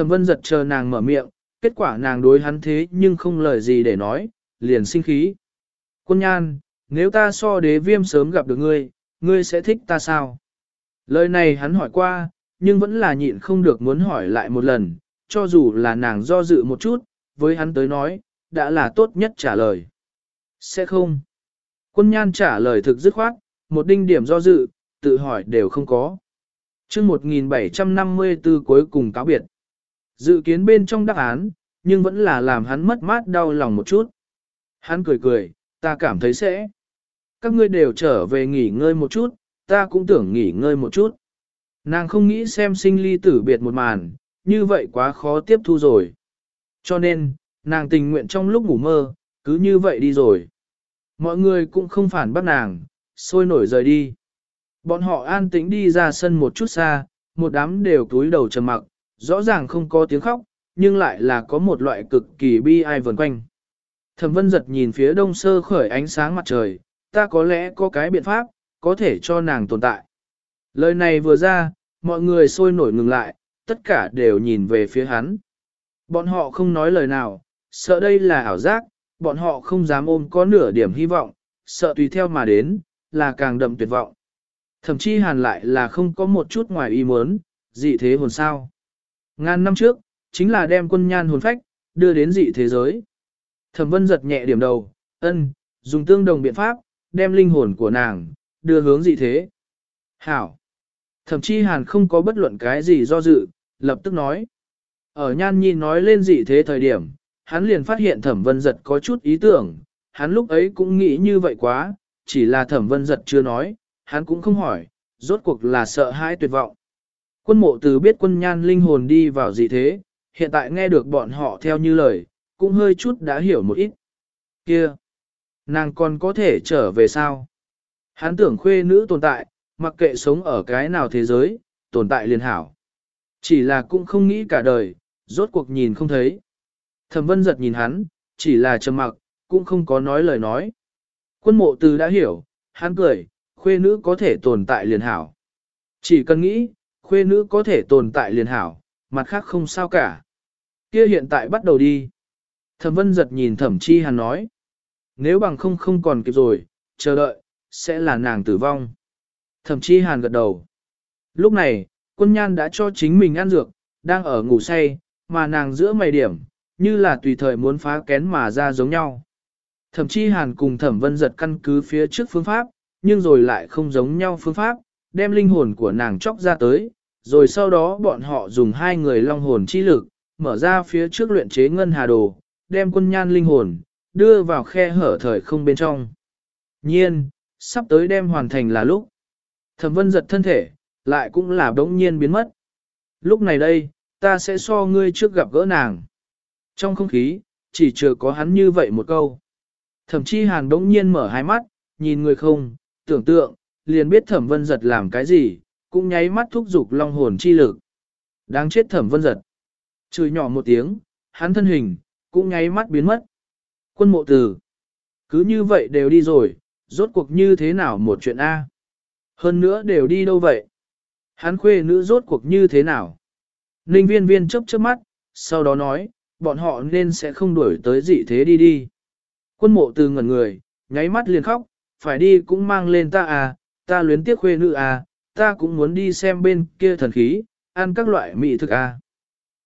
Thẩm vân giật chờ nàng mở miệng, kết quả nàng đối hắn thế nhưng không lời gì để nói, liền sinh khí. Quân nhan, nếu ta so đế viêm sớm gặp được ngươi, ngươi sẽ thích ta sao? Lời này hắn hỏi qua, nhưng vẫn là nhịn không được muốn hỏi lại một lần, cho dù là nàng do dự một chút, với hắn tới nói, đã là tốt nhất trả lời. Sẽ không. Quân nhan trả lời thực dứt khoát, một đinh điểm do dự, tự hỏi đều không có. chương 1754 cuối cùng cáo biệt. Dự kiến bên trong đáp án, nhưng vẫn là làm hắn mất mát đau lòng một chút. Hắn cười cười, ta cảm thấy sẽ. Các ngươi đều trở về nghỉ ngơi một chút, ta cũng tưởng nghỉ ngơi một chút. Nàng không nghĩ xem sinh ly tử biệt một màn, như vậy quá khó tiếp thu rồi. Cho nên, nàng tình nguyện trong lúc ngủ mơ, cứ như vậy đi rồi. Mọi người cũng không phản bắt nàng, sôi nổi rời đi. Bọn họ an tĩnh đi ra sân một chút xa, một đám đều túi đầu trầm mặc, rõ ràng không có tiếng khóc, nhưng lại là có một loại cực kỳ bi ai vần quanh. Thẩm vân giật nhìn phía đông sơ khởi ánh sáng mặt trời, ta có lẽ có cái biện pháp, có thể cho nàng tồn tại. Lời này vừa ra, mọi người sôi nổi ngừng lại, tất cả đều nhìn về phía hắn. Bọn họ không nói lời nào, sợ đây là ảo giác, bọn họ không dám ôm có nửa điểm hy vọng, sợ tùy theo mà đến, là càng đậm tuyệt vọng. Thậm chí hàn lại là không có một chút ngoài ý muốn, dị thế hồn sao. Ngàn năm trước, chính là đem quân nhan hồn phách, đưa đến dị thế giới. Thẩm vân giật nhẹ điểm đầu, ân, dùng tương đồng biện pháp, đem linh hồn của nàng, đưa hướng dị thế. Hảo. Thậm chí hàn không có bất luận cái gì do dự, lập tức nói. Ở nhan nhi nói lên dị thế thời điểm, hắn liền phát hiện thẩm vân giật có chút ý tưởng, hắn lúc ấy cũng nghĩ như vậy quá, chỉ là thẩm vân giật chưa nói, hắn cũng không hỏi, rốt cuộc là sợ hãi tuyệt vọng. Quân mộ từ biết quân nhan linh hồn đi vào gì thế, hiện tại nghe được bọn họ theo như lời, cũng hơi chút đã hiểu một ít. Kia! Nàng còn có thể trở về sao? Hắn tưởng khuê nữ tồn tại, mặc kệ sống ở cái nào thế giới, tồn tại liền hảo. Chỉ là cũng không nghĩ cả đời, rốt cuộc nhìn không thấy. Thẩm vân giật nhìn hắn, chỉ là trầm mặc, cũng không có nói lời nói. Quân mộ từ đã hiểu, hắn cười, khuê nữ có thể tồn tại liền hảo. Chỉ cần nghĩ, khuê nữ có thể tồn tại liền hảo, mặt khác không sao cả. Kia hiện tại bắt đầu đi. Thẩm vân giật nhìn thẩm chi hàn nói. Nếu bằng không không còn kịp rồi, chờ đợi, sẽ là nàng tử vong. Thẩm chi hàn gật đầu. Lúc này, quân nhan đã cho chính mình ăn dược, đang ở ngủ say, mà nàng giữa mày điểm, như là tùy thời muốn phá kén mà ra giống nhau. Thẩm chi hàn cùng thẩm vân giật căn cứ phía trước phương pháp, nhưng rồi lại không giống nhau phương pháp, đem linh hồn của nàng chóc ra tới, rồi sau đó bọn họ dùng hai người long hồn chi lực, mở ra phía trước luyện chế ngân hà đồ, đem quân nhan linh hồn, đưa vào khe hở thời không bên trong. Nhiên, sắp tới đem hoàn thành là lúc. Thẩm vân giật thân thể, lại cũng là đống nhiên biến mất. Lúc này đây, ta sẽ so ngươi trước gặp gỡ nàng. Trong không khí, chỉ chưa có hắn như vậy một câu. Thẩm chi hàn đống nhiên mở hai mắt, nhìn người không, tưởng tượng, liền biết thẩm vân giật làm cái gì, cũng nháy mắt thúc giục long hồn chi lực. Đáng chết thẩm vân giật. Chửi nhỏ một tiếng, hắn thân hình, cũng nháy mắt biến mất. Quân mộ tử. Cứ như vậy đều đi rồi, rốt cuộc như thế nào một chuyện A. Hơn nữa đều đi đâu vậy? Hắn khuê nữ rốt cuộc như thế nào? Ninh viên viên chấp chớp mắt, sau đó nói, bọn họ nên sẽ không đuổi tới dị thế đi đi. Quân mộ từ ngẩn người, nháy mắt liền khóc, phải đi cũng mang lên ta à, ta luyến tiếc khuê nữ à, ta cũng muốn đi xem bên kia thần khí, ăn các loại mỹ thực à.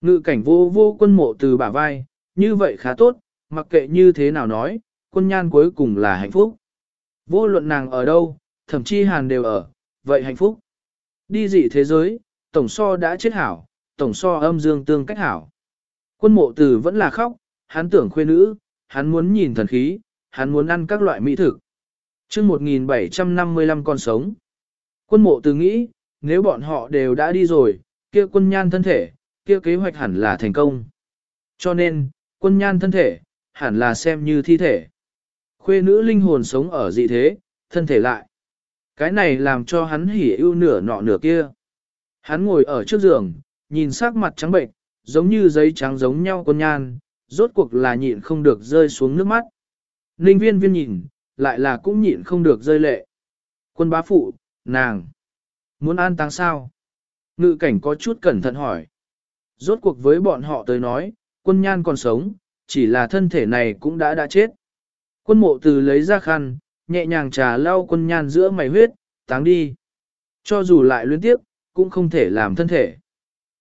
Ngự cảnh vô vô quân mộ từ bả vai, như vậy khá tốt, mặc kệ như thế nào nói, quân nhan cuối cùng là hạnh phúc. Vô luận nàng ở đâu, thậm chí hàn đều ở, vậy hạnh phúc. Đi dị thế giới, tổng so đã chết hảo, tổng so âm dương tương cách hảo. Quân mộ từ vẫn là khóc, hắn tưởng khuê nữ, hắn muốn nhìn thần khí, hắn muốn ăn các loại mỹ thực. chương 1755 con sống. Quân mộ từ nghĩ, nếu bọn họ đều đã đi rồi, kia quân nhan thân thể, kia kế hoạch hẳn là thành công. Cho nên, quân nhan thân thể, hẳn là xem như thi thể. Khuê nữ linh hồn sống ở dị thế, thân thể lại. Cái này làm cho hắn hỉ ưu nửa nọ nửa kia. Hắn ngồi ở trước giường, nhìn sắc mặt trắng bệnh, giống như giấy trắng giống nhau quân nhan, rốt cuộc là nhịn không được rơi xuống nước mắt. Ninh viên viên nhìn, lại là cũng nhịn không được rơi lệ. Quân bá phụ, nàng, muốn an táng sao? Ngự cảnh có chút cẩn thận hỏi. rốt cuộc với bọn họ tới nói, quân nhan còn sống, chỉ là thân thể này cũng đã đã chết. Quân mộ từ lấy ra khăn, nhẹ nhàng trà lau quân nhan giữa mày huyết, táng đi. Cho dù lại luyến tiếp, cũng không thể làm thân thể.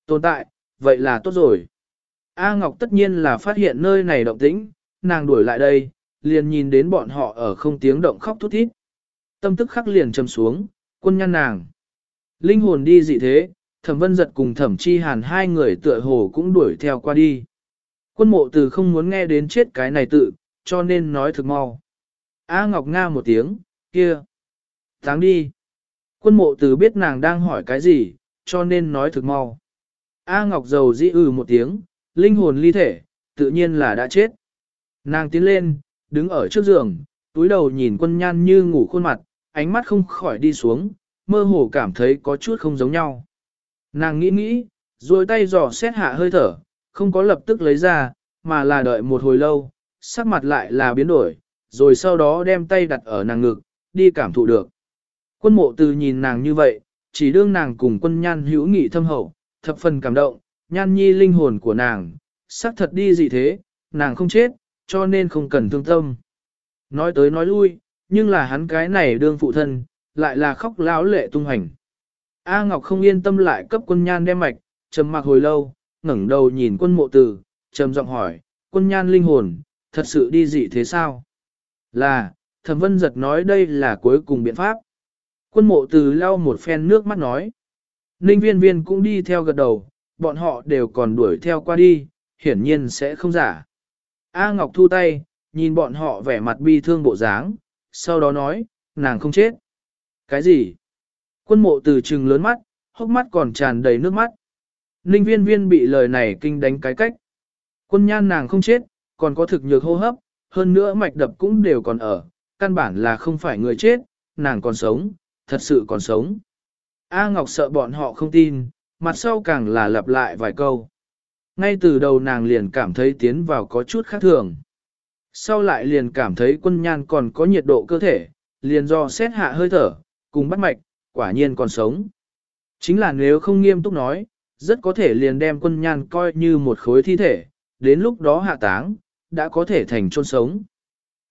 Tồn tại, vậy là tốt rồi. A Ngọc tất nhiên là phát hiện nơi này động tĩnh, nàng đuổi lại đây, liền nhìn đến bọn họ ở không tiếng động khóc thút thít. Tâm tức khắc liền trầm xuống, quân nhan nàng. Linh hồn đi dị thế, thẩm vân giật cùng thẩm chi hàn hai người tựa hồ cũng đuổi theo qua đi. Quân mộ từ không muốn nghe đến chết cái này tự, cho nên nói thực mau. A Ngọc Nga một tiếng, kia. Tháng đi. Quân mộ từ biết nàng đang hỏi cái gì, cho nên nói thực mau. A Ngọc dầu dĩ ừ một tiếng, linh hồn ly thể, tự nhiên là đã chết. Nàng tiến lên, đứng ở trước giường, túi đầu nhìn quân nhan như ngủ khuôn mặt, ánh mắt không khỏi đi xuống, mơ hồ cảm thấy có chút không giống nhau. Nàng nghĩ nghĩ, rồi tay dò xét hạ hơi thở, không có lập tức lấy ra, mà là đợi một hồi lâu, sắc mặt lại là biến đổi, rồi sau đó đem tay đặt ở nàng ngực, đi cảm thụ được. Quân mộ từ nhìn nàng như vậy, chỉ đương nàng cùng quân nhan hữu nghị thâm hậu, thập phần cảm động, nhan nhi linh hồn của nàng, sắc thật đi gì thế, nàng không chết, cho nên không cần thương tâm. Nói tới nói lui, nhưng là hắn cái này đương phụ thân, lại là khóc lão lệ tung hành. A Ngọc không yên tâm lại cấp quân nhan đem mạch, trầm mặc hồi lâu, ngẩng đầu nhìn quân mộ tử, trầm giọng hỏi, quân nhan linh hồn, thật sự đi dị thế sao? Là, thẩm vân giật nói đây là cuối cùng biện pháp. Quân mộ tử lau một phen nước mắt nói. Ninh viên viên cũng đi theo gật đầu, bọn họ đều còn đuổi theo qua đi, hiển nhiên sẽ không giả. A Ngọc thu tay, nhìn bọn họ vẻ mặt bi thương bộ dáng, sau đó nói, nàng không chết. Cái gì? Quân mộ từ trừng lớn mắt, hốc mắt còn tràn đầy nước mắt. Ninh viên viên bị lời này kinh đánh cái cách. Quân nhan nàng không chết, còn có thực nhược hô hấp, hơn nữa mạch đập cũng đều còn ở, căn bản là không phải người chết, nàng còn sống, thật sự còn sống. A Ngọc sợ bọn họ không tin, mặt sau càng là lặp lại vài câu. Ngay từ đầu nàng liền cảm thấy tiến vào có chút khác thường. Sau lại liền cảm thấy quân nhan còn có nhiệt độ cơ thể, liền do xét hạ hơi thở, cùng bắt mạch, quả nhiên còn sống. Chính là nếu không nghiêm túc nói, rất có thể liền đem quân nhan coi như một khối thi thể, đến lúc đó hạ táng, đã có thể thành chôn sống.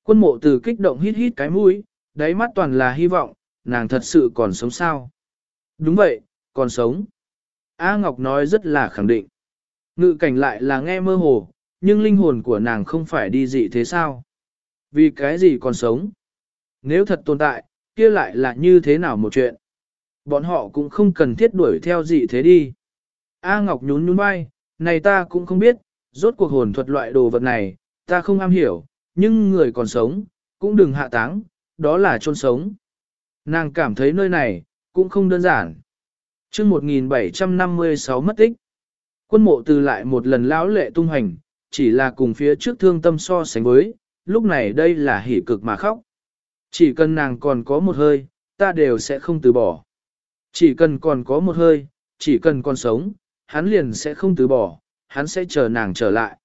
Quân mộ từ kích động hít hít cái mũi, đáy mắt toàn là hy vọng, nàng thật sự còn sống sao. Đúng vậy, còn sống. A Ngọc nói rất là khẳng định. Ngự cảnh lại là nghe mơ hồ, nhưng linh hồn của nàng không phải đi dị thế sao? Vì cái gì còn sống? Nếu thật tồn tại, kia lại là như thế nào một chuyện? Bọn họ cũng không cần thiết đuổi theo dị thế đi. A Ngọc nhún nhún vai, này ta cũng không biết, rốt cuộc hồn thuật loại đồ vật này, ta không am hiểu, nhưng người còn sống, cũng đừng hạ táng, đó là chôn sống. Nàng cảm thấy nơi này, cũng không đơn giản. chương 1756 mất tích. Quân mộ từ lại một lần lão lệ tung hành, chỉ là cùng phía trước thương tâm so sánh với, lúc này đây là hỉ cực mà khóc. Chỉ cần nàng còn có một hơi, ta đều sẽ không từ bỏ. Chỉ cần còn có một hơi, chỉ cần còn sống, hắn liền sẽ không từ bỏ, hắn sẽ chờ nàng trở lại.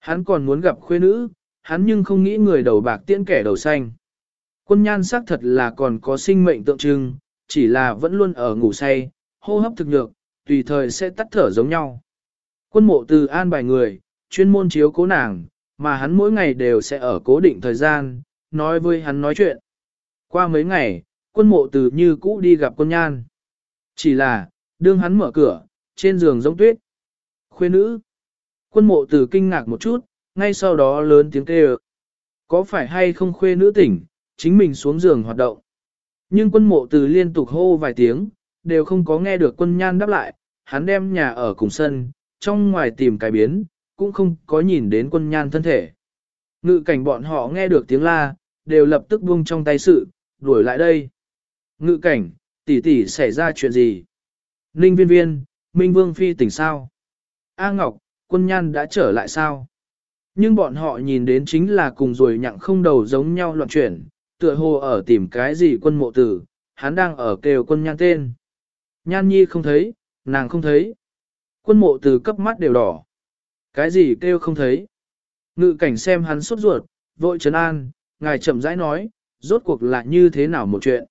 Hắn còn muốn gặp khuê nữ, hắn nhưng không nghĩ người đầu bạc tiễn kẻ đầu xanh. Quân nhan sắc thật là còn có sinh mệnh tượng trưng, chỉ là vẫn luôn ở ngủ say, hô hấp thực nhược, tùy thời sẽ tắt thở giống nhau. Quân mộ từ an bài người, chuyên môn chiếu cố nàng, mà hắn mỗi ngày đều sẽ ở cố định thời gian, nói với hắn nói chuyện. Qua mấy ngày, quân mộ từ như cũ đi gặp quân nhan. Chỉ là, đương hắn mở cửa, trên giường giống tuyết. Khuê nữ. Quân mộ từ kinh ngạc một chút, ngay sau đó lớn tiếng kêu. Có phải hay không khuê nữ tỉnh, chính mình xuống giường hoạt động. Nhưng quân mộ từ liên tục hô vài tiếng, đều không có nghe được quân nhan đáp lại, hắn đem nhà ở cùng sân, trong ngoài tìm cái biến, cũng không có nhìn đến quân nhan thân thể. Ngự cảnh bọn họ nghe được tiếng la, đều lập tức buông trong tay sự, đuổi lại đây. Ngự cảnh, tỷ tỷ xảy ra chuyện gì? Ninh viên viên, Minh Vương Phi tỉnh sao? A Ngọc, quân nhan đã trở lại sao? Nhưng bọn họ nhìn đến chính là cùng rồi nhặng không đầu giống nhau loạn chuyển, tựa hồ ở tìm cái gì quân mộ tử, hắn đang ở kêu quân nhan tên. Nhan nhi không thấy, nàng không thấy. Quân mộ tử cấp mắt đều đỏ. Cái gì kêu không thấy? Ngự cảnh xem hắn sốt ruột, vội trấn an, ngài chậm rãi nói, rốt cuộc là như thế nào một chuyện.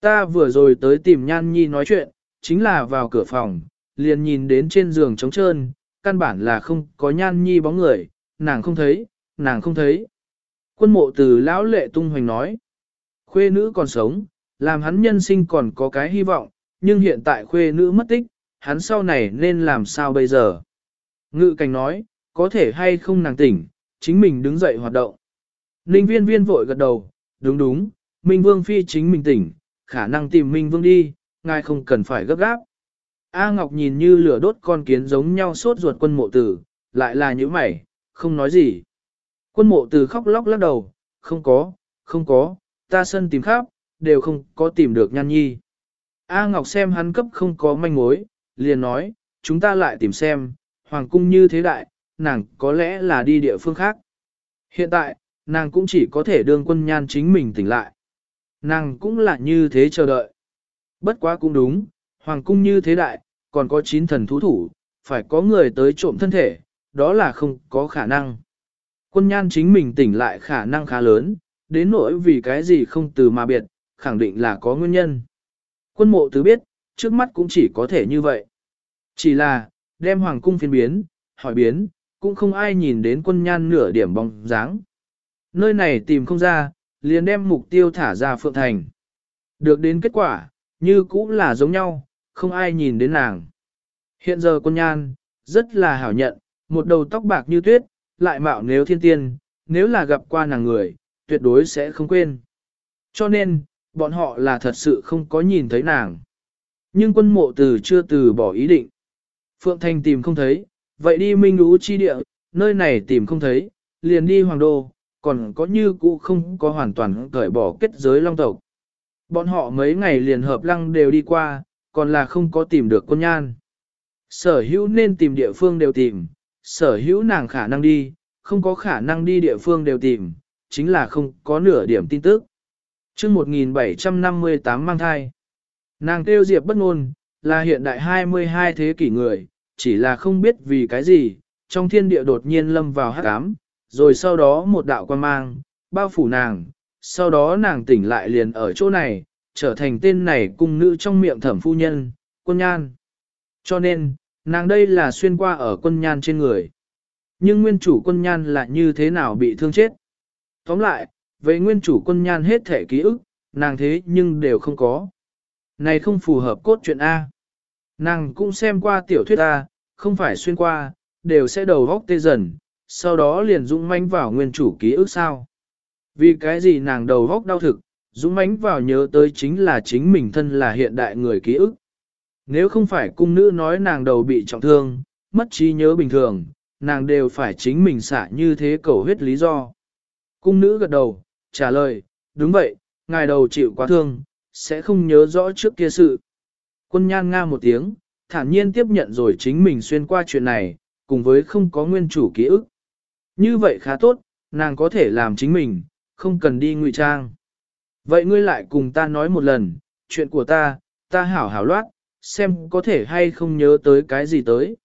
Ta vừa rồi tới tìm Nhan Nhi nói chuyện, chính là vào cửa phòng, liền nhìn đến trên giường trống trơn, căn bản là không có nhan nhi bóng người, nàng không thấy, nàng không thấy. Quân mộ từ lão lệ tung hoành nói, khuê nữ còn sống, làm hắn nhân sinh còn có cái hy vọng, nhưng hiện tại khuê nữ mất tích, hắn sau này nên làm sao bây giờ? Ngự cảnh nói, có thể hay không nàng tỉnh, chính mình đứng dậy hoạt động. Ninh viên viên vội gật đầu, đúng đúng, Minh Vương Phi chính mình tỉnh, khả năng tìm Minh Vương đi, ngài không cần phải gấp gáp. A Ngọc nhìn như lửa đốt con kiến giống nhau sốt ruột quân mộ tử, lại là như mày, không nói gì. Quân mộ tử khóc lóc lắc đầu, không có, không có, ta sân tìm khắp, đều không có tìm được nhan nhi. A Ngọc xem hắn cấp không có manh mối, liền nói, chúng ta lại tìm xem, hoàng cung như thế đại, nàng có lẽ là đi địa phương khác. Hiện tại, nàng cũng chỉ có thể đương quân nhan chính mình tỉnh lại. Nàng cũng là như thế chờ đợi. Bất quá cũng đúng, hoàng cung như thế đại, còn có chín thần thú thủ, phải có người tới trộm thân thể, đó là không có khả năng. Quân nhan chính mình tỉnh lại khả năng khá lớn, đến nỗi vì cái gì không từ mà biệt, khẳng định là có nguyên nhân. Quân mộ tứ biết, trước mắt cũng chỉ có thể như vậy. Chỉ là, đem hoàng cung phiên biến, hỏi biến, cũng không ai nhìn đến quân nhan nửa điểm bóng dáng. Nơi này tìm không ra, liền đem mục tiêu thả ra phượng thành. Được đến kết quả, như cũng là giống nhau, không ai nhìn đến nàng. Hiện giờ quân nhan, rất là hảo nhận, một đầu tóc bạc như tuyết, lại mạo nếu thiên tiên, nếu là gặp qua nàng người, tuyệt đối sẽ không quên. Cho nên, bọn họ là thật sự không có nhìn thấy nàng. Nhưng quân mộ từ chưa từ bỏ ý định. Phượng Thành tìm không thấy, vậy đi Minh Ú chi địa, nơi này tìm không thấy, liền đi Hoàng Đô, còn có như cũ không có hoàn toàn cởi bỏ kết giới long tộc. Bọn họ mấy ngày liền hợp lăng đều đi qua, còn là không có tìm được con nhan. Sở hữu nên tìm địa phương đều tìm, sở hữu nàng khả năng đi, không có khả năng đi địa phương đều tìm, chính là không có nửa điểm tin tức. chương 1758 mang thai, nàng tiêu diệp bất ngôn, là hiện đại 22 thế kỷ người, chỉ là không biết vì cái gì, trong thiên địa đột nhiên lâm vào hắc ám, rồi sau đó một đạo quan mang, bao phủ nàng, sau đó nàng tỉnh lại liền ở chỗ này, trở thành tên này cung nữ trong miệng thẩm phu nhân, quân nhan. Cho nên, nàng đây là xuyên qua ở quân nhan trên người. Nhưng nguyên chủ quân nhan là như thế nào bị thương chết? Tóm lại, về nguyên chủ quân nhan hết thể ký ức, nàng thế nhưng đều không có. Này không phù hợp cốt truyện A. Nàng cũng xem qua tiểu thuyết A, không phải xuyên qua, đều sẽ đầu góc tê dần, sau đó liền dũng mãnh vào nguyên chủ ký ức sao. Vì cái gì nàng đầu góc đau thực, dũng mãnh vào nhớ tới chính là chính mình thân là hiện đại người ký ức. Nếu không phải cung nữ nói nàng đầu bị trọng thương, mất trí nhớ bình thường, nàng đều phải chính mình xả như thế cầu huyết lý do. Cung nữ gật đầu, trả lời, đúng vậy, ngài đầu chịu quá thương, sẽ không nhớ rõ trước kia sự. Quân nhan nga một tiếng, thản nhiên tiếp nhận rồi chính mình xuyên qua chuyện này, cùng với không có nguyên chủ ký ức. Như vậy khá tốt, nàng có thể làm chính mình, không cần đi ngụy trang. Vậy ngươi lại cùng ta nói một lần, chuyện của ta, ta hảo hảo loát, xem có thể hay không nhớ tới cái gì tới.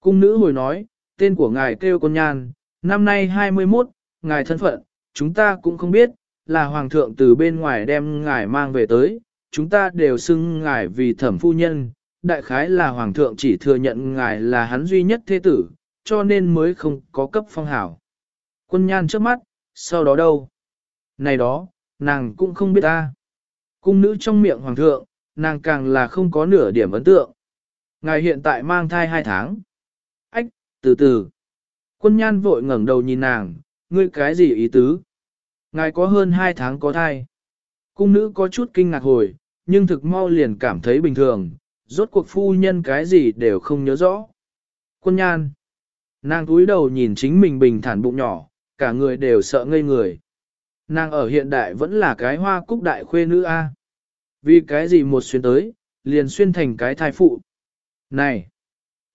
Cung nữ hồi nói, tên của ngài kêu con nhan, năm nay 21, ngài thân phận, chúng ta cũng không biết, là hoàng thượng từ bên ngoài đem ngài mang về tới, chúng ta đều xưng ngài vì thẩm phu nhân, đại khái là hoàng thượng chỉ thừa nhận ngài là hắn duy nhất thế tử, cho nên mới không có cấp phong hảo. Quân nhan trước mắt, sau đó đâu? Này đó, nàng cũng không biết ta. Cung nữ trong miệng hoàng thượng, nàng càng là không có nửa điểm ấn tượng. Ngài hiện tại mang thai hai tháng. Ách, từ từ. Quân nhan vội ngẩng đầu nhìn nàng, ngươi cái gì ý tứ? Ngài có hơn hai tháng có thai. Cung nữ có chút kinh ngạc hồi, nhưng thực mau liền cảm thấy bình thường, rốt cuộc phu nhân cái gì đều không nhớ rõ. Quân nhan. Nàng túi đầu nhìn chính mình bình thản bụng nhỏ, cả người đều sợ ngây người. Nàng ở hiện đại vẫn là cái hoa cúc đại khuê nữ A. Vì cái gì một xuyên tới, liền xuyên thành cái thai phụ. Này!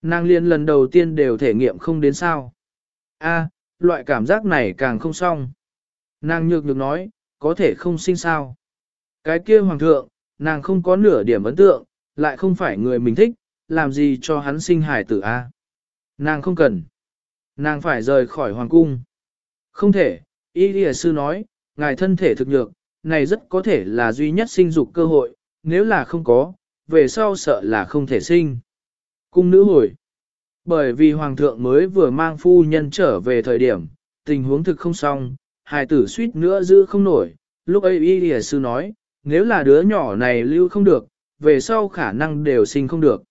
Nàng liền lần đầu tiên đều thể nghiệm không đến sao. A, loại cảm giác này càng không xong. Nàng nhược được nói, có thể không sinh sao. Cái kia hoàng thượng, nàng không có nửa điểm ấn tượng, lại không phải người mình thích, làm gì cho hắn sinh hải tử A. Nàng không cần. Nàng phải rời khỏi hoàng cung. Không thể, Y Lìa Sư nói, ngài thân thể thực nhược, này rất có thể là duy nhất sinh dục cơ hội, nếu là không có, về sau sợ là không thể sinh. Cung nữ hồi. Bởi vì hoàng thượng mới vừa mang phu nhân trở về thời điểm, tình huống thực không xong, hài tử suýt nữa giữ không nổi. Lúc ấy y lìa sư nói, nếu là đứa nhỏ này lưu không được, về sau khả năng đều sinh không được.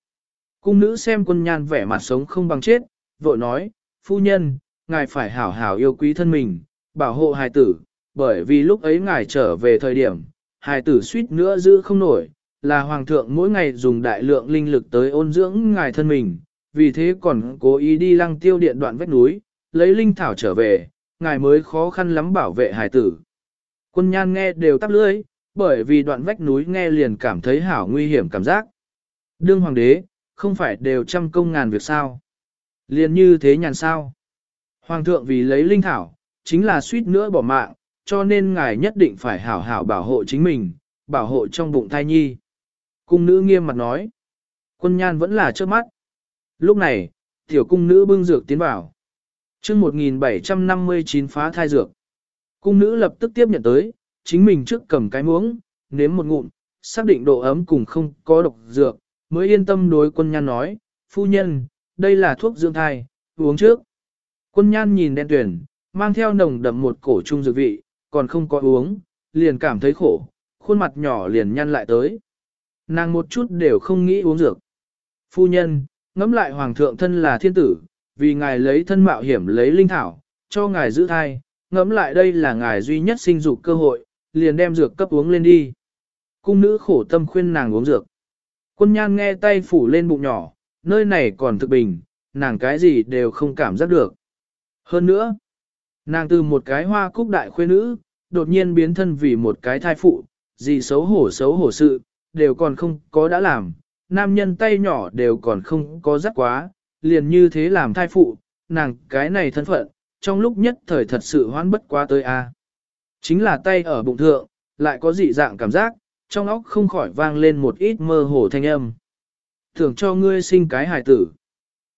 Cung nữ xem quân nhan vẻ mặt sống không bằng chết, vội nói, phu nhân, ngài phải hảo hảo yêu quý thân mình, bảo hộ hài tử, bởi vì lúc ấy ngài trở về thời điểm, hài tử suýt nữa giữ không nổi, là hoàng thượng mỗi ngày dùng đại lượng linh lực tới ôn dưỡng ngài thân mình, vì thế còn cố ý đi lăng tiêu điện đoạn vách núi, lấy linh thảo trở về, ngài mới khó khăn lắm bảo vệ hài tử. Quân nhan nghe đều tắp lưỡi, bởi vì đoạn vách núi nghe liền cảm thấy hảo nguy hiểm cảm giác. Đương hoàng đế, không phải đều trăm công ngàn việc sao. Liền như thế nhàn sao. Hoàng thượng vì lấy linh thảo, chính là suýt nữa bỏ mạng, cho nên ngài nhất định phải hảo hảo bảo hộ chính mình, bảo hộ trong bụng thai nhi. Cung nữ nghiêm mặt nói. Quân nhan vẫn là trước mắt. Lúc này, tiểu cung nữ bưng dược tiến vào. chương 1759 phá thai dược. Cung nữ lập tức tiếp nhận tới, chính mình trước cầm cái muỗng, nếm một ngụm, xác định độ ấm cùng không có độc dược, mới yên tâm đối quân nhan nói, phu nhân, đây là thuốc dưỡng thai, uống trước. Quân nhan nhìn đen tuyển, mang theo nồng đậm một cổ trung dược vị, còn không có uống, liền cảm thấy khổ, khuôn mặt nhỏ liền nhăn lại tới. Nàng một chút đều không nghĩ uống dược. Phu nhân, ngẫm lại hoàng thượng thân là thiên tử, vì ngài lấy thân mạo hiểm lấy linh thảo, cho ngài giữ thai, ngẫm lại đây là ngài duy nhất sinh dục cơ hội, liền đem dược cấp uống lên đi. Cung nữ khổ tâm khuyên nàng uống dược. Quân nhan nghe tay phủ lên bụng nhỏ, nơi này còn thực bình, nàng cái gì đều không cảm giác được. Hơn nữa, nàng từ một cái hoa cúc đại khuê nữ, đột nhiên biến thân vì một cái thai phụ, gì xấu hổ xấu hổ sự, đều còn không có đã làm, nam nhân tay nhỏ đều còn không có rắc quá, liền như thế làm thai phụ, nàng cái này thân phận, trong lúc nhất thời thật sự hoán bất quá tới a. Chính là tay ở bụng thượng, lại có dị dạng cảm giác, trong óc không khỏi vang lên một ít mơ hồ thanh âm. Thưởng cho ngươi sinh cái hài tử.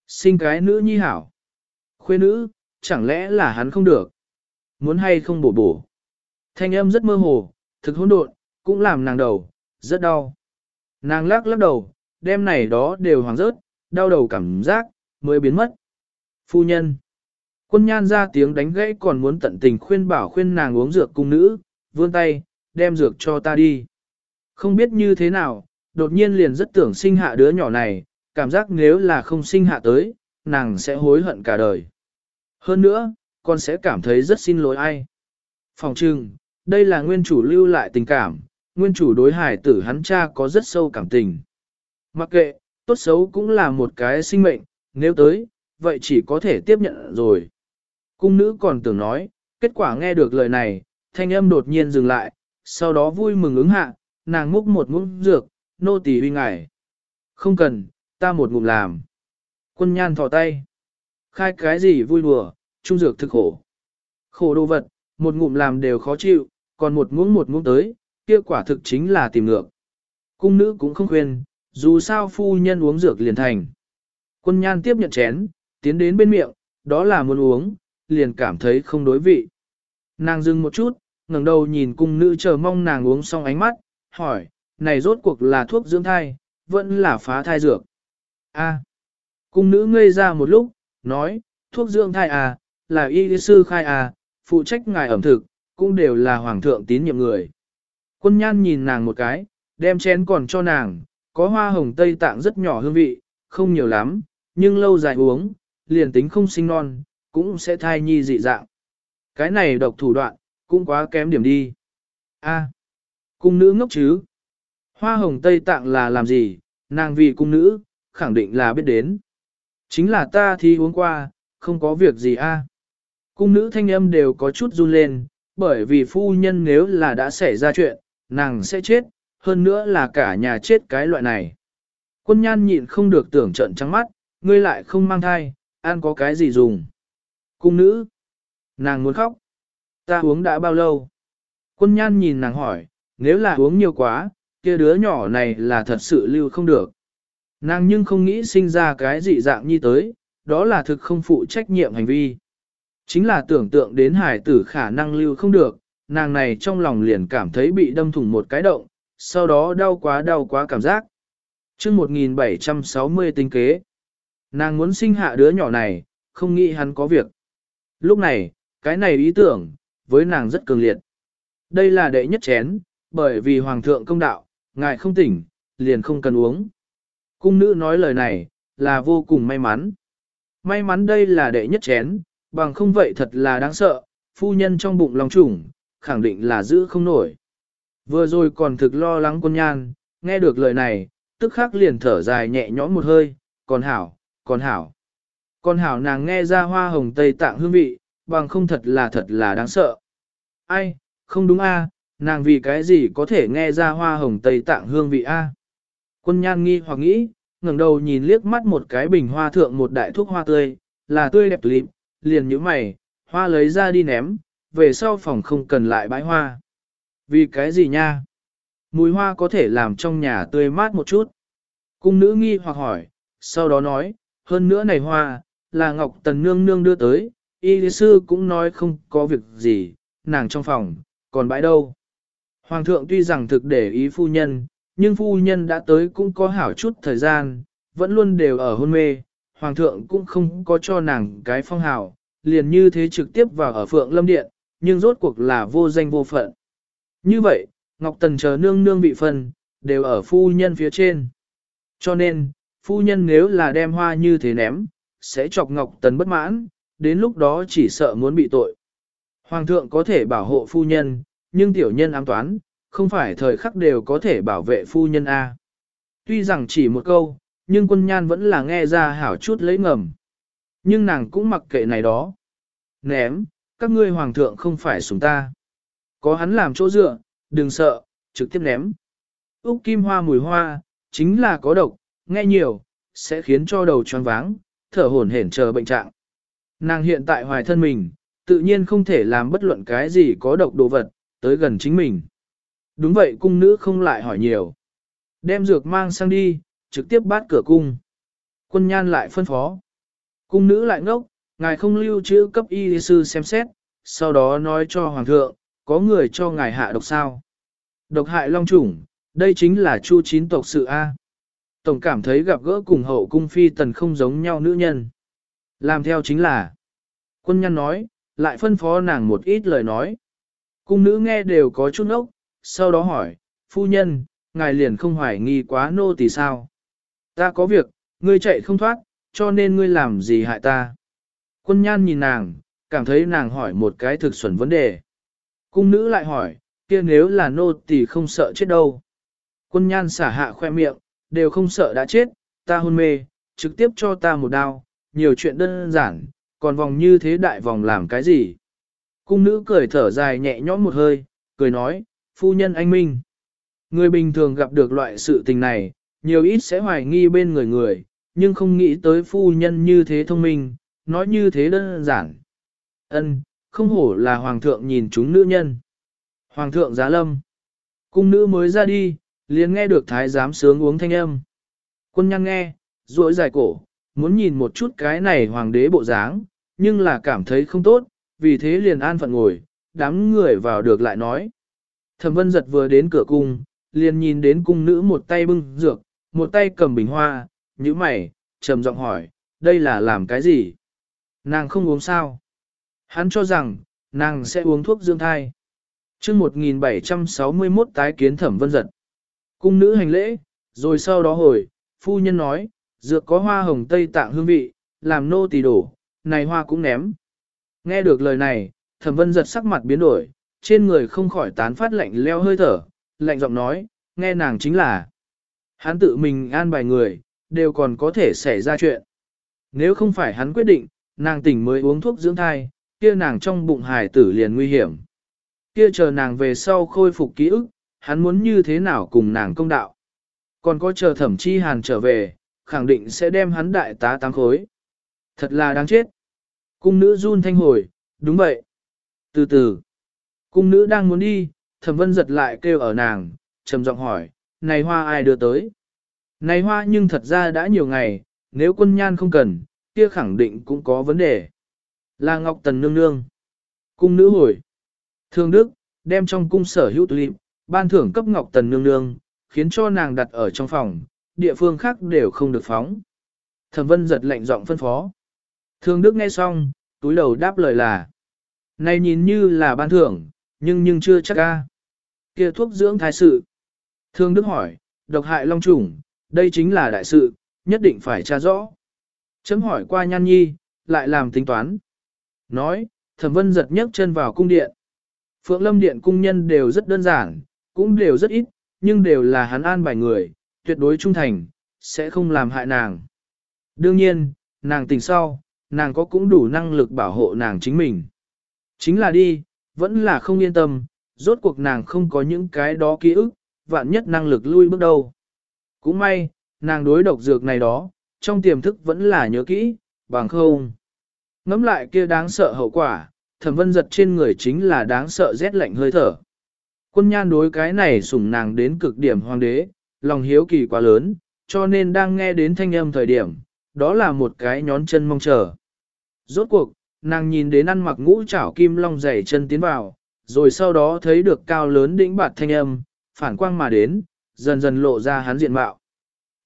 Sinh cái nữ nhi hảo. Khuê nữ, chẳng lẽ là hắn không được. Muốn hay không bổ bổ. Thanh âm rất mơ hồ, thực hỗn độn, cũng làm nàng đầu, rất đau. Nàng lắc lắc đầu, đêm này đó đều hoàng rớt, đau đầu cảm giác, mới biến mất. Phu nhân. Quân nhan ra tiếng đánh gãy còn muốn tận tình khuyên bảo khuyên nàng uống dược cung nữ, vươn tay, đem dược cho ta đi. Không biết như thế nào, đột nhiên liền rất tưởng sinh hạ đứa nhỏ này, cảm giác nếu là không sinh hạ tới, nàng sẽ hối hận cả đời. Hơn nữa, con sẽ cảm thấy rất xin lỗi ai. Phòng trừng, đây là nguyên chủ lưu lại tình cảm, nguyên chủ đối hải tử hắn cha có rất sâu cảm tình. Mặc kệ, tốt xấu cũng là một cái sinh mệnh, nếu tới, vậy chỉ có thể tiếp nhận rồi. Cung nữ còn tưởng nói, kết quả nghe được lời này, thanh âm đột nhiên dừng lại, sau đó vui mừng ứng hạ, nàng múc một ngụm dược, nô tỳ huy ngải. Không cần, ta một ngụm làm. Quân nhan thò tay. Khai cái gì vui đùa, trung dược thực khổ. Khổ đồ vật, một ngụm làm đều khó chịu, còn một muỗng một muỗng tới, kia quả thực chính là tìm ngược. Cung nữ cũng không khuyên, dù sao phu nhân uống dược liền thành. Quân nhan tiếp nhận chén, tiến đến bên miệng, đó là muốn uống, liền cảm thấy không đối vị. Nàng dừng một chút, ngẩng đầu nhìn cung nữ chờ mong nàng uống xong ánh mắt, hỏi, này rốt cuộc là thuốc dưỡng thai, vẫn là phá thai dược. A. Cung nữ ngây ra một lúc, nói, thuốc dưỡng thai à, là y sư khai à, phụ trách ngài ẩm thực, cũng đều là hoàng thượng tín nhiệm người. Quân nhan nhìn nàng một cái, đem chén còn cho nàng, có hoa hồng tây tạng rất nhỏ hương vị, không nhiều lắm, nhưng lâu dài uống, liền tính không sinh non, cũng sẽ thai nhi dị dạng. Cái này độc thủ đoạn, cũng quá kém điểm đi. A, cung nữ ngốc chứ. Hoa hồng Tây Tạng là làm gì, nàng vì cung nữ, khẳng định là biết đến. Chính là ta thì uống qua, không có việc gì a. Cung nữ thanh âm đều có chút run lên, bởi vì phu nhân nếu là đã xảy ra chuyện, nàng sẽ chết, hơn nữa là cả nhà chết cái loại này. Quân nhan nhịn không được tưởng trận trắng mắt, ngươi lại không mang thai, ăn có cái gì dùng. Cung nữ, nàng muốn khóc. Ta uống đã bao lâu? Quân nhan nhìn nàng hỏi, nếu là uống nhiều quá, kia đứa nhỏ này là thật sự lưu không được. Nàng nhưng không nghĩ sinh ra cái dị dạng như tới, đó là thực không phụ trách nhiệm hành vi. Chính là tưởng tượng đến hải tử khả năng lưu không được, nàng này trong lòng liền cảm thấy bị đâm thủng một cái động, sau đó đau quá đau quá cảm giác. chương 1760 tinh kế. Nàng muốn sinh hạ đứa nhỏ này, không nghĩ hắn có việc. Lúc này, cái này ý tưởng, với nàng rất cường liệt. Đây là đệ nhất chén, bởi vì hoàng thượng công đạo, ngài không tỉnh, liền không cần uống. Cung nữ nói lời này, là vô cùng may mắn. May mắn đây là đệ nhất chén, bằng không vậy thật là đáng sợ, phu nhân trong bụng lòng trùng, khẳng định là giữ không nổi. Vừa rồi còn thực lo lắng quân nhan, nghe được lời này, tức khắc liền thở dài nhẹ nhõm một hơi, còn hảo, còn hảo. Còn hảo nàng nghe ra hoa hồng tây tạng hương vị, bằng không thật là thật là đáng sợ. Ai, không đúng a, nàng vì cái gì có thể nghe ra hoa hồng tây tạng hương vị a? Quân nhan nghi hoặc nghĩ, ngẩng đầu nhìn liếc mắt một cái bình hoa thượng một đại thuốc hoa tươi, là tươi đẹp lịp, liền nhíu mày, hoa lấy ra đi ném, về sau phòng không cần lại bãi hoa. Vì cái gì nha? Mùi hoa có thể làm trong nhà tươi mát một chút. Cung nữ nghi hoặc hỏi, sau đó nói, hơn nữa này hoa, là Ngọc Tần Nương Nương đưa tới, y lý sư cũng nói không có việc gì, nàng trong phòng, còn bãi đâu. Hoàng thượng tuy rằng thực để ý phu nhân, nhưng phu nhân đã tới cũng có hảo chút thời gian, vẫn luôn đều ở hôn mê, hoàng thượng cũng không có cho nàng cái phong hào, liền như thế trực tiếp vào ở phượng lâm điện, nhưng rốt cuộc là vô danh vô phận. Như vậy, Ngọc Tần chờ nương nương bị phân, đều ở phu nhân phía trên. Cho nên, phu nhân nếu là đem hoa như thế ném, sẽ chọc Ngọc Tần bất mãn, đến lúc đó chỉ sợ muốn bị tội. Hoàng thượng có thể bảo hộ phu nhân, nhưng tiểu nhân ám toán, không phải thời khắc đều có thể bảo vệ phu nhân A. Tuy rằng chỉ một câu, nhưng quân nhan vẫn là nghe ra hảo chút lấy ngầm. Nhưng nàng cũng mặc kệ này đó. Ném, các ngươi hoàng thượng không phải sủng ta. Có hắn làm chỗ dựa, đừng sợ, trực tiếp ném. Úc kim hoa mùi hoa, chính là có độc, nghe nhiều, sẽ khiến cho đầu choáng váng, thở hổn hển chờ bệnh trạng. Nàng hiện tại hoài thân mình, tự nhiên không thể làm bất luận cái gì có độc đồ vật, tới gần chính mình. Đúng vậy cung nữ không lại hỏi nhiều. Đem dược mang sang đi, trực tiếp bắt cửa cung. Quân nhan lại phân phó. Cung nữ lại ngốc, ngài không lưu trữ cấp y sư xem xét, sau đó nói cho hoàng thượng, có người cho ngài hạ độc sao. Độc hại long chủng, đây chính là chu chín tộc sự A. Tổng cảm thấy gặp gỡ cùng hậu cung phi tần không giống nhau nữ nhân. Làm theo chính là, quân nhân nói, lại phân phó nàng một ít lời nói. Cung nữ nghe đều có chút ốc, sau đó hỏi, phu nhân, ngài liền không hoài nghi quá nô tỳ sao? Ta có việc, ngươi chạy không thoát, cho nên ngươi làm gì hại ta? Quân nhan nhìn nàng, cảm thấy nàng hỏi một cái thực xuẩn vấn đề. Cung nữ lại hỏi, kia nếu là nô tỳ không sợ chết đâu? Quân nhan xả hạ khoe miệng, đều không sợ đã chết, ta hôn mê, trực tiếp cho ta một đao, nhiều chuyện đơn giản, còn vòng như thế đại vòng làm cái gì? Cung nữ cười thở dài nhẹ nhõm một hơi, cười nói, phu nhân anh minh. Người bình thường gặp được loại sự tình này, nhiều ít sẽ hoài nghi bên người người, nhưng không nghĩ tới phu nhân như thế thông minh, nói như thế đơn giản. Ân, không hổ là hoàng thượng nhìn chúng nữ nhân. Hoàng thượng giá lâm. Cung nữ mới ra đi, liền nghe được thái giám sướng uống thanh âm. Quân nhăn nghe, duỗi dài cổ, muốn nhìn một chút cái này hoàng đế bộ dáng, nhưng là cảm thấy không tốt, vì thế liền an phận ngồi, đám người vào được lại nói. Thẩm vân giật vừa đến cửa cung, liền nhìn đến cung nữ một tay bưng dược, một tay cầm bình hoa, như mày, trầm giọng hỏi, đây là làm cái gì? Nàng không uống sao? Hắn cho rằng, nàng sẽ uống thuốc dưỡng thai. chương 1761 tái kiến thẩm vân giật. Cung nữ hành lễ, rồi sau đó hồi, phu nhân nói, dược có hoa hồng tây tạng hương vị, làm nô tỳ đổ, này hoa cũng ném. Nghe được lời này, thẩm vân giật sắc mặt biến đổi, trên người không khỏi tán phát lạnh leo hơi thở, lạnh giọng nói, nghe nàng chính là. Hắn tự mình an bài người, đều còn có thể xảy ra chuyện. Nếu không phải hắn quyết định, nàng tỉnh mới uống thuốc dưỡng thai, kia nàng trong bụng hài tử liền nguy hiểm. Kia chờ nàng về sau khôi phục ký ức, hắn muốn như thế nào cùng nàng công đạo. Còn có chờ thẩm chi hàn trở về, khẳng định sẽ đem hắn đại tá tăng khối. Thật là đáng chết. Cung nữ run thanh hồi, đúng vậy. Từ từ, cung nữ đang muốn đi, thẩm vân giật lại kêu ở nàng, trầm giọng hỏi, này hoa ai đưa tới? Này hoa nhưng thật ra đã nhiều ngày, nếu quân nhan không cần, kia khẳng định cũng có vấn đề. Là Ngọc Tần nương nương. Cung nữ hồi. Thương Đức, đem trong cung sở hữu tulip, ban thưởng cấp Ngọc Tần nương nương, khiến cho nàng đặt ở trong phòng, địa phương khác đều không được phóng. Thẩm vân giật lệnh giọng phân phó. Thương Đức nghe xong, túi đầu đáp lời là. Này nhìn như là ban thưởng, nhưng nhưng chưa chắc ca. Kia thuốc dưỡng thái sự. Thương Đức hỏi, độc hại long trùng, đây chính là đại sự, nhất định phải tra rõ. Chấm hỏi qua nhan nhi, lại làm tính toán. Nói, thẩm vân giật nhấc chân vào cung điện. Phượng lâm điện cung nhân đều rất đơn giản, cũng đều rất ít, nhưng đều là hắn an bài người, tuyệt đối trung thành, sẽ không làm hại nàng. Đương nhiên, nàng tỉnh sau, nàng có cũng đủ năng lực bảo hộ nàng chính mình. Chính là đi, vẫn là không yên tâm, rốt cuộc nàng không có những cái đó ký ức, vạn nhất năng lực lui bước đầu. Cũng may, nàng đối độc dược này đó, trong tiềm thức vẫn là nhớ kỹ, bằng không. Ngắm lại kia đáng sợ hậu quả, thẩm vân giật trên người chính là đáng sợ rét lạnh hơi thở. Quân nhan đối cái này sủng nàng đến cực điểm hoàng đế, lòng hiếu kỳ quá lớn, cho nên đang nghe đến thanh âm thời điểm, đó là một cái nhón chân mong chờ. Rốt cuộc, nàng nhìn đến ăn mặc ngũ chảo kim long dày chân tiến vào, rồi sau đó thấy được cao lớn đỉnh bạt thanh âm, phản quang mà đến, dần dần lộ ra hắn diện mạo.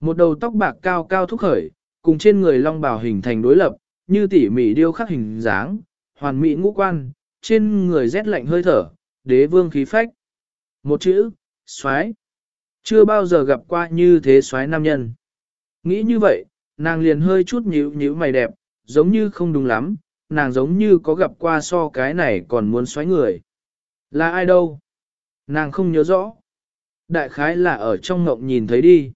Một đầu tóc bạc cao cao thúc khởi, cùng trên người long bào hình thành đối lập, như tỉ mỉ điêu khắc hình dáng, hoàn mỹ ngũ quan, trên người rét lạnh hơi thở, đế vương khí phách. Một chữ, xoái. Chưa bao giờ gặp qua như thế xoái nam nhân. Nghĩ như vậy, nàng liền hơi chút nhíu nhíu mày đẹp, giống như không đúng lắm, nàng giống như có gặp qua so cái này còn muốn xoáy người. Là ai đâu? Nàng không nhớ rõ. Đại khái là ở trong ngộng nhìn thấy đi.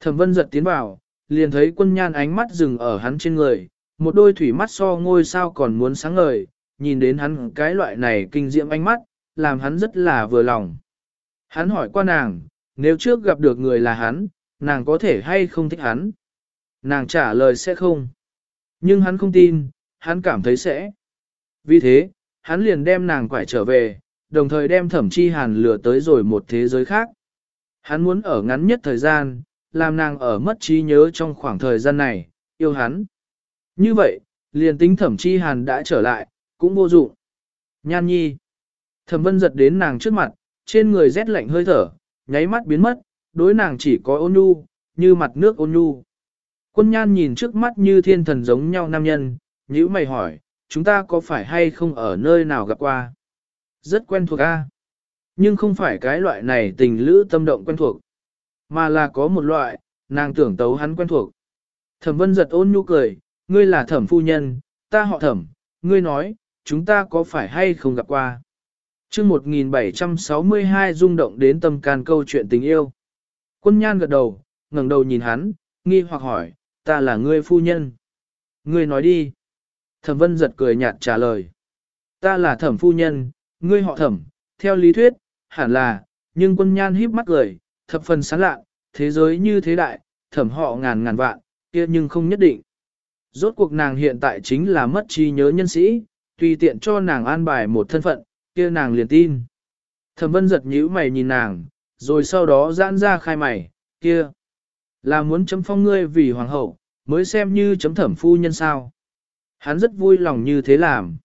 Thẩm vân giật tiến vào, liền thấy quân nhan ánh mắt dừng ở hắn trên người, một đôi thủy mắt so ngôi sao còn muốn sáng ngời, nhìn đến hắn cái loại này kinh diễm ánh mắt, làm hắn rất là vừa lòng. Hắn hỏi qua nàng, nếu trước gặp được người là hắn, nàng có thể hay không thích hắn? Nàng trả lời sẽ không. Nhưng hắn không tin, hắn cảm thấy sẽ. Vì thế, hắn liền đem nàng quải trở về, đồng thời đem thẩm chi hàn lừa tới rồi một thế giới khác. Hắn muốn ở ngắn nhất thời gian, làm nàng ở mất trí nhớ trong khoảng thời gian này, yêu hắn. Như vậy, liền tính thẩm chi hàn đã trở lại, cũng vô dụng. Nhan nhi. Thẩm vân giật đến nàng trước mặt, trên người rét lạnh hơi thở, nháy mắt biến mất, đối nàng chỉ có ôn nhu, như mặt nước ôn nhu. Quân nhan nhìn trước mắt như thiên thần giống nhau nam nhân, nhữ mày hỏi, chúng ta có phải hay không ở nơi nào gặp qua? Rất quen thuộc a, Nhưng không phải cái loại này tình lữ tâm động quen thuộc, mà là có một loại, nàng tưởng tấu hắn quen thuộc. Thẩm vân giật ôn nhu cười, ngươi là thẩm phu nhân, ta họ thẩm, ngươi nói, chúng ta có phải hay không gặp qua? Chương 1762 rung động đến tâm can câu chuyện tình yêu. Quân nhan gật đầu, ngẩng đầu nhìn hắn, nghi hoặc hỏi, ta là ngươi phu nhân. Ngươi nói đi. Thẩm vân giật cười nhạt trả lời. Ta là thẩm phu nhân, ngươi họ thẩm, theo lý thuyết, hẳn là, nhưng quân nhan híp mắt cười, thập phần sáng lạ, thế giới như thế đại, thẩm họ ngàn ngàn vạn, kia nhưng không nhất định. Rốt cuộc nàng hiện tại chính là mất trí nhớ nhân sĩ, tùy tiện cho nàng an bài một thân phận, kia nàng liền tin. Thẩm vân giật nhíu mày nhìn nàng, rồi sau đó giãn ra khai mày, kia. Là muốn chấm phong ngươi vì hoàng hậu, mới xem như chấm thẩm phu nhân sao. Hắn rất vui lòng như thế làm.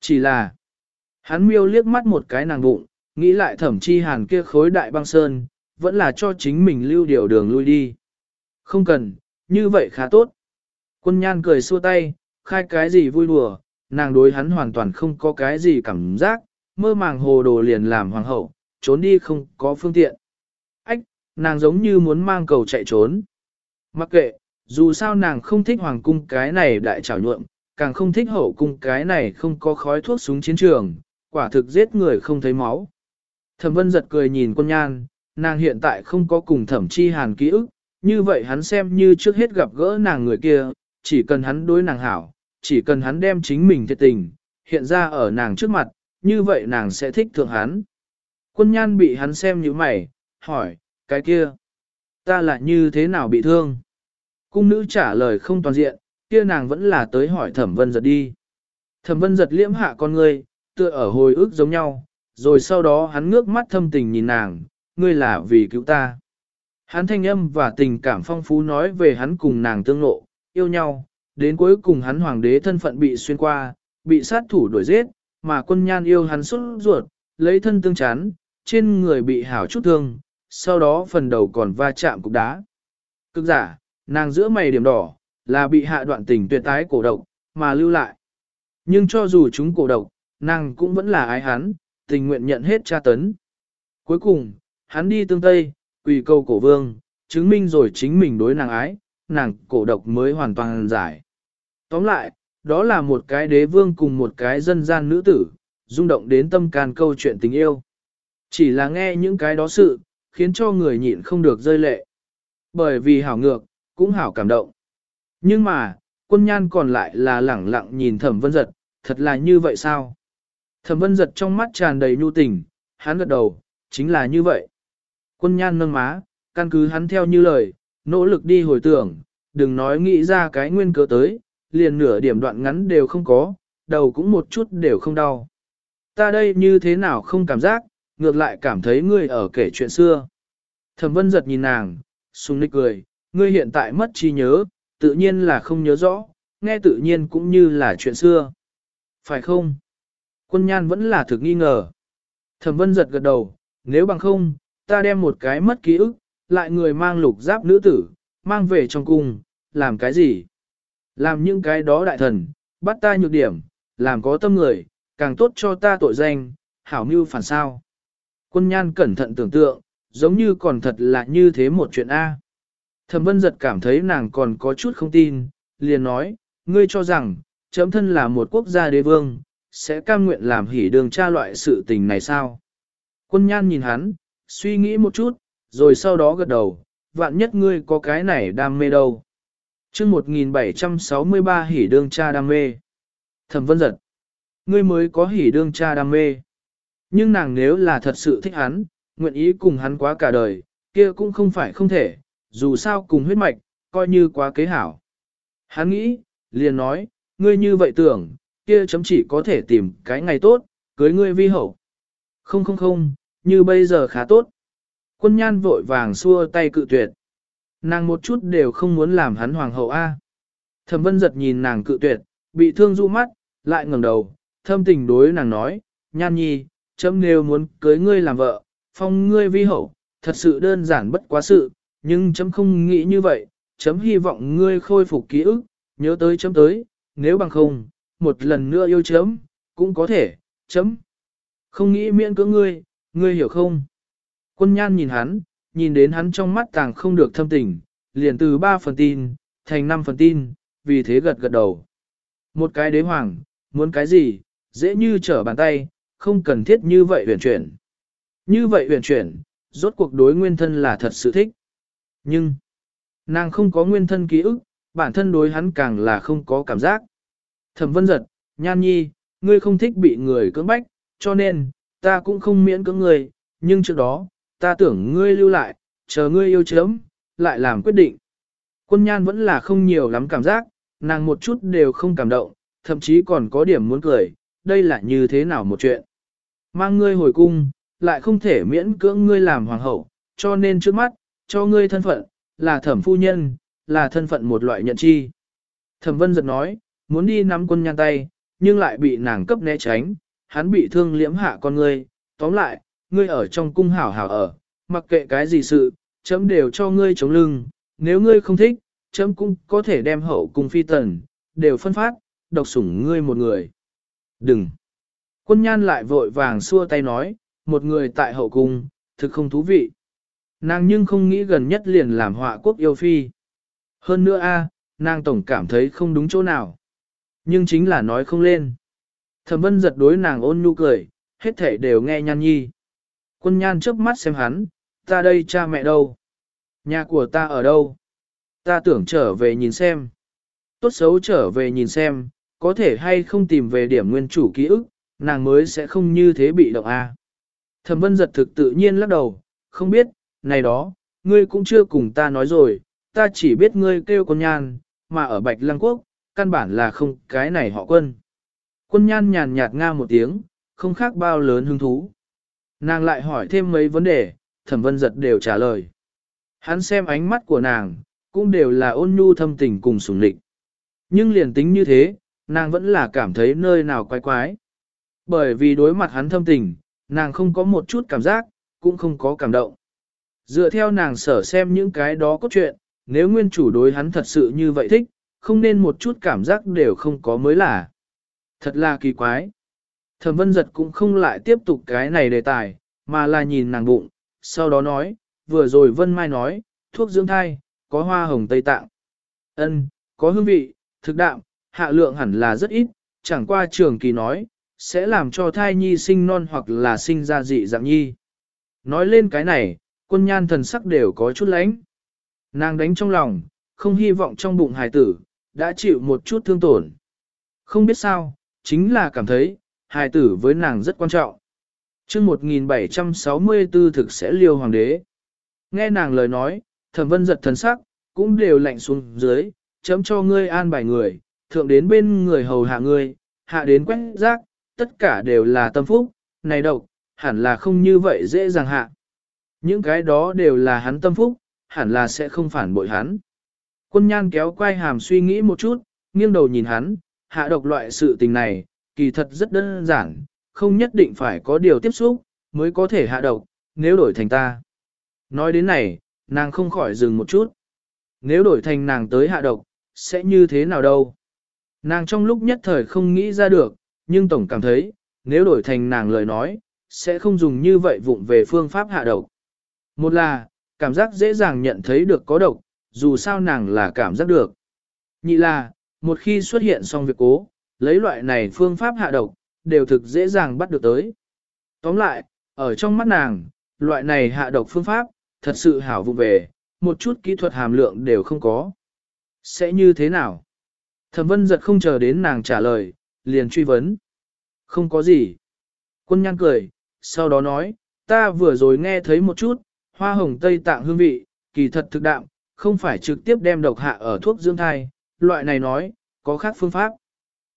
Chỉ là, hắn miêu liếc mắt một cái nàng bụng, nghĩ lại thẩm chi hàn kia khối đại băng sơn, vẫn là cho chính mình lưu điều đường lui đi. Không cần, như vậy khá tốt. Quân nhan cười xua tay, khai cái gì vui đùa, nàng đối hắn hoàn toàn không có cái gì cảm giác, mơ màng hồ đồ liền làm hoàng hậu, trốn đi không có phương tiện. Ách, nàng giống như muốn mang cầu chạy trốn. Mặc kệ, dù sao nàng không thích hoàng cung cái này đại trảo nhuộm, càng không thích hậu cung cái này không có khói thuốc súng chiến trường, quả thực giết người không thấy máu. Thẩm vân giật cười nhìn quân nhan, nàng hiện tại không có cùng thẩm chi hàn ký ức, như vậy hắn xem như trước hết gặp gỡ nàng người kia, chỉ cần hắn đối nàng hảo, chỉ cần hắn đem chính mình thiệt tình, hiện ra ở nàng trước mặt, như vậy nàng sẽ thích thượng hắn. Quân nhan bị hắn xem như mày, hỏi, cái kia, ta là như thế nào bị thương? Cung nữ trả lời không toàn diện, kia nàng vẫn là tới hỏi thẩm vân giật đi. Thẩm vân giật liễm hạ con ngươi, tựa ở hồi ức giống nhau, rồi sau đó hắn ngước mắt thâm tình nhìn nàng, ngươi là vì cứu ta. Hắn thanh âm và tình cảm phong phú nói về hắn cùng nàng tương lộ, yêu nhau, đến cuối cùng hắn hoàng đế thân phận bị xuyên qua, bị sát thủ đuổi giết, mà quân nhan yêu hắn xuất ruột, lấy thân tương chán, trên người bị hảo chút thương, sau đó phần đầu còn va chạm cục đá. Cực giả, nàng giữa mày điểm đỏ, là bị hạ đoạn tình tuyệt tái cổ độc, mà lưu lại. Nhưng cho dù chúng cổ độc, nàng cũng vẫn là ái hắn, tình nguyện nhận hết tra tấn. Cuối cùng, hắn đi tương tây, quỳ cầu cổ vương, chứng minh rồi chính mình đối nàng ái, nàng cổ độc mới hoàn toàn giải. Tóm lại, đó là một cái đế vương cùng một cái dân gian nữ tử, rung động đến tâm can câu chuyện tình yêu. Chỉ là nghe những cái đó sự, khiến cho người nhịn không được rơi lệ. Bởi vì hảo ngược, cũng hảo cảm động. Nhưng mà, quân nhan còn lại là lẳng lặng nhìn thẩm vân giật, thật là như vậy sao? Thẩm vân giật trong mắt tràn đầy nhu tình, hắn gật đầu, chính là như vậy. Quân nhan nâng má, căn cứ hắn theo như lời, nỗ lực đi hồi tưởng, đừng nói nghĩ ra cái nguyên cớ tới, liền nửa điểm đoạn ngắn đều không có, đầu cũng một chút đều không đau. Ta đây như thế nào không cảm giác, ngược lại cảm thấy ngươi ở kể chuyện xưa. Thẩm vân giật nhìn nàng, sung nịch cười, ngươi hiện tại mất trí nhớ, tự nhiên là không nhớ rõ, nghe tự nhiên cũng như là chuyện xưa. Phải không? Quân nhan vẫn là thực nghi ngờ. Thẩm vân giật gật đầu, nếu bằng không, ta đem một cái mất ký ức, lại người mang lục giáp nữ tử, mang về trong cung, làm cái gì? Làm những cái đó đại thần, bắt ta nhược điểm, làm có tâm người, càng tốt cho ta tội danh, hảo mưu phản sao. Quân nhan cẩn thận tưởng tượng, giống như còn thật là như thế một chuyện A. Thẩm vân giật cảm thấy nàng còn có chút không tin, liền nói, ngươi cho rằng, chấm thân là một quốc gia đế vương, sẽ cam nguyện làm hỉ đường tra loại sự tình này sao? Quân nhan nhìn hắn, suy nghĩ một chút, rồi sau đó gật đầu, vạn nhất ngươi có cái này đam mê đâu chương 1763 hỉ đương cha đam mê. Thẩm vân giật. Ngươi mới có hỉ đương cha đam mê. Nhưng nàng nếu là thật sự thích hắn, nguyện ý cùng hắn quá cả đời, kia cũng không phải không thể, dù sao cùng huyết mạch, coi như quá kế hảo. Hắn nghĩ, liền nói, ngươi như vậy tưởng, kia chấm chỉ có thể tìm cái ngày tốt, cưới ngươi vi hậu. Không không không, như bây giờ khá tốt. Quân nhan vội vàng xua tay cự tuyệt. Nàng một chút đều không muốn làm hắn hoàng hậu A. Thẩm vân giật nhìn nàng cự tuyệt, bị thương du mắt, lại ngẩng đầu, thâm tình đối nàng nói, nhan nhi, chấm nếu muốn cưới ngươi làm vợ, phong ngươi vi hậu, thật sự đơn giản bất quá sự, nhưng chấm không nghĩ như vậy, chấm hy vọng ngươi khôi phục ký ức, nhớ tới chấm tới, nếu bằng không, một lần nữa yêu chấm, cũng có thể, chấm. Không nghĩ miễn cưỡng ngươi, ngươi hiểu không? Quân nhan nhìn hắn, nhìn đến hắn trong mắt tàng không được thâm tình, liền từ 3 phần tin, thành 5 phần tin, vì thế gật gật đầu. Một cái đế hoàng, muốn cái gì, dễ như trở bàn tay, không cần thiết như vậy huyền chuyển. Như vậy huyền chuyển, rốt cuộc đối nguyên thân là thật sự thích. Nhưng, nàng không có nguyên thân ký ức, bản thân đối hắn càng là không có cảm giác. Thẩm vân giật, nhan nhi, ngươi không thích bị người cưỡng bách, cho nên, ta cũng không miễn cưỡng ngươi, nhưng trước đó, ta tưởng ngươi lưu lại, chờ ngươi yêu chớm, lại làm quyết định. Quân nhan vẫn là không nhiều lắm cảm giác, nàng một chút đều không cảm động, thậm chí còn có điểm muốn cười, đây là như thế nào một chuyện. Mang ngươi hồi cung, lại không thể miễn cưỡng ngươi làm hoàng hậu, cho nên trước mắt, cho ngươi thân phận, là thẩm phu nhân, là thân phận một loại nhận chi. Thẩm vân giật nói, muốn đi nắm quân nhan tay, nhưng lại bị nàng cấp né tránh, hắn bị thương liễm hạ con ngươi, tóm lại, ngươi ở trong cung hảo hảo ở, mặc kệ cái gì sự, chấm đều cho ngươi chống lưng, nếu ngươi không thích, chấm cũng có thể đem hậu cung phi tần, đều phân phát, độc sủng ngươi một người. Đừng! Quân nhan lại vội vàng xua tay nói, một người tại hậu cung, thực không thú vị. Nàng nhưng không nghĩ gần nhất liền làm họa quốc yêu phi. Hơn nữa a, nàng tổng cảm thấy không đúng chỗ nào. Nhưng chính là nói không lên. Thẩm vân giật đối nàng ôn nhu cười, hết thể đều nghe nhan nhi. Quân nhan trước mắt xem hắn, ta đây cha mẹ đâu? Nhà của ta ở đâu? Ta tưởng trở về nhìn xem. Tốt xấu trở về nhìn xem, có thể hay không tìm về điểm nguyên chủ ký ức, nàng mới sẽ không như thế bị động a. Thẩm vân giật thực tự nhiên lắc đầu, không biết, này đó, ngươi cũng chưa cùng ta nói rồi, ta chỉ biết ngươi kêu con nhan, mà ở Bạch Lăng Quốc, căn bản là không cái này họ quân. Quân nhan nhàn nhạt nga một tiếng, không khác bao lớn hứng thú. Nàng lại hỏi thêm mấy vấn đề, thẩm vân giật đều trả lời. Hắn xem ánh mắt của nàng, cũng đều là ôn nhu thâm tình cùng sủng lịch. Nhưng liền tính như thế, nàng vẫn là cảm thấy nơi nào quái quái. Bởi vì đối mặt hắn thâm tình, nàng không có một chút cảm giác, cũng không có cảm động. Dựa theo nàng sở xem những cái đó có chuyện, nếu nguyên chủ đối hắn thật sự như vậy thích, không nên một chút cảm giác đều không có mới là. Thật là kỳ quái. Thẩm vân giật cũng không lại tiếp tục cái này đề tài, mà là nhìn nàng bụng, sau đó nói, vừa rồi Vân Mai nói, thuốc dưỡng thai, có hoa hồng Tây Tạng. ân có hương vị, thực đạm, hạ lượng hẳn là rất ít, chẳng qua trường kỳ nói, sẽ làm cho thai nhi sinh non hoặc là sinh ra dị dạng nhi. Nói lên cái này, quân nhan thần sắc đều có chút lánh. Nàng đánh trong lòng, không hy vọng trong bụng hài tử, đã chịu một chút thương tổn. Không biết sao, chính là cảm thấy, hài tử với nàng rất quan trọng. chương 1764 thực sẽ liêu hoàng đế. Nghe nàng lời nói, thẩm vân giật thần sắc, cũng đều lạnh xuống dưới, chấm cho ngươi an bài người, thượng đến bên người hầu hạ ngươi, hạ đến quét rác, tất cả đều là tâm phúc, này độc, hẳn là không như vậy dễ dàng hạ. Những cái đó đều là hắn tâm phúc, hẳn là sẽ không phản bội hắn. Quân nhan kéo quay hàm suy nghĩ một chút, nghiêng đầu nhìn hắn, hạ độc loại sự tình này, kỳ thật rất đơn giản, không nhất định phải có điều tiếp xúc, mới có thể hạ độc, nếu đổi thành ta. Nói đến này, nàng không khỏi dừng một chút. Nếu đổi thành nàng tới hạ độc, sẽ như thế nào đâu? Nàng trong lúc nhất thời không nghĩ ra được, nhưng tổng cảm thấy, nếu đổi thành nàng lời nói, sẽ không dùng như vậy vụng về phương pháp hạ độc. Một là, cảm giác dễ dàng nhận thấy được có độc, dù sao nàng là cảm giác được. Nhị là, một khi xuất hiện xong việc cố, lấy loại này phương pháp hạ độc, đều thực dễ dàng bắt được tới. Tóm lại, ở trong mắt nàng, loại này hạ độc phương pháp, thật sự hảo vụ về, một chút kỹ thuật hàm lượng đều không có. Sẽ như thế nào? Thẩm vân giật không chờ đến nàng trả lời, liền truy vấn. Không có gì. Quân nhan cười, sau đó nói, ta vừa rồi nghe thấy một chút, hoa hồng Tây Tạng hương vị, kỳ thật thực đạm, không phải trực tiếp đem độc hạ ở thuốc dưỡng thai, loại này nói, có khác phương pháp.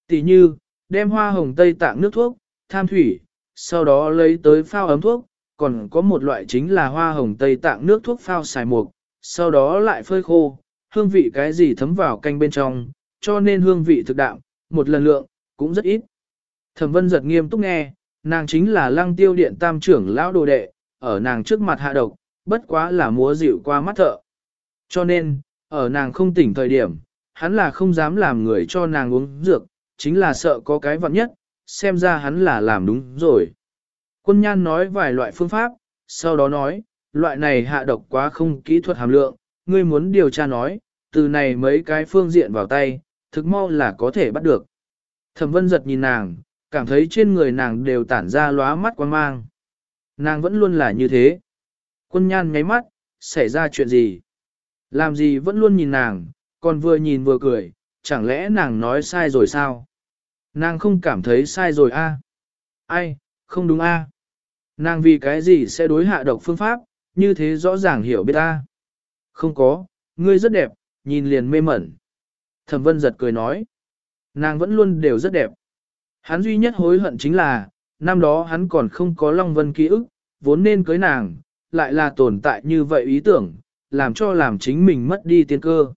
Tỷ như, đem hoa hồng Tây Tạng nước thuốc, tham thủy, sau đó lấy tới phao ấm thuốc, còn có một loại chính là hoa hồng Tây Tạng nước thuốc phao xài mục, sau đó lại phơi khô, hương vị cái gì thấm vào canh bên trong, cho nên hương vị thực đạm, một lần lượng, cũng rất ít. Thẩm vân giật nghiêm túc nghe, nàng chính là lăng tiêu điện tam trưởng lão đồ đệ, ở nàng trước mặt hạ độc, bất quá là múa dịu qua mắt thợ. Cho nên, ở nàng không tỉnh thời điểm, hắn là không dám làm người cho nàng uống dược, chính là sợ có cái vặn nhất, xem ra hắn là làm đúng rồi. Quân nhan nói vài loại phương pháp, sau đó nói, loại này hạ độc quá không kỹ thuật hàm lượng, ngươi muốn điều tra nói, từ này mấy cái phương diện vào tay, thực mau là có thể bắt được. Thẩm vân giật nhìn nàng, cảm thấy trên người nàng đều tản ra lóa mắt quan mang. Nàng vẫn luôn là như thế. Quân nhan nháy mắt, xảy ra chuyện gì? Làm gì vẫn luôn nhìn nàng, còn vừa nhìn vừa cười, chẳng lẽ nàng nói sai rồi sao? Nàng không cảm thấy sai rồi a? Ai, không đúng a? Nàng vì cái gì sẽ đối hạ độc phương pháp, như thế rõ ràng hiểu biết ta. Không có, ngươi rất đẹp, nhìn liền mê mẩn. Thẩm vân giật cười nói. Nàng vẫn luôn đều rất đẹp. Hắn duy nhất hối hận chính là, năm đó hắn còn không có Long Vân ký ức, vốn nên cưới nàng, lại là tồn tại như vậy ý tưởng, làm cho làm chính mình mất đi tiên cơ.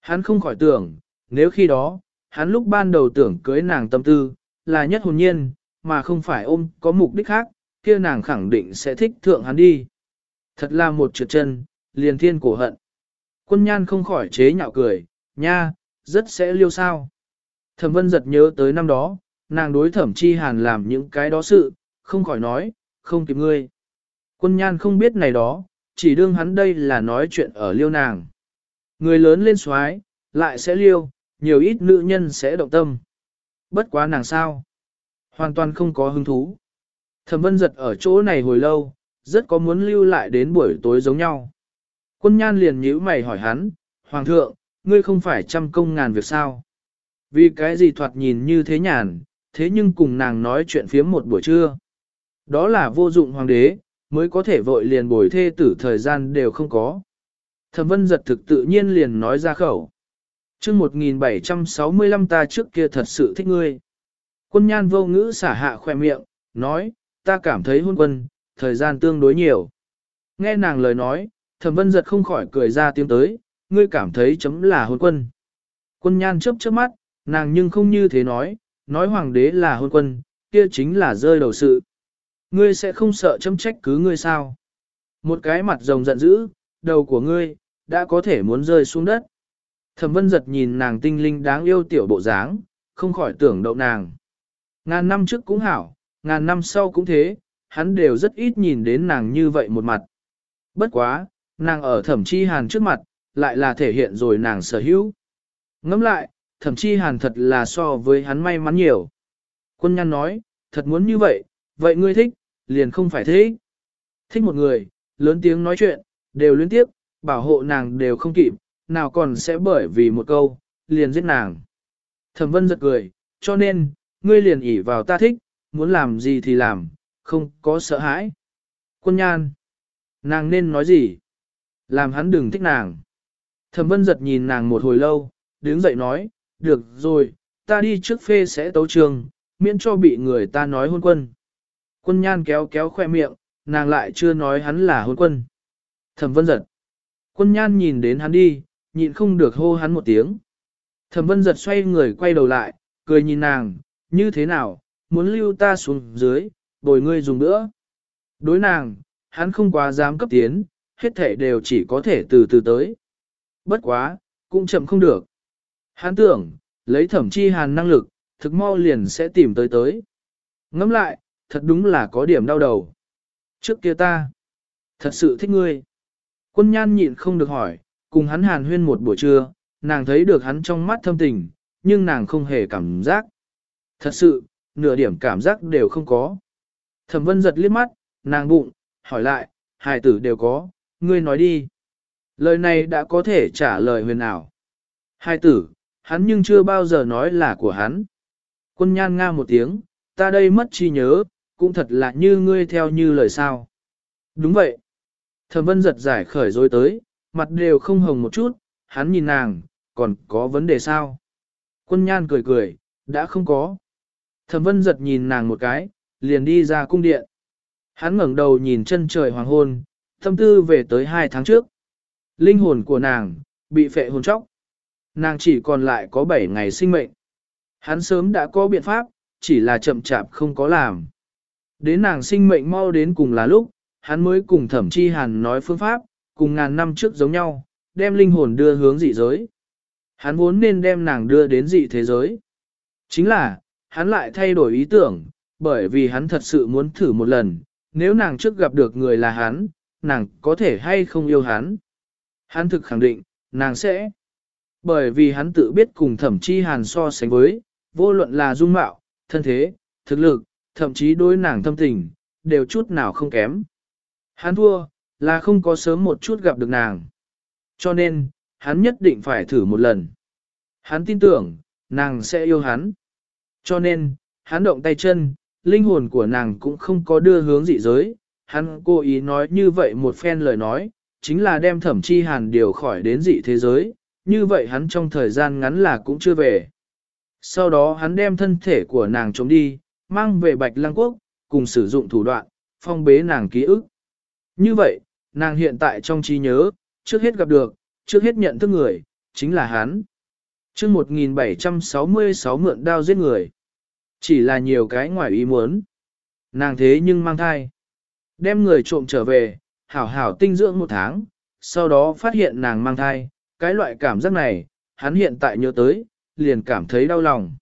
Hắn không khỏi tưởng, nếu khi đó, hắn lúc ban đầu tưởng cưới nàng tâm tư, là nhất hồn nhiên, mà không phải ôm có mục đích khác, kia nàng khẳng định sẽ thích thượng hắn đi. Thật là một trượt chân, liền thiên cổ hận. Quân nhan không khỏi chế nhạo cười, nha, rất sẽ liêu sao. Thẩm vân giật nhớ tới năm đó, nàng đối thẩm chi hàn làm những cái đó sự, không khỏi nói, không kịp ngươi. Quân nhan không biết này đó, chỉ đương hắn đây là nói chuyện ở liêu nàng. Người lớn lên xoái, lại sẽ liêu, nhiều ít nữ nhân sẽ động tâm. Bất quá nàng sao? Hoàn toàn không có hứng thú. Thẩm vân giật ở chỗ này hồi lâu, rất có muốn lưu lại đến buổi tối giống nhau. Quân nhan liền nhíu mày hỏi hắn, Hoàng thượng, ngươi không phải trăm công ngàn việc sao? Vì cái gì thoạt nhìn như thế nhàn, thế nhưng cùng nàng nói chuyện phiếm một buổi trưa. Đó là vô dụng hoàng đế, mới có thể vội liền bồi thê tử thời gian đều không có. Thẩm vân giật thực tự nhiên liền nói ra khẩu chương 1765 ta trước kia thật sự thích ngươi. Quân nhan vô ngữ xả hạ khoe miệng, nói, ta cảm thấy hôn quân, thời gian tương đối nhiều. Nghe nàng lời nói, thẩm vân giật không khỏi cười ra tiếng tới, ngươi cảm thấy chấm là hôn quân. Quân nhan chớp chớp mắt, nàng nhưng không như thế nói, nói hoàng đế là hôn quân, kia chính là rơi đầu sự. Ngươi sẽ không sợ chấm trách cứ ngươi sao? Một cái mặt rồng giận dữ, đầu của ngươi, đã có thể muốn rơi xuống đất. Thẩm vân giật nhìn nàng tinh linh đáng yêu tiểu bộ dáng, không khỏi tưởng đậu nàng. Ngàn năm trước cũng hảo, ngàn năm sau cũng thế, hắn đều rất ít nhìn đến nàng như vậy một mặt. Bất quá, nàng ở thẩm chi hàn trước mặt, lại là thể hiện rồi nàng sở hữu. Ngẫm lại, thẩm chi hàn thật là so với hắn may mắn nhiều. Quân nhăn nói, thật muốn như vậy, vậy ngươi thích, liền không phải thế. Thích một người, lớn tiếng nói chuyện, đều liên tiếp, bảo hộ nàng đều không kịp, nào còn sẽ bởi vì một câu, liền giết nàng. Thẩm vân giật cười, cho nên, ngươi liền ỉ vào ta thích, muốn làm gì thì làm, không có sợ hãi. Quân nhan, nàng nên nói gì? Làm hắn đừng thích nàng. Thẩm vân giật nhìn nàng một hồi lâu, đứng dậy nói, được rồi, ta đi trước phê sẽ tấu trường, miễn cho bị người ta nói hôn quân. Quân nhan kéo kéo khoe miệng, nàng lại chưa nói hắn là hôn quân. Thẩm vân giật. Quân nhan nhìn đến hắn đi, nhịn không được hô hắn một tiếng. Thẩm vân giật xoay người quay đầu lại, cười nhìn nàng, như thế nào, muốn lưu ta xuống dưới, bồi ngươi dùng nữa. Đối nàng, hắn không quá dám cấp tiến, hết thể đều chỉ có thể từ từ tới. Bất quá, cũng chậm không được. Hắn tưởng, lấy thẩm chi hàn năng lực, thực mau liền sẽ tìm tới tới. Ngẫm lại, thật đúng là có điểm đau đầu. Trước kia ta, thật sự thích ngươi. Quân nhan nhịn không được hỏi, cùng hắn hàn huyên một buổi trưa, nàng thấy được hắn trong mắt thâm tình, nhưng nàng không hề cảm giác. Thật sự, nửa điểm cảm giác đều không có. Thẩm vân giật liếc mắt, nàng bụng, hỏi lại, hài tử đều có, ngươi nói đi. Lời này đã có thể trả lời huyền ảo. Hai tử, hắn nhưng chưa bao giờ nói là của hắn. Quân nhan nga một tiếng, ta đây mất chi nhớ, cũng thật là như ngươi theo như lời sao. Đúng vậy. Thẩm vân giật giải khởi rồi tới, mặt đều không hồng một chút, hắn nhìn nàng, còn có vấn đề sao? Quân nhan cười cười, đã không có. Thẩm vân giật nhìn nàng một cái, liền đi ra cung điện. Hắn ngẩng đầu nhìn chân trời hoàng hôn, tâm tư về tới hai tháng trước. Linh hồn của nàng, bị phệ hồn chóc. Nàng chỉ còn lại có 7 ngày sinh mệnh. Hắn sớm đã có biện pháp, chỉ là chậm chạp không có làm. Đến nàng sinh mệnh mau đến cùng là lúc, hắn mới cùng thẩm chi hàn nói phương pháp, cùng ngàn năm trước giống nhau, đem linh hồn đưa hướng dị giới. Hắn vốn nên đem nàng đưa đến dị thế giới. Chính là, hắn lại thay đổi ý tưởng, bởi vì hắn thật sự muốn thử một lần, nếu nàng trước gặp được người là hắn, nàng có thể hay không yêu hắn. Hắn thực khẳng định, nàng sẽ. Bởi vì hắn tự biết cùng thẩm chi hàn so sánh với, vô luận là dung mạo, thân thế, thực lực, thậm chí đối nàng thâm tình, đều chút nào không kém. Hắn thua, là không có sớm một chút gặp được nàng. Cho nên, hắn nhất định phải thử một lần. Hắn tin tưởng, nàng sẽ yêu hắn. Cho nên, hắn động tay chân, linh hồn của nàng cũng không có đưa hướng dị giới. Hắn cố ý nói như vậy một phen lời nói, chính là đem thẩm chi hàn điều khỏi đến dị thế giới, như vậy hắn trong thời gian ngắn là cũng chưa về. Sau đó hắn đem thân thể của nàng trống đi, mang về Bạch Lăng Quốc, cùng sử dụng thủ đoạn, phong bế nàng ký ức. Như vậy, nàng hiện tại trong trí nhớ, trước hết gặp được, trước hết nhận thức người, chính là hắn. chương 1766 mượn đao giết người. Chỉ là nhiều cái ngoài ý muốn. Nàng thế nhưng mang thai. Đem người trộm trở về, hảo hảo tinh dưỡng một tháng, sau đó phát hiện nàng mang thai. Cái loại cảm giác này, hắn hiện tại nhớ tới, liền cảm thấy đau lòng.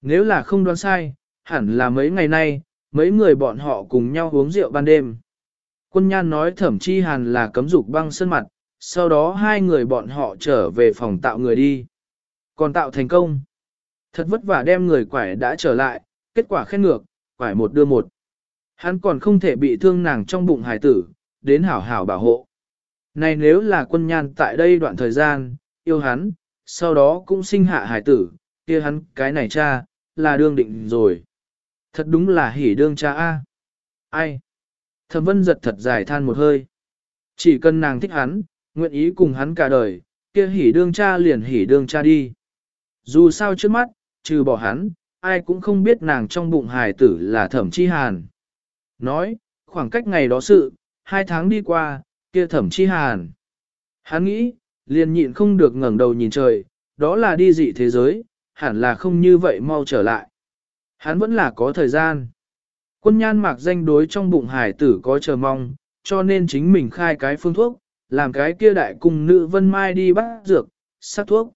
Nếu là không đoán sai, hẳn là mấy ngày nay, mấy người bọn họ cùng nhau uống rượu ban đêm. Quân nhan nói thẩm chi hàn là cấm dục băng sân mặt, sau đó hai người bọn họ trở về phòng tạo người đi. Còn tạo thành công. Thật vất vả đem người quải đã trở lại, kết quả khen ngược, quải một đưa một. Hắn còn không thể bị thương nàng trong bụng hải tử, đến hảo hảo bảo hộ. Này nếu là quân nhan tại đây đoạn thời gian, yêu hắn, sau đó cũng sinh hạ hải tử, kia hắn cái này cha, là đương định rồi. Thật đúng là hỉ đương cha A. Ai? Thẩm vân giật thật dài than một hơi. Chỉ cần nàng thích hắn, nguyện ý cùng hắn cả đời, kia hỉ đương cha liền hỉ đương cha đi. Dù sao trước mắt, trừ bỏ hắn, ai cũng không biết nàng trong bụng hài tử là thẩm chi hàn. Nói, khoảng cách ngày đó sự, hai tháng đi qua, kia thẩm chi hàn. Hắn nghĩ, liền nhịn không được ngẩng đầu nhìn trời, đó là đi dị thế giới, hẳn là không như vậy mau trở lại. Hắn vẫn là có thời gian. Quân nhan mạc danh đối trong bụng hải tử có chờ mong, cho nên chính mình khai cái phương thuốc, làm cái kia đại cung nữ vân mai đi bắt dược, sát thuốc.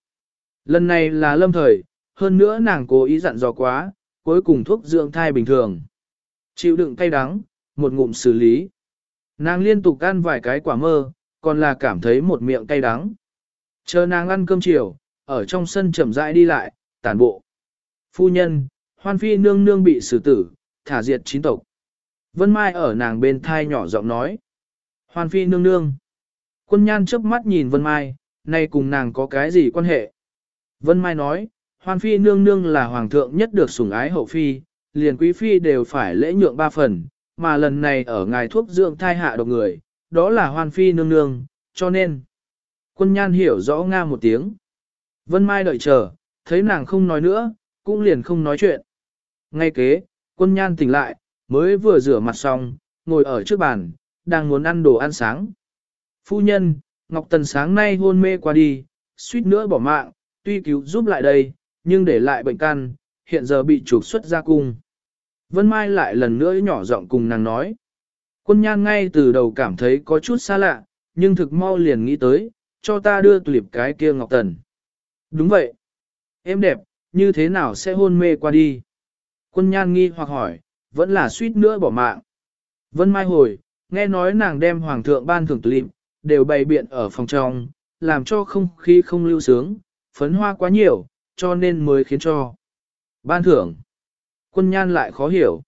Lần này là lâm thời, hơn nữa nàng cố ý dặn dò quá, cuối cùng thuốc dưỡng thai bình thường. Chịu đựng cay đắng, một ngụm xử lý. Nàng liên tục ăn vài cái quả mơ, còn là cảm thấy một miệng cay đắng. Chờ nàng ăn cơm chiều, ở trong sân chậm rãi đi lại, tản bộ. Phu nhân, hoan phi nương nương bị xử tử, thả diệt chín tộc. Vân Mai ở nàng bên thai nhỏ giọng nói. Hoan phi nương nương. Quân nhan chớp mắt nhìn Vân Mai, nay cùng nàng có cái gì quan hệ? Vân Mai nói, Hoan phi nương nương là hoàng thượng nhất được sủng ái hậu phi, liền quý phi đều phải lễ nhượng ba phần, mà lần này ở ngài thuốc dưỡng thai hạ độc người, đó là hoan phi nương nương, cho nên. Quân nhan hiểu rõ nga một tiếng. Vân Mai đợi chờ, thấy nàng không nói nữa, cũng liền không nói chuyện. Ngay kế, quân nhan tỉnh lại, mới vừa rửa mặt xong, ngồi ở trước bàn, đang muốn ăn đồ ăn sáng. Phu nhân, Ngọc Tần sáng nay hôn mê qua đi, suýt nữa bỏ mạng, tuy cứu giúp lại đây, nhưng để lại bệnh căn, hiện giờ bị trục xuất ra cung. Vân Mai lại lần nữa nhỏ giọng cùng nàng nói. Quân nhan ngay từ đầu cảm thấy có chút xa lạ, nhưng thực mau liền nghĩ tới, cho ta đưa tulip cái kia Ngọc Tần. Đúng vậy. Em đẹp, như thế nào sẽ hôn mê qua đi? Quân nhan nghi hoặc hỏi, vẫn là suýt nữa bỏ mạng. Vân Mai hồi, nghe nói nàng đem hoàng thượng ban thưởng tulip, đều bày biện ở phòng trong, làm cho không khí không lưu sướng, phấn hoa quá nhiều, cho nên mới khiến cho. Ban thưởng. Quân nhan lại khó hiểu.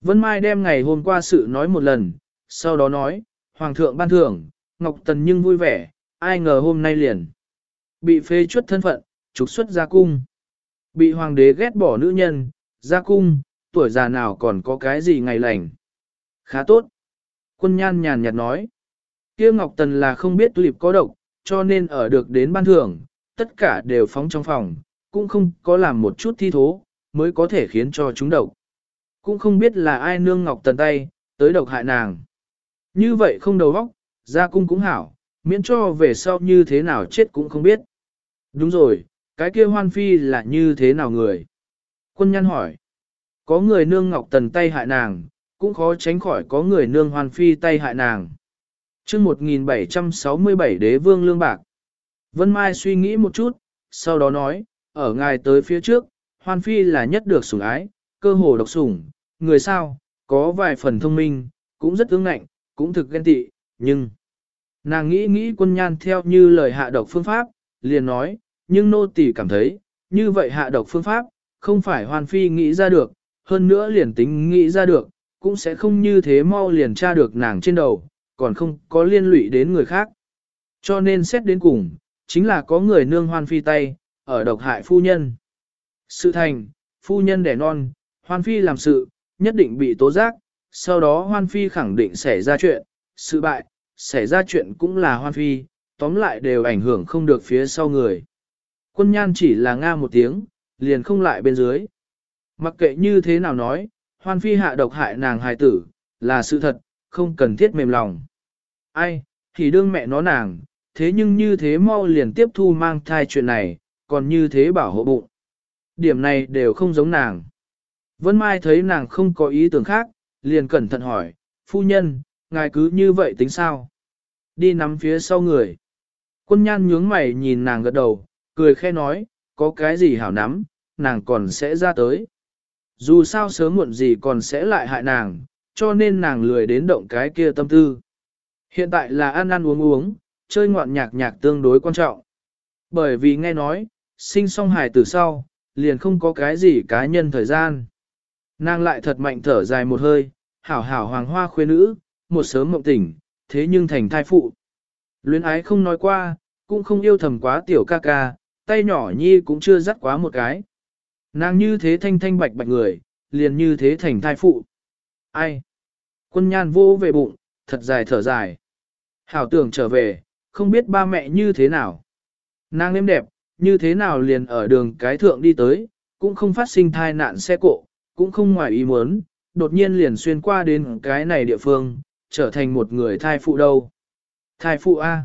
Vân Mai đem ngày hôm qua sự nói một lần, sau đó nói, Hoàng thượng ban thưởng, Ngọc Tần nhưng vui vẻ, ai ngờ hôm nay liền. Bị phê chuất thân phận, trục xuất ra cung. Bị hoàng đế ghét bỏ nữ nhân, ra cung, tuổi già nào còn có cái gì ngày lành. Khá tốt. Quân nhan nhàn nhạt nói. kia Ngọc Tần là không biết tulip có độc, cho nên ở được đến ban thưởng, tất cả đều phóng trong phòng, cũng không có làm một chút thi thố, mới có thể khiến cho chúng độc. Cũng không biết là ai nương ngọc tần tay, tới độc hại nàng. Như vậy không đầu óc, ra cung cũng hảo, miễn cho về sau như thế nào chết cũng không biết. Đúng rồi, cái kia hoan phi là như thế nào người? Quân nhân hỏi, có người nương ngọc tần tay hại nàng, cũng khó tránh khỏi có người nương Hoàn phi tay hại nàng. chương 1767 đế vương lương bạc. Vân Mai suy nghĩ một chút, sau đó nói, ở ngài tới phía trước, Hoan Phi là nhất được sủng ái, cơ hồ độc sủng, người sao, có vài phần thông minh, cũng rất ương ngạnh, cũng thực ghen tị, nhưng... Nàng nghĩ nghĩ quân nhan theo như lời hạ độc phương pháp, liền nói, nhưng nô tỳ cảm thấy, như vậy hạ độc phương pháp, không phải Hoan Phi nghĩ ra được, hơn nữa liền tính nghĩ ra được, cũng sẽ không như thế mau liền tra được nàng trên đầu, còn không có liên lụy đến người khác. Cho nên xét đến cùng, chính là có người nương Hoan Phi tay, ở độc hại phu nhân. Sự thành, phu nhân đẻ non, hoan phi làm sự, nhất định bị tố giác, sau đó hoan phi khẳng định xảy ra chuyện, sự bại, xảy ra chuyện cũng là hoan phi, tóm lại đều ảnh hưởng không được phía sau người. Quân nhan chỉ là nga một tiếng, liền không lại bên dưới. Mặc kệ như thế nào nói, hoan phi hạ độc hại nàng hài tử, là sự thật, không cần thiết mềm lòng. Ai, thì đương mẹ nó nàng, thế nhưng như thế mau liền tiếp thu mang thai chuyện này, còn như thế bảo hộ bụng. Điểm này đều không giống nàng. Vân Mai thấy nàng không có ý tưởng khác, liền cẩn thận hỏi, phu nhân, ngài cứ như vậy tính sao? Đi nắm phía sau người. Quân nhan nhướng mày nhìn nàng gật đầu, cười khe nói, có cái gì hảo nắm, nàng còn sẽ ra tới. Dù sao sớm muộn gì còn sẽ lại hại nàng, cho nên nàng lười đến động cái kia tâm tư. Hiện tại là ăn ăn uống uống, chơi ngoạn nhạc nhạc tương đối quan trọng. Bởi vì nghe nói, sinh xong hài từ sau, liền không có cái gì cá nhân thời gian. Nàng lại thật mạnh thở dài một hơi, hảo hảo hoàng hoa khuê nữ, một sớm mộng tỉnh, thế nhưng thành thai phụ. Luyến ái không nói qua, cũng không yêu thầm quá tiểu ca ca, tay nhỏ nhi cũng chưa dắt quá một cái. Nàng như thế thanh thanh bạch bạch người, liền như thế thành thai phụ. Ai? Quân nhan vô về bụng, thật dài thở dài. Hảo tưởng trở về, không biết ba mẹ như thế nào. Nàng êm đẹp, như thế nào liền ở đường cái thượng đi tới, cũng không phát sinh thai nạn xe cộ, cũng không ngoài ý muốn, đột nhiên liền xuyên qua đến cái này địa phương, trở thành một người thai phụ đâu. Thai phụ A.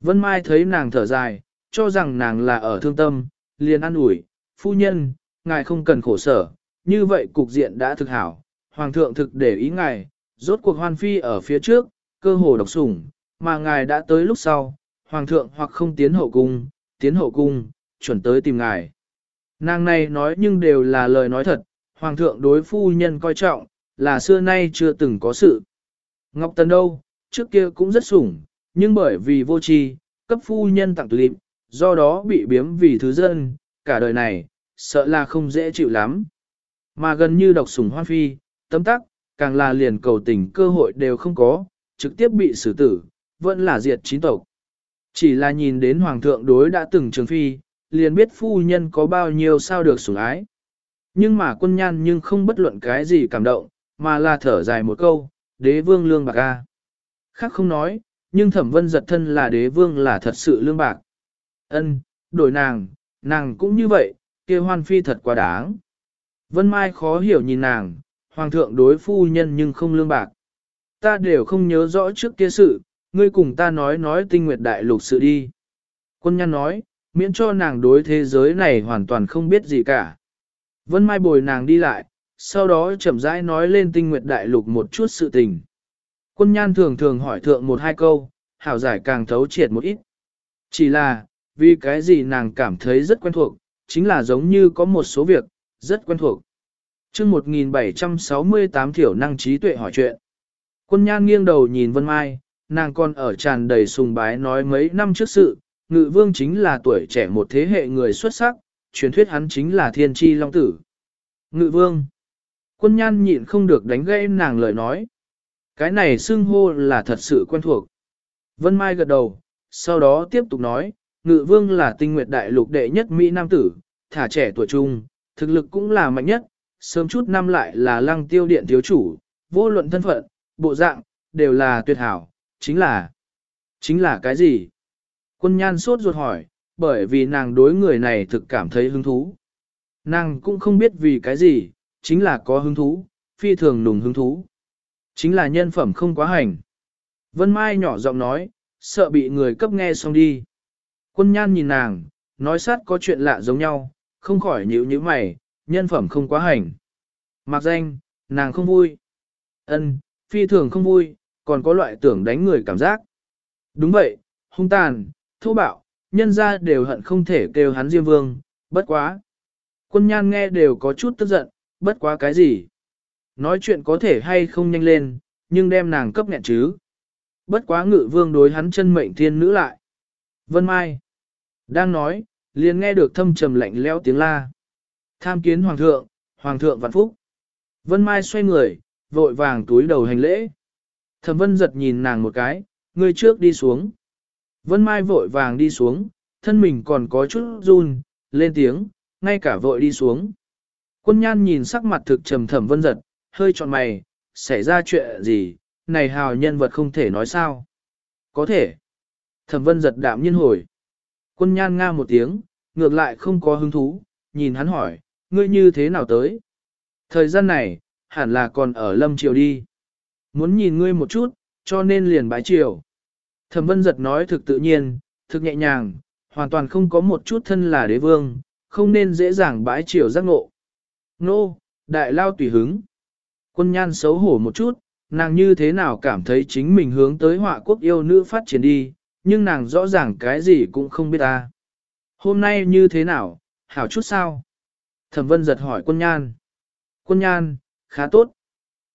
Vân Mai thấy nàng thở dài, cho rằng nàng là ở thương tâm, liền ăn ủi, phu nhân, ngài không cần khổ sở, như vậy cục diện đã thực hảo, hoàng thượng thực để ý ngài, rốt cuộc hoan phi ở phía trước, cơ hồ độc sủng, mà ngài đã tới lúc sau, hoàng thượng hoặc không tiến hậu cung, tiến hậu cung, chuẩn tới tìm ngài. Nàng này nói nhưng đều là lời nói thật, hoàng thượng đối phu nhân coi trọng, là xưa nay chưa từng có sự. Ngọc Tần đâu, trước kia cũng rất sủng, nhưng bởi vì vô tri, cấp phu nhân tặng tulip, do đó bị biếm vì thứ dân, cả đời này, sợ là không dễ chịu lắm. Mà gần như độc sủng hoan phi, tấm tắc, càng là liền cầu tình cơ hội đều không có, trực tiếp bị xử tử, vẫn là diệt chín tộc. Chỉ là nhìn đến hoàng thượng đối đã từng trường phi, liền biết phu nhân có bao nhiêu sao được sủng ái. Nhưng mà quân nhan nhưng không bất luận cái gì cảm động, mà là thở dài một câu, đế vương lương bạc a. Khác không nói, nhưng thẩm vân giật thân là đế vương là thật sự lương bạc. Ân, đổi nàng, nàng cũng như vậy, kia hoan phi thật quá đáng. Vân Mai khó hiểu nhìn nàng, hoàng thượng đối phu nhân nhưng không lương bạc. Ta đều không nhớ rõ trước kia sự, ngươi cùng ta nói nói tinh nguyệt đại lục sự đi. Quân nhân nói, miễn cho nàng đối thế giới này hoàn toàn không biết gì cả. Vân Mai bồi nàng đi lại, sau đó chậm rãi nói lên tinh nguyệt đại lục một chút sự tình. Quân nhan thường thường hỏi thượng một hai câu, hảo giải càng thấu triệt một ít. Chỉ là, vì cái gì nàng cảm thấy rất quen thuộc, chính là giống như có một số việc, rất quen thuộc. chương 1768 thiểu năng trí tuệ hỏi chuyện. Quân nhan nghiêng đầu nhìn Vân Mai, nàng còn ở tràn đầy sùng bái nói mấy năm trước sự, ngự vương chính là tuổi trẻ một thế hệ người xuất sắc, truyền thuyết hắn chính là thiên tri long tử. Ngự vương. Quân nhan nhịn không được đánh gây nàng lời nói. Cái này xưng hô là thật sự quen thuộc. Vân Mai gật đầu, sau đó tiếp tục nói, ngự vương là tinh nguyệt đại lục đệ nhất Mỹ Nam tử, thả trẻ tuổi trung, thực lực cũng là mạnh nhất, sớm chút năm lại là lăng tiêu điện thiếu chủ, vô luận thân phận, bộ dạng, đều là tuyệt hảo, chính là, chính là cái gì? Quân nhan sốt ruột hỏi, bởi vì nàng đối người này thực cảm thấy hứng thú. Nàng cũng không biết vì cái gì, chính là có hứng thú, phi thường nùng hứng thú. Chính là nhân phẩm không quá hành. Vân Mai nhỏ giọng nói, sợ bị người cấp nghe xong đi. Quân nhan nhìn nàng, nói sát có chuyện lạ giống nhau, không khỏi nhíu nhíu mày, nhân phẩm không quá hành. Mặc danh, nàng không vui. Ân, phi thường không vui, còn có loại tưởng đánh người cảm giác. Đúng vậy, hung tàn, thô bạo, nhân ra đều hận không thể kêu hắn Diêm Vương, bất quá. Quân nhan nghe đều có chút tức giận, bất quá cái gì. Nói chuyện có thể hay không nhanh lên, nhưng đem nàng cấp nghẹn chứ. Bất quá ngự vương đối hắn chân mệnh thiên nữ lại. Vân Mai. Đang nói, liền nghe được thâm trầm lạnh lẽo tiếng la. Tham kiến hoàng thượng, hoàng thượng vạn phúc. Vân Mai xoay người, vội vàng túi đầu hành lễ. Thẩm vân giật nhìn nàng một cái, người trước đi xuống. Vân Mai vội vàng đi xuống, thân mình còn có chút run, lên tiếng, ngay cả vội đi xuống. Quân nhan nhìn sắc mặt thực trầm thẩm vân giật, hơi trọn mày, xảy ra chuyện gì, này hào nhân vật không thể nói sao. Có thể. Thẩm vân giật đạm nhiên hồi. Quân nhan nga một tiếng, ngược lại không có hứng thú, nhìn hắn hỏi, ngươi như thế nào tới? Thời gian này, hẳn là còn ở lâm triều đi. Muốn nhìn ngươi một chút, cho nên liền bái triều. Thẩm vân giật nói thực tự nhiên, thực nhẹ nhàng, hoàn toàn không có một chút thân là đế vương, không nên dễ dàng bái triều giác ngộ. Nô, đại lao tùy hứng. Quân nhan xấu hổ một chút, nàng như thế nào cảm thấy chính mình hướng tới họa quốc yêu nữ phát triển đi, nhưng nàng rõ ràng cái gì cũng không biết ta. Hôm nay như thế nào, hảo chút sao? Thẩm vân giật hỏi quân nhan. Quân nhan, khá tốt.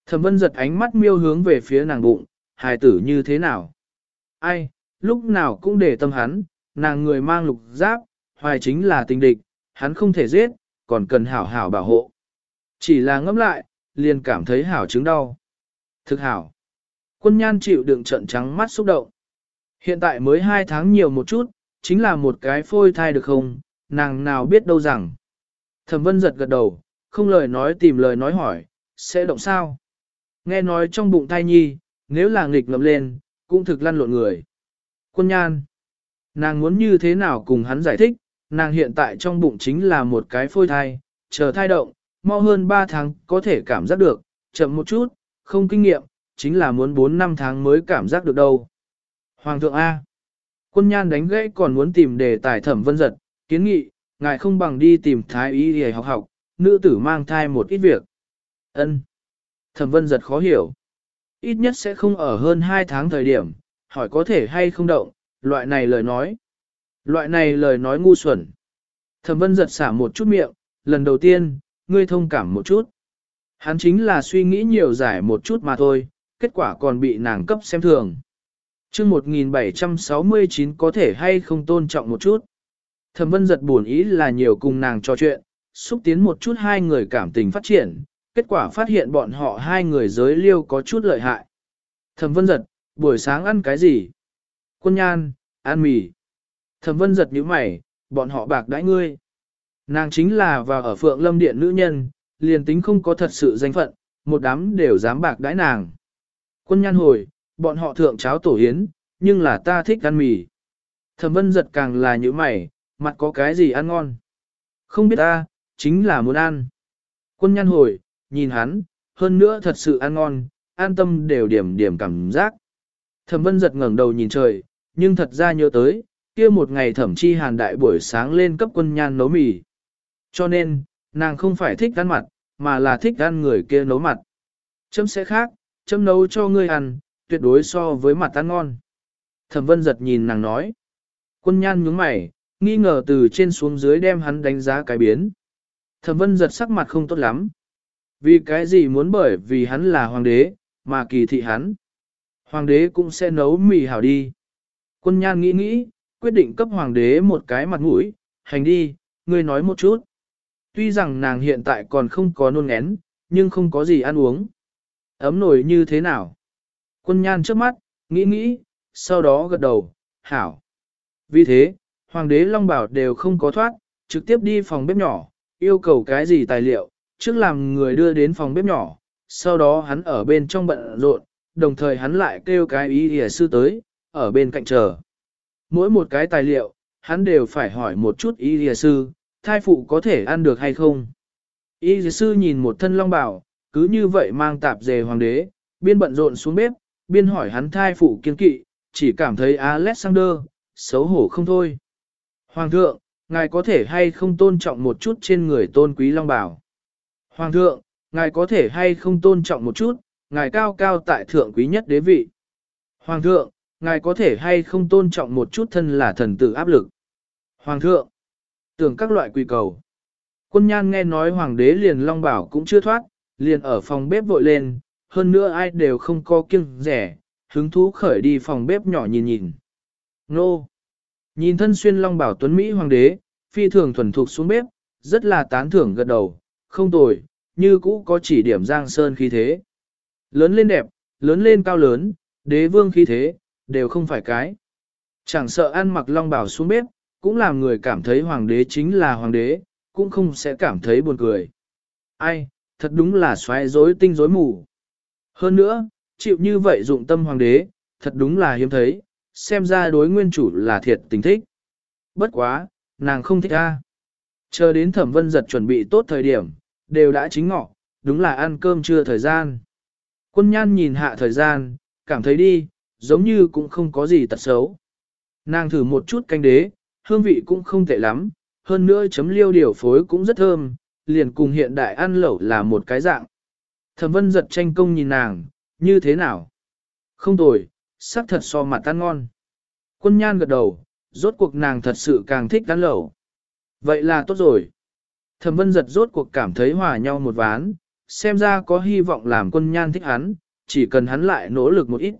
Thẩm vân giật ánh mắt miêu hướng về phía nàng bụng, hài tử như thế nào? Ai, lúc nào cũng để tâm hắn, nàng người mang lục giáp, hoài chính là tình địch, hắn không thể giết, còn cần hảo hảo bảo hộ. Chỉ là ngẫm lại, liền cảm thấy hảo chứng đau. Thực hảo. Quân nhan chịu đựng trận trắng mắt xúc động. Hiện tại mới 2 tháng nhiều một chút, chính là một cái phôi thai được không, nàng nào biết đâu rằng. Thẩm vân giật gật đầu, không lời nói tìm lời nói hỏi, sẽ động sao? Nghe nói trong bụng thai nhi, nếu là nghịch ngậm lên, cũng thực lăn lộn người. Quân nhan, nàng muốn như thế nào cùng hắn giải thích, nàng hiện tại trong bụng chính là một cái phôi thai, chờ thai động, mau hơn 3 tháng có thể cảm giác được, chậm một chút, không kinh nghiệm, chính là muốn 4 năm tháng mới cảm giác được đâu. Hoàng thượng A. Quân nhan đánh gãy còn muốn tìm đề tài thẩm vân giật, kiến nghị, ngài không bằng đi tìm thái y để học học, nữ tử mang thai một ít việc. ân Thẩm vân giật khó hiểu. Ít nhất sẽ không ở hơn 2 tháng thời điểm, hỏi có thể hay không động, loại này lời nói. Loại này lời nói ngu xuẩn. Thẩm vân giật xả một chút miệng, lần đầu tiên, ngươi thông cảm một chút. Hắn chính là suy nghĩ nhiều giải một chút mà thôi, kết quả còn bị nàng cấp xem thường chương 1769 có thể hay không tôn trọng một chút. Thẩm vân giật buồn ý là nhiều cùng nàng trò chuyện, xúc tiến một chút hai người cảm tình phát triển, kết quả phát hiện bọn họ hai người giới liêu có chút lợi hại. Thẩm vân giật, buổi sáng ăn cái gì? Quân nhan, ăn mì. Thẩm vân giật nhíu mày, bọn họ bạc đãi ngươi. Nàng chính là vào ở phượng lâm điện nữ nhân, liền tính không có thật sự danh phận, một đám đều dám bạc đãi nàng. Quân nhan hồi, bọn họ thượng cháo tổ hiến, nhưng là ta thích ăn mì. Thẩm vân giật càng là như mày, mặt có cái gì ăn ngon. Không biết ta, chính là muốn ăn. Quân nhan hồi, nhìn hắn, hơn nữa thật sự ăn ngon, an tâm đều điểm điểm cảm giác. Thẩm vân giật ngẩng đầu nhìn trời, nhưng thật ra nhớ tới, kia một ngày thẩm chi hàn đại buổi sáng lên cấp quân nhan nấu mì. Cho nên, nàng không phải thích ăn mặt, mà là thích ăn người kia nấu mặt. Chấm sẽ khác, chấm nấu cho ngươi ăn, tuyệt đối so với mặt ăn ngon. Thẩm vân giật nhìn nàng nói. Quân nhan nhướng mày, nghi ngờ từ trên xuống dưới đem hắn đánh giá cái biến. Thẩm vân giật sắc mặt không tốt lắm. Vì cái gì muốn bởi vì hắn là hoàng đế, mà kỳ thị hắn. Hoàng đế cũng sẽ nấu mì hảo đi. Quân nhan nghĩ nghĩ, quyết định cấp hoàng đế một cái mặt mũi, hành đi, ngươi nói một chút. Tuy rằng nàng hiện tại còn không có nôn ngén, nhưng không có gì ăn uống. Ấm nổi như thế nào? Quân nhan trước mắt, nghĩ nghĩ, sau đó gật đầu, hảo. Vì thế, hoàng đế Long Bảo đều không có thoát, trực tiếp đi phòng bếp nhỏ, yêu cầu cái gì tài liệu, trước làm người đưa đến phòng bếp nhỏ, sau đó hắn ở bên trong bận rộn, đồng thời hắn lại kêu cái ý hìa sư tới, ở bên cạnh chờ. Mỗi một cái tài liệu, hắn đều phải hỏi một chút ý hìa sư, thai phụ có thể ăn được hay không. Y dì sư nhìn một thân long bảo, cứ như vậy mang tạp dề hoàng đế, biên bận rộn xuống bếp, biên hỏi hắn thai phụ kiên kỵ, chỉ cảm thấy Alexander, xấu hổ không thôi. Hoàng thượng, ngài có thể hay không tôn trọng một chút trên người tôn quý long bảo. Hoàng thượng, ngài có thể hay không tôn trọng một chút, ngài cao cao tại thượng quý nhất đế vị. Hoàng thượng, ngài có thể hay không tôn trọng một chút thân là thần tử áp lực. Hoàng thượng, tưởng các loại quy cầu. Quân nhan nghe nói hoàng đế liền long bảo cũng chưa thoát, liền ở phòng bếp vội lên, hơn nữa ai đều không có kiêng rẻ, hứng thú khởi đi phòng bếp nhỏ nhìn nhìn. Nô! Nhìn thân xuyên long bảo tuấn Mỹ hoàng đế, phi thường thuần thục xuống bếp, rất là tán thưởng gật đầu, không tồi, như cũ có chỉ điểm giang sơn khí thế. Lớn lên đẹp, lớn lên cao lớn, đế vương khí thế, đều không phải cái. Chẳng sợ ăn mặc long bảo xuống bếp, cũng làm người cảm thấy hoàng đế chính là hoàng đế, cũng không sẽ cảm thấy buồn cười. Ai, thật đúng là xoáy rối tinh rối mù. Hơn nữa, chịu như vậy dụng tâm hoàng đế, thật đúng là hiếm thấy, xem ra đối nguyên chủ là thiệt tình thích. Bất quá, nàng không thích a. Chờ đến thẩm vân giật chuẩn bị tốt thời điểm, đều đã chính ngọ, đúng là ăn cơm trưa thời gian. Quân nhan nhìn hạ thời gian, cảm thấy đi, giống như cũng không có gì tật xấu. Nàng thử một chút canh đế, hương vị cũng không tệ lắm, hơn nữa chấm liêu điều phối cũng rất thơm, liền cùng hiện đại ăn lẩu là một cái dạng. Thẩm vân giật tranh công nhìn nàng, như thế nào? Không tồi, sắc thật so mặt tan ngon. Quân nhan gật đầu, rốt cuộc nàng thật sự càng thích ăn lẩu. Vậy là tốt rồi. Thẩm vân giật rốt cuộc cảm thấy hòa nhau một ván, xem ra có hy vọng làm quân nhan thích hắn, chỉ cần hắn lại nỗ lực một ít.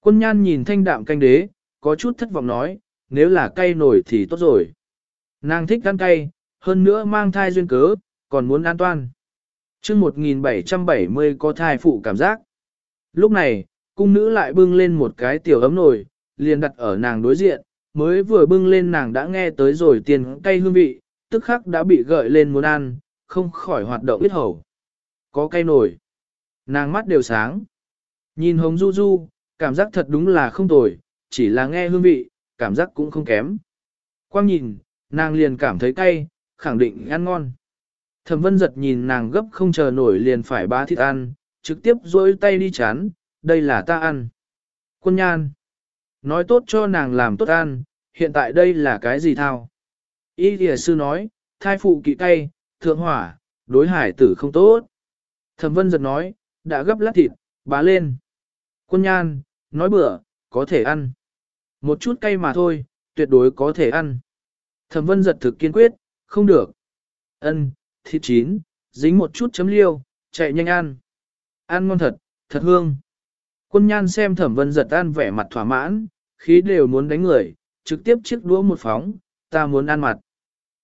Quân nhan nhìn thanh đạm canh đế, có chút thất vọng nói, nếu là cay nổi thì tốt rồi. Nàng thích ăn cay, hơn nữa mang thai duyên cớ, còn muốn an toàn chương 1770 có thai phụ cảm giác. Lúc này, cung nữ lại bưng lên một cái tiểu ấm nồi, liền đặt ở nàng đối diện, mới vừa bưng lên nàng đã nghe tới rồi tiền cay hương vị, tức khắc đã bị gợi lên muốn ăn, không khỏi hoạt động biết hầu. Có cay nổi. Nàng mắt đều sáng. Nhìn hồng du du, cảm giác thật đúng là không tồi, chỉ là nghe hương vị, cảm giác cũng không kém. Quang nhìn, nàng liền cảm thấy cay, khẳng định ăn ngon. Thẩm vân giật nhìn nàng gấp không chờ nổi liền phải bá thịt ăn, trực tiếp dối tay đi chán, đây là ta ăn. Quân nhan. Nói tốt cho nàng làm tốt ăn, hiện tại đây là cái gì thao? Y thịa sư nói, thai phụ kỵ cay, thượng hỏa, đối hải tử không tốt. Thẩm vân giật nói, đã gấp lát thịt, bá lên. Quân nhan, nói bữa, có thể ăn. Một chút cay mà thôi, tuyệt đối có thể ăn. Thẩm vân giật thực kiên quyết, không được. Ân, thịt chín, dính một chút chấm liêu, chạy nhanh ăn. Ăn ngon thật, thật hương. Quân nhan xem thẩm vân giật ăn vẻ mặt thỏa mãn, khí đều muốn đánh người, trực tiếp chiếc đũa một phóng, ta muốn ăn mặt.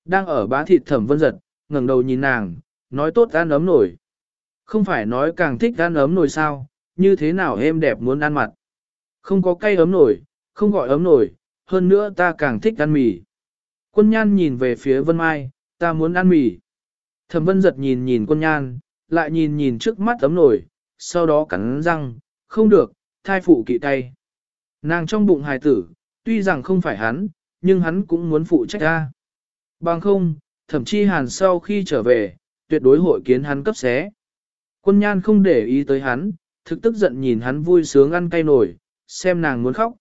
Đang ở bá thịt thẩm vân giật, ngẩng đầu nhìn nàng, nói tốt ăn ấm nổi. Không phải nói càng thích ăn ấm nổi sao, như thế nào em đẹp muốn ăn mặt. Không có cay ấm nổi, không gọi ấm nổi, hơn nữa ta càng thích ăn mì. Quân nhan nhìn về phía Vân Mai, ta muốn ăn mì. Thẩm vân giật nhìn nhìn quân nhan, lại nhìn nhìn trước mắt tấm nổi, sau đó cắn răng, không được, thai phụ kỵ tay. Nàng trong bụng hài tử, tuy rằng không phải hắn, nhưng hắn cũng muốn phụ trách ra. Bằng không, thậm chí hàn sau khi trở về, tuyệt đối hội kiến hắn cấp xé. Quân nhan không để ý tới hắn, thực tức giận nhìn hắn vui sướng ăn cay nổi, xem nàng muốn khóc.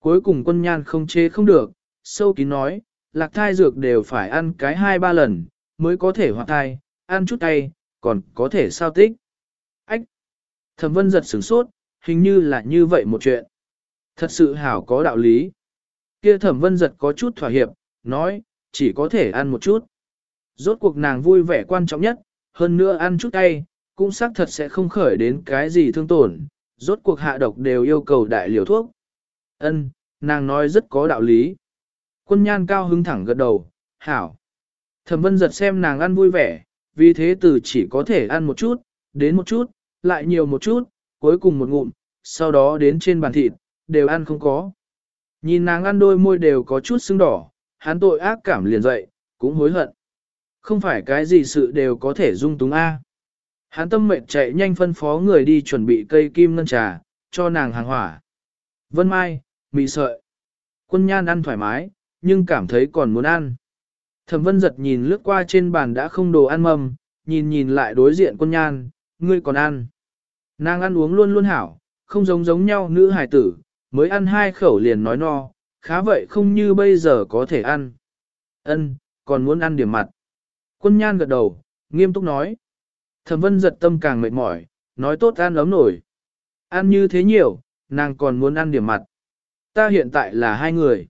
Cuối cùng quân nhan không chế không được, sâu kín nói, lạc thai dược đều phải ăn cái hai ba lần, mới có thể hoạt thai, ăn chút tay, còn có thể sao tích. Ách! Thẩm vân giật sửng sốt, hình như là như vậy một chuyện. Thật sự hảo có đạo lý. Kia thẩm vân giật có chút thỏa hiệp, nói, chỉ có thể ăn một chút. Rốt cuộc nàng vui vẻ quan trọng nhất, hơn nữa ăn chút tay, cũng xác thật sẽ không khởi đến cái gì thương tổn, rốt cuộc hạ độc đều yêu cầu đại liều thuốc. Ân, nàng nói rất có đạo lý. Quân nhan cao hứng thẳng gật đầu, hảo. Thẩm vân giật xem nàng ăn vui vẻ, vì thế từ chỉ có thể ăn một chút, đến một chút, lại nhiều một chút, cuối cùng một ngụm, sau đó đến trên bàn thịt, đều ăn không có. Nhìn nàng ăn đôi môi đều có chút sưng đỏ, hắn tội ác cảm liền dậy, cũng hối hận. Không phải cái gì sự đều có thể dung túng A. Hắn tâm mệnh chạy nhanh phân phó người đi chuẩn bị cây kim ngân trà, cho nàng hàng hỏa. Vân Mai, mì sợi. Quân nhan ăn thoải mái, nhưng cảm thấy còn muốn ăn. Thẩm vân giật nhìn lướt qua trên bàn đã không đồ ăn mầm, nhìn nhìn lại đối diện quân nhan, ngươi còn ăn. Nàng ăn uống luôn luôn hảo, không giống giống nhau nữ hài tử, mới ăn hai khẩu liền nói no, khá vậy không như bây giờ có thể ăn. Ân, còn muốn ăn điểm mặt. Quân nhan gật đầu, nghiêm túc nói. Thẩm vân giật tâm càng mệt mỏi, nói tốt ăn ấm nổi. Ăn như thế nhiều, nàng còn muốn ăn điểm mặt. Ta hiện tại là hai người.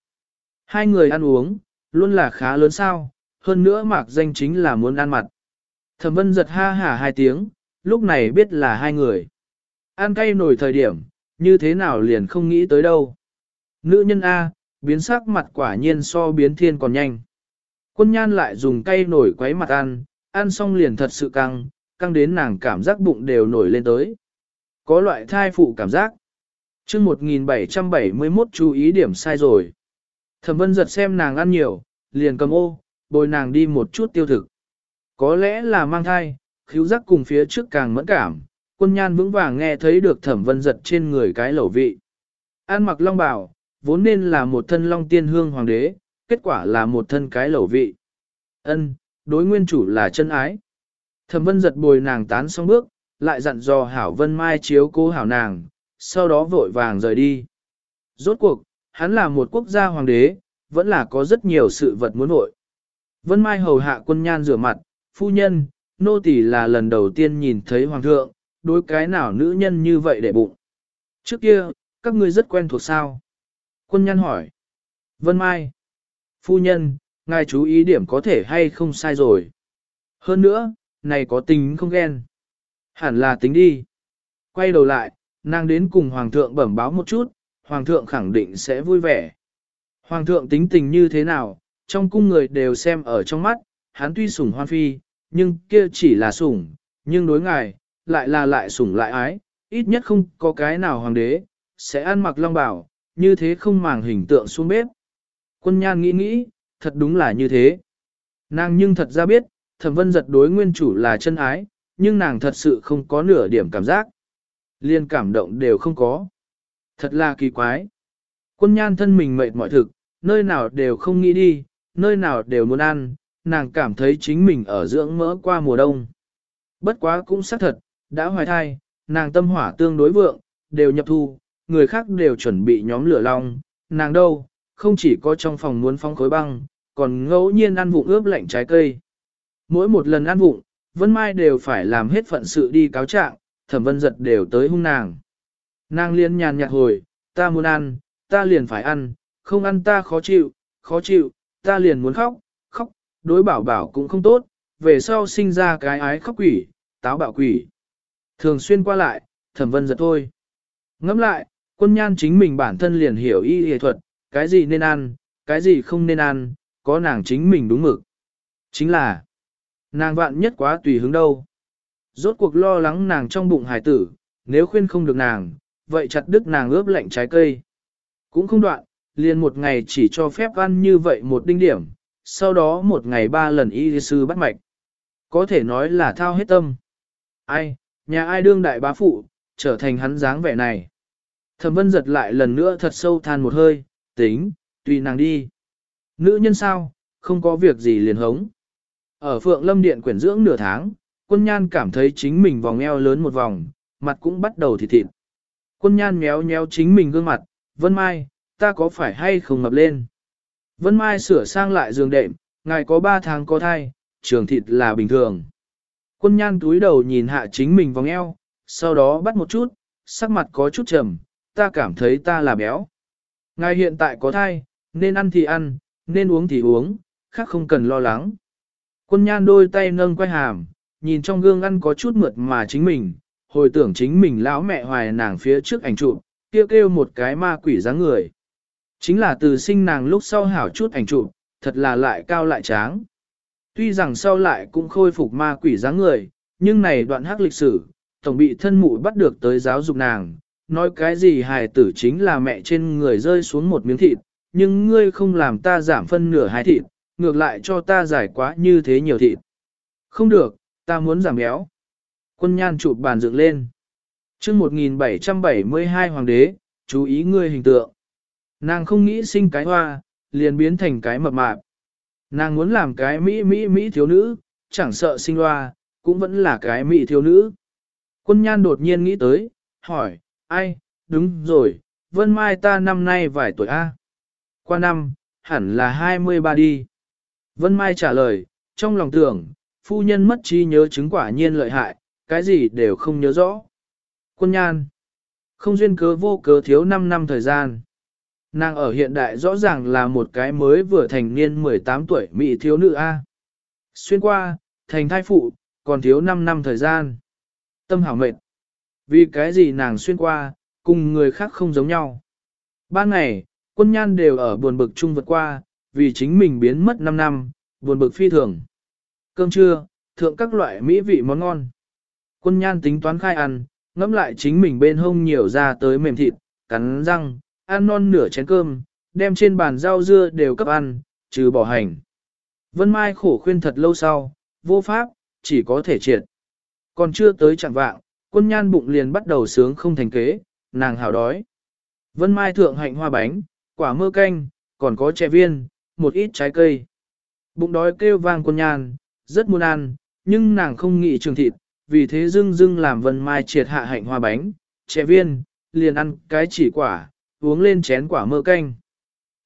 Hai người ăn uống, luôn là khá lớn sao, hơn nữa mạc danh chính là muốn ăn mặt. Thẩm vân giật ha hả hai tiếng, lúc này biết là hai người. Ăn cay nổi thời điểm, như thế nào liền không nghĩ tới đâu. Nữ nhân A, biến sắc mặt quả nhiên so biến thiên còn nhanh. Quân nhan lại dùng cay nổi quấy mặt ăn, ăn xong liền thật sự căng, căng đến nàng cảm giác bụng đều nổi lên tới. Có loại thai phụ cảm giác. chương 1771 chú ý điểm sai rồi. Thẩm vân giật xem nàng ăn nhiều, liền cầm ô, bồi nàng đi một chút tiêu thực. Có lẽ là mang thai, khíu giác cùng phía trước càng mẫn cảm, quân nhan vững vàng nghe thấy được thẩm vân giật trên người cái lẩu vị. An mặc long bảo, vốn nên là một thân long tiên hương hoàng đế, kết quả là một thân cái lẩu vị. Ân, đối nguyên chủ là chân ái. Thẩm vân giật bồi nàng tán xong bước, lại dặn dò hảo vân mai chiếu cố hảo nàng, sau đó vội vàng rời đi. Rốt cuộc, hắn là một quốc gia hoàng đế, vẫn là có rất nhiều sự vật muốn nội. Vân mai hầu hạ quân nhan rửa mặt, phu nhân, nô tỳ là lần đầu tiên nhìn thấy hoàng thượng, đối cái nào nữ nhân như vậy để bụng. Trước kia, các ngươi rất quen thuộc sao? Quân nhan hỏi. Vân Mai. Phu nhân, ngài chú ý điểm có thể hay không sai rồi. Hơn nữa, này có tính không ghen. Hẳn là tính đi. Quay đầu lại, nàng đến cùng Hoàng thượng bẩm báo một chút, Hoàng thượng khẳng định sẽ vui vẻ. Hoàng thượng tính tình như thế nào, trong cung người đều xem ở trong mắt, hắn tuy sủng hoan phi, nhưng kia chỉ là sủng, nhưng đối ngài, lại là lại sủng lại ái, ít nhất không có cái nào hoàng đế, sẽ ăn mặc long bảo, như thế không màng hình tượng xuống bếp. Quân nhan nghĩ nghĩ, thật đúng là như thế. Nàng nhưng thật ra biết, thẩm vân giật đối nguyên chủ là chân ái, nhưng nàng thật sự không có nửa điểm cảm giác. Liên cảm động đều không có. Thật là kỳ quái. Quân nhan thân mình mệt mỏi thực, nơi nào đều không nghĩ đi, nơi nào đều muốn ăn, nàng cảm thấy chính mình ở dưỡng mỡ qua mùa đông. Bất quá cũng xác thật, đã hoài thai, nàng tâm hỏa tương đối vượng, đều nhập thu, người khác đều chuẩn bị nhóm lửa long, nàng đâu, không chỉ có trong phòng muốn phong khối băng, còn ngẫu nhiên ăn vụng ướp lạnh trái cây. Mỗi một lần ăn vụng, Vân Mai đều phải làm hết phận sự đi cáo trạng, thẩm vân giật đều tới hung nàng. Nàng liên nhàn nhạt hồi, ta muốn ăn, ta liền phải ăn, không ăn ta khó chịu, khó chịu, ta liền muốn khóc, khóc, đối bảo bảo cũng không tốt, về sau sinh ra cái ái khóc quỷ, táo bạo quỷ. Thường xuyên qua lại, thẩm vân giật thôi. Ngẫm lại, quân nhan chính mình bản thân liền hiểu y y thuật, cái gì nên ăn, cái gì không nên ăn, có nàng chính mình đúng mực. Chính là, nàng vạn nhất quá tùy hứng đâu. Rốt cuộc lo lắng nàng trong bụng hải tử, nếu khuyên không được nàng, vậy chặt đứt nàng ướp lạnh trái cây. Cũng không đoạn, liền một ngày chỉ cho phép ăn như vậy một đinh điểm, sau đó một ngày ba lần y sư bắt mạch. Có thể nói là thao hết tâm. Ai, nhà ai đương đại bá phụ, trở thành hắn dáng vẻ này. Thẩm vân giật lại lần nữa thật sâu than một hơi, tính, tùy nàng đi. Nữ nhân sao, không có việc gì liền hống. Ở Phượng Lâm Điện quyển dưỡng nửa tháng, quân nhan cảm thấy chính mình vòng eo lớn một vòng, mặt cũng bắt đầu thịt thịt. Quân nhan méo méo chính mình gương mặt, Vân Mai, ta có phải hay không ngập lên? Vân Mai sửa sang lại giường đệm, ngài có 3 tháng có thai, trường thịt là bình thường. Quân nhan túi đầu nhìn hạ chính mình vòng eo, sau đó bắt một chút, sắc mặt có chút trầm, ta cảm thấy ta là béo. Ngài hiện tại có thai, nên ăn thì ăn, nên uống thì uống, khác không cần lo lắng. Quân nhan đôi tay nâng quay hàm, nhìn trong gương ăn có chút mượt mà chính mình, hồi tưởng chính mình lão mẹ hoài nàng phía trước ảnh chụp, kêu kêu một cái ma quỷ dáng người. Chính là từ sinh nàng lúc sau hảo chút ảnh chụp, thật là lại cao lại tráng. Tuy rằng sau lại cũng khôi phục ma quỷ dáng người, nhưng này đoạn hắc lịch sử, tổng bị thân mụ bắt được tới giáo dục nàng, nói cái gì hài tử chính là mẹ trên người rơi xuống một miếng thịt, nhưng ngươi không làm ta giảm phân nửa hai thịt, ngược lại cho ta giải quá như thế nhiều thịt. Không được, ta muốn giảm béo. Quân nhan chụp bàn dựng lên. chương 1772 Hoàng đế, chú ý ngươi hình tượng. Nàng không nghĩ sinh cái hoa, liền biến thành cái mập mạp. Nàng muốn làm cái Mỹ Mỹ Mỹ thiếu nữ, chẳng sợ sinh hoa, cũng vẫn là cái Mỹ thiếu nữ. Quân nhan đột nhiên nghĩ tới, hỏi, ai, đúng rồi, Vân Mai ta năm nay vài tuổi A. Qua năm, hẳn là 23 đi. Vân Mai trả lời, trong lòng tưởng, phu nhân mất trí nhớ chứng quả nhiên lợi hại, cái gì đều không nhớ rõ. Quân nhan, không duyên cớ vô cớ thiếu 5 năm thời gian. Nàng ở hiện đại rõ ràng là một cái mới vừa thành niên 18 tuổi mỹ thiếu nữ A. Xuyên qua, thành thai phụ, còn thiếu 5 năm thời gian. Tâm hảo mệt. Vì cái gì nàng xuyên qua, cùng người khác không giống nhau. Ba ngày, quân nhan đều ở buồn bực chung vượt qua, vì chính mình biến mất 5 năm, buồn bực phi thường. Cơm trưa, thượng các loại mỹ vị món ngon. Quân nhan tính toán khai ăn, ngẫm lại chính mình bên hông nhiều ra tới mềm thịt, cắn răng, ăn non nửa chén cơm, đem trên bàn rau dưa đều cấp ăn, trừ bỏ hành. Vân Mai khổ khuyên thật lâu sau, vô pháp, chỉ có thể triệt. Còn chưa tới chẳng vạng, quân nhan bụng liền bắt đầu sướng không thành kế, nàng hào đói. Vân Mai thượng hạnh hoa bánh, quả mơ canh, còn có chè viên, một ít trái cây. Bụng đói kêu vang quân nhan, rất muốn ăn, nhưng nàng không nghĩ trường thịt, vì thế dưng dưng làm Vân Mai triệt hạ hạnh hoa bánh, trẻ viên, liền ăn cái chỉ quả, uống lên chén quả mơ canh.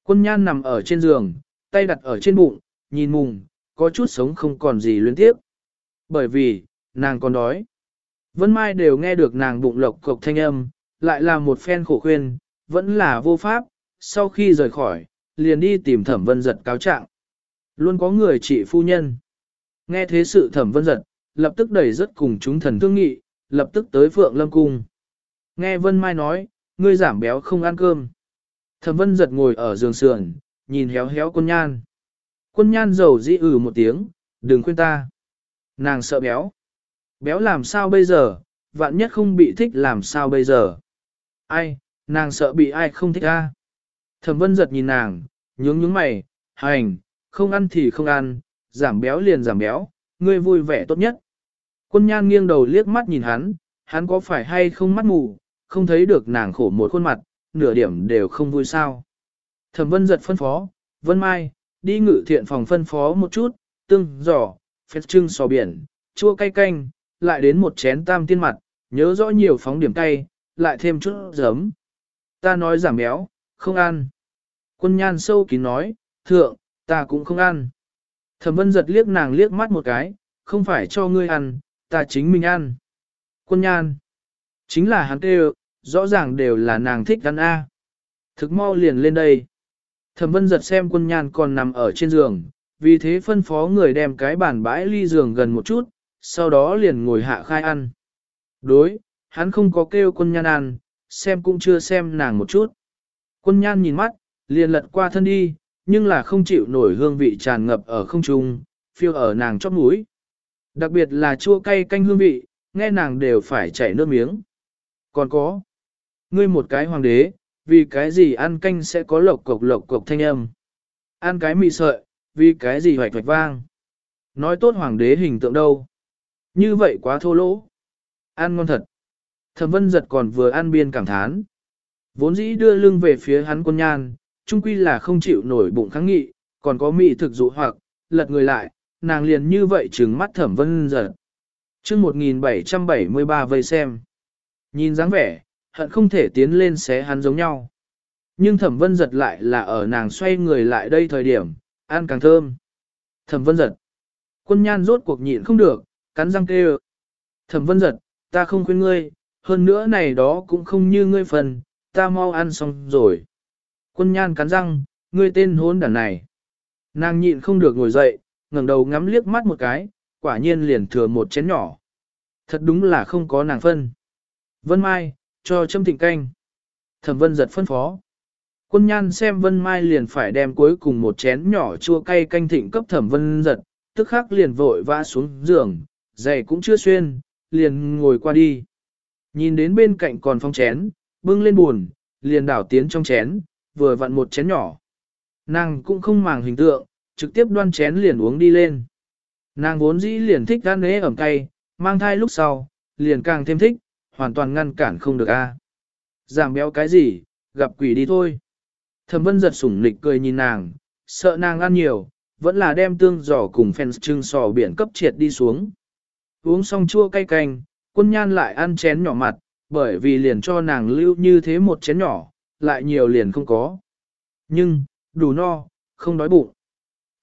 Quân nhan nằm ở trên giường, tay đặt ở trên bụng, nhìn mùng, có chút sống không còn gì luyến tiếp. Bởi vì, nàng còn đói. Vân Mai đều nghe được nàng bụng lộc cộc thanh âm, lại là một phen khổ khuyên, vẫn là vô pháp, sau khi rời khỏi, liền đi tìm thẩm vân giật cáo trạng. Luôn có người trị phu nhân. Nghe thế sự thẩm vân giật, lập tức đẩy rất cùng chúng thần thương nghị, lập tức tới Phượng Lâm Cung. Nghe Vân Mai nói, ngươi giảm béo không ăn cơm. Thẩm vân giật ngồi ở giường sườn, nhìn héo héo quân nhan. Quân nhan dầu dĩ ử ừ một tiếng, đừng khuyên ta. Nàng sợ béo. Béo làm sao bây giờ, vạn nhất không bị thích làm sao bây giờ. Ai, nàng sợ bị ai không thích a. Thẩm vân giật nhìn nàng, nhướng nhướng mày, hành, không ăn thì không ăn, giảm béo liền giảm béo, ngươi vui vẻ tốt nhất. Quân nhan nghiêng đầu liếc mắt nhìn hắn, hắn có phải hay không mắt mù, không thấy được nàng khổ một khuôn mặt, nửa điểm đều không vui sao. Thẩm vân giật phân phó, vân mai, đi ngự thiện phòng phân phó một chút, tương, giỏ, phết trưng sò biển, chua cay canh, lại đến một chén tam tiên mặt, nhớ rõ nhiều phóng điểm cay, lại thêm chút giấm. Ta nói giảm béo, không ăn. Quân nhan sâu kín nói, thượng, ta cũng không ăn. Thẩm vân giật liếc nàng liếc mắt một cái, không phải cho ngươi ăn, ta chính mình ăn. Quân nhan, chính là hắn kêu, rõ ràng đều là nàng thích ăn A. Thực mau liền lên đây. Thẩm vân giật xem quân nhan còn nằm ở trên giường, Vì thế phân phó người đem cái bàn bãi ly giường gần một chút, sau đó liền ngồi hạ khai ăn. Đối, hắn không có kêu quân nhan ăn, xem cũng chưa xem nàng một chút. Quân nhan nhìn mắt, liền lật qua thân đi, nhưng là không chịu nổi hương vị tràn ngập ở không trung, phiêu ở nàng chóp mũi. Đặc biệt là chua cay canh hương vị, nghe nàng đều phải chảy nước miếng. Còn có, ngươi một cái hoàng đế, vì cái gì ăn canh sẽ có lộc cộc lộc cộc thanh âm. Ăn cái mì sợi, vì cái gì hoạch hoạch vang. Nói tốt hoàng đế hình tượng đâu. Như vậy quá thô lỗ. Ăn ngon thật. Thẩm vân giật còn vừa ăn biên cảm thán. Vốn dĩ đưa lưng về phía hắn quân nhan, trung quy là không chịu nổi bụng kháng nghị, còn có mị thực dụ hoặc, lật người lại, nàng liền như vậy trừng mắt thẩm vân giật. chương 1773 vây xem. Nhìn dáng vẻ, hận không thể tiến lên xé hắn giống nhau. Nhưng thẩm vân giật lại là ở nàng xoay người lại đây thời điểm, ăn càng thơm. Thẩm vân giật. Quân nhan rốt cuộc nhịn không được, cắn răng kêu. Thẩm vân giật, ta không khuyên ngươi, hơn nữa này đó cũng không như ngươi phần, ta mau ăn xong rồi. Quân nhan cắn răng, ngươi tên hôn đàn này. Nàng nhịn không được ngồi dậy, ngẩng đầu ngắm liếc mắt một cái, quả nhiên liền thừa một chén nhỏ. Thật đúng là không có nàng phân. Vân Mai, cho châm thịnh canh. Thẩm vân giật phân phó. Quân nhan xem Vân Mai liền phải đem cuối cùng một chén nhỏ chua cay canh thịnh cấp thẩm vân giật, tức khắc liền vội vã xuống giường, giày cũng chưa xuyên, liền ngồi qua đi. Nhìn đến bên cạnh còn phong chén, bưng lên buồn, liền đảo tiến trong chén, vừa vặn một chén nhỏ. Nàng cũng không màng hình tượng, trực tiếp đoan chén liền uống đi lên. Nàng vốn dĩ liền thích ăn nế ẩm cay, mang thai lúc sau, liền càng thêm thích, hoàn toàn ngăn cản không được a. Giảm béo cái gì, gặp quỷ đi thôi. Thẩm vân giật sủng lịch cười nhìn nàng, sợ nàng ăn nhiều, vẫn là đem tương giỏ cùng phèn trưng sò biển cấp triệt đi xuống. Uống xong chua cay canh, quân nhan lại ăn chén nhỏ mặt, bởi vì liền cho nàng lưu như thế một chén nhỏ, lại nhiều liền không có. Nhưng, đủ no, không đói bụng.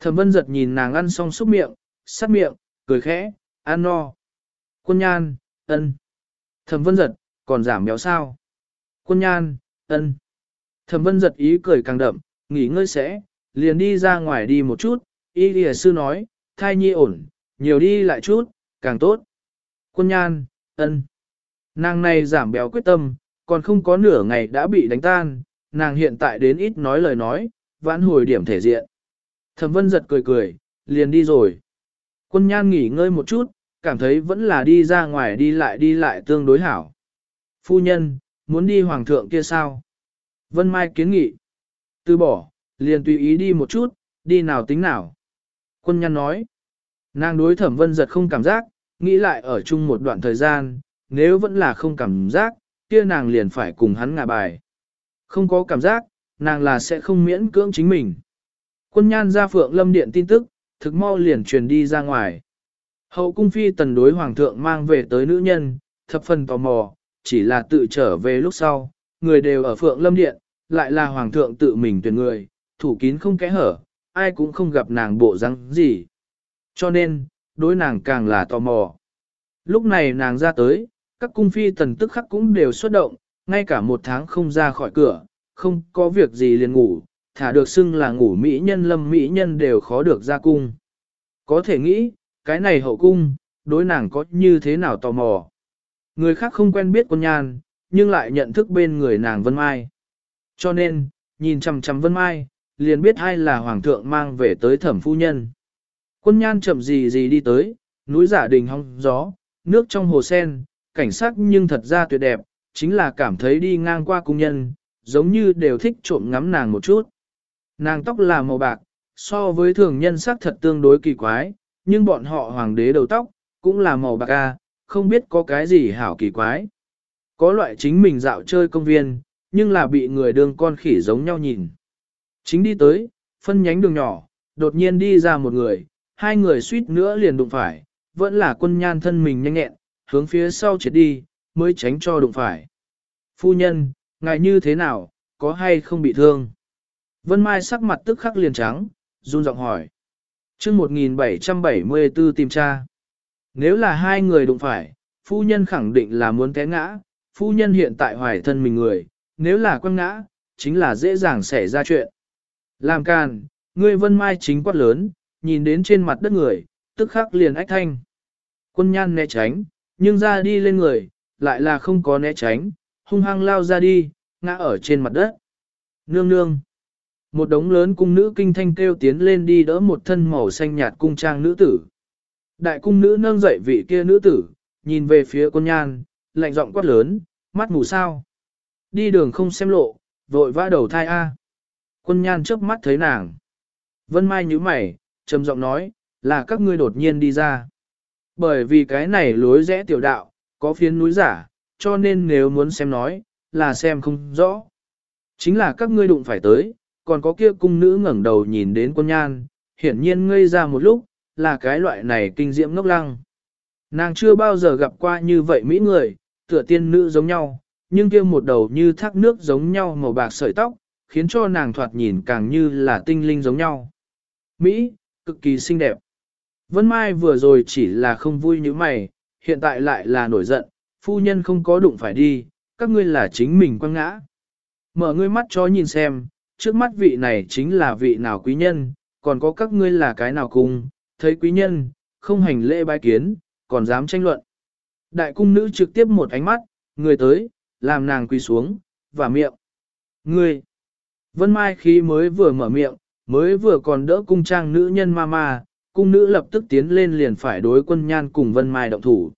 Thẩm vân giật nhìn nàng ăn xong xúc miệng, sát miệng, cười khẽ, ăn no. Quân nhan, ân. Thẩm vân giật, còn giảm béo sao? Quân nhan, ân. Thẩm vân giật ý cười càng đậm, nghỉ ngơi sẽ, liền đi ra ngoài đi một chút, y lìa sư nói, thai nhi ổn, nhiều đi lại chút, càng tốt. Quân nhan, ân. Nàng này giảm béo quyết tâm, còn không có nửa ngày đã bị đánh tan, nàng hiện tại đến ít nói lời nói, vãn hồi điểm thể diện. Thẩm vân giật cười cười, liền đi rồi. Quân nhan nghỉ ngơi một chút, cảm thấy vẫn là đi ra ngoài đi lại đi lại tương đối hảo. Phu nhân, muốn đi hoàng thượng kia sao? Vân Mai kiến nghị. Từ bỏ, liền tùy ý đi một chút, đi nào tính nào. Quân nhan nói. Nàng đối thẩm vân giật không cảm giác, nghĩ lại ở chung một đoạn thời gian, nếu vẫn là không cảm giác, kia nàng liền phải cùng hắn ngả bài. Không có cảm giác, nàng là sẽ không miễn cưỡng chính mình. Quân nhan ra phượng lâm điện tin tức, thực mau liền truyền đi ra ngoài. Hậu cung phi tần đối hoàng thượng mang về tới nữ nhân, thập phần tò mò, chỉ là tự trở về lúc sau, người đều ở phượng lâm điện, lại là hoàng thượng tự mình tuyển người, thủ kín không kẽ hở, ai cũng không gặp nàng bộ răng gì. Cho nên, đối nàng càng là tò mò. Lúc này nàng ra tới, các cung phi tần tức khắc cũng đều xuất động, ngay cả một tháng không ra khỏi cửa, không có việc gì liền ngủ, thả được xưng là ngủ mỹ nhân lâm mỹ nhân đều khó được ra cung. Có thể nghĩ, cái này hậu cung, đối nàng có như thế nào tò mò. Người khác không quen biết quân nhan, nhưng lại nhận thức bên người nàng Vân Mai. Cho nên, nhìn chằm chằm Vân Mai, liền biết ai là hoàng thượng mang về tới thẩm phu nhân. Quân nhan chậm gì gì đi tới, núi giả đình hong gió, nước trong hồ sen, cảnh sắc nhưng thật ra tuyệt đẹp, chính là cảm thấy đi ngang qua cung nhân, giống như đều thích trộm ngắm nàng một chút. Nàng tóc là màu bạc, so với thường nhân sắc thật tương đối kỳ quái, nhưng bọn họ hoàng đế đầu tóc, cũng là màu bạc a, không biết có cái gì hảo kỳ quái. Có loại chính mình dạo chơi công viên, nhưng là bị người đương con khỉ giống nhau nhìn. Chính đi tới, phân nhánh đường nhỏ, đột nhiên đi ra một người, hai người suýt nữa liền đụng phải, vẫn là quân nhan thân mình nhanh nhẹn, hướng phía sau chết đi, mới tránh cho đụng phải. Phu nhân, ngài như thế nào, có hay không bị thương? Vân Mai sắc mặt tức khắc liền trắng, run giọng hỏi. chương 1774 tìm tra. Nếu là hai người đụng phải, phu nhân khẳng định là muốn té ngã, phu nhân hiện tại hoài thân mình người, nếu là quăng ngã, chính là dễ dàng xảy ra chuyện. Làm càn, ngươi vân mai chính quát lớn, nhìn đến trên mặt đất người, tức khắc liền ách thanh. Quân nhan né tránh, nhưng ra đi lên người, lại là không có né tránh, hung hăng lao ra đi, ngã ở trên mặt đất. Nương nương. Một đống lớn cung nữ kinh thanh kêu tiến lên đi đỡ một thân màu xanh nhạt cung trang nữ tử. Đại cung nữ nâng dậy vị kia nữ tử, nhìn về phía quân nhan, lạnh giọng quát lớn, mắt mù sao. Đi đường không xem lộ, vội vã đầu thai A. Quân nhan trước mắt thấy nàng. Vân Mai nhíu mày, trầm giọng nói, là các ngươi đột nhiên đi ra. Bởi vì cái này lối rẽ tiểu đạo, có phiến núi giả, cho nên nếu muốn xem nói, là xem không rõ. Chính là các ngươi đụng phải tới, còn có kia cung nữ ngẩng đầu nhìn đến quân nhan, hiển nhiên ngây ra một lúc, là cái loại này kinh diễm ngốc lăng. Nàng chưa bao giờ gặp qua như vậy mỹ người, tựa tiên nữ giống nhau, nhưng kia một đầu như thác nước giống nhau màu bạc sợi tóc, khiến cho nàng thoạt nhìn càng như là tinh linh giống nhau. Mỹ, cực kỳ xinh đẹp. Vân Mai vừa rồi chỉ là không vui như mày, hiện tại lại là nổi giận, phu nhân không có đụng phải đi, các ngươi là chính mình quăng ngã. Mở ngươi mắt cho nhìn xem, trước mắt vị này chính là vị nào quý nhân, còn có các ngươi là cái nào cùng, thấy quý nhân, không hành lễ bái kiến, còn dám tranh luận. Đại cung nữ trực tiếp một ánh mắt, người tới, làm nàng quỳ xuống, và miệng. Ngươi! Vân Mai khi mới vừa mở miệng, mới vừa còn đỡ cung trang nữ nhân ma ma, cung nữ lập tức tiến lên liền phải đối quân nhan cùng Vân Mai động thủ.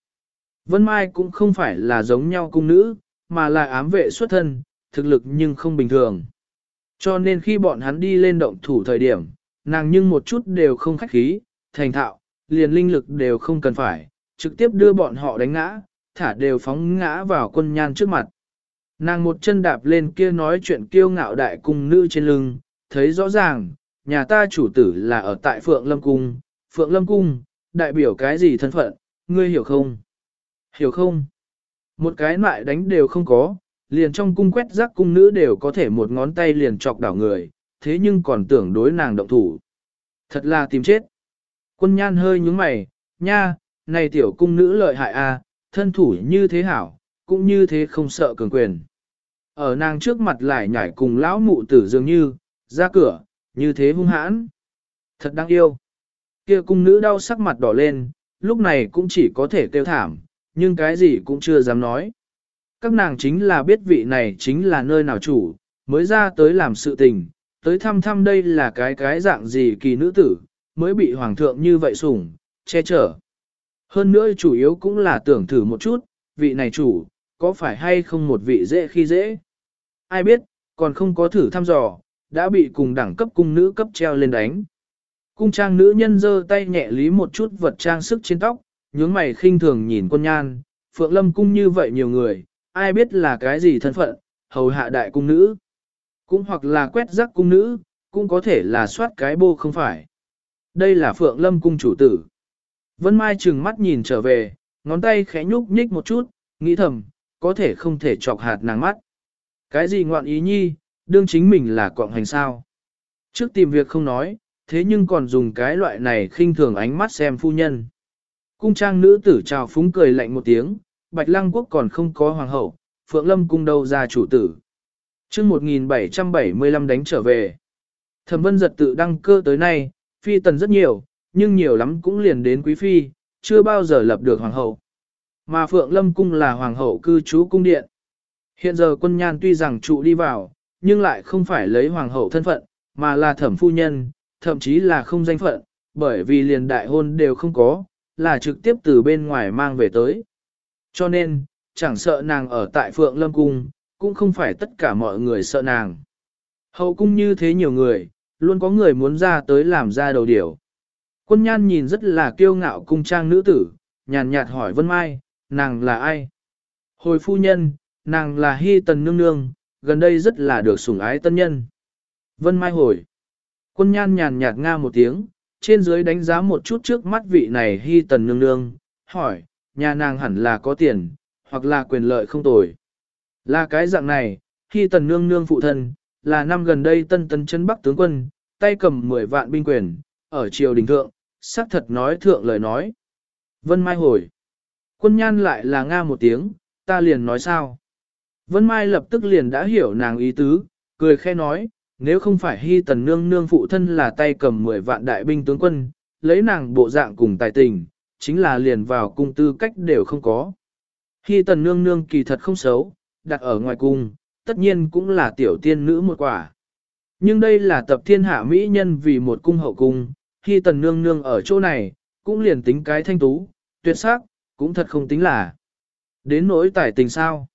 Vân Mai cũng không phải là giống nhau cung nữ, mà là ám vệ xuất thân, thực lực nhưng không bình thường. Cho nên khi bọn hắn đi lên động thủ thời điểm, nàng nhưng một chút đều không khách khí, thành thạo, liền linh lực đều không cần phải, trực tiếp đưa bọn họ đánh ngã, thả đều phóng ngã vào quân nhan trước mặt. Nàng một chân đạp lên kia nói chuyện kiêu ngạo đại cung nữ trên lưng, thấy rõ ràng, nhà ta chủ tử là ở tại Phượng Lâm Cung, Phượng Lâm Cung, đại biểu cái gì thân phận, ngươi hiểu không? Hiểu không? Một cái loại đánh đều không có, liền trong cung quét rác cung nữ đều có thể một ngón tay liền chọc đảo người, thế nhưng còn tưởng đối nàng động thủ. Thật là tìm chết. Quân nhan hơi nhúng mày, nha, này tiểu cung nữ lợi hại a, à, thân thủ như thế hảo, cũng như thế không sợ cường quyền. Ở nàng trước mặt lại nhảy cùng lão mụ tử dường như, ra cửa, như thế hung hãn. Thật đáng yêu. Kia cung nữ đau sắc mặt đỏ lên, lúc này cũng chỉ có thể kêu thảm, nhưng cái gì cũng chưa dám nói. Các nàng chính là biết vị này chính là nơi nào chủ, mới ra tới làm sự tình, tới thăm thăm đây là cái cái dạng gì kỳ nữ tử, mới bị hoàng thượng như vậy sủng, che chở. Hơn nữa chủ yếu cũng là tưởng thử một chút, vị này chủ, có phải hay không một vị dễ khi dễ. Ai biết, còn không có thử thăm dò, đã bị cùng đẳng cấp cung nữ cấp treo lên đánh. Cung trang nữ nhân giơ tay nhẹ lý một chút vật trang sức trên tóc, nhướng mày khinh thường nhìn quân nhan, phượng lâm cung như vậy nhiều người, ai biết là cái gì thân phận, hầu hạ đại cung nữ. Cũng hoặc là quét rắc cung nữ, cũng có thể là soát cái bô không phải. Đây là phượng lâm cung chủ tử. Vân Mai trừng mắt nhìn trở về, ngón tay khẽ nhúc nhích một chút, nghĩ thầm, có thể không thể chọc hạt nàng mắt. Cái gì ngoạn ý nhi, đương chính mình là quọng hành sao. Trước tìm việc không nói, thế nhưng còn dùng cái loại này khinh thường ánh mắt xem phu nhân. Cung trang nữ tử chào phúng cười lạnh một tiếng, Bạch Lăng Quốc còn không có hoàng hậu, Phượng Lâm cung đâu ra chủ tử. chương 1775 đánh trở về. Thẩm vân giật tự đăng cơ tới nay, phi tần rất nhiều, nhưng nhiều lắm cũng liền đến quý phi, chưa bao giờ lập được hoàng hậu. Mà Phượng Lâm cung là hoàng hậu cư trú cung điện. Hiện giờ quân nhan tuy rằng trụ đi vào, nhưng lại không phải lấy hoàng hậu thân phận, mà là thẩm phu nhân, thậm chí là không danh phận, bởi vì liền đại hôn đều không có, là trực tiếp từ bên ngoài mang về tới. Cho nên, chẳng sợ nàng ở tại Phượng Lâm Cung, cũng không phải tất cả mọi người sợ nàng. Hậu cung như thế nhiều người, luôn có người muốn ra tới làm ra đầu điểu. Quân nhan nhìn rất là kiêu ngạo cung trang nữ tử, nhàn nhạt hỏi Vân Mai, nàng là ai? Hồi phu nhân, nàng là Hy Tần Nương Nương, gần đây rất là được sủng ái tân nhân. Vân Mai hồi. Quân nhan nhàn nhạt nga một tiếng, trên dưới đánh giá một chút trước mắt vị này Hy Tần Nương Nương, hỏi, nhà nàng hẳn là có tiền, hoặc là quyền lợi không tồi. Là cái dạng này, Hy Tần Nương Nương phụ thân, là năm gần đây tân tân chân bắc tướng quân, tay cầm 10 vạn binh quyền, ở triều đình thượng, xác thật nói thượng lời nói. Vân Mai hồi. Quân nhan lại là nga một tiếng, ta liền nói sao. Vân Mai lập tức liền đã hiểu nàng ý tứ, cười khe nói, nếu không phải hy tần nương nương phụ thân là tay cầm 10 vạn đại binh tướng quân, lấy nàng bộ dạng cùng tài tình, chính là liền vào cung tư cách đều không có. Hy tần nương nương kỳ thật không xấu, đặt ở ngoài cung, tất nhiên cũng là tiểu tiên nữ một quả. Nhưng đây là tập thiên hạ mỹ nhân vì một cung hậu cung, Hy tần nương nương ở chỗ này, cũng liền tính cái thanh tú, tuyệt sắc, cũng thật không tính là. Đến nỗi tài tình sao?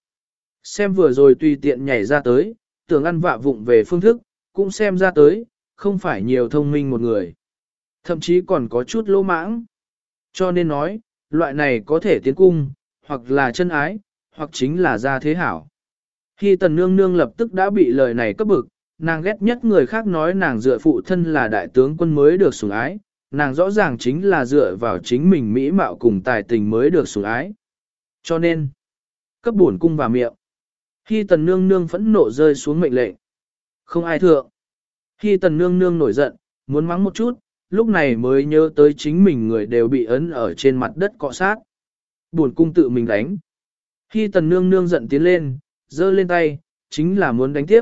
Xem vừa rồi tùy tiện nhảy ra tới, tưởng ăn vạ vụng về phương thức, cũng xem ra tới, không phải nhiều thông minh một người. Thậm chí còn có chút lỗ mãng. Cho nên nói, loại này có thể tiến cung, hoặc là chân ái, hoặc chính là gia thế hảo. Khi tần nương nương lập tức đã bị lời này cấp bực, nàng ghét nhất người khác nói nàng dựa phụ thân là đại tướng quân mới được sủng ái, nàng rõ ràng chính là dựa vào chính mình mỹ mạo cùng tài tình mới được sủng ái. Cho nên, cấp buồn cung và miệng. Hy tần nương nương phẫn nộ rơi xuống mệnh lệnh. Không ai thượng. Hy tần nương nương nổi giận, muốn mắng một chút, lúc này mới nhớ tới chính mình người đều bị ấn ở trên mặt đất cọ sát. Buồn cung tự mình đánh. Hy tần nương nương giận tiến lên, giơ lên tay, chính là muốn đánh tiếp.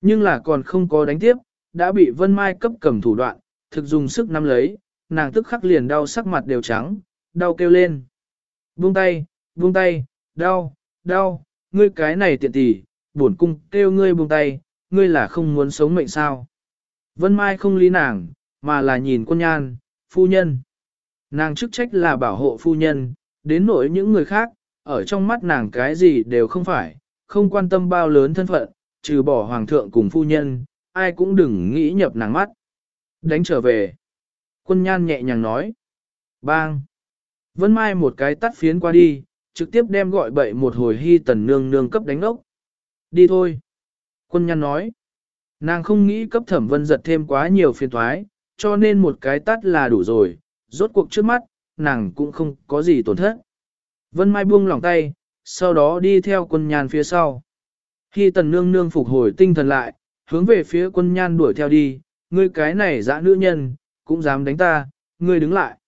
Nhưng là còn không có đánh tiếp, đã bị Vân Mai cấp cầm thủ đoạn, thực dùng sức nắm lấy, nàng tức khắc liền đau sắc mặt đều trắng, đau kêu lên. Buông tay, buông tay, đau, đau, ngươi cái này tiện tỷ, bổn cung kêu ngươi buông tay, ngươi là không muốn sống mệnh sao. Vân Mai không lý nàng, mà là nhìn quân nhan, phu nhân. Nàng chức trách là bảo hộ phu nhân, đến nỗi những người khác, ở trong mắt nàng cái gì đều không phải, không quan tâm bao lớn thân phận, trừ bỏ hoàng thượng cùng phu nhân, ai cũng đừng nghĩ nhập nàng mắt. Đánh trở về. Quân nhan nhẹ nhàng nói. Bang. Vân Mai một cái tắt phiến qua đi, trực tiếp đem gọi bậy một hồi hy tần nương nương cấp đánh ốc. Đi thôi. Quân nhân nói. Nàng không nghĩ cấp thẩm vân giật thêm quá nhiều phiền thoái, cho nên một cái tắt là đủ rồi, rốt cuộc trước mắt, nàng cũng không có gì tổn thất. Vân Mai buông lòng tay, sau đó đi theo quân nhan phía sau. Khi tần nương nương phục hồi tinh thần lại, hướng về phía quân nhan đuổi theo đi, ngươi cái này dã nữ nhân, cũng dám đánh ta, ngươi đứng lại.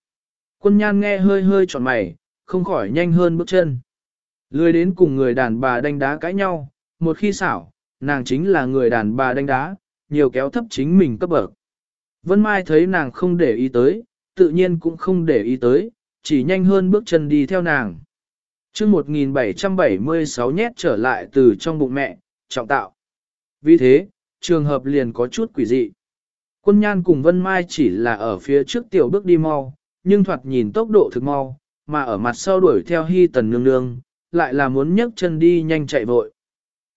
Quân nhan nghe hơi hơi tròn mày, không khỏi nhanh hơn bước chân. Lười đến cùng người đàn bà đánh đá cãi nhau, một khi xảo, nàng chính là người đàn bà đánh đá, nhiều kéo thấp chính mình cấp bậc. Vân Mai thấy nàng không để ý tới, tự nhiên cũng không để ý tới, chỉ nhanh hơn bước chân đi theo nàng. chương 1776 nhét trở lại từ trong bụng mẹ, trọng tạo. Vì thế, trường hợp liền có chút quỷ dị. Quân nhan cùng Vân Mai chỉ là ở phía trước tiểu bước đi mau, nhưng thoạt nhìn tốc độ thực mau, mà ở mặt sau đuổi theo hy tần nương nương, lại là muốn nhấc chân đi nhanh chạy vội.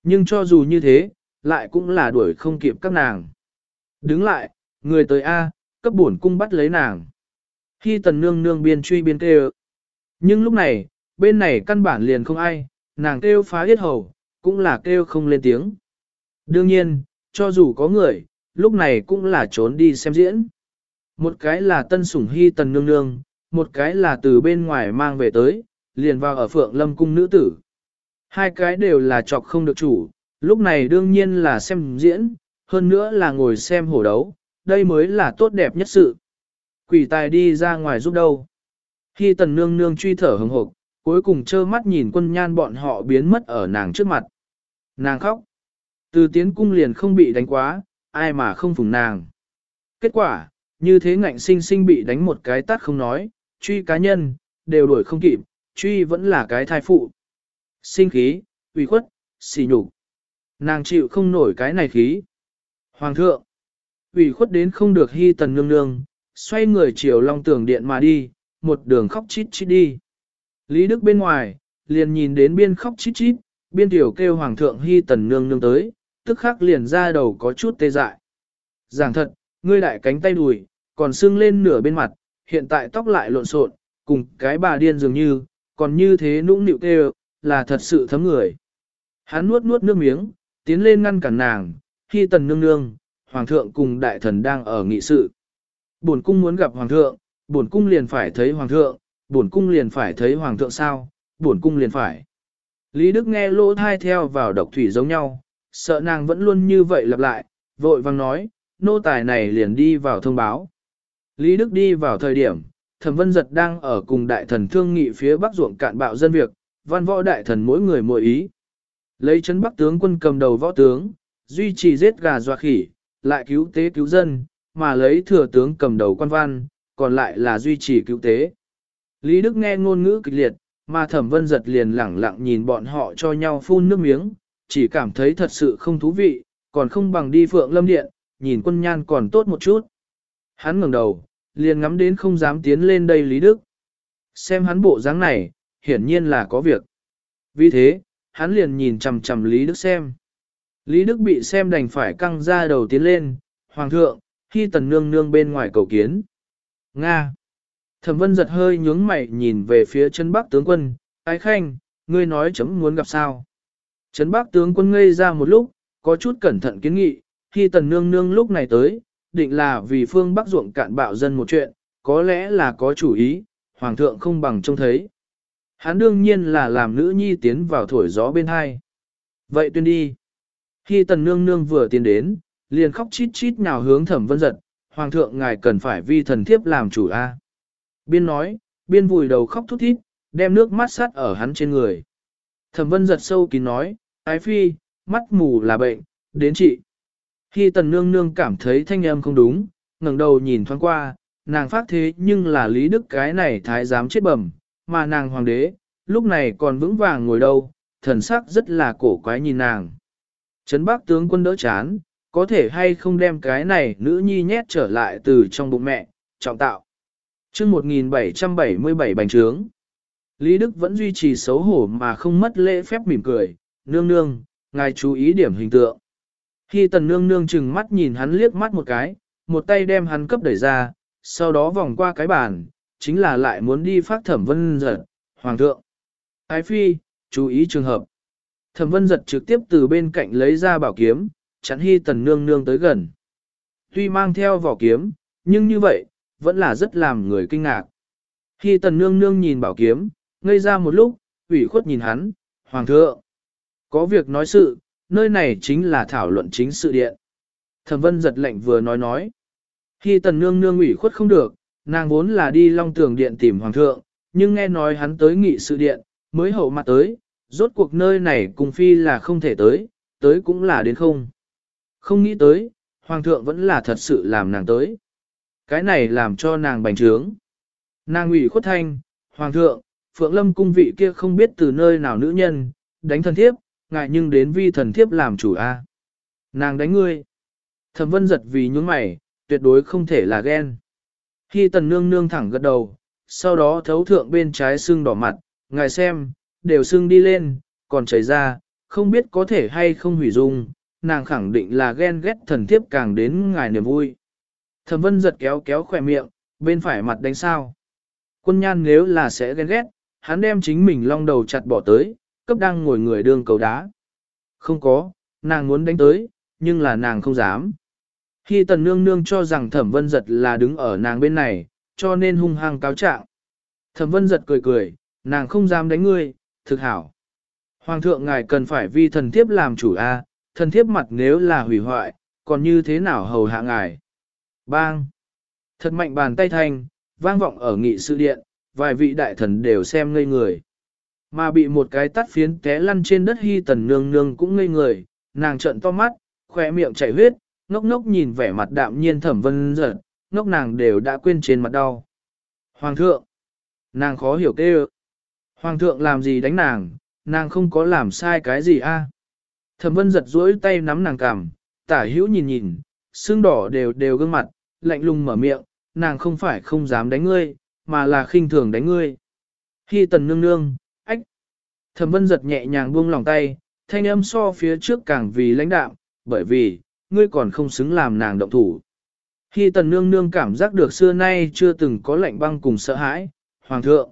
Nhưng cho dù như thế, lại cũng là đuổi không kịp các nàng. Đứng lại, người tới A, cấp bổn cung bắt lấy nàng. Hy tần nương nương biên truy biên kêu. Nhưng lúc này, bên này căn bản liền không ai, nàng kêu phá hết hầu, cũng là kêu không lên tiếng. Đương nhiên, cho dù có người, lúc này cũng là trốn đi xem diễn. Một cái là tân sủng hy tần nương nương, một cái là từ bên ngoài mang về tới, liền vào ở phượng lâm cung nữ tử. Hai cái đều là chọc không được chủ, lúc này đương nhiên là xem diễn, hơn nữa là ngồi xem hổ đấu, đây mới là tốt đẹp nhất sự. Quỷ tài đi ra ngoài giúp đâu. Khi tần nương nương truy thở hừng hộp, cuối cùng trơ mắt nhìn quân nhan bọn họ biến mất ở nàng trước mặt. Nàng khóc. Từ tiến cung liền không bị đánh quá, ai mà không phùng nàng. Kết quả, như thế ngạnh sinh sinh bị đánh một cái tát không nói, truy cá nhân, đều đuổi không kịp, truy vẫn là cái thai phụ. Sinh khí, ủy khuất, xỉ nhục. Nàng chịu không nổi cái này khí. Hoàng thượng, ủy khuất đến không được hy tần nương nương, xoay người chiều long tường điện mà đi, một đường khóc chít chít đi. Lý Đức bên ngoài, liền nhìn đến biên khóc chít chít, biên tiểu kêu hoàng thượng hy tần nương nương tới, tức khắc liền ra đầu có chút tê dại. Giảng thật, ngươi đại cánh tay đùi, còn sưng lên nửa bên mặt, hiện tại tóc lại lộn xộn, cùng cái bà điên dường như, còn như thế nũng nịu kêu, là thật sự thấm người. Hắn nuốt nuốt nước miếng, tiến lên ngăn cản nàng, khi tần nương nương, hoàng thượng cùng đại thần đang ở nghị sự. Bổn cung muốn gặp hoàng thượng, bổn cung liền phải thấy hoàng thượng, bổn cung liền phải thấy hoàng thượng sao, bổn cung liền phải. Lý Đức nghe lỗ thai theo vào độc thủy giống nhau, sợ nàng vẫn luôn như vậy lặp lại, vội vang nói, nô tài này liền đi vào thông báo. Lý Đức đi vào thời điểm, thẩm vân giật đang ở cùng đại thần thương nghị phía bắc ruộng cạn bạo dân việc, văn võ đại thần mỗi người mỗi ý. Lấy chấn bắc tướng quân cầm đầu võ tướng, duy trì giết gà doa khỉ, lại cứu tế cứu dân, mà lấy thừa tướng cầm đầu quan văn, còn lại là duy trì cứu tế. Lý Đức nghe ngôn ngữ kịch liệt, mà thẩm vân giật liền lẳng lặng nhìn bọn họ cho nhau phun nước miếng, chỉ cảm thấy thật sự không thú vị, còn không bằng đi phượng lâm điện, nhìn quân nhan còn tốt một chút. Hắn ngẩng đầu, liền ngắm đến không dám tiến lên đây Lý Đức. Xem hắn bộ dáng này, hiển nhiên là có việc. Vì thế, hắn liền nhìn chằm chằm Lý Đức xem. Lý Đức bị xem đành phải căng ra đầu tiến lên, Hoàng thượng, khi tần nương nương bên ngoài cầu kiến. Nga. Thẩm vân giật hơi nhướng mày nhìn về phía chân bắc tướng quân, ái khanh, ngươi nói chấm muốn gặp sao. Trấn Bác tướng quân ngây ra một lúc, có chút cẩn thận kiến nghị, khi tần nương nương lúc này tới, định là vì phương bắc ruộng cạn bạo dân một chuyện, có lẽ là có chủ ý, hoàng thượng không bằng trông thấy. Hắn đương nhiên là làm nữ nhi tiến vào thổi gió bên hai. Vậy tuyên đi. Khi tần nương nương vừa tiến đến, liền khóc chít chít nào hướng thẩm vân giật, hoàng thượng ngài cần phải vi thần thiếp làm chủ a. Biên nói, biên vùi đầu khóc thút thít, đem nước mắt sát ở hắn trên người. Thẩm vân giật sâu kín nói, ái phi, mắt mù là bệnh, đến trị. Khi tần nương nương cảm thấy thanh âm không đúng, ngẩng đầu nhìn thoáng qua, nàng phát thế nhưng là lý đức cái này thái giám chết bẩm, mà nàng hoàng đế, lúc này còn vững vàng ngồi đâu, thần sắc rất là cổ quái nhìn nàng. Trấn bác tướng quân đỡ chán, có thể hay không đem cái này nữ nhi nhét trở lại từ trong bụng mẹ, trọng tạo. chương 1777 bành trướng. Lý Đức vẫn duy trì xấu hổ mà không mất lễ phép mỉm cười, nương nương, ngài chú ý điểm hình tượng. Khi tần nương nương chừng mắt nhìn hắn liếc mắt một cái, một tay đem hắn cấp đẩy ra, sau đó vòng qua cái bàn, chính là lại muốn đi phát thẩm vân giật, hoàng thượng. Ái phi, chú ý trường hợp. Thẩm vân giật trực tiếp từ bên cạnh lấy ra bảo kiếm, chặn hy tần nương nương tới gần. Tuy mang theo vỏ kiếm, nhưng như vậy, vẫn là rất làm người kinh ngạc. Hy tần nương nương nhìn bảo kiếm, ngây ra một lúc, ủy khuất nhìn hắn, hoàng thượng. Có việc nói sự, nơi này chính là thảo luận chính sự điện. Thẩm vân giật lệnh vừa nói nói. Khi tần nương nương ủy khuất không được, nàng vốn là đi long tường điện tìm hoàng thượng, nhưng nghe nói hắn tới nghị sự điện, mới hậu mặt tới, rốt cuộc nơi này cùng phi là không thể tới, tới cũng là đến không. Không nghĩ tới, hoàng thượng vẫn là thật sự làm nàng tới. Cái này làm cho nàng bành trướng. Nàng ủy khuất thanh, hoàng thượng, phượng lâm cung vị kia không biết từ nơi nào nữ nhân, đánh thần thiếp, ngại nhưng đến vi thần thiếp làm chủ a. Nàng đánh ngươi. Thẩm vân giật vì nhướng mày, tuyệt đối không thể là ghen. Khi tần nương nương thẳng gật đầu, sau đó thấu thượng bên trái xương đỏ mặt, ngài xem, đều xương đi lên, còn chảy ra, không biết có thể hay không hủy dung, nàng khẳng định là ghen ghét thần thiếp càng đến ngài niềm vui. Thẩm vân giật kéo kéo khỏe miệng, bên phải mặt đánh sao. Quân nhan nếu là sẽ ghen ghét, hắn đem chính mình long đầu chặt bỏ tới, cấp đang ngồi người đương cầu đá. Không có, nàng muốn đánh tới, nhưng là nàng không dám. Khi tần nương nương cho rằng thẩm vân giật là đứng ở nàng bên này, cho nên hung hăng cáo trạng. Thẩm vân giật cười cười, nàng không dám đánh ngươi, thực hảo. Hoàng thượng ngài cần phải vi thần thiếp làm chủ a, thần thiếp mặt nếu là hủy hoại, còn như thế nào hầu hạ ngài. Bang! Thật mạnh bàn tay thanh, vang vọng ở nghị sự điện, vài vị đại thần đều xem ngây người. Mà bị một cái tắt phiến té lăn trên đất hy tần nương nương cũng ngây người, nàng trợn to mắt, khỏe miệng chảy huyết, ngốc ngốc nhìn vẻ mặt đạm nhiên thẩm vân giật, ngốc nàng đều đã quên trên mặt đau. Hoàng thượng! Nàng khó hiểu kêu. Hoàng thượng làm gì đánh nàng, nàng không có làm sai cái gì a? Thẩm vân giật duỗi tay nắm nàng cằm, tả hữu nhìn nhìn, xương đỏ đều đều gương mặt, lạnh lùng mở miệng, nàng không phải không dám đánh ngươi, mà là khinh thường đánh ngươi. Khi tần nương nương. Thẩm vân giật nhẹ nhàng buông lòng tay, thanh âm so phía trước càng vì lãnh đạm, bởi vì, ngươi còn không xứng làm nàng động thủ. Khi tần nương nương cảm giác được xưa nay chưa từng có lạnh băng cùng sợ hãi, hoàng thượng.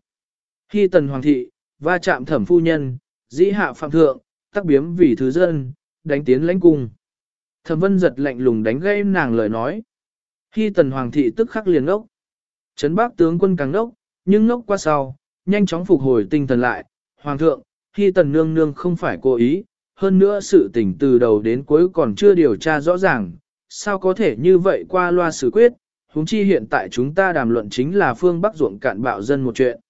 Khi tần hoàng thị, va chạm thẩm phu nhân, dĩ hạ phạm thượng, tắc biếm vì thứ dân, đánh tiến lãnh cung. Thẩm vân giật lạnh lùng đánh gây nàng lời nói. Khi tần hoàng thị tức khắc liền ngốc. Trấn bác tướng quân càng ngốc, nhưng ngốc qua sau, nhanh chóng phục hồi tinh thần lại. Hoàng thượng, Hy tần nương nương không phải cố ý, hơn nữa sự tình từ đầu đến cuối còn chưa điều tra rõ ràng, sao có thể như vậy qua loa xử quyết, huống chi hiện tại chúng ta đàm luận chính là phương Bắc ruộng cạn bạo dân một chuyện.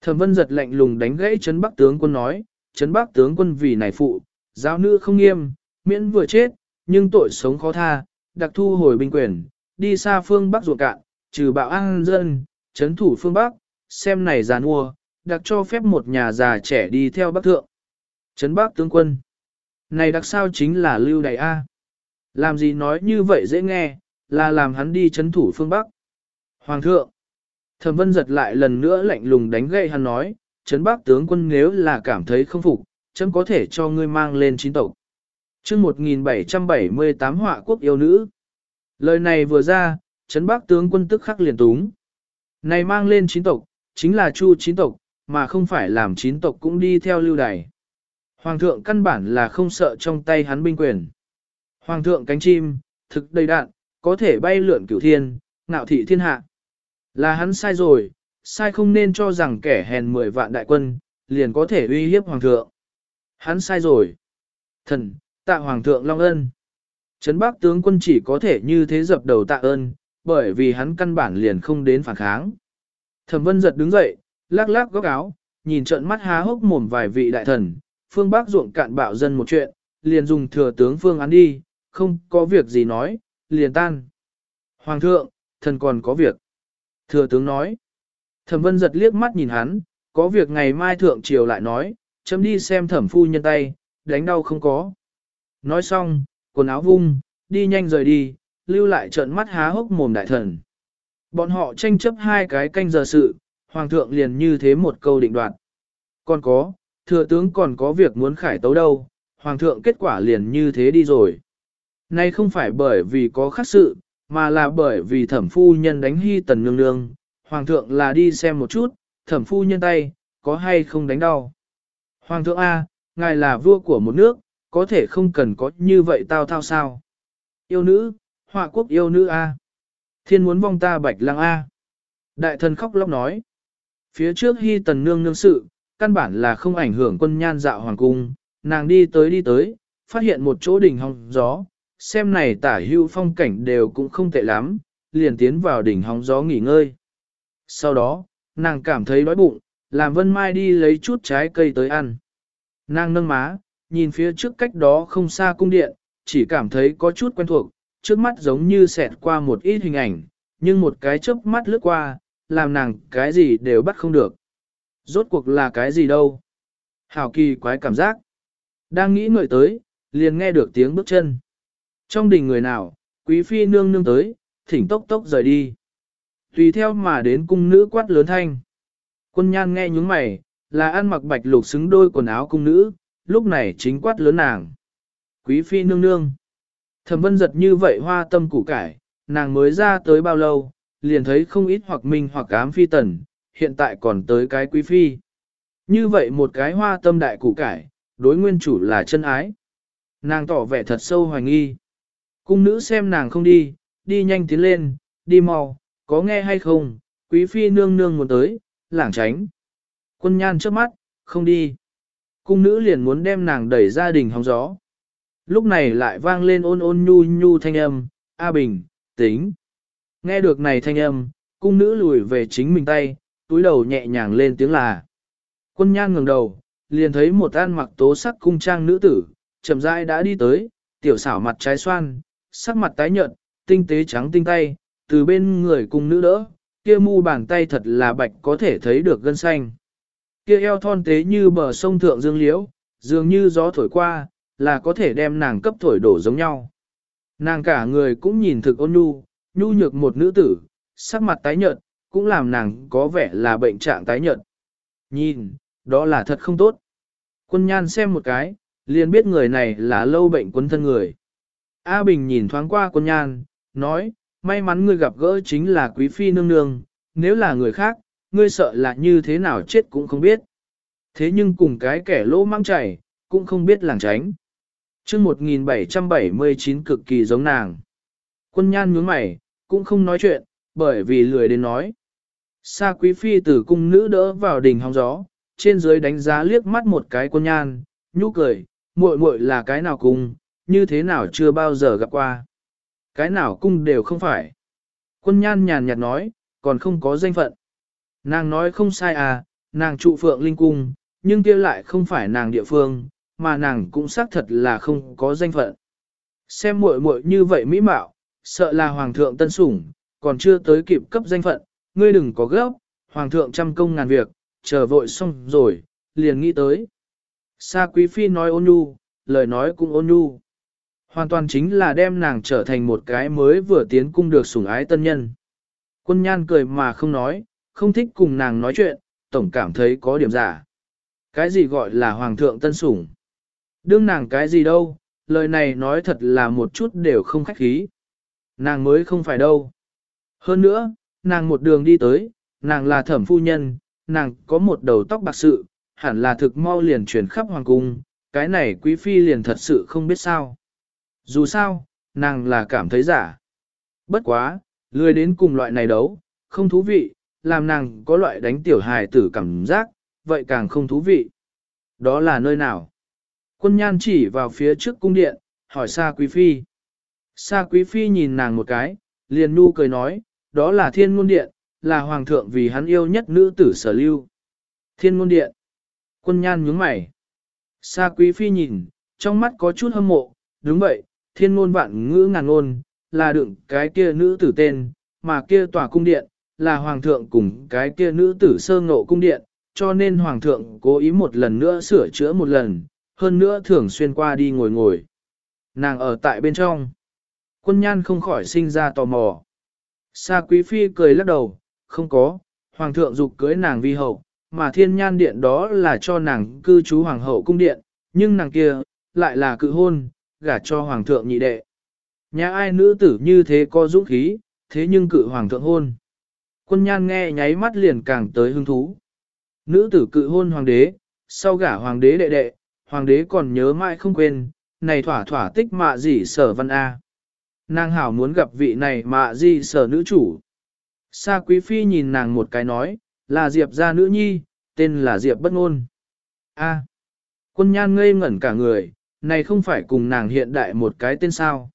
Thẩm vân giật lạnh lùng đánh gãy Trấn Bắc tướng quân nói, Trấn Bắc tướng quân vì này phụ, giáo nữ không nghiêm, miễn vừa chết, nhưng tội sống khó tha, đặc thu hồi binh quyền, đi xa phương Bắc ruộng cạn, trừ bạo an dân, chấn thủ phương Bắc, xem này giàn mua, đặc cho phép một nhà già trẻ đi theo Bắc Thượng. Trấn Bắc tướng quân. Này đặc sao chính là lưu đại A. Làm gì nói như vậy dễ nghe, là làm hắn đi chấn thủ phương Bắc. Hoàng thượng. Thẩm vân giật lại lần nữa lạnh lùng đánh gậy hắn nói, Trấn Bắc tướng quân nếu là cảm thấy không phục, chấm có thể cho ngươi mang lên chín tộc. chương 1778 họa quốc yêu nữ. Lời này vừa ra, Trấn Bắc tướng quân tức khắc liền túng. Này mang lên chín tộc, chính là chu chín tộc, mà không phải làm chín tộc cũng đi theo lưu đài. Hoàng thượng căn bản là không sợ trong tay hắn binh quyền. Hoàng thượng cánh chim, thực đầy đạn, có thể bay lượn cửu thiên, ngạo thị thiên hạ. Là hắn sai rồi, sai không nên cho rằng kẻ hèn 10 vạn đại quân, liền có thể uy hiếp hoàng thượng. Hắn sai rồi. Thần, tạ hoàng thượng long ân. Trấn Bắc tướng quân chỉ có thể như thế dập đầu tạ ơn, bởi vì hắn căn bản liền không đến phản kháng. Thẩm vân giật đứng dậy, lắc lắc góc áo, nhìn trận mắt há hốc mồm vài vị đại thần, phương Bắc ruộng cạn bạo dân một chuyện, liền dùng thừa tướng phương án đi, không có việc gì nói, liền tan. Hoàng thượng, thần còn có việc. Thừa tướng nói. Thẩm vân giật liếc mắt nhìn hắn, có việc ngày mai thượng triều lại nói, chấm đi xem thẩm phu nhân tay, đánh đau không có. Nói xong, quần áo vung, đi nhanh rời đi, lưu lại trận mắt há hốc mồm đại thần. Bọn họ tranh chấp hai cái canh giờ sự, hoàng thượng liền như thế một câu định đoạt. Còn có, thừa tướng còn có việc muốn khải tấu đâu, hoàng thượng kết quả liền như thế đi rồi. Nay không phải bởi vì có khác sự, mà là bởi vì thẩm phu nhân đánh hy tần nương nương, hoàng thượng là đi xem một chút, thẩm phu nhân tay, có hay không đánh đau. Hoàng thượng A, ngài là vua của một nước, có thể không cần có như vậy tao thao sao. Yêu nữ, họa quốc yêu nữ A. Thiên muốn vong ta bạch lăng A. Đại thần khóc lóc nói. Phía trước hy tần nương nương sự, căn bản là không ảnh hưởng quân nhan dạo hoàng cung, nàng đi tới đi tới, phát hiện một chỗ đỉnh hóng gió, xem này tả hưu phong cảnh đều cũng không tệ lắm, liền tiến vào đỉnh hóng gió nghỉ ngơi. Sau đó, nàng cảm thấy đói bụng, làm Vân Mai đi lấy chút trái cây tới ăn. Nàng nâng má, nhìn phía trước cách đó không xa cung điện, chỉ cảm thấy có chút quen thuộc, trước mắt giống như xẹt qua một ít hình ảnh, nhưng một cái chớp mắt lướt qua, làm nàng cái gì đều bắt không được. Rốt cuộc là cái gì đâu? Hảo kỳ quái cảm giác. Đang nghĩ ngợi tới, liền nghe được tiếng bước chân. Trong đình người nào, quý phi nương nương tới, thỉnh tốc tốc rời đi. Tùy theo mà đến cung nữ quát lớn thanh. Quân nhan nghe nhúng mày, là ăn mặc bạch lục xứng đôi quần áo cung nữ, lúc này chính quát lớn nàng. Quý phi nương nương. Thẩm vân giật như vậy hoa tâm củ cải, nàng mới ra tới bao lâu, liền thấy không ít hoặc minh hoặc ám phi tần, hiện tại còn tới cái quý phi. Như vậy một cái hoa tâm đại củ cải, đối nguyên chủ là chân ái. Nàng tỏ vẻ thật sâu hoài nghi. Cung nữ xem nàng không đi, đi nhanh tiến lên, đi mau, có nghe hay không, quý phi nương nương muốn tới, lảng tránh. Quân nhan trước mắt, không đi. Cung nữ liền muốn đem nàng đẩy ra đình hóng gió. Lúc này lại vang lên ôn ôn nhu nhu thanh âm, A Bình, tính. Nghe được này thanh âm, cung nữ lùi về chính mình tay, túi đầu nhẹ nhàng lên tiếng là. Quân nhan ngẩng đầu, liền thấy một an mặc tố sắc cung trang nữ tử, chậm rãi đã đi tới, tiểu xảo mặt trái xoan, sắc mặt tái nhợt, tinh tế trắng tinh tay, từ bên người cung nữ đỡ, kia mu bàn tay thật là bạch có thể thấy được gân xanh. Kia eo thon tế như bờ sông thượng dương liễu, dường như gió thổi qua, là có thể đem nàng cấp thổi đổ giống nhau. Nàng cả người cũng nhìn thực ôn nhu, nhu nhược một nữ tử, sắc mặt tái nhợt, cũng làm nàng có vẻ là bệnh trạng tái nhợt. Nhìn, đó là thật không tốt. Quân nhan xem một cái, liền biết người này là lâu bệnh quân thân người. A Bình nhìn thoáng qua quân nhan, nói, may mắn ngươi gặp gỡ chính là quý phi nương nương, nếu là người khác, ngươi sợ là như thế nào chết cũng không biết. Thế nhưng cùng cái kẻ lỗ mang chảy, cũng không biết làng tránh. chương 1779 cực kỳ giống nàng. Quân nhan nhướng mày, cũng không nói chuyện, bởi vì lười đến nói. Sa quý phi tử cung nữ đỡ vào đỉnh hóng gió, trên dưới đánh giá liếc mắt một cái quân nhan, nhú cười, muội muội là cái nào cung, như thế nào chưa bao giờ gặp qua. Cái nào cung đều không phải. Quân nhan nhàn nhạt nói, còn không có danh phận. Nàng nói không sai à, nàng trụ phượng linh cung, nhưng kia lại không phải nàng địa phương, mà nàng cũng xác thật là không có danh phận. Xem muội muội như vậy mỹ mạo, sợ là hoàng thượng tân sủng, còn chưa tới kịp cấp danh phận, ngươi đừng có gấp, hoàng thượng trăm công ngàn việc, chờ vội xong rồi, liền nghĩ tới. Sa quý phi nói ôn nhu, lời nói cũng ôn nhu. Hoàn toàn chính là đem nàng trở thành một cái mới vừa tiến cung được sủng ái tân nhân. Quân nhan cười mà không nói, không thích cùng nàng nói chuyện, tổng cảm thấy có điểm giả. Cái gì gọi là hoàng thượng tân sủng? Đương nàng cái gì đâu, lời này nói thật là một chút đều không khách khí. Nàng mới không phải đâu. Hơn nữa, nàng một đường đi tới, nàng là thẩm phu nhân, nàng có một đầu tóc bạc sự, hẳn là thực mau liền chuyển khắp hoàng cung, cái này quý phi liền thật sự không biết sao. Dù sao, nàng là cảm thấy giả. Bất quá, lười đến cùng loại này đấu, không thú vị, làm nàng có loại đánh tiểu hài tử cảm giác, vậy càng không thú vị. Đó là nơi nào? Quân nhan chỉ vào phía trước cung điện, hỏi xa Quý Phi. Sa Quý Phi nhìn nàng một cái, liền nu cười nói, đó là thiên ngôn điện, là hoàng thượng vì hắn yêu nhất nữ tử sở lưu. Thiên ngôn điện. Quân nhan nhướng mày. Sa Quý Phi nhìn, trong mắt có chút hâm mộ, đúng vậy, thiên ngôn vạn ngữ ngàn ngôn, là đựng cái kia nữ tử tên, mà kia tòa cung điện, là hoàng thượng cùng cái kia nữ tử sơ ngộ cung điện, cho nên hoàng thượng cố ý một lần nữa sửa chữa một lần, hơn nữa thường xuyên qua đi ngồi ngồi. Nàng ở tại bên trong. Quân nhan không khỏi sinh ra tò mò. Sa quý phi cười lắc đầu, không có, hoàng thượng dục cưới nàng vi hậu, mà thiên nhan điện đó là cho nàng cư trú hoàng hậu cung điện, nhưng nàng kia, lại là cự hôn, gả cho hoàng thượng nhị đệ. Nhà ai nữ tử như thế có dũng khí, thế nhưng cự hoàng thượng hôn. Quân nhan nghe nháy mắt liền càng tới hứng thú. Nữ tử cự hôn hoàng đế, sau gả hoàng đế đệ đệ, hoàng đế còn nhớ mãi không quên, này thỏa thỏa tích mạ gì sở văn A. Nàng hảo muốn gặp vị này mà di sở nữ chủ. Sa quý phi nhìn nàng một cái nói, là Diệp gia nữ nhi, tên là Diệp bất ngôn. A. Quân nhan ngây ngẩn cả người, này không phải cùng nàng hiện đại một cái tên sao.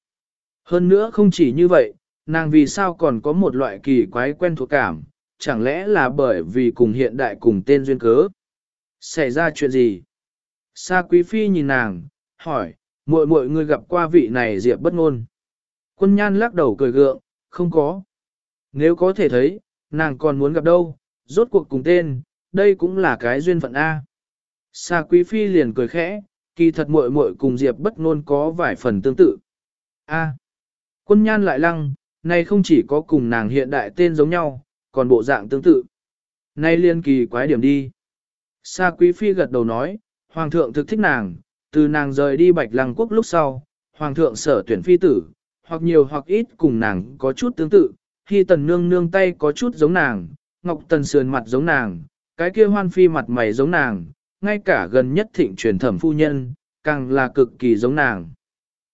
Hơn nữa không chỉ như vậy, nàng vì sao còn có một loại kỳ quái quen thuộc cảm, chẳng lẽ là bởi vì cùng hiện đại cùng tên duyên cớ. Xảy ra chuyện gì? Sa quý phi nhìn nàng, hỏi, muội muội ngươi gặp qua vị này diệp bất ngôn. Quân nhan lắc đầu cười gượng, không có. Nếu có thể thấy, nàng còn muốn gặp đâu, rốt cuộc cùng tên, đây cũng là cái duyên phận A. Sa quý phi liền cười khẽ, kỳ thật muội muội cùng diệp bất ngôn có vài phần tương tự. A. Quân nhan lại lăng, này không chỉ có cùng nàng hiện đại tên giống nhau, còn bộ dạng tương tự. Nay liên kỳ quái điểm đi. Sa quý phi gật đầu nói, Hoàng thượng thực thích nàng, từ nàng rời đi bạch lăng quốc lúc sau, Hoàng thượng sở tuyển phi tử, hoặc nhiều hoặc ít cùng nàng có chút tương tự, khi tần nương nương tay có chút giống nàng, ngọc tần sườn mặt giống nàng, cái kia hoan phi mặt mày giống nàng, ngay cả gần nhất thịnh truyền thẩm phu nhân, càng là cực kỳ giống nàng.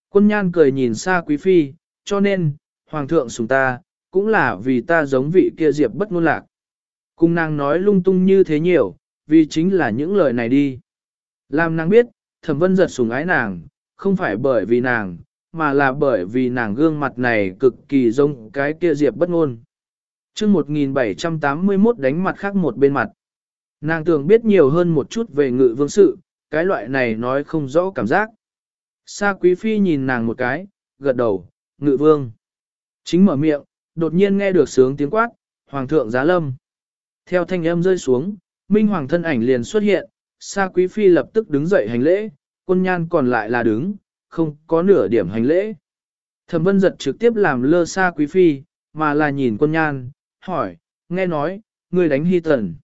Quân nhan cười nhìn xa quý phi, cho nên, hoàng thượng sùng ta, cũng là vì ta giống vị kia diệp bất ngôn lạc. Cùng nàng nói lung tung như thế nhiều, vì chính là những lời này đi. Làm nàng biết, thẩm vân giật sùng ái nàng, không phải bởi vì nàng, mà là bởi vì nàng gương mặt này cực kỳ giống cái kia diệp bất ngôn. Trước 1781 đánh mặt khác một bên mặt. Nàng tưởng biết nhiều hơn một chút về ngự vương sự, cái loại này nói không rõ cảm giác. Sa quý phi nhìn nàng một cái, gật đầu, ngự vương. Chính mở miệng, đột nhiên nghe được sướng tiếng quát, Hoàng thượng giá lâm. Theo thanh âm rơi xuống, Minh Hoàng thân ảnh liền xuất hiện, Sa Quý Phi lập tức đứng dậy hành lễ, quân nhan còn lại là đứng, không có nửa điểm hành lễ. Thẩm vân giật trực tiếp làm lơ xa Quý Phi, mà là nhìn quân nhan, hỏi, nghe nói, người đánh hy tần.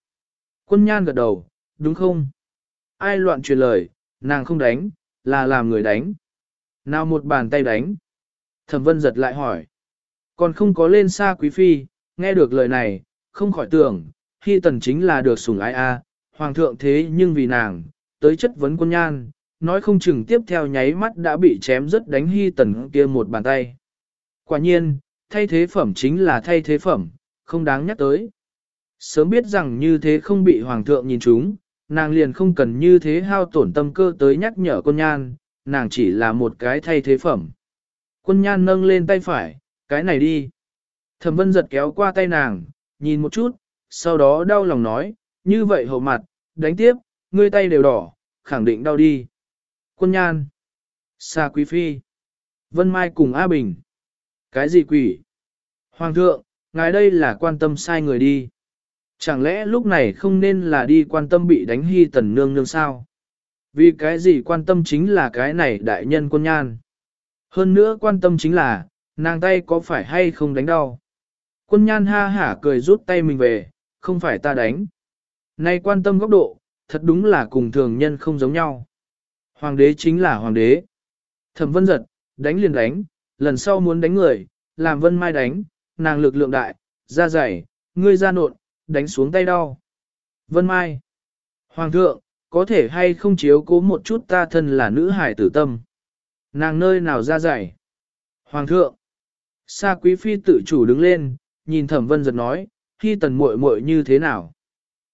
Quân nhan gật đầu, đúng không? Ai loạn truyền lời, nàng không đánh, là làm người đánh. Nào một bàn tay đánh. Thẩm vân giật lại hỏi. Còn không có lên xa quý phi, nghe được lời này, không khỏi tưởng, hy tần chính là được sủng ái a, hoàng thượng thế nhưng vì nàng, tới chất vấn quân nhan, nói không chừng tiếp theo nháy mắt đã bị chém rất đánh hy tần kia một bàn tay. Quả nhiên, thay thế phẩm chính là thay thế phẩm, không đáng nhắc tới. Sớm biết rằng như thế không bị hoàng thượng nhìn chúng, nàng liền không cần như thế hao tổn tâm cơ tới nhắc nhở quân nhan, nàng chỉ là một cái thay thế phẩm. Quân nhan nâng lên tay phải, cái này đi. Thẩm vân giật kéo qua tay nàng, nhìn một chút, sau đó đau lòng nói, như vậy hậu mặt, đánh tiếp, ngươi tay đều đỏ, khẳng định đau đi. Quân nhan. Sa Quý Phi. Vân Mai cùng A Bình. Cái gì quỷ? Hoàng thượng, ngài đây là quan tâm sai người đi. Chẳng lẽ lúc này không nên là đi quan tâm bị đánh hy tần nương nương sao? Vì cái gì quan tâm chính là cái này đại nhân quân nhan. Hơn nữa quan tâm chính là, nàng tay có phải hay không đánh đau. Quân nhan ha hả cười rút tay mình về, không phải ta đánh. Nay quan tâm góc độ, thật đúng là cùng thường nhân không giống nhau. Hoàng đế chính là hoàng đế. Thẩm vân giật, đánh liền đánh, lần sau muốn đánh người, làm vân mai đánh, nàng lực lượng đại, ra dày, ngươi ra nộn, đánh xuống tay đau. Vân mai. Hoàng thượng, có thể hay không chiếu cố một chút ta thân là nữ hải tử tâm. Nàng nơi nào ra dày. Hoàng thượng. Sa quý phi tự chủ đứng lên, nhìn thẩm vân giật nói, khi tần muội muội như thế nào.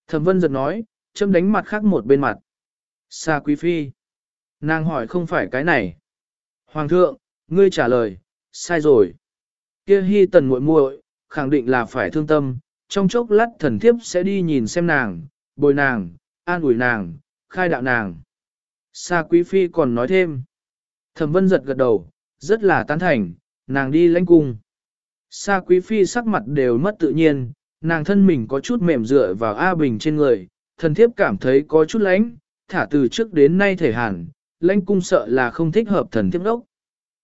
Thẩm vân giật nói, châm đánh mặt khác một bên mặt. Sa quý phi. Nàng hỏi không phải cái này. Hoàng thượng, ngươi trả lời, sai rồi. Kia hy tần muội muội, khẳng định là phải thương tâm, trong chốc lát thần thiếp sẽ đi nhìn xem nàng, bồi nàng, an ủi nàng, khai đạo nàng. Sa quý phi còn nói thêm. Thẩm vân giật gật đầu, rất là tán thành, nàng đi lãnh cung. Sa quý phi sắc mặt đều mất tự nhiên, nàng thân mình có chút mềm dựa vào A Bình trên người, thần thiếp cảm thấy có chút lãnh, thả từ trước đến nay thể hẳn lãnh cung sợ là không thích hợp thần thiếp đốc.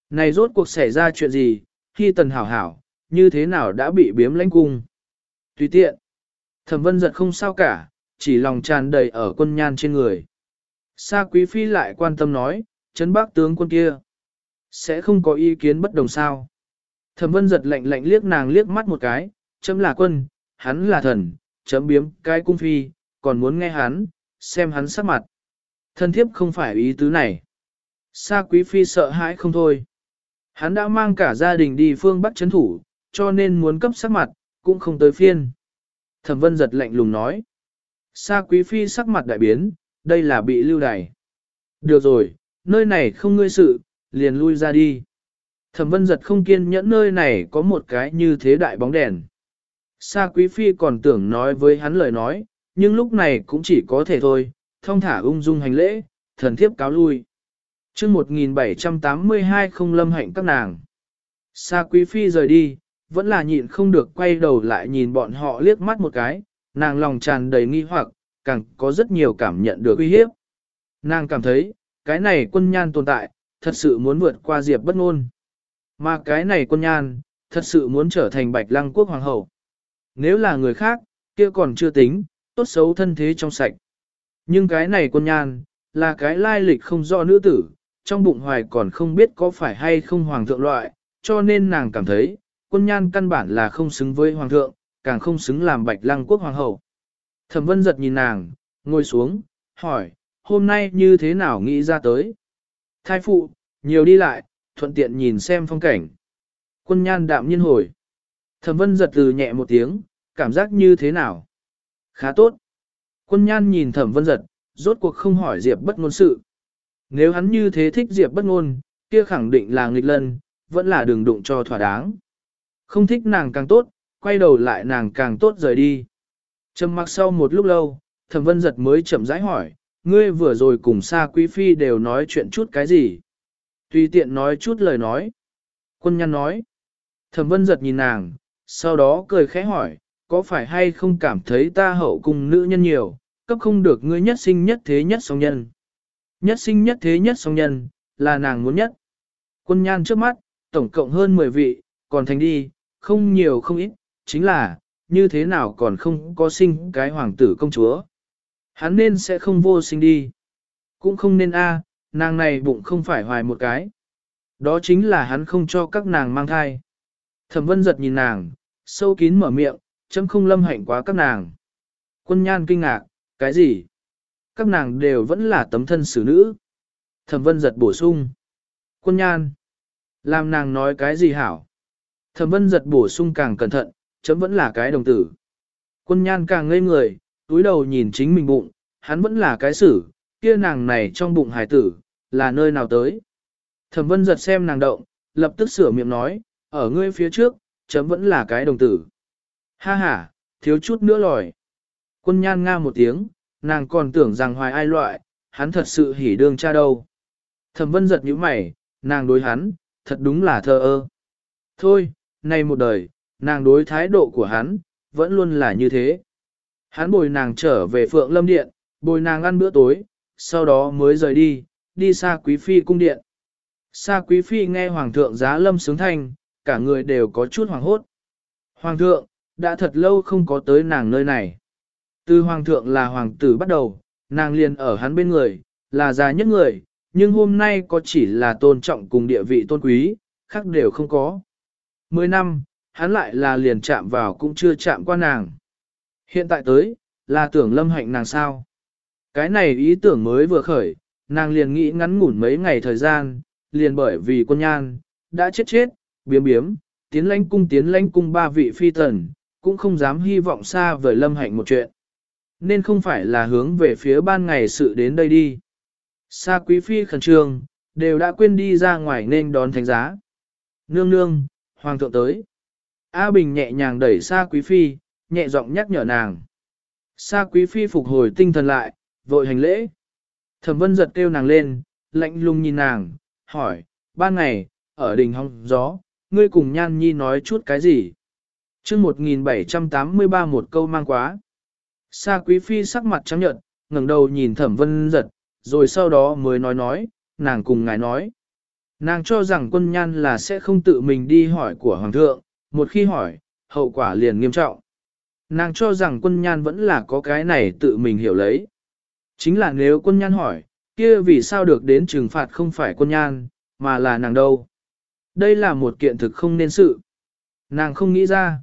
Này rốt cuộc xảy ra chuyện gì, khi tần hảo hảo, như thế nào đã bị biếm lãnh cung. Tùy tiện, thẩm vân giật không sao cả, chỉ lòng tràn đầy ở quân nhan trên người. Sa quý phi lại quan tâm nói, chấn bác tướng quân kia, sẽ không có ý kiến bất đồng sao. Thẩm vân giật lạnh lạnh liếc nàng liếc mắt một cái, chấm là quân, hắn là thần, chấm biếm cái cung phi, còn muốn nghe hắn, xem hắn sắc mặt. Thân thiếp không phải ý tứ này. Sa quý phi sợ hãi không thôi. Hắn đã mang cả gia đình đi phương Bắc chấn thủ, cho nên muốn cấp sắc mặt, cũng không tới phiên. Thẩm vân giật lạnh lùng nói. Sa quý phi sắc mặt đại biến, đây là bị lưu đày. Được rồi, nơi này không ngươi sự, liền lui ra đi. Thẩm vân giật không kiên nhẫn nơi này có một cái như thế đại bóng đèn. Sa quý phi còn tưởng nói với hắn lời nói, nhưng lúc này cũng chỉ có thể thôi, thông thả ung dung hành lễ, thần thiếp cáo lui. chương 1782 không lâm hạnh các nàng. Sa quý phi rời đi, vẫn là nhịn không được quay đầu lại nhìn bọn họ liếc mắt một cái, nàng lòng tràn đầy nghi hoặc, càng có rất nhiều cảm nhận được uy hiếp. Nàng cảm thấy, cái này quân nhan tồn tại, thật sự muốn vượt qua diệp bất ngôn. Mà cái này quân nhan, thật sự muốn trở thành bạch lăng quốc hoàng hậu. Nếu là người khác, kia còn chưa tính, tốt xấu thân thế trong sạch. Nhưng cái này quân nhan, là cái lai lịch không rõ nữ tử, trong bụng hoài còn không biết có phải hay không hoàng thượng loại, cho nên nàng cảm thấy, quân nhan căn bản là không xứng với hoàng thượng, càng không xứng làm bạch lăng quốc hoàng hậu. Thẩm vân giật nhìn nàng, ngồi xuống, hỏi, hôm nay như thế nào nghĩ ra tới? Thai phụ, nhiều đi lại, thuận tiện nhìn xem phong cảnh. Quân nhan đạm nhiên hồi. Thẩm vân giật từ nhẹ một tiếng, cảm giác như thế nào? Khá tốt. Quân nhan nhìn thẩm vân giật, rốt cuộc không hỏi Diệp bất ngôn sự. Nếu hắn như thế thích Diệp bất ngôn, kia khẳng định là nghịch lân, vẫn là đường đụng cho thỏa đáng. Không thích nàng càng tốt, quay đầu lại nàng càng tốt rời đi. Trầm mặc sau một lúc lâu, thẩm vân giật mới chậm rãi hỏi, ngươi vừa rồi cùng Sa Quý Phi đều nói chuyện chút cái gì? Tùy tiện nói chút lời nói. Quân Nhan nói. Thẩm vân giật nhìn nàng, sau đó cười khẽ hỏi, có phải hay không cảm thấy ta hậu cung nữ nhân nhiều, cấp không được ngươi nhất sinh nhất thế nhất song nhân. Nhất sinh nhất thế nhất song nhân, là nàng muốn nhất. Quân nhan trước mắt, tổng cộng hơn 10 vị, còn thành đi, không nhiều không ít, chính là, như thế nào còn không có sinh cái hoàng tử công chúa. Hắn nên sẽ không vô sinh đi. Cũng không nên a, nàng này bụng không phải hoài một cái. Đó chính là hắn không cho các nàng mang thai. Thẩm vân giật nhìn nàng, sâu kín mở miệng, chấm không lâm hạnh quá các nàng. Quân nhan kinh ngạc, cái gì? Các nàng đều vẫn là tấm thân xử nữ. Thẩm vân giật bổ sung. Quân nhan. Làm nàng nói cái gì hảo? Thẩm vân giật bổ sung càng cẩn thận, chấm vẫn là cái đồng tử. Quân nhan càng ngây người, túi đầu nhìn chính mình bụng, hắn vẫn là cái xử, kia nàng này trong bụng hải tử, là nơi nào tới. Thẩm vân giật xem nàng động, lập tức sửa miệng nói, ở ngươi phía trước, chấm vẫn là cái đồng tử. Ha ha, thiếu chút nữa lòi. Quân nhan nga một tiếng, nàng còn tưởng rằng hoài ai loại, hắn thật sự hỉ đương cha đâu. Thẩm vân giật những mày, nàng đối hắn, thật đúng là thơ ơ. Thôi, nay một đời, nàng đối thái độ của hắn, vẫn luôn là như thế. Hắn bồi nàng trở về Phượng Lâm Điện, bồi nàng ăn bữa tối, sau đó mới rời đi, đi xa Quý Phi cung điện. Sa Quý Phi nghe Hoàng thượng giá lâm sướng thanh, cả người đều có chút hoàng hốt. Hoàng thượng, đã thật lâu không có tới nàng nơi này. Từ Hoàng thượng là Hoàng tử bắt đầu, nàng liền ở hắn bên người, là già nhất người, nhưng hôm nay có chỉ là tôn trọng cùng địa vị tôn quý, khác đều không có. Mười năm, hắn lại là liền chạm vào cũng chưa chạm qua nàng. Hiện tại tới, là tưởng lâm hạnh nàng sao. Cái này ý tưởng mới vừa khởi, nàng liền nghĩ ngắn ngủn mấy ngày thời gian, liền bởi vì quân nhan, đã chết chết, biếm biếm, tiến lãnh cung tiến lãnh cung ba vị phi thần, cũng không dám hy vọng xa vời lâm hạnh một chuyện. Nên không phải là hướng về phía ban ngày sự đến đây đi. Sa quý phi khẩn trương, đều đã quên đi ra ngoài nên đón thánh giá. Nương nương, hoàng thượng tới. A Bình nhẹ nhàng đẩy Sa quý phi, nhẹ giọng nhắc nhở nàng. Sa quý phi phục hồi tinh thần lại, vội hành lễ. Thẩm vân giật kêu nàng lên, lạnh lùng nhìn nàng, hỏi, ban ngày, ở đình hong gió, ngươi cùng nhan nhi nói chút cái gì? Chương 1783 một câu mang quá. Sa quý phi sắc mặt trắng nhợt, ngẩng đầu nhìn thẩm vân giật, rồi sau đó mới nói nói, nàng cùng ngài nói. Nàng cho rằng quân nhan là sẽ không tự mình đi hỏi của hoàng thượng, một khi hỏi, hậu quả liền nghiêm trọng. Nàng cho rằng quân nhan vẫn là có cái này tự mình hiểu lấy. Chính là nếu quân nhan hỏi, kia vì sao được đến trừng phạt không phải quân nhan, mà là nàng đâu. Đây là một kiện thực không nên sự. Nàng không nghĩ ra.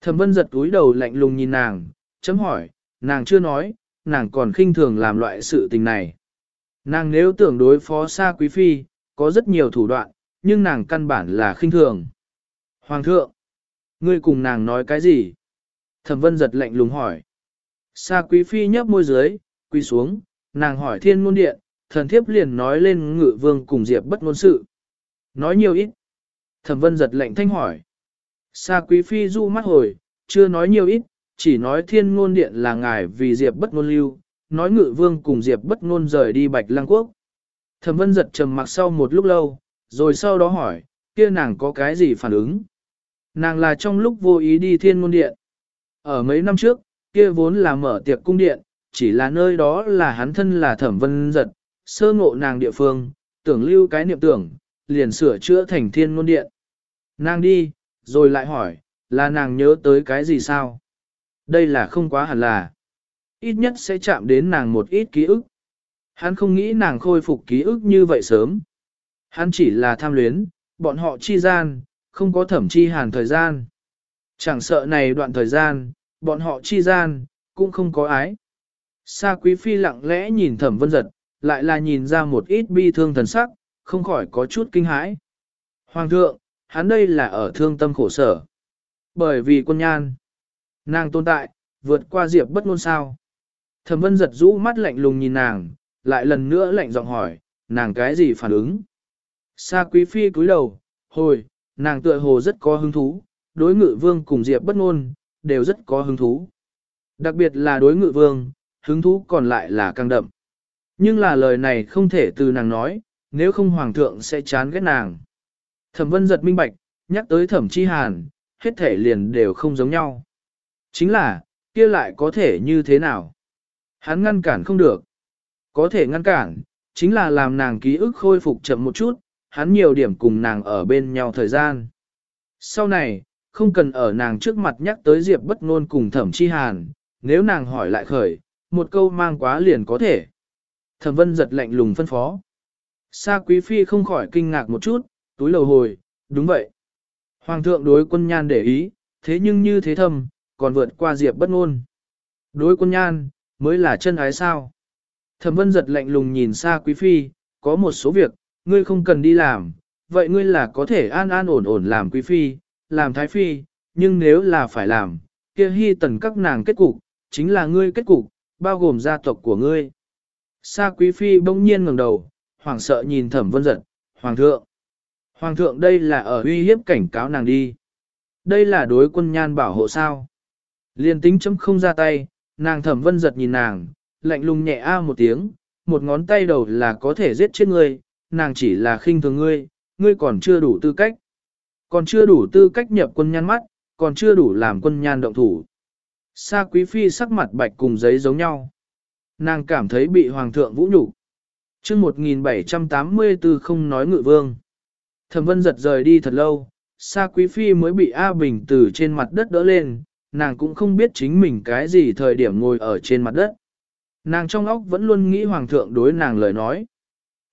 Thẩm vân giật túi đầu lạnh lùng nhìn nàng, chấm hỏi, nàng chưa nói, nàng còn khinh thường làm loại sự tình này. Nàng nếu tưởng đối phó xa quý phi, có rất nhiều thủ đoạn, nhưng nàng căn bản là khinh thường. Hoàng thượng, ngươi cùng nàng nói cái gì? Thẩm vân giật lạnh lùng hỏi. Sa quý phi nhấp môi dưới, quy xuống, nàng hỏi thiên ngôn điện, thần thiếp liền nói lên ngự vương cùng diệp bất ngôn sự. Nói nhiều ít. Thẩm vân giật lạnh thanh hỏi. Sa quý phi du mắt hồi, chưa nói nhiều ít, chỉ nói thiên ngôn điện là ngài vì diệp bất ngôn lưu, nói ngự vương cùng diệp bất ngôn rời đi bạch lăng quốc. Thẩm vân giật trầm mặc sau một lúc lâu, rồi sau đó hỏi, kia nàng có cái gì phản ứng? Nàng là trong lúc vô ý đi thiên ngôn điện. Ở mấy năm trước, kia vốn là mở tiệc cung điện, chỉ là nơi đó là hắn thân là thẩm vân giật, sơ ngộ nàng địa phương, tưởng lưu cái niệm tưởng, liền sửa chữa thành thiên ngôn điện. Nàng đi, rồi lại hỏi, là nàng nhớ tới cái gì sao? Đây là không quá hẳn là. Ít nhất sẽ chạm đến nàng một ít ký ức. Hắn không nghĩ nàng khôi phục ký ức như vậy sớm. Hắn chỉ là tham luyến, bọn họ chi gian, không có thẩm chi hàn thời gian. Chẳng sợ này đoạn thời gian, bọn họ chi gian, cũng không có ái. Sa quý phi lặng lẽ nhìn thẩm vân giật, lại là nhìn ra một ít bi thương thần sắc, không khỏi có chút kinh hãi. Hoàng thượng, hắn đây là ở thương tâm khổ sở. Bởi vì quân nhan, nàng tồn tại, vượt qua diệp bất ngôn sao. Thẩm vân giật rũ mắt lạnh lùng nhìn nàng, lại lần nữa lạnh giọng hỏi, nàng cái gì phản ứng. Sa quý phi cúi đầu, hồi, nàng tựa hồ rất có hứng thú, đối ngự vương cùng diệp bất ngôn, đều rất có hứng thú. Đặc biệt là đối ngự vương, hứng thú còn lại là càng đậm. Nhưng là lời này không thể từ nàng nói, nếu không hoàng thượng sẽ chán ghét nàng. Thẩm vân giật minh bạch, nhắc tới thẩm chi hàn, hết thể liền đều không giống nhau. Chính là, kia lại có thể như thế nào? Hắn ngăn cản không được. Có thể ngăn cản, chính là làm nàng ký ức khôi phục chậm một chút, hắn nhiều điểm cùng nàng ở bên nhau thời gian. Sau này, không cần ở nàng trước mặt nhắc tới Diệp bất ngôn cùng thẩm chi hàn, nếu nàng hỏi lại khởi, một câu mang quá liền có thể. Thẩm vân giật lạnh lùng phân phó. Sa quý phi không khỏi kinh ngạc một chút, túi lầu hồi, đúng vậy. Hoàng thượng đối quân nhan để ý, thế nhưng như thế thâm, còn vượt qua diệp bất ngôn. Đối quân nhan, mới là chân ái sao. Thẩm vân giật lạnh lùng nhìn xa quý phi, có một số việc, ngươi không cần đi làm, vậy ngươi là có thể an an ổn ổn làm quý phi, làm thái phi, nhưng nếu là phải làm, kia hy tần các nàng kết cục, chính là ngươi kết cục, bao gồm gia tộc của ngươi. Sa quý phi bỗng nhiên ngẩng đầu, hoảng sợ nhìn thẩm vân giật, hoàng thượng. Hoàng thượng đây là ở uy hiếp cảnh cáo nàng đi. Đây là đối quân nhan bảo hộ sao. Liên tính chấm không ra tay, nàng thẩm vân giật nhìn nàng, lạnh lùng nhẹ a một tiếng, một ngón tay đầu là có thể giết chết ngươi, nàng chỉ là khinh thường ngươi, ngươi còn chưa đủ tư cách. Còn chưa đủ tư cách nhập quân nhan mắt, còn chưa đủ làm quân nhan động thủ. Sa quý phi sắc mặt bạch cùng giấy giống nhau. Nàng cảm thấy bị hoàng thượng vũ nhục. chương 1784 không nói ngự vương. Thẩm vân giật rời đi thật lâu, Sa quý phi mới bị A Bình từ trên mặt đất đỡ lên, nàng cũng không biết chính mình cái gì thời điểm ngồi ở trên mặt đất. Nàng trong óc vẫn luôn nghĩ hoàng thượng đối nàng lời nói.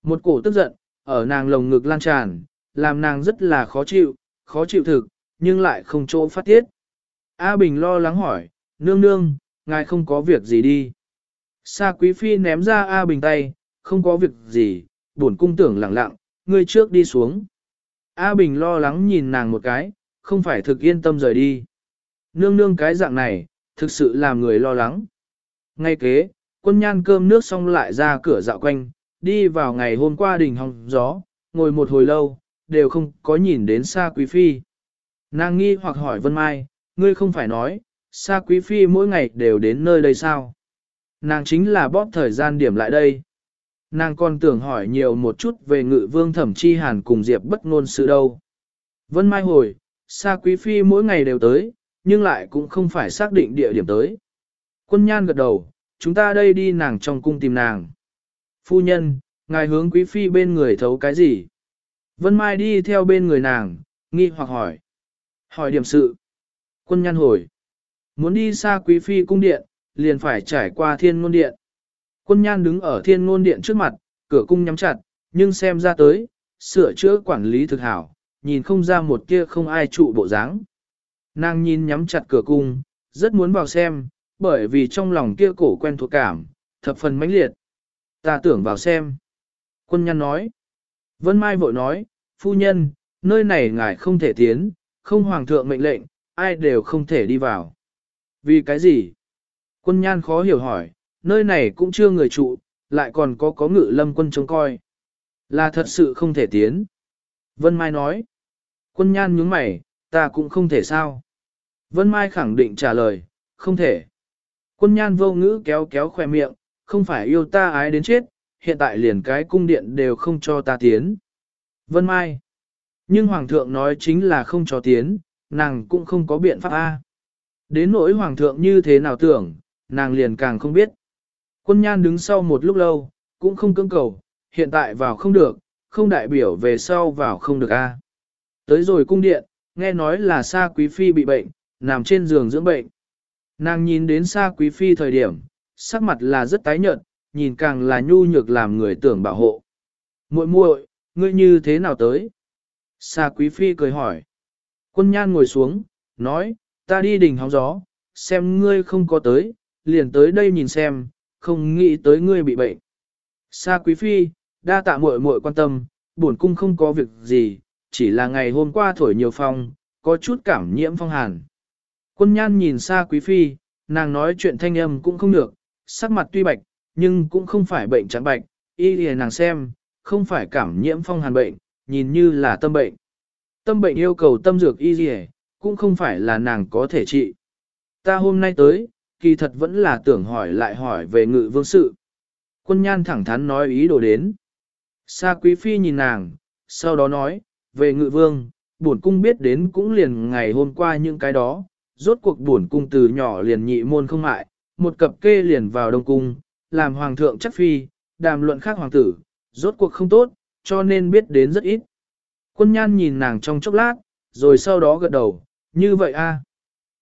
Một cổ tức giận, ở nàng lồng ngực lan tràn, làm nàng rất là khó chịu, khó chịu thực, nhưng lại không chỗ phát tiết. A Bình lo lắng hỏi, nương nương, ngài không có việc gì đi. Sa quý phi ném ra A Bình tay, không có việc gì, buồn cung tưởng lặng lặng, ngươi trước đi xuống. A Bình lo lắng nhìn nàng một cái, không phải thực yên tâm rời đi. Nương nương cái dạng này, thực sự làm người lo lắng. Ngay kế, quân nhan cơm nước xong lại ra cửa dạo quanh, đi vào ngày hôm qua đỉnh hòng gió, ngồi một hồi lâu, đều không có nhìn đến xa quý phi. Nàng nghi hoặc hỏi Vân Mai, ngươi không phải nói, xa quý phi mỗi ngày đều đến nơi đây sao? Nàng chính là bóp thời gian điểm lại đây. Nàng còn tưởng hỏi nhiều một chút về ngự vương thẩm chi hàn cùng Diệp bất ngôn sự đâu. Vân Mai hồi, xa quý phi mỗi ngày đều tới, nhưng lại cũng không phải xác định địa điểm tới. Quân nhan gật đầu, chúng ta đây đi nàng trong cung tìm nàng. Phu nhân, ngài hướng quý phi bên người thấu cái gì? Vân Mai đi theo bên người nàng, nghi hoặc hỏi. Hỏi điểm sự. Quân nhan hồi. Muốn đi xa quý phi cung điện, liền phải trải qua thiên ngôn điện. Quân nhan đứng ở thiên ngôn điện trước mặt, cửa cung nhắm chặt, nhưng xem ra tới, sửa chữa quản lý thực hảo, nhìn không ra một kia không ai trụ bộ dáng. Nàng nhìn nhắm chặt cửa cung, rất muốn vào xem, bởi vì trong lòng kia cổ quen thuộc cảm, thập phần mãnh liệt. Ta tưởng vào xem. Quân nhân nói. Vân Mai vội nói, phu nhân, nơi này ngài không thể tiến, không hoàng thượng mệnh lệnh, ai đều không thể đi vào. Vì cái gì? Quân nhan khó hiểu hỏi, nơi này cũng chưa người trụ, lại còn có có ngự lâm quân trông coi. Là thật sự không thể tiến. Vân Mai nói. Quân nhan nhướng mày, ta cũng không thể sao. Vân Mai khẳng định trả lời, không thể. Quân nhan vô ngữ kéo kéo khoe miệng, không phải yêu ta ái đến chết, hiện tại liền cái cung điện đều không cho ta tiến. Vân Mai. Nhưng Hoàng thượng nói chính là không cho tiến, nàng cũng không có biện pháp A. Đến nỗi Hoàng thượng như thế nào tưởng, nàng liền càng không biết. Quân nhan đứng sau một lúc lâu, cũng không cưỡng cầu, hiện tại vào không được, không đại biểu về sau vào không được A. Tới rồi cung điện, nghe nói là Sa Quý Phi bị bệnh, nằm trên giường dưỡng bệnh. Nàng nhìn đến Sa Quý Phi thời điểm, sắc mặt là rất tái nhợt, nhìn càng là nhu nhược làm người tưởng bảo hộ. muội muội, ngươi như thế nào tới? Sa Quý Phi cười hỏi. Quân nhan ngồi xuống, nói, ta đi đỉnh hóng gió, xem ngươi không có tới, liền tới đây nhìn xem, không nghĩ tới ngươi bị bệnh. Sa Quý Phi, đa tạ muội muội quan tâm, bổn cung không có việc gì, chỉ là ngày hôm qua thổi nhiều phong, có chút cảm nhiễm phong hàn. Quân nhan nhìn Sa Quý Phi, nàng nói chuyện thanh âm cũng không được, sắc mặt tuy bạch, nhưng cũng không phải bệnh trắng bạch, y lìa nàng xem, không phải cảm nhiễm phong hàn bệnh, nhìn như là tâm bệnh. Tâm bệnh yêu cầu tâm dược y lìa, cũng không phải là nàng có thể trị. Ta hôm nay tới, kỳ thật vẫn là tưởng hỏi lại hỏi về ngự vương sự. Quân nhan thẳng thắn nói ý đồ đến. Sa quý phi nhìn nàng, sau đó nói, về ngự vương, bổn cung biết đến cũng liền ngày hôm qua những cái đó, rốt cuộc bổn cung từ nhỏ liền nhị môn không mại, một cặp kê liền vào đông cung, làm hoàng thượng chắc phi, đàm luận khác hoàng tử, rốt cuộc không tốt, cho nên biết đến rất ít. Quân nhan nhìn nàng trong chốc lát, rồi sau đó gật đầu, như vậy a. À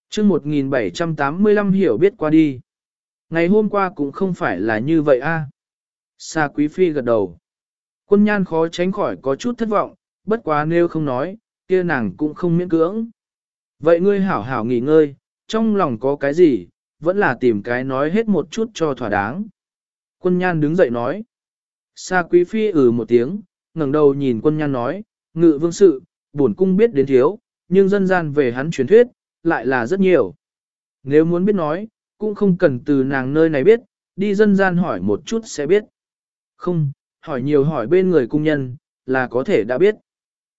chương 1785 hiểu biết qua đi. Ngày hôm qua cũng không phải là như vậy a. À. Sa quý phi gật đầu. Quân nhan khó tránh khỏi có chút thất vọng, bất quá nếu không nói, kia nàng cũng không miễn cưỡng. Vậy ngươi hảo hảo nghỉ ngơi, trong lòng có cái gì, vẫn là tìm cái nói hết một chút cho thỏa đáng. Quân nhan đứng dậy nói. Sa quý phi ừ một tiếng, ngẩng đầu nhìn quân nhan nói, ngự vương sự, bổn cung biết đến thiếu, nhưng dân gian về hắn truyền thuyết, lại là rất nhiều. Nếu muốn biết nói, cũng không cần từ nàng nơi này biết, đi dân gian hỏi một chút sẽ biết. Không, hỏi nhiều hỏi bên người cung nhân, là có thể đã biết.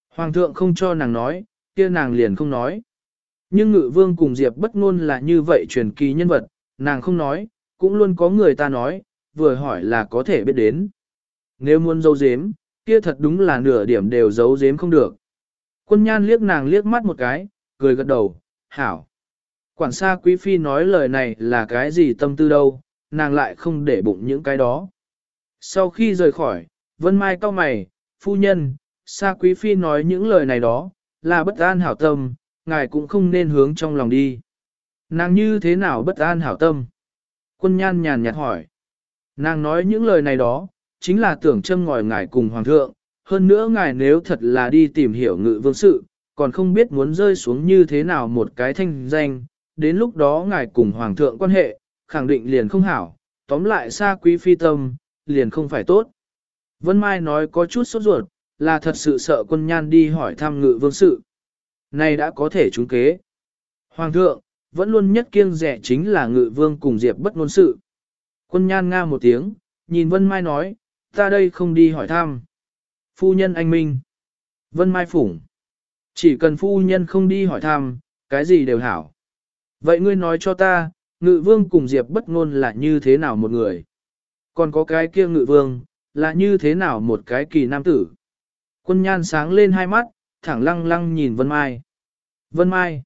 Hoàng thượng không cho nàng nói, kia nàng liền không nói. Nhưng ngự vương cùng Diệp bất ngôn là như vậy truyền kỳ nhân vật, nàng không nói, cũng luôn có người ta nói, vừa hỏi là có thể biết đến. Nếu muốn giấu giếm, kia thật đúng là nửa điểm đều giấu giếm không được. Quân nhan liếc nàng liếc mắt một cái, cười gật đầu, hảo. Quản gia quý phi nói lời này là cái gì tâm tư đâu, nàng lại không để bụng những cái đó. Sau khi rời khỏi, Vân Mai cau mày, phu nhân, Sa Quý Phi nói những lời này đó, là bất an hảo tâm, ngài cũng không nên hướng trong lòng đi. Nàng như thế nào bất an hảo tâm? Quân nhan nhàn nhạt hỏi. Nàng nói những lời này đó, chính là tưởng châm ngòi ngài cùng hoàng thượng, hơn nữa ngài nếu thật là đi tìm hiểu ngự vương sự, còn không biết muốn rơi xuống như thế nào một cái thanh danh, đến lúc đó ngài cùng hoàng thượng quan hệ, khẳng định liền không hảo, tóm lại xa quý phi tâm, liền không phải tốt. Vân Mai nói có chút sốt ruột, là thật sự sợ quân nhan đi hỏi thăm ngự vương sự. Này đã có thể trúng kế. Hoàng thượng, vẫn luôn nhất kiêng rẻ chính là ngự vương cùng diệp bất ngôn sự. Quân nhan nga một tiếng, nhìn Vân Mai nói, ta đây không đi hỏi thăm. Phu nhân anh Minh. Vân Mai phủng. Chỉ cần phu nhân không đi hỏi thăm, cái gì đều hảo. Vậy ngươi nói cho ta, ngự vương cùng diệp bất ngôn là như thế nào một người? Còn có cái kia ngự vương, là như thế nào một cái kỳ nam tử? Quân nhan sáng lên hai mắt, thẳng lăng lăng nhìn Vân Mai. Vân Mai,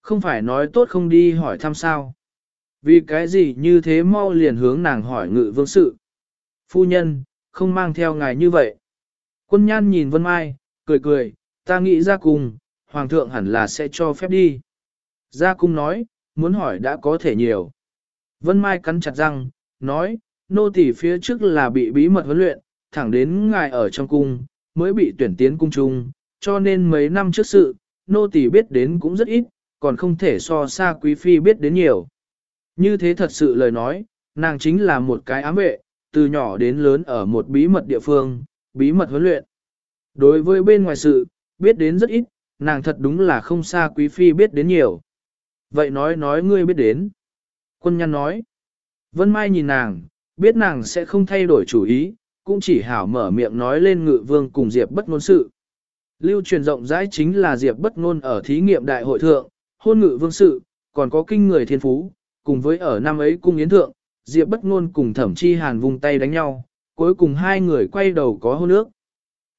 không phải nói tốt không đi hỏi thăm sao. Vì cái gì như thế mau liền hướng nàng hỏi ngự vương sự. Phu nhân, không mang theo ngài như vậy. Quân nhan nhìn Vân Mai, cười cười, ta nghĩ ra cung hoàng thượng hẳn là sẽ cho phép đi. Gia cung nói, muốn hỏi đã có thể nhiều. Vân Mai cắn chặt răng, nói, nô tỳ phía trước là bị bí mật huấn luyện, thẳng đến ngài ở trong cung, mới bị tuyển tiến cung trung, cho nên mấy năm trước sự, nô tỳ biết đến cũng rất ít, còn không thể so xa quý phi biết đến nhiều. Như thế thật sự lời nói, nàng chính là một cái ám vệ, từ nhỏ đến lớn ở một bí mật địa phương, bí mật huấn luyện. Đối với bên ngoài sự, biết đến rất ít, nàng thật đúng là không xa quý phi biết đến nhiều. Vậy nói nói ngươi biết đến. Quân nhân nói. Vân Mai nhìn nàng, biết nàng sẽ không thay đổi chủ ý, cũng chỉ hảo mở miệng nói lên ngự vương cùng Diệp bất ngôn sự. Lưu truyền rộng rãi chính là Diệp bất ngôn ở thí nghiệm đại hội thượng, hôn ngự vương sự, còn có kinh người thiên phú, cùng với ở năm ấy cung yến thượng, Diệp bất ngôn cùng thẩm chi hàn vùng tay đánh nhau, cuối cùng hai người quay đầu có hôn nước.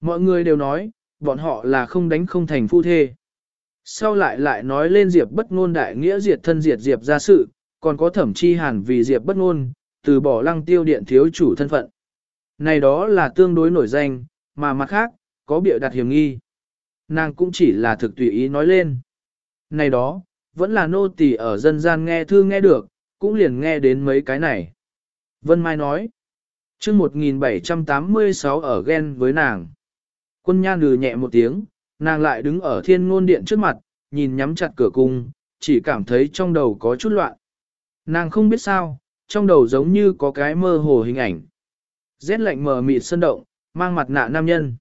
Mọi người đều nói, bọn họ là không đánh không thành phu thê. Sau lại lại nói lên Diệp bất ngôn đại nghĩa diệt thân diệt Diệp ra sự, còn có thẩm chi hàn vì Diệp bất ngôn, từ bỏ lăng tiêu điện thiếu chủ thân phận. Này đó là tương đối nổi danh, mà mặt khác, có biểu đặt hiểm nghi. Nàng cũng chỉ là thực tùy ý nói lên. Này đó, vẫn là nô tỳ ở dân gian nghe thư nghe được, cũng liền nghe đến mấy cái này. Vân Mai nói, chương 1786 ở ghen với nàng. Quân Nha lừ nhẹ một tiếng, nàng lại đứng ở thiên ngôn điện trước mặt, nhìn nhắm chặt cửa cung, chỉ cảm thấy trong đầu có chút loạn. Nàng không biết sao, trong đầu giống như có cái mơ hồ hình ảnh. Rét lạnh mờ mịt sân động, mang mặt nạ nam nhân.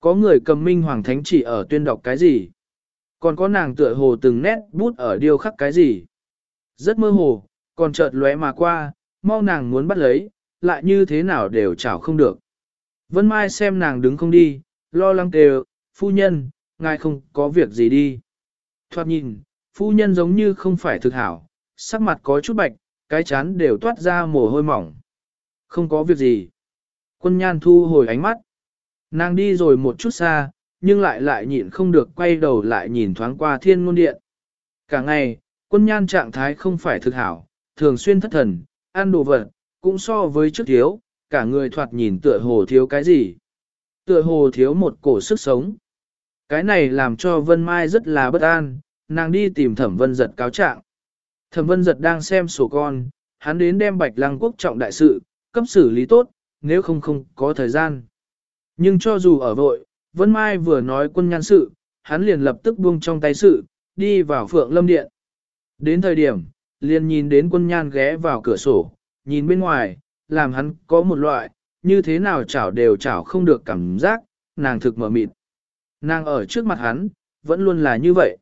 Có người cầm minh hoàng thánh chỉ ở tuyên đọc cái gì. Còn có nàng tựa hồ từng nét bút ở điêu khắc cái gì. Rất mơ hồ, còn chợt lóe mà qua, mau nàng muốn bắt lấy, lại như thế nào đều chảo không được. Vân Mai xem nàng đứng không đi, lo lắng kêu, phu nhân, ngài không có việc gì đi. Thoạt nhìn, phu nhân giống như không phải thực hảo, sắc mặt có chút bạch, cái chán đều toát ra mồ hôi mỏng. Không có việc gì. Quân nhan thu hồi ánh mắt. Nàng đi rồi một chút xa, nhưng lại lại nhịn không được quay đầu lại nhìn thoáng qua thiên ngôn điện. Cả ngày, quân nhan trạng thái không phải thực hảo, thường xuyên thất thần, ăn đồ vật, cũng so với trước thiếu, cả người thoạt nhìn tựa hồ thiếu cái gì. Tựa hồ thiếu một cổ sức sống. Cái này làm cho Vân Mai rất là bất an, nàng đi tìm thẩm vân giật cáo trạng. Thẩm vân giật đang xem sổ con, hắn đến đem bạch lăng quốc trọng đại sự, cấp xử lý tốt, nếu không không có thời gian. Nhưng cho dù ở vội, Vân Mai vừa nói quân nhan sự, hắn liền lập tức buông trong tay sự, đi vào phượng lâm điện. Đến thời điểm, liền nhìn đến quân nhan ghé vào cửa sổ, nhìn bên ngoài, làm hắn có một loại, như thế nào chảo đều chảo không được cảm giác, nàng thực mở mịt. Nàng ở trước mặt hắn, vẫn luôn là như vậy.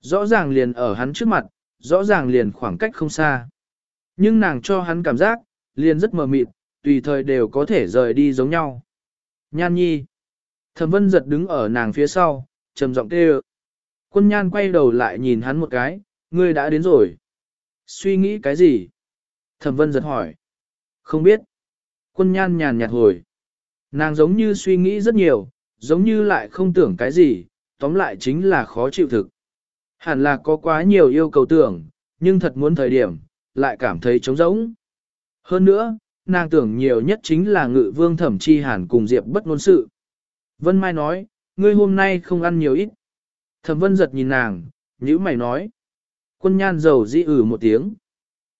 Rõ ràng liền ở hắn trước mặt, rõ ràng liền khoảng cách không xa. Nhưng nàng cho hắn cảm giác, liền rất mờ mịt, tùy thời đều có thể rời đi giống nhau. Nhan nhi. Thẩm vân giật đứng ở nàng phía sau, trầm giọng kêu. Quân nhan quay đầu lại nhìn hắn một cái, ngươi đã đến rồi. Suy nghĩ cái gì? Thẩm vân giật hỏi. Không biết. Quân nhan nhàn nhạt hồi. Nàng giống như suy nghĩ rất nhiều, giống như lại không tưởng cái gì, tóm lại chính là khó chịu thực. Hẳn là có quá nhiều yêu cầu tưởng, nhưng thật muốn thời điểm, lại cảm thấy trống rỗng. Hơn nữa, nàng tưởng nhiều nhất chính là ngự vương thẩm chi hàn cùng Diệp bất ngôn sự. Vân Mai nói, ngươi hôm nay không ăn nhiều ít. Thẩm vân giật nhìn nàng, nhữ mày nói. Quân nhan dầu dĩ ử một tiếng.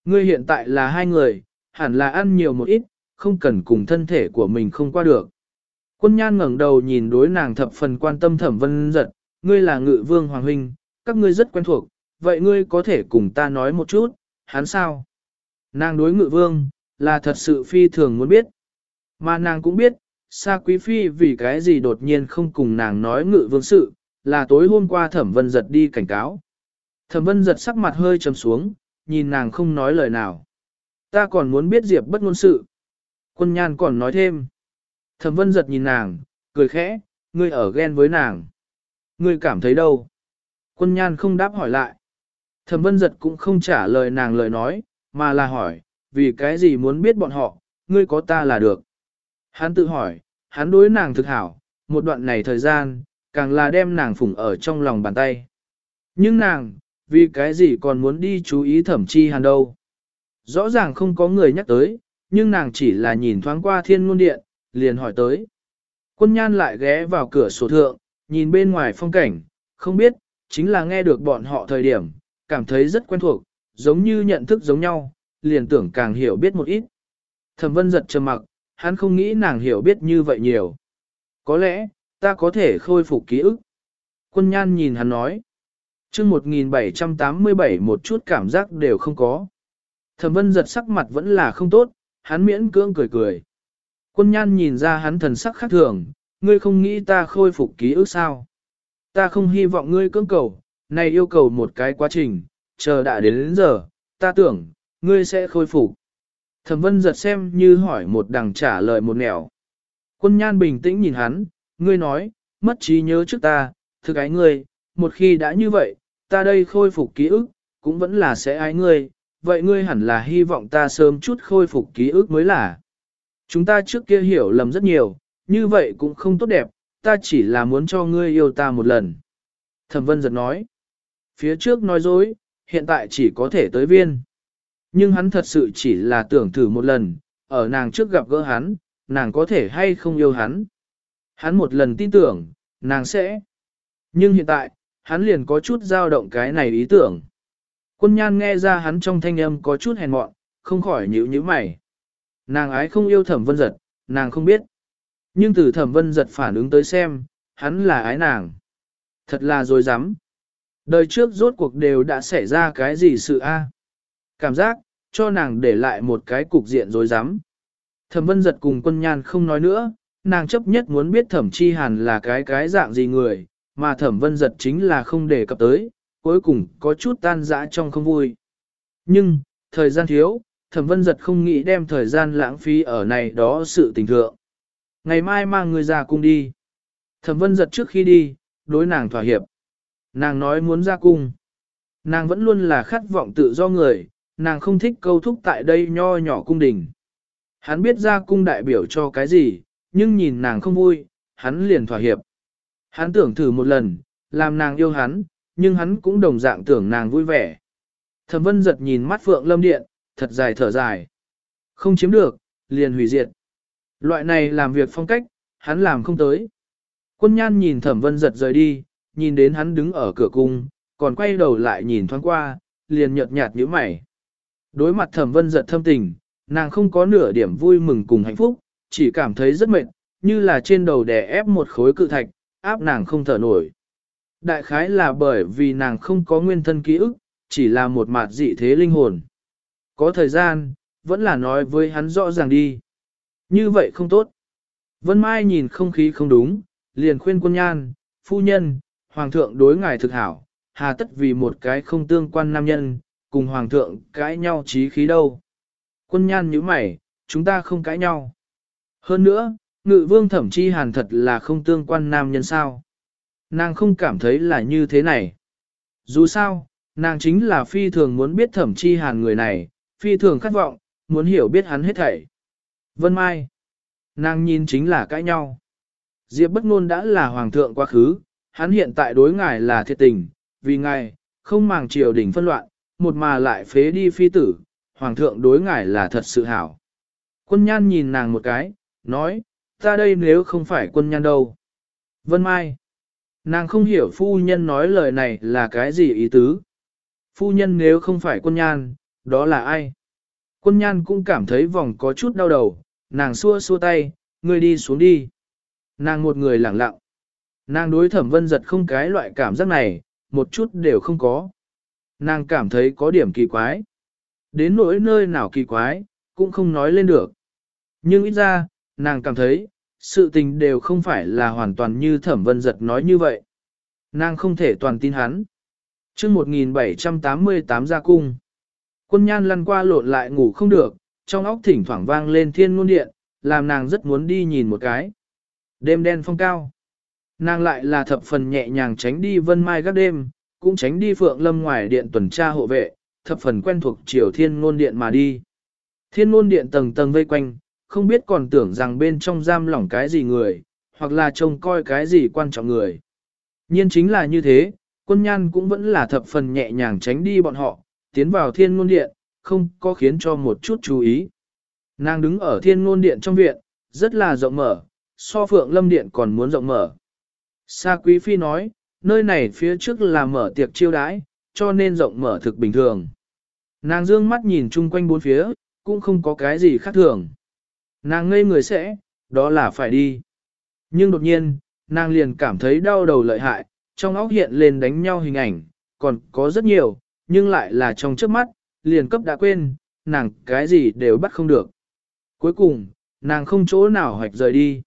Ngươi hiện tại là hai người, hẳn là ăn nhiều một ít, không cần cùng thân thể của mình không qua được. Quân nhan ngẩng đầu nhìn đối nàng thập phần quan tâm thẩm vân giật, ngươi là ngự vương hoàng huynh, các ngươi rất quen thuộc, vậy ngươi có thể cùng ta nói một chút, hắn sao? Nàng đối ngự vương, là thật sự phi thường muốn biết. Mà nàng cũng biết, Sa Quý Phi vì cái gì đột nhiên không cùng nàng nói ngự vương sự, là tối hôm qua thẩm vân giật đi cảnh cáo. Thẩm vân giật sắc mặt hơi trầm xuống, nhìn nàng không nói lời nào. Ta còn muốn biết Diệp bất ngôn sự. Quân nhan còn nói thêm. Thẩm vân giật nhìn nàng, cười khẽ, ngươi ở ghen với nàng. Ngươi cảm thấy đâu? Quân nhan không đáp hỏi lại. Thẩm vân giật cũng không trả lời nàng lời nói, mà là hỏi, vì cái gì muốn biết bọn họ, ngươi có ta là được. Hắn tự hỏi, hắn đối nàng thực hảo, một đoạn này thời gian, càng là đem nàng phủng ở trong lòng bàn tay. Nhưng nàng, vì cái gì còn muốn đi chú ý thẩm chi hàn đâu. Rõ ràng không có người nhắc tới, nhưng nàng chỉ là nhìn thoáng qua thiên ngôn điện, liền hỏi tới. Quân nhan lại ghé vào cửa sổ thượng, nhìn bên ngoài phong cảnh, không biết, chính là nghe được bọn họ thời điểm, cảm thấy rất quen thuộc, giống như nhận thức giống nhau, liền tưởng càng hiểu biết một ít. Thẩm vân giật trầm mặc, hắn không nghĩ nàng hiểu biết như vậy nhiều. Có lẽ, ta có thể khôi phục ký ức. Quân nhan nhìn hắn nói. chương 1787 một chút cảm giác đều không có. Thẩm vân giật sắc mặt vẫn là không tốt, hắn miễn cưỡng cười cười. Quân nhan nhìn ra hắn thần sắc khác thường, ngươi không nghĩ ta khôi phục ký ức sao? Ta không hy vọng ngươi cưỡng cầu, này yêu cầu một cái quá trình, chờ đã đến, đến giờ, ta tưởng, ngươi sẽ khôi phục. Thẩm vân giật xem như hỏi một đằng trả lời một nẻo. Quân nhan bình tĩnh nhìn hắn, ngươi nói, mất trí nhớ trước ta, thực ái ngươi, một khi đã như vậy, ta đây khôi phục ký ức, cũng vẫn là sẽ ái ngươi, vậy ngươi hẳn là hy vọng ta sớm chút khôi phục ký ức mới là. Chúng ta trước kia hiểu lầm rất nhiều, như vậy cũng không tốt đẹp, ta chỉ là muốn cho ngươi yêu ta một lần. Thẩm vân giật nói, phía trước nói dối, hiện tại chỉ có thể tới viên. Nhưng hắn thật sự chỉ là tưởng thử một lần, ở nàng trước gặp gỡ hắn, nàng có thể hay không yêu hắn. Hắn một lần tin tưởng, nàng sẽ. Nhưng hiện tại, hắn liền có chút dao động cái này ý tưởng. Quân nhan nghe ra hắn trong thanh âm có chút hèn mọn, không khỏi nhíu nhíu mày. Nàng ái không yêu thẩm vân giật, nàng không biết. Nhưng từ thẩm vân giật phản ứng tới xem, hắn là ái nàng. Thật là dối rắm Đời trước rốt cuộc đều đã xảy ra cái gì sự a? Cảm giác, cho nàng để lại một cái cục diện dối rắm. Thẩm vân giật cùng quân nhan không nói nữa, nàng chấp nhất muốn biết thẩm chi hàn là cái cái dạng gì người, mà thẩm vân giật chính là không đề cập tới, cuối cùng có chút tan dã trong không vui. Nhưng, thời gian thiếu, thẩm vân giật không nghĩ đem thời gian lãng phí ở này đó sự tình thượng. Ngày mai mang người ra cung đi. Thẩm vân giật trước khi đi, đối nàng thỏa hiệp. Nàng nói muốn ra cung. Nàng vẫn luôn là khát vọng tự do người, nàng không thích câu thúc tại đây nho nhỏ cung đình. Hắn biết ra cung đại biểu cho cái gì, nhưng nhìn nàng không vui, hắn liền thỏa hiệp. Hắn tưởng thử một lần, làm nàng yêu hắn, nhưng hắn cũng đồng dạng tưởng nàng vui vẻ. Thẩm vân giật nhìn mắt phượng lâm điện, thật dài thở dài. Không chiếm được, liền hủy diệt. Loại này làm việc phong cách, hắn làm không tới. Quân nhan nhìn thẩm vân giật rời đi, nhìn đến hắn đứng ở cửa cung, còn quay đầu lại nhìn thoáng qua, liền nhợt nhạt như mày. Đối mặt thẩm vân giật thâm tình, nàng không có nửa điểm vui mừng cùng hạnh phúc, chỉ cảm thấy rất mệt, như là trên đầu đè ép một khối cự thạch, áp nàng không thở nổi. Đại khái là bởi vì nàng không có nguyên thân ký ức, chỉ là một mạt dị thế linh hồn. Có thời gian, vẫn là nói với hắn rõ ràng đi. Như vậy không tốt. Vân Mai nhìn không khí không đúng, liền khuyên quân nhan, phu nhân, hoàng thượng đối ngài thực hảo, hà tất vì một cái không tương quan nam nhân, cùng hoàng thượng cãi nhau trí khí đâu. Quân nhan như mày, chúng ta không cãi nhau. Hơn nữa, ngự vương thẩm chi hàn thật là không tương quan nam nhân sao. Nàng không cảm thấy là như thế này. Dù sao, nàng chính là phi thường muốn biết thẩm chi hàn người này, phi thường khát vọng, muốn hiểu biết hắn hết thảy. Vân Mai. Nàng nhìn chính là cãi nhau. Diệp bất ngôn đã là hoàng thượng quá khứ, hắn hiện tại đối ngài là thiệt tình, vì ngài, không màng triều đình phân loạn, một mà lại phế đi phi tử, hoàng thượng đối ngài là thật sự hảo. Quân nhan nhìn nàng một cái, nói, ta đây nếu không phải quân nhan đâu. Vân Mai. Nàng không hiểu phu nhân nói lời này là cái gì ý tứ. Phu nhân nếu không phải quân nhan, đó là ai? Quân nhan cũng cảm thấy vòng có chút đau đầu, nàng xua xua tay, ngươi đi xuống đi. Nàng một người lặng lặng. Nàng đối thẩm vân giật không cái loại cảm giác này, một chút đều không có. Nàng cảm thấy có điểm kỳ quái. Đến nỗi nơi nào kỳ quái, cũng không nói lên được. Nhưng ít ra, nàng cảm thấy, sự tình đều không phải là hoàn toàn như thẩm vân giật nói như vậy. Nàng không thể toàn tin hắn. chương 1788 ra cung. Quân nhan lăn qua lộn lại ngủ không được, trong óc thỉnh thoảng vang lên thiên ngôn điện, làm nàng rất muốn đi nhìn một cái. Đêm đen phong cao. Nàng lại là thập phần nhẹ nhàng tránh đi vân mai các đêm, cũng tránh đi phượng lâm ngoài điện tuần tra hộ vệ, thập phần quen thuộc triều thiên ngôn điện mà đi. Thiên ngôn điện tầng tầng vây quanh, không biết còn tưởng rằng bên trong giam lỏng cái gì người, hoặc là trông coi cái gì quan trọng người. Nhiên chính là như thế, quân nhan cũng vẫn là thập phần nhẹ nhàng tránh đi bọn họ, tiến vào thiên ngôn điện, không có khiến cho một chút chú ý. Nàng đứng ở thiên ngôn điện trong viện, rất là rộng mở, so phượng lâm điện còn muốn rộng mở. Sa quý phi nói, nơi này phía trước là mở tiệc chiêu đãi, cho nên rộng mở thực bình thường. Nàng dương mắt nhìn chung quanh bốn phía, cũng không có cái gì khác thường. Nàng ngây người sẽ, đó là phải đi. Nhưng đột nhiên, nàng liền cảm thấy đau đầu lợi hại, trong óc hiện lên đánh nhau hình ảnh, còn có rất nhiều, nhưng lại là trong trước mắt, liền cấp đã quên, nàng cái gì đều bắt không được. Cuối cùng, nàng không chỗ nào hoạch rời đi.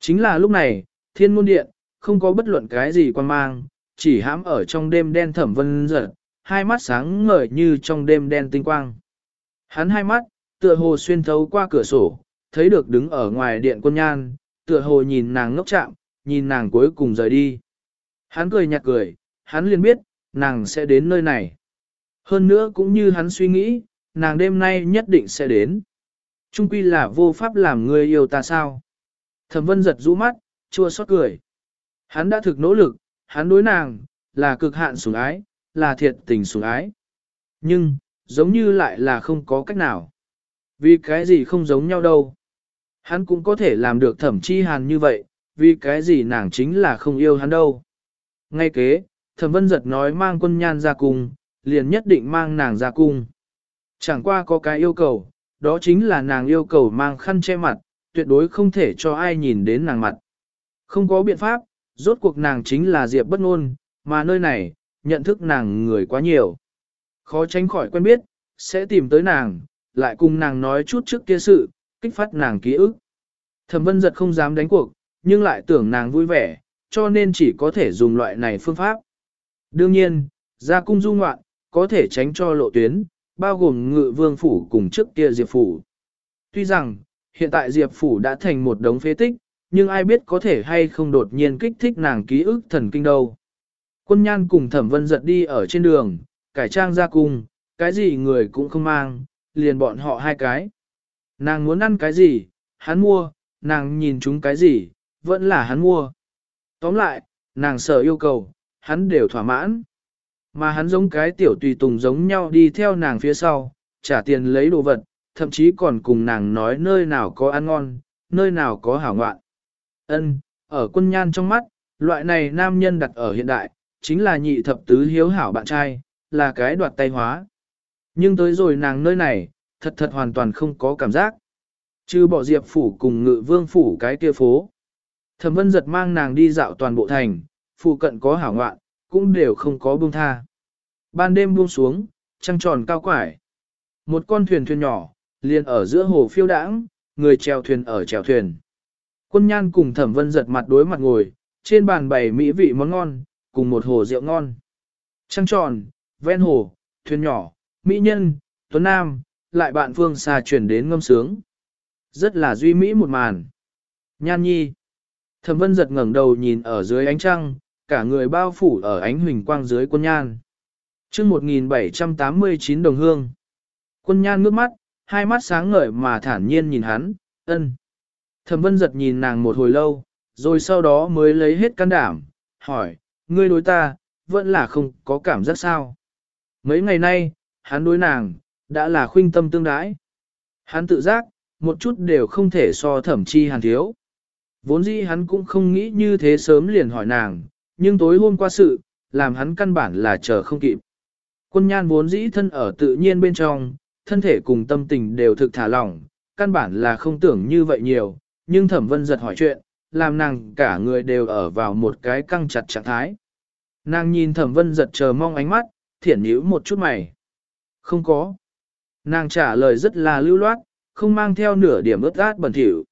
Chính là lúc này, thiên môn điện, không có bất luận cái gì quan mang, chỉ hãm ở trong đêm đen thẩm vân giật, hai mắt sáng ngời như trong đêm đen tinh quang. Hắn hai mắt, tựa hồ xuyên thấu qua cửa sổ, thấy được đứng ở ngoài điện quân nhan, tựa hồ nhìn nàng ngốc chạm, nhìn nàng cuối cùng rời đi. Hắn cười nhạt cười, hắn liền biết, nàng sẽ đến nơi này. Hơn nữa cũng như hắn suy nghĩ, nàng đêm nay nhất định sẽ đến. Trung quy là vô pháp làm người yêu ta sao? Thẩm vân giật rũ mắt, chua xót cười. Hắn đã thực nỗ lực, hắn đối nàng, là cực hạn sủng ái, là thiệt tình sủng ái. Nhưng, giống như lại là không có cách nào. Vì cái gì không giống nhau đâu. Hắn cũng có thể làm được thẩm chi hàn như vậy, vì cái gì nàng chính là không yêu hắn đâu. Ngay kế, thẩm vân giật nói mang quân nhan ra cung, liền nhất định mang nàng ra cung. Chẳng qua có cái yêu cầu, đó chính là nàng yêu cầu mang khăn che mặt, tuyệt đối không thể cho ai nhìn đến nàng mặt. Không có biện pháp, rốt cuộc nàng chính là Diệp bất ngôn, mà nơi này, nhận thức nàng người quá nhiều. Khó tránh khỏi quen biết, sẽ tìm tới nàng, lại cùng nàng nói chút trước kia sự, kích phát nàng ký ức. Thẩm vân giật không dám đánh cuộc, nhưng lại tưởng nàng vui vẻ, cho nên chỉ có thể dùng loại này phương pháp. Đương nhiên, ra cung du ngoạn, có thể tránh cho lộ tuyến, bao gồm ngự vương phủ cùng trước kia Diệp phủ. Tuy rằng, hiện tại Diệp phủ đã thành một đống phế tích, nhưng ai biết có thể hay không đột nhiên kích thích nàng ký ức thần kinh đâu. Quân nhan cùng thẩm vân giật đi ở trên đường, cải trang ra cung, cái gì người cũng không mang, liền bọn họ hai cái. Nàng muốn ăn cái gì, hắn mua, nàng nhìn chúng cái gì, vẫn là hắn mua. Tóm lại, nàng sợ yêu cầu, hắn đều thỏa mãn. Mà hắn giống cái tiểu tùy tùng giống nhau đi theo nàng phía sau, trả tiền lấy đồ vật, thậm chí còn cùng nàng nói nơi nào có ăn ngon, nơi nào có hảo ngoạn. Ân, ở quân nhan trong mắt, loại này nam nhân đặt ở hiện đại, chính là nhị thập tứ hiếu hảo bạn trai, là cái đoạt tay hóa. Nhưng tới rồi nàng nơi này, thật thật hoàn toàn không có cảm giác. Chứ bỏ diệp phủ cùng ngự vương phủ cái kia phố. Thẩm vân giật mang nàng đi dạo toàn bộ thành, phụ cận có hảo ngoạn, cũng đều không có buông tha. Ban đêm buông xuống, trăng tròn cao quải. Một con thuyền thuyền nhỏ, liền ở giữa hồ phiêu đãng, người chèo thuyền ở chèo thuyền. Quân nhan cùng thẩm vân giật mặt đối mặt ngồi, trên bàn bày mỹ vị món ngon, cùng một hồ rượu ngon. Trăng tròn, ven hồ, thuyền nhỏ, mỹ nhân, tuấn nam, lại bạn phương xa chuyển đến ngâm sướng. Rất là duy mỹ một màn. Nhan nhi. Thẩm vân giật ngẩng đầu nhìn ở dưới ánh trăng, cả người bao phủ ở ánh huỳnh quang dưới quân nhan. chương 1789 đồng hương. Quân nhan ngước mắt, hai mắt sáng ngời mà thản nhiên nhìn hắn, ân. Thẩm vân giật nhìn nàng một hồi lâu, rồi sau đó mới lấy hết can đảm, hỏi, ngươi đối ta, vẫn là không có cảm giác sao. Mấy ngày nay, hắn đối nàng, đã là khuynh tâm tương đái. Hắn tự giác, một chút đều không thể so thẩm chi hàn thiếu. Vốn dĩ hắn cũng không nghĩ như thế sớm liền hỏi nàng, nhưng tối hôm qua sự, làm hắn căn bản là chờ không kịp. Quân nhan vốn dĩ thân ở tự nhiên bên trong, thân thể cùng tâm tình đều thực thả lỏng, căn bản là không tưởng như vậy nhiều, nhưng thẩm vân giật hỏi chuyện, làm nàng cả người đều ở vào một cái căng chặt trạng thái. Nàng nhìn thẩm vân giật chờ mong ánh mắt, thiển nhíu một chút mày. Không có. Nàng trả lời rất là lưu loát, không mang theo nửa điểm ướt át bẩn thỉu.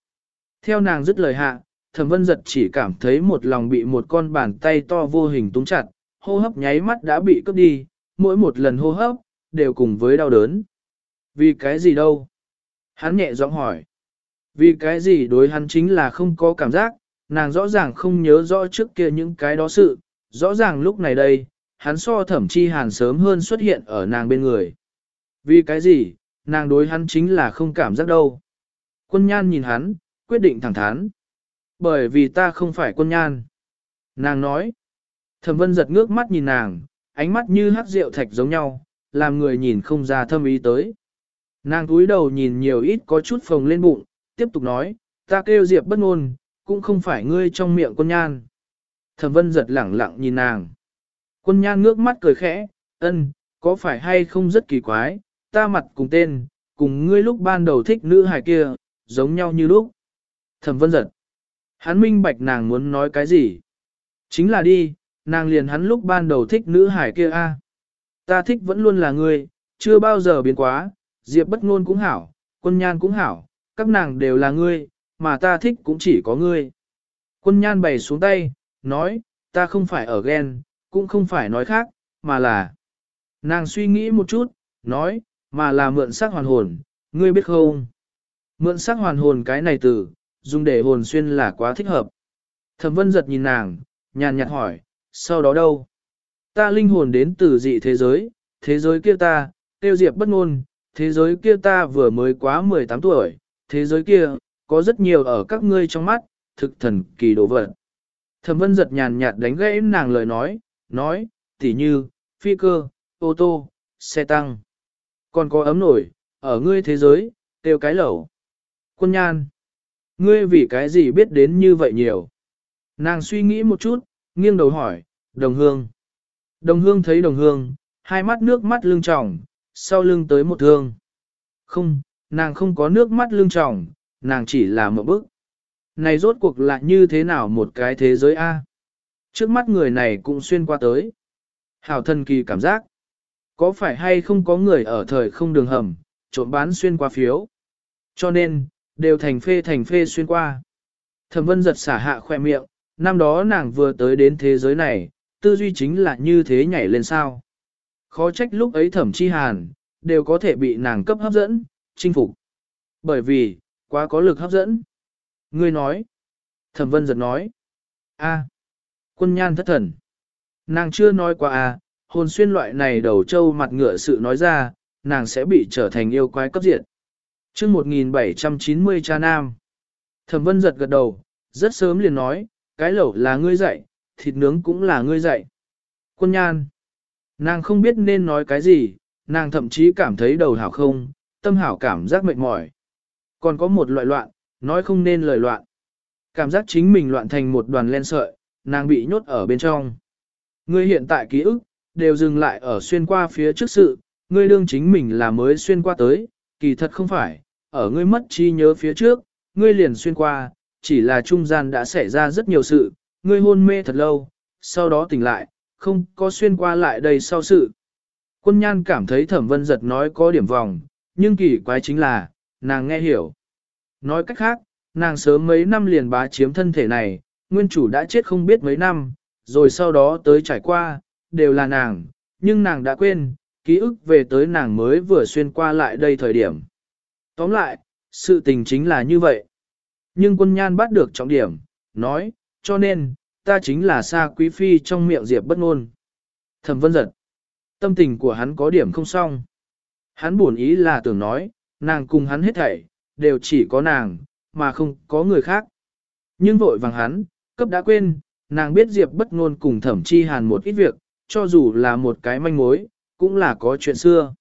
Theo nàng dứt lời hạ, thẩm vân giật chỉ cảm thấy một lòng bị một con bàn tay to vô hình túng chặt, hô hấp nháy mắt đã bị cướp đi, mỗi một lần hô hấp, đều cùng với đau đớn. Vì cái gì đâu? Hắn nhẹ giọng hỏi. Vì cái gì đối hắn chính là không có cảm giác, nàng rõ ràng không nhớ rõ trước kia những cái đó sự, rõ ràng lúc này đây, hắn so thẩm chi hàn sớm hơn xuất hiện ở nàng bên người. Vì cái gì, nàng đối hắn chính là không cảm giác đâu. Quân nhan nhìn hắn, quyết định thẳng thắn. Bởi vì ta không phải quân nhan. Nàng nói. Thẩm vân giật ngước mắt nhìn nàng, ánh mắt như hát rượu thạch giống nhau, làm người nhìn không ra thâm ý tới. Nàng túi đầu nhìn nhiều ít có chút phồng lên bụng, tiếp tục nói, ta kêu diệp bất ngôn, cũng không phải ngươi trong miệng quân nhan. Thẩm vân giật lẳng lặng nhìn nàng. Quân nhan ngước mắt cười khẽ, ân, có phải hay không rất kỳ quái, ta mặt cùng tên, cùng ngươi lúc ban đầu thích nữ hài kia, giống nhau như lúc. Thẩm vân giật. Hắn minh bạch nàng muốn nói cái gì. Chính là đi, nàng liền hắn lúc ban đầu thích nữ hải kia a. Ta thích vẫn luôn là ngươi, chưa bao giờ biến quá, diệp bất ngôn cũng hảo, quân nhan cũng hảo, các nàng đều là ngươi, mà ta thích cũng chỉ có ngươi. Quân nhan bày xuống tay, nói, ta không phải ở ghen, cũng không phải nói khác, mà là. Nàng suy nghĩ một chút, nói, mà là mượn sắc hoàn hồn, ngươi biết không? Mượn sắc hoàn hồn cái này từ, dùng để hồn xuyên là quá thích hợp. Thẩm vân giật nhìn nàng, nhàn nhạt hỏi, sau đó đâu? Ta linh hồn đến từ dị thế giới, thế giới kia ta, tiêu diệp bất ngôn, thế giới kia ta vừa mới quá 18 tuổi, thế giới kia, có rất nhiều ở các ngươi trong mắt, thực thần kỳ đồ vật. Thẩm vân giật nhàn nhạt đánh gãy nàng lời nói, nói, tỉ như, phi cơ, ô tô, xe tăng. Còn có ấm nổi, ở ngươi thế giới, tiêu cái lẩu. Quân nhan. Ngươi vì cái gì biết đến như vậy nhiều? Nàng suy nghĩ một chút, nghiêng đầu hỏi, đồng hương. Đồng hương thấy đồng hương, hai mắt nước mắt lưng tròng, sau lưng tới một thương. Không, nàng không có nước mắt lưng tròng, nàng chỉ là một bức. Này rốt cuộc là như thế nào một cái thế giới A? Trước mắt người này cũng xuyên qua tới. Hảo thần kỳ cảm giác. Có phải hay không có người ở thời không đường hầm, trộn bán xuyên qua phiếu? Cho nên, đều thành phê thành phê xuyên qua. Thẩm vân giật xả hạ khoe miệng, năm đó nàng vừa tới đến thế giới này, tư duy chính là như thế nhảy lên sao. Khó trách lúc ấy thẩm chi hàn, đều có thể bị nàng cấp hấp dẫn, chinh phục. Bởi vì, quá có lực hấp dẫn. Ngươi nói. Thẩm vân giật nói. a quân nhan thất thần. Nàng chưa nói qua à hồn xuyên loại này đầu trâu mặt ngựa sự nói ra, nàng sẽ bị trở thành yêu quái cấp diệt chương 1790 cha nam. Thẩm vân giật gật đầu, rất sớm liền nói, cái lẩu là ngươi dạy, thịt nướng cũng là ngươi dạy. Quân nhan. Nàng không biết nên nói cái gì, nàng thậm chí cảm thấy đầu hảo không, tâm hảo cảm giác mệt mỏi. Còn có một loại loạn, nói không nên lời loạn. Cảm giác chính mình loạn thành một đoàn len sợi, nàng bị nhốt ở bên trong. Ngươi hiện tại ký ức, đều dừng lại ở xuyên qua phía trước sự, ngươi đương chính mình là mới xuyên qua tới, kỳ thật không phải, ở ngươi mất trí nhớ phía trước, ngươi liền xuyên qua, chỉ là trung gian đã xảy ra rất nhiều sự, ngươi hôn mê thật lâu, sau đó tỉnh lại, không có xuyên qua lại đây sau sự. Quân nhan cảm thấy thẩm vân giật nói có điểm vòng, nhưng kỳ quái chính là, nàng nghe hiểu. Nói cách khác, nàng sớm mấy năm liền bá chiếm thân thể này, nguyên chủ đã chết không biết mấy năm, rồi sau đó tới trải qua, đều là nàng, nhưng nàng đã quên, ký ức về tới nàng mới vừa xuyên qua lại đây thời điểm. Tóm lại, sự tình chính là như vậy. Nhưng quân nhan bắt được trọng điểm, nói, cho nên, ta chính là xa quý phi trong miệng diệp bất ngôn. Thẩm vân giật. Tâm tình của hắn có điểm không xong. Hắn buồn ý là tưởng nói, nàng cùng hắn hết thảy, đều chỉ có nàng, mà không có người khác. Nhưng vội vàng hắn, cấp đã quên, nàng biết Diệp bất ngôn cùng thẩm chi hàn một ít việc, cho dù là một cái manh mối, cũng là có chuyện xưa.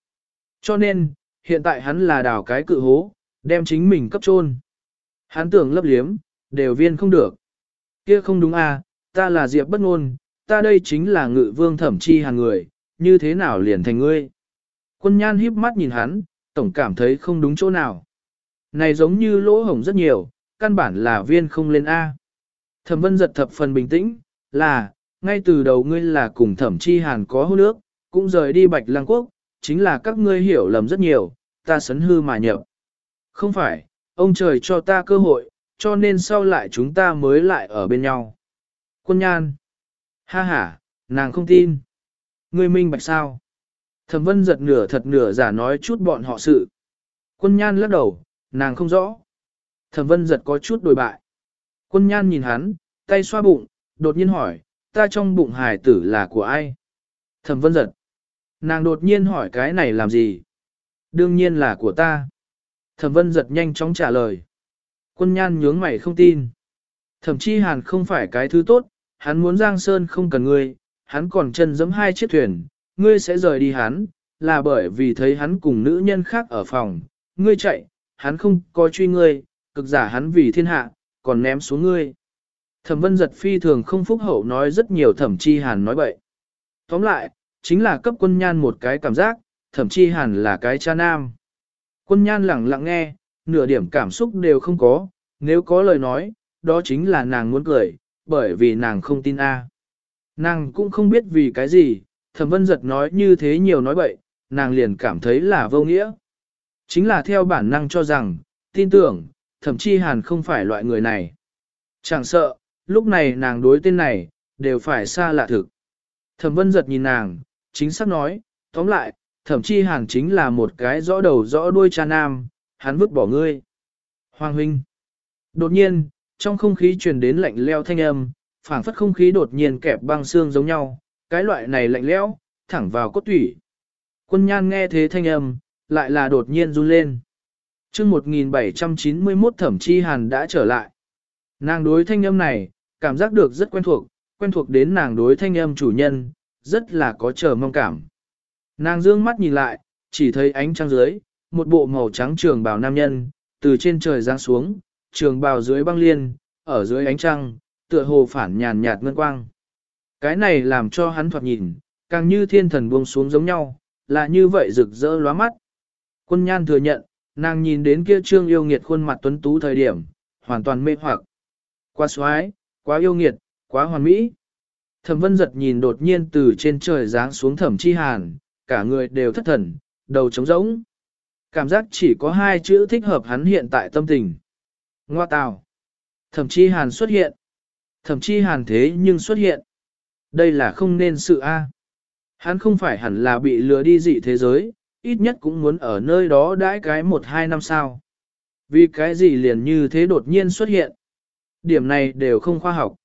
Cho nên, hiện tại hắn là đào cái cự hố, đem chính mình cấp chôn. Hắn tưởng lấp liếm, đều viên không được. Kia không đúng à, ta là Diệp bất ngôn, ta đây chính là ngự vương thẩm chi hàng người, như thế nào liền thành ngươi. Quân nhan híp mắt nhìn hắn, tổng cảm thấy không đúng chỗ nào. Này giống như lỗ hổng rất nhiều, căn bản là viên không lên A. Thẩm vân giật thập phần bình tĩnh, là, ngay từ đầu ngươi là cùng thẩm chi hàn có hôn nước, cũng rời đi bạch lăng quốc, chính là các ngươi hiểu lầm rất nhiều, ta sấn hư mà nhập. Không phải, ông trời cho ta cơ hội, cho nên sau lại chúng ta mới lại ở bên nhau. Quân nhan. Ha ha, nàng không tin. Ngươi minh bạch sao? Thẩm vân giật nửa thật nửa giả nói chút bọn họ sự. Quân nhan lắc đầu, nàng không rõ. Thẩm vân giật có chút đổi bại. Quân nhan nhìn hắn, tay xoa bụng, đột nhiên hỏi, ta trong bụng hài tử là của ai? Thẩm vân giật. Nàng đột nhiên hỏi cái này làm gì? Đương nhiên là của ta. Thẩm vân giật nhanh chóng trả lời. Quân nhan nhướng mày không tin. Thẩm chi hàn không phải cái thứ tốt, hắn muốn Giang Sơn không cần ngươi, hắn còn chân giẫm hai chiếc thuyền, ngươi sẽ rời đi hắn, là bởi vì thấy hắn cùng nữ nhân khác ở phòng, ngươi chạy, hắn không có truy ngươi, cực giả hắn vì thiên hạ, còn ném xuống ngươi. Thẩm vân giật phi thường không phúc hậu nói rất nhiều thẩm chi hàn nói bậy. Tóm lại, chính là cấp quân nhan một cái cảm giác, thẩm chi hàn là cái cha nam. Quân nhan lẳng lặng nghe, nửa điểm cảm xúc đều không có, nếu có lời nói, đó chính là nàng muốn cười, bởi vì nàng không tin A. Nàng cũng không biết vì cái gì, thẩm vân giật nói như thế nhiều nói bậy, nàng liền cảm thấy là vô nghĩa. Chính là theo bản năng cho rằng, tin tưởng, thậm chí hàn không phải loại người này. Chẳng sợ, lúc này nàng đối tên này, đều phải xa lạ thực. Thẩm vân giật nhìn nàng, chính xác nói, tóm lại, thẩm chi hàn chính là một cái rõ đầu rõ đuôi cha nam, hắn vứt bỏ ngươi. Hoàng huynh. Đột nhiên, trong không khí truyền đến lạnh leo thanh âm, phảng phất không khí đột nhiên kẹp băng xương giống nhau, cái loại này lạnh lẽo, thẳng vào cốt tủy. Quân nhan nghe thế thanh âm, lại là đột nhiên run lên. chương 1791 thẩm chi hàn đã trở lại. Nàng đối thanh âm này, cảm giác được rất quen thuộc, quen thuộc đến nàng đối thanh âm chủ nhân, rất là có chờ mong cảm. Nàng dương mắt nhìn lại, chỉ thấy ánh trăng dưới, một bộ màu trắng trường bào nam nhân, từ trên trời giáng xuống, trường bào dưới băng liên, ở dưới ánh trăng, tựa hồ phản nhàn nhạt ngân quang. Cái này làm cho hắn thoạt nhìn, càng như thiên thần buông xuống giống nhau, là như vậy rực rỡ lóa mắt. Quân nhan thừa nhận, nàng nhìn đến kia trương yêu nghiệt khuôn mặt tuấn tú thời điểm, hoàn toàn mê hoặc. qua xoái, quá yêu nghiệt, quá hoàn mỹ. Thẩm vân giật nhìn đột nhiên từ trên trời giáng xuống thẩm chi hàn, cả người đều thất thần, đầu trống rỗng. Cảm giác chỉ có hai chữ thích hợp hắn hiện tại tâm tình. Ngoa tào. Thẩm chi hàn xuất hiện. Thẩm chi hàn thế nhưng xuất hiện. Đây là không nên sự A. Hắn không phải hẳn là bị lừa đi dị thế giới, ít nhất cũng muốn ở nơi đó đãi cái một hai năm sao? Vì cái gì liền như thế đột nhiên xuất hiện. Điểm này đều không khoa học.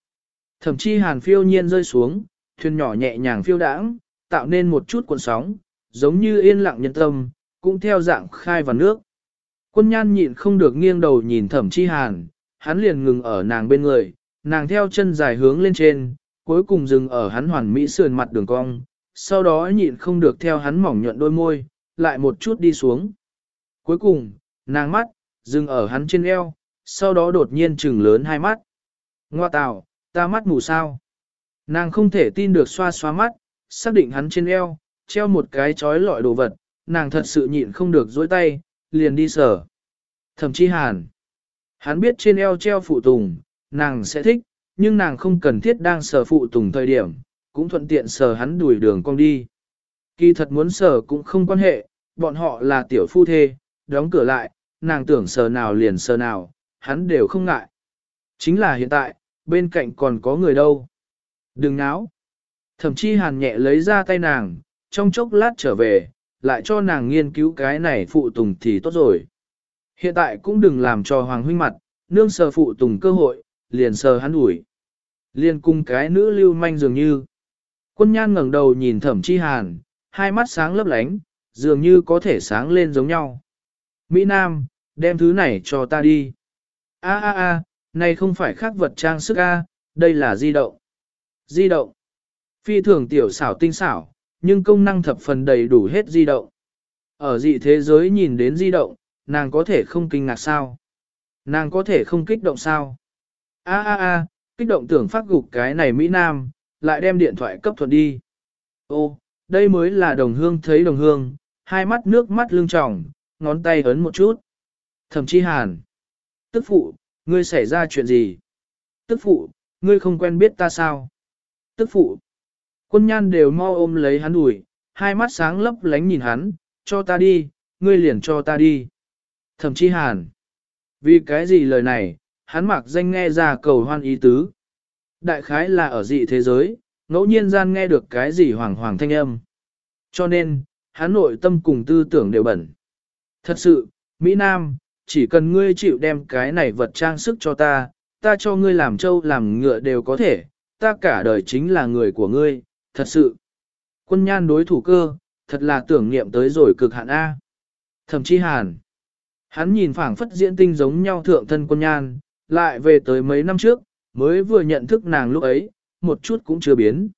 Thậm chí hàn phiêu nhiên rơi xuống, thuyền nhỏ nhẹ nhàng phiêu đãng, tạo nên một chút cuộn sóng, giống như yên lặng nhân tâm, cũng theo dạng khai vào nước. Quân nhan nhịn không được nghiêng đầu nhìn thẩm chi hàn, hắn liền ngừng ở nàng bên người, nàng theo chân dài hướng lên trên, cuối cùng dừng ở hắn hoàn mỹ sườn mặt đường cong, sau đó nhịn không được theo hắn mỏng nhuận đôi môi, lại một chút đi xuống. Cuối cùng, nàng mắt, dừng ở hắn trên eo, sau đó đột nhiên trừng lớn hai mắt. Ngoa tào, ta mắt mù sao? Nàng không thể tin được xoa xoa mắt, xác định hắn trên eo, treo một cái chói lọi đồ vật, nàng thật sự nhịn không được dối tay, liền đi sở. Thậm chí hàn. Hắn biết trên eo treo phụ tùng, nàng sẽ thích, nhưng nàng không cần thiết đang sờ phụ tùng thời điểm, cũng thuận tiện sờ hắn đuổi đường cong đi. Kỳ thật muốn sờ cũng không quan hệ, bọn họ là tiểu phu thê, đóng cửa lại, nàng tưởng sờ nào liền sờ nào, hắn đều không ngại. Chính là hiện tại, bên cạnh còn có người đâu. Đừng náo. Thậm chi hàn nhẹ lấy ra tay nàng, trong chốc lát trở về, lại cho nàng nghiên cứu cái này phụ tùng thì tốt rồi. Hiện tại cũng đừng làm cho hoàng huynh mặt, nương sờ phụ tùng cơ hội, liền sờ hắn ủi. Liền cung cái nữ lưu manh dường như. Quân nhan ngẩng đầu nhìn thẩm chi hàn, hai mắt sáng lấp lánh, dường như có thể sáng lên giống nhau. Mỹ Nam, đem thứ này cho ta đi. A a a, này không phải khác vật trang sức a, đây là di động. Di động. Phi thường tiểu xảo tinh xảo, nhưng công năng thập phần đầy đủ hết di động. Ở dị thế giới nhìn đến di động, nàng có thể không kinh ngạc sao? Nàng có thể không kích động sao? A a a, kích động tưởng phát gục cái này Mỹ Nam, lại đem điện thoại cấp thuận đi. Ô, đây mới là đồng hương thấy đồng hương, hai mắt nước mắt lưng tròng, ngón tay ấn một chút. Thậm chí hàn. Tức phụ, ngươi xảy ra chuyện gì? Tức phụ, ngươi không quen biết ta sao? Tức phụ. Quân nhan đều mau ôm lấy hắn đùi, hai mắt sáng lấp lánh nhìn hắn, cho ta đi, ngươi liền cho ta đi. Thẩm chi hàn. Vì cái gì lời này, hắn mặc danh nghe ra cầu hoan ý tứ. Đại khái là ở dị thế giới, ngẫu nhiên gian nghe được cái gì hoàng hoàng thanh âm. Cho nên, hắn nội tâm cùng tư tưởng đều bẩn. Thật sự, Mỹ Nam, chỉ cần ngươi chịu đem cái này vật trang sức cho ta, ta cho ngươi làm trâu làm ngựa đều có thể, ta cả đời chính là người của ngươi, thật sự. Quân nhan đối thủ cơ, thật là tưởng niệm tới rồi cực hạn A. Thậm chí hàn. Hắn nhìn phảng phất diễn tinh giống nhau thượng thân quân nhan, lại về tới mấy năm trước, mới vừa nhận thức nàng lúc ấy, một chút cũng chưa biến.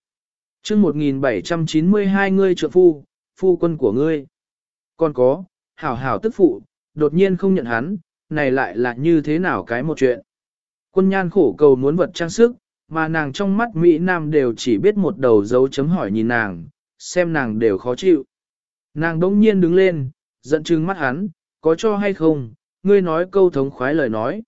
chương 1792 ngươi trợ phu, phu quân của ngươi. Còn có, hảo hảo tức phụ, đột nhiên không nhận hắn, này lại là như thế nào cái một chuyện. Quân nhan khổ cầu muốn vật trang sức, mà nàng trong mắt Mỹ Nam đều chỉ biết một đầu dấu chấm hỏi nhìn nàng, xem nàng đều khó chịu. Nàng đống nhiên đứng lên, giận chừng mắt hắn, có cho hay không, ngươi nói câu thống khoái lời nói.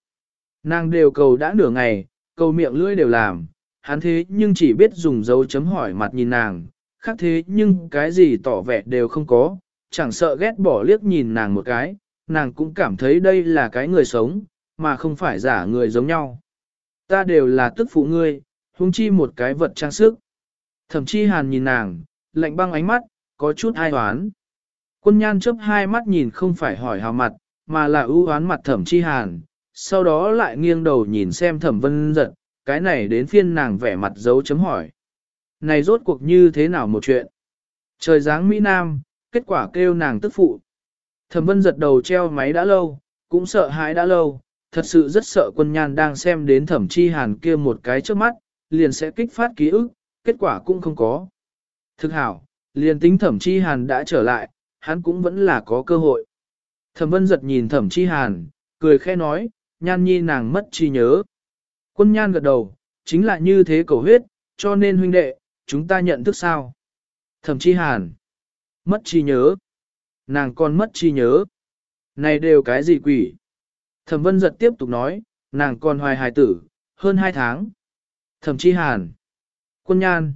Nàng đều cầu đã nửa ngày, cầu miệng lưỡi đều làm, hắn thế nhưng chỉ biết dùng dấu chấm hỏi mặt nhìn nàng, khác thế nhưng cái gì tỏ vẻ đều không có, chẳng sợ ghét bỏ liếc nhìn nàng một cái, nàng cũng cảm thấy đây là cái người sống, mà không phải giả người giống nhau. Ta đều là tức phụ ngươi, huống chi một cái vật trang sức. Thẩm chi hàn nhìn nàng, lạnh băng ánh mắt, có chút ai hoán. Quân nhan chớp hai mắt nhìn không phải hỏi hào mặt, mà là ưu hoán mặt thẩm chi hàn, sau đó lại nghiêng đầu nhìn xem thẩm vân giật, cái này đến phiên nàng vẻ mặt dấu chấm hỏi. Này rốt cuộc như thế nào một chuyện? Trời dáng Mỹ Nam, kết quả kêu nàng tức phụ. Thẩm vân giật đầu treo máy đã lâu, cũng sợ hãi đã lâu, thật sự rất sợ quân nhan đang xem đến thẩm chi hàn kia một cái trước mắt, liền sẽ kích phát ký ức, kết quả cũng không có. Thực hảo, liền tính thẩm chi hàn đã trở lại, hắn cũng vẫn là có cơ hội. Thẩm vân giật nhìn thẩm chi hàn, cười khẽ nói, nhan nhi nàng mất chi nhớ. Quân nhan gật đầu, chính là như thế cầu huyết, cho nên huynh đệ, chúng ta nhận thức sao. Thẩm chi hàn, mất chi nhớ. Nàng còn mất chi nhớ. Này đều cái gì quỷ? Thẩm vân giật tiếp tục nói, nàng còn hoài hài tử, hơn hai tháng. Thẩm chi hàn, quân nhan.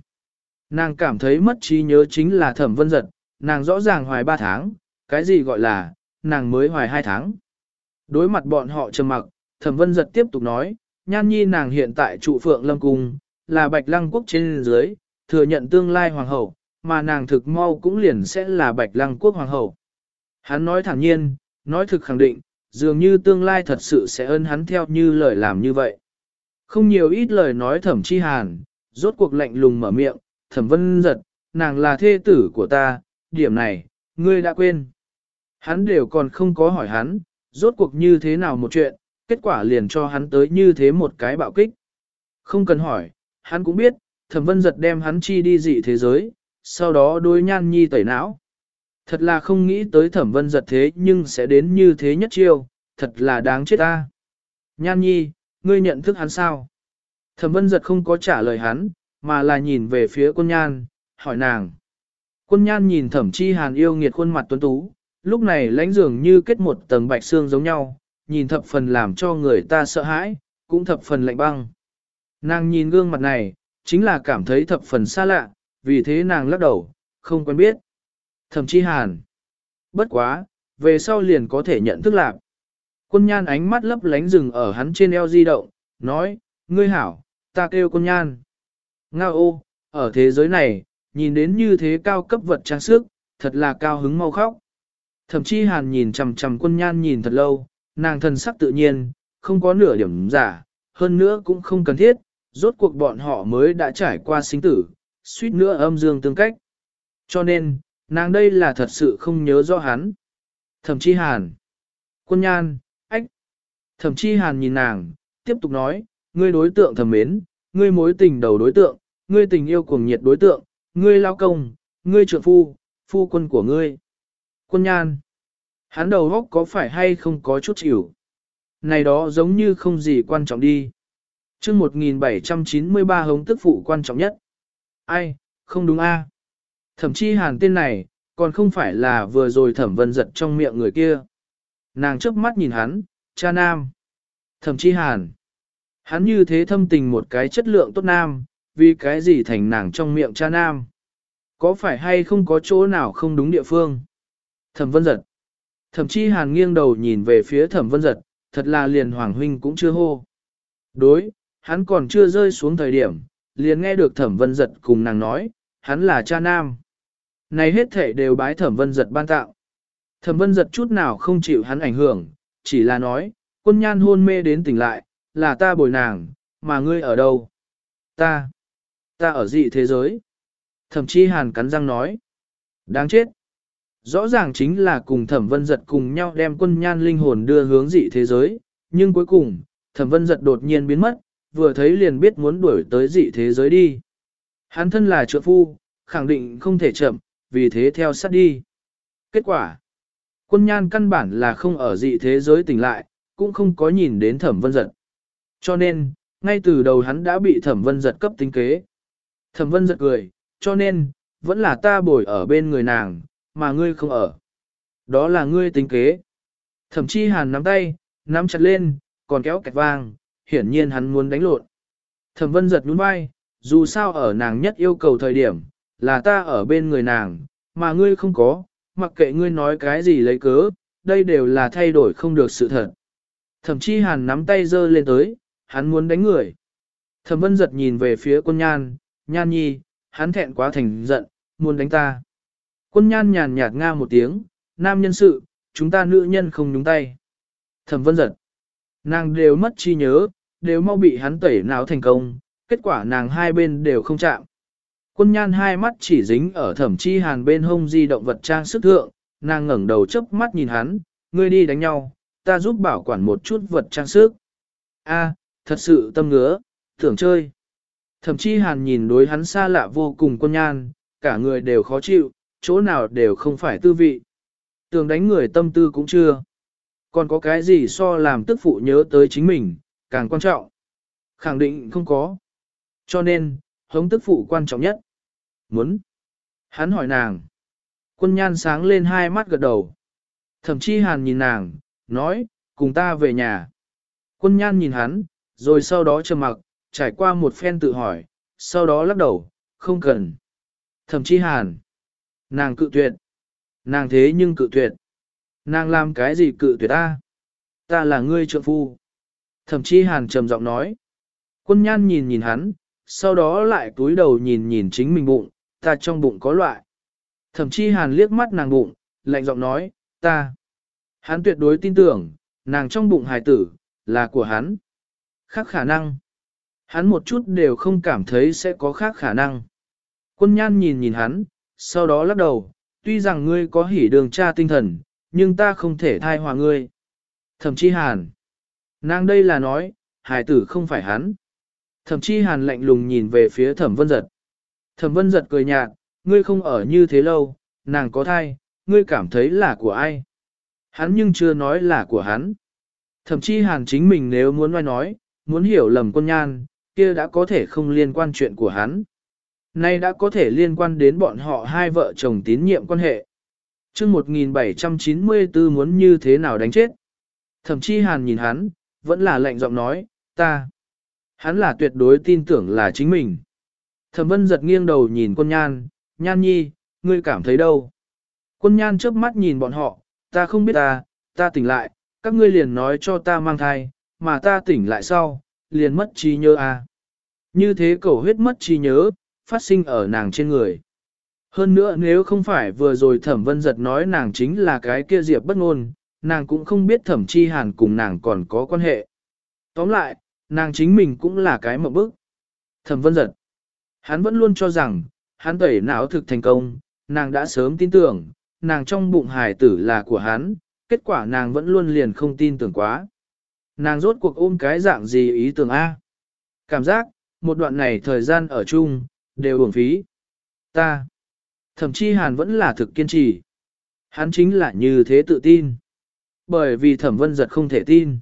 Nàng cảm thấy mất trí nhớ chính là thẩm vân giật, nàng rõ ràng hoài ba tháng, cái gì gọi là, nàng mới hoài hai tháng. Đối mặt bọn họ trầm mặc, thẩm vân giật tiếp tục nói, nhan nhi nàng hiện tại trụ phượng lâm cung, là bạch lăng quốc trên dưới, thừa nhận tương lai hoàng hậu, mà nàng thực mau cũng liền sẽ là bạch lăng quốc hoàng hậu. Hắn nói thẳng nhiên, nói thực khẳng định, dường như tương lai thật sự sẽ ơn hắn theo như lời làm như vậy. Không nhiều ít lời nói thẩm chi hàn, rốt cuộc lạnh lùng mở miệng, thẩm vân giật, nàng là thê tử của ta, điểm này, ngươi đã quên. Hắn đều còn không có hỏi hắn, rốt cuộc như thế nào một chuyện, kết quả liền cho hắn tới như thế một cái bạo kích. Không cần hỏi, hắn cũng biết, thẩm vân giật đem hắn chi đi dị thế giới, sau đó đôi nhan nhi tẩy não. Thật là không nghĩ tới thẩm vân giật thế nhưng sẽ đến như thế nhất chiêu, thật là đáng chết ta. Nhan nhi, ngươi nhận thức hắn sao? Thẩm vân giật không có trả lời hắn, mà là nhìn về phía quân nhan, hỏi nàng. Quân nhan nhìn thẩm chi hàn yêu nghiệt khuôn mặt tuấn tú, lúc này lãnh dường như kết một tầng bạch xương giống nhau, nhìn thập phần làm cho người ta sợ hãi, cũng thập phần lạnh băng. Nàng nhìn gương mặt này, chính là cảm thấy thập phần xa lạ, vì thế nàng lắc đầu, không quen biết thậm chí hàn. Bất quá, về sau liền có thể nhận thức lạc. Quân nhan ánh mắt lấp lánh rừng ở hắn trên eo di động, nói, ngươi hảo, ta kêu quân nhan. Nga ô, ở thế giới này, nhìn đến như thế cao cấp vật trang sức, thật là cao hứng mau khóc. Thậm chí hàn nhìn chằm chằm quân nhan nhìn thật lâu, nàng thần sắc tự nhiên, không có nửa điểm giả, hơn nữa cũng không cần thiết, rốt cuộc bọn họ mới đã trải qua sinh tử, suýt nữa âm dương tương cách. Cho nên, nàng đây là thật sự không nhớ rõ hắn. Thậm chí hàn, quân nhan, ách. Thậm chí hàn nhìn nàng, tiếp tục nói, ngươi đối tượng thầm mến, ngươi mối tình đầu đối tượng, ngươi tình yêu cuồng nhiệt đối tượng, ngươi lao công, ngươi trượng phu, phu quân của ngươi. Quân nhan. Hắn đầu góc có phải hay không có chút chịu. Này đó giống như không gì quan trọng đi. chương 1793 hống tức phụ quan trọng nhất. Ai, không đúng a Thậm chí hàn tên này, còn không phải là vừa rồi thẩm vân giật trong miệng người kia. Nàng chớp mắt nhìn hắn, cha nam. Thẩm chi hàn. Hắn như thế thâm tình một cái chất lượng tốt nam, vì cái gì thành nàng trong miệng cha nam. Có phải hay không có chỗ nào không đúng địa phương? Thẩm vân giật. Thẩm chi hàn nghiêng đầu nhìn về phía thẩm vân giật, thật là liền hoàng huynh cũng chưa hô. Đối, hắn còn chưa rơi xuống thời điểm, liền nghe được thẩm vân giật cùng nàng nói, hắn là cha nam. Này hết thể đều bái thẩm vân giật ban tạo. Thẩm vân giật chút nào không chịu hắn ảnh hưởng, chỉ là nói, quân nhan hôn mê đến tỉnh lại, là ta bồi nàng, mà ngươi ở đâu? Ta, ta ở dị thế giới. Thẩm chi hàn cắn răng nói, đáng chết. Rõ ràng chính là cùng thẩm vân giật cùng nhau đem quân nhan linh hồn đưa hướng dị thế giới, nhưng cuối cùng, thẩm vân giật đột nhiên biến mất, vừa thấy liền biết muốn đuổi tới dị thế giới đi. Hắn thân là trợ phu, khẳng định không thể chậm, vì thế theo sát đi. Kết quả, quân nhan căn bản là không ở dị thế giới tỉnh lại, cũng không có nhìn đến thẩm vân giật. Cho nên, ngay từ đầu hắn đã bị thẩm vân giật cấp tính kế. Thẩm vân giật cười, cho nên, vẫn là ta bồi ở bên người nàng, mà ngươi không ở. Đó là ngươi tính kế. Thẩm chi hàn nắm tay, nắm chặt lên, còn kéo kẹt vang, hiển nhiên hắn muốn đánh lộn. Thẩm vân giật nhún vai, dù sao ở nàng nhất yêu cầu thời điểm, là ta ở bên người nàng, mà ngươi không có, mặc kệ ngươi nói cái gì lấy cớ, đây đều là thay đổi không được sự thật. Thẩm chi hàn nắm tay giơ lên tới, hắn muốn đánh người. Thẩm vân giật nhìn về phía quân nhan, nhan nhi, hắn thẹn quá thành giận, muốn đánh ta. Quân nhan nhàn nhạt nga một tiếng, nam nhân sự, chúng ta nữ nhân không nhúng tay. Thẩm vân giật. Nàng đều mất chi nhớ, đều mau bị hắn tẩy não thành công, kết quả nàng hai bên đều không chạm. Quân nhan hai mắt chỉ dính ở thẩm chi hàn bên hông di động vật trang sức thượng, nàng ngẩng đầu chớp mắt nhìn hắn, ngươi đi đánh nhau, ta giúp bảo quản một chút vật trang sức. A, thật sự tâm ngứa, tưởng chơi. Thẩm chi hàn nhìn đối hắn xa lạ vô cùng quân nhan, cả người đều khó chịu, chỗ nào đều không phải tư vị. Tưởng đánh người tâm tư cũng chưa. Còn có cái gì so làm tức phụ nhớ tới chính mình, càng quan trọng. Khẳng định không có. Cho nên, hống tức phụ quan trọng nhất. Muốn. Hắn hỏi nàng. Quân nhan sáng lên hai mắt gật đầu. Thẩm chi hàn nhìn nàng, nói, cùng ta về nhà. Quân nhan nhìn hắn, rồi sau đó trầm mặc, trải qua một phen tự hỏi, sau đó lắc đầu, không cần. Thẩm chi hàn. Nàng cự tuyệt. Nàng thế nhưng cự tuyệt. Nàng làm cái gì cự tuyệt ta? Ta là ngươi trợ phu. Thẩm chi hàn trầm giọng nói. Quân nhan nhìn nhìn hắn, sau đó lại túi đầu nhìn nhìn chính mình bụng, ta trong bụng có loại. Thẩm chi hàn liếc mắt nàng bụng, lạnh giọng nói, ta. Hắn tuyệt đối tin tưởng, nàng trong bụng hài tử, là của hắn. Khác khả năng. Hắn một chút đều không cảm thấy sẽ có khác khả năng. Quân nhan nhìn nhìn hắn, sau đó lắc đầu, tuy rằng ngươi có hỉ đường cha tinh thần, nhưng ta không thể thai hòa ngươi. Thẩm chi hàn. Nàng đây là nói, hài tử không phải hắn. Thẩm chi hàn lạnh lùng nhìn về phía thẩm vân giật. Thẩm vân giật cười nhạt, ngươi không ở như thế lâu, nàng có thai, ngươi cảm thấy là của ai. Hắn nhưng chưa nói là của hắn. Thậm chí hàn chính mình nếu muốn nói nói, muốn hiểu lầm quân nhan, kia đã có thể không liên quan chuyện của hắn. Nay đã có thể liên quan đến bọn họ hai vợ chồng tín nhiệm quan hệ. chương 1794 muốn như thế nào đánh chết. Thậm chí hàn nhìn hắn, vẫn là lạnh giọng nói, ta. Hắn là tuyệt đối tin tưởng là chính mình. Thẩm vân giật nghiêng đầu nhìn quân nhan, nhan nhi, ngươi cảm thấy đâu? Quân nhan chớp mắt nhìn bọn họ, ta không biết ta, ta tỉnh lại, các ngươi liền nói cho ta mang thai, mà ta tỉnh lại sau, liền mất trí nhớ à. Như thế cầu huyết mất trí nhớ, phát sinh ở nàng trên người. Hơn nữa nếu không phải vừa rồi thẩm vân giật nói nàng chính là cái kia diệp bất ngôn, nàng cũng không biết thẩm chi hàn cùng nàng còn có quan hệ. Tóm lại, nàng chính mình cũng là cái mộng bức. Thẩm vân giật. Hắn vẫn luôn cho rằng, hắn tẩy não thực thành công, nàng đã sớm tin tưởng, nàng trong bụng hài tử là của hắn, kết quả nàng vẫn luôn liền không tin tưởng quá. Nàng rốt cuộc ôm cái dạng gì ý tưởng A. Cảm giác, một đoạn này thời gian ở chung, đều uổng phí. Ta, thậm chí hàn vẫn là thực kiên trì. Hắn chính là như thế tự tin. Bởi vì thẩm vân giật không thể tin.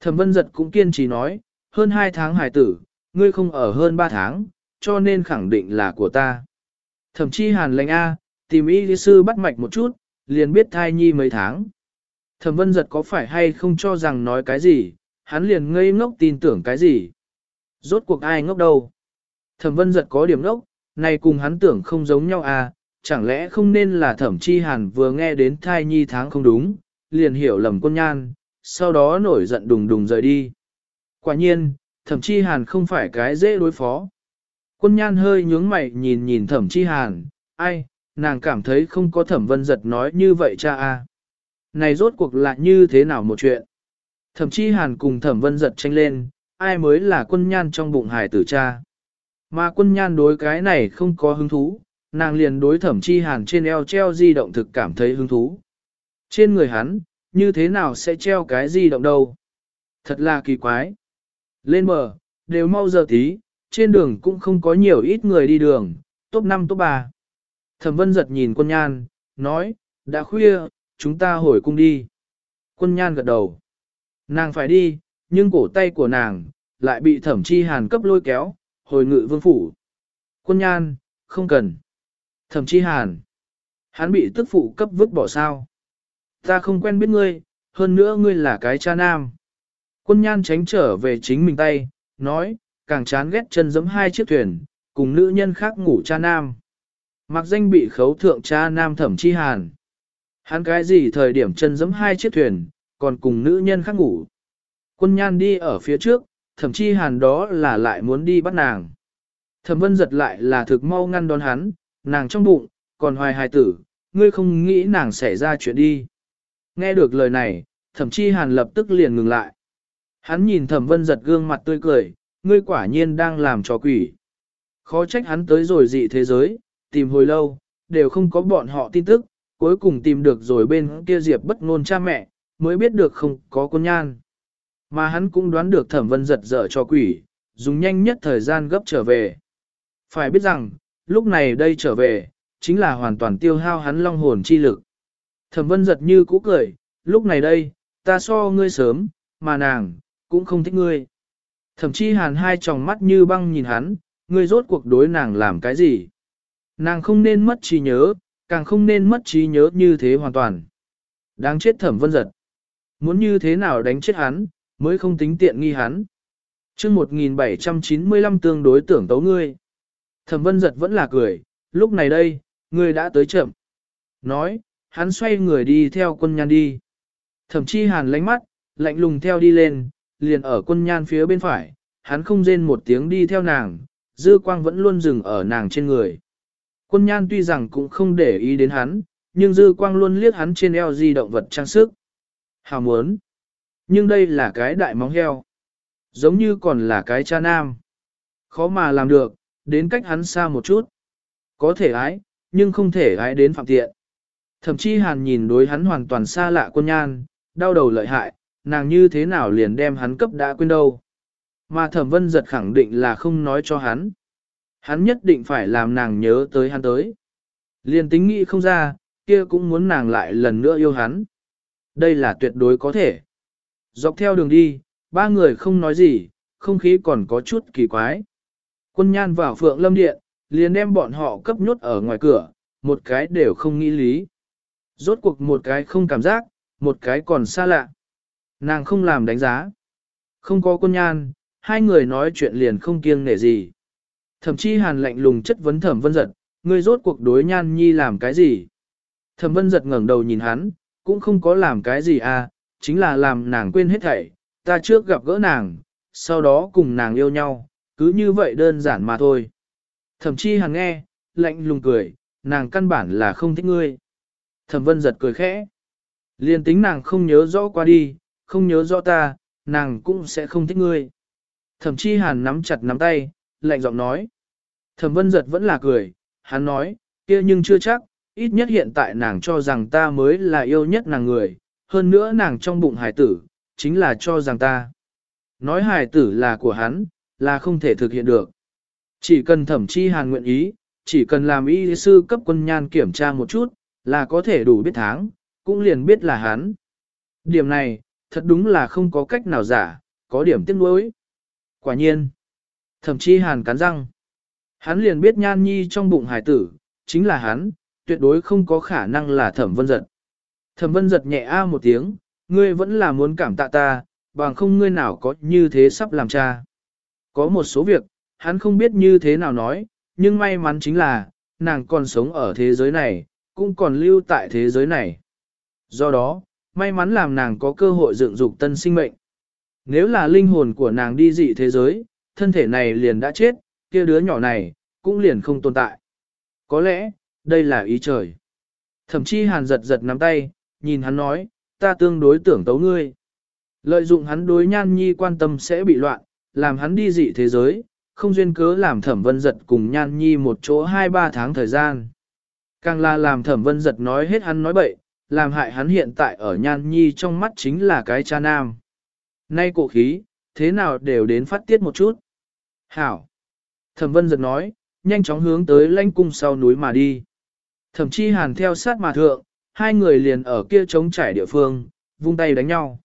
Thẩm vân giật cũng kiên trì nói, hơn 2 tháng hài tử, ngươi không ở hơn 3 tháng, cho nên khẳng định là của ta. Thẩm chi hàn lệnh A, tìm y sư bắt mạch một chút, liền biết thai nhi mấy tháng. Thẩm vân giật có phải hay không cho rằng nói cái gì, hắn liền ngây ngốc tin tưởng cái gì. Rốt cuộc ai ngốc đâu. Thẩm vân giật có điểm ngốc, này cùng hắn tưởng không giống nhau à, chẳng lẽ không nên là thẩm chi hàn vừa nghe đến thai nhi tháng không đúng, liền hiểu lầm quân nhan, sau đó nổi giận đùng đùng rời đi. Quả nhiên, thẩm chi hàn không phải cái dễ đối phó. Quân nhan hơi nhướng mày nhìn nhìn thẩm chi hàn, ai, nàng cảm thấy không có thẩm vân giật nói như vậy cha a. Này rốt cuộc là như thế nào một chuyện? Thẩm chi hàn cùng thẩm vân giật tranh lên, ai mới là quân nhan trong bụng hải tử cha. Mà quân nhan đối cái này không có hứng thú, nàng liền đối thẩm chi hàn trên eo treo di động thực cảm thấy hứng thú. Trên người hắn, như thế nào sẽ treo cái di động đâu? Thật là kỳ quái. Lên bờ, đều mau giờ tí, trên đường cũng không có nhiều ít người đi đường, top 5 top 3. Thẩm vân giật nhìn quân nhan, nói, đã khuya, chúng ta hồi cung đi. Quân nhan gật đầu. Nàng phải đi, nhưng cổ tay của nàng, lại bị thẩm chi hàn cấp lôi kéo, hồi ngự vương phủ. Quân nhan, không cần. Thẩm chi hàn. Hắn bị tức phụ cấp vứt bỏ sao. Ta không quen biết ngươi, hơn nữa ngươi là cái cha nam. Quân nhan tránh trở về chính mình tay, nói, càng chán ghét chân giẫm hai chiếc thuyền, cùng nữ nhân khác ngủ cha nam. Mặc danh bị khấu thượng cha nam thẩm chi hàn. Hắn cái gì thời điểm chân giẫm hai chiếc thuyền, còn cùng nữ nhân khác ngủ. Quân nhan đi ở phía trước, thẩm chi hàn đó là lại muốn đi bắt nàng. Thẩm vân giật lại là thực mau ngăn đón hắn, nàng trong bụng, còn hoài hài tử, ngươi không nghĩ nàng xảy ra chuyện đi. Nghe được lời này, thẩm chi hàn lập tức liền ngừng lại. Hắn nhìn thẩm vân giật gương mặt tươi cười, ngươi quả nhiên đang làm trò quỷ. Khó trách hắn tới rồi dị thế giới, tìm hồi lâu, đều không có bọn họ tin tức, cuối cùng tìm được rồi bên kia diệp bất ngôn cha mẹ, mới biết được không có con nhan. Mà hắn cũng đoán được thẩm vân giật dở cho quỷ, dùng nhanh nhất thời gian gấp trở về. Phải biết rằng, lúc này đây trở về, chính là hoàn toàn tiêu hao hắn long hồn chi lực. Thẩm vân giật như cũ cười, lúc này đây, ta so ngươi sớm, mà nàng, cũng không thích ngươi. Thậm chí hàn hai tròng mắt như băng nhìn hắn, ngươi rốt cuộc đối nàng làm cái gì? Nàng không nên mất trí nhớ, càng không nên mất trí nhớ như thế hoàn toàn. Đáng chết thẩm vân giật. Muốn như thế nào đánh chết hắn, mới không tính tiện nghi hắn. chương 1795 tương đối tưởng tấu ngươi. Thẩm vân giật vẫn là cười, lúc này đây, ngươi đã tới chậm. Nói, hắn xoay người đi theo quân nhan đi. Thẩm chi hàn lánh mắt, lạnh lùng theo đi lên, liền ở quân nhan phía bên phải, hắn không rên một tiếng đi theo nàng, dư quang vẫn luôn dừng ở nàng trên người. Quân nhan tuy rằng cũng không để ý đến hắn, nhưng dư quang luôn liếc hắn trên eo di động vật trang sức. Hào muốn. Nhưng đây là cái đại móng heo. Giống như còn là cái cha nam. Khó mà làm được, đến cách hắn xa một chút. Có thể ái, nhưng không thể ái đến phạm tiện. Thậm chí hàn nhìn đối hắn hoàn toàn xa lạ quân nhan, đau đầu lợi hại, nàng như thế nào liền đem hắn cấp đã quên đâu. Mà thẩm vân giật khẳng định là không nói cho hắn. Hắn nhất định phải làm nàng nhớ tới hắn tới. Liền tính nghĩ không ra, kia cũng muốn nàng lại lần nữa yêu hắn. Đây là tuyệt đối có thể. Dọc theo đường đi, ba người không nói gì, không khí còn có chút kỳ quái. Quân nhan vào phượng lâm điện, liền đem bọn họ cấp nhốt ở ngoài cửa, một cái đều không nghĩ lý. Rốt cuộc một cái không cảm giác, một cái còn xa lạ. Nàng không làm đánh giá. Không có quân nhan, hai người nói chuyện liền không kiêng nể gì. Thậm chí hàn lạnh lùng chất vấn thẩm vân giật, ngươi rốt cuộc đối nhan nhi làm cái gì? Thẩm vân giật ngẩng đầu nhìn hắn, cũng không có làm cái gì à, chính là làm nàng quên hết thảy, ta trước gặp gỡ nàng, sau đó cùng nàng yêu nhau, cứ như vậy đơn giản mà thôi. Thậm chí hàn nghe, lạnh lùng cười, nàng căn bản là không thích ngươi. Thẩm vân giật cười khẽ. Liên tính nàng không nhớ rõ qua đi, không nhớ rõ ta, nàng cũng sẽ không thích ngươi. Thẩm chi hàn nắm chặt nắm tay, lạnh giọng nói. Thẩm vân giật vẫn là cười, hắn nói, kia nhưng chưa chắc, ít nhất hiện tại nàng cho rằng ta mới là yêu nhất nàng người, hơn nữa nàng trong bụng hải tử, chính là cho rằng ta. Nói hải tử là của hắn, là không thể thực hiện được. Chỉ cần thẩm chi hàn nguyện ý, chỉ cần làm y sư cấp quân nhan kiểm tra một chút, là có thể đủ biết tháng, cũng liền biết là hắn. Điểm này, thật đúng là không có cách nào giả, có điểm tiếc nuối. Quả nhiên, thậm chí hàn cắn răng. Hắn liền biết nhan nhi trong bụng hải tử, chính là hắn, tuyệt đối không có khả năng là thẩm vân giật. Thẩm vân giật nhẹ a một tiếng, ngươi vẫn là muốn cảm tạ ta, bằng không ngươi nào có như thế sắp làm cha. Có một số việc, hắn không biết như thế nào nói, nhưng may mắn chính là, nàng còn sống ở thế giới này, cũng còn lưu tại thế giới này. Do đó, may mắn làm nàng có cơ hội dựng dục tân sinh mệnh. Nếu là linh hồn của nàng đi dị thế giới, thân thể này liền đã chết, kia đứa nhỏ này, cũng liền không tồn tại. Có lẽ, đây là ý trời. Thậm chí hàn giật giật nắm tay, nhìn hắn nói, ta tương đối tưởng tấu ngươi. Lợi dụng hắn đối nhan nhi quan tâm sẽ bị loạn, làm hắn đi dị thế giới, không duyên cớ làm thẩm vân giật cùng nhan nhi một chỗ hai ba tháng thời gian. Càng là làm thẩm vân giật nói hết hắn nói bậy, làm hại hắn hiện tại ở nhan nhi trong mắt chính là cái cha nam. Nay cổ khí, thế nào đều đến phát tiết một chút. Hảo! Thẩm vân giật nói, nhanh chóng hướng tới lãnh cung sau núi mà đi. Thẩm chi hàn theo sát mà thượng, hai người liền ở kia chống trải địa phương, vung tay đánh nhau.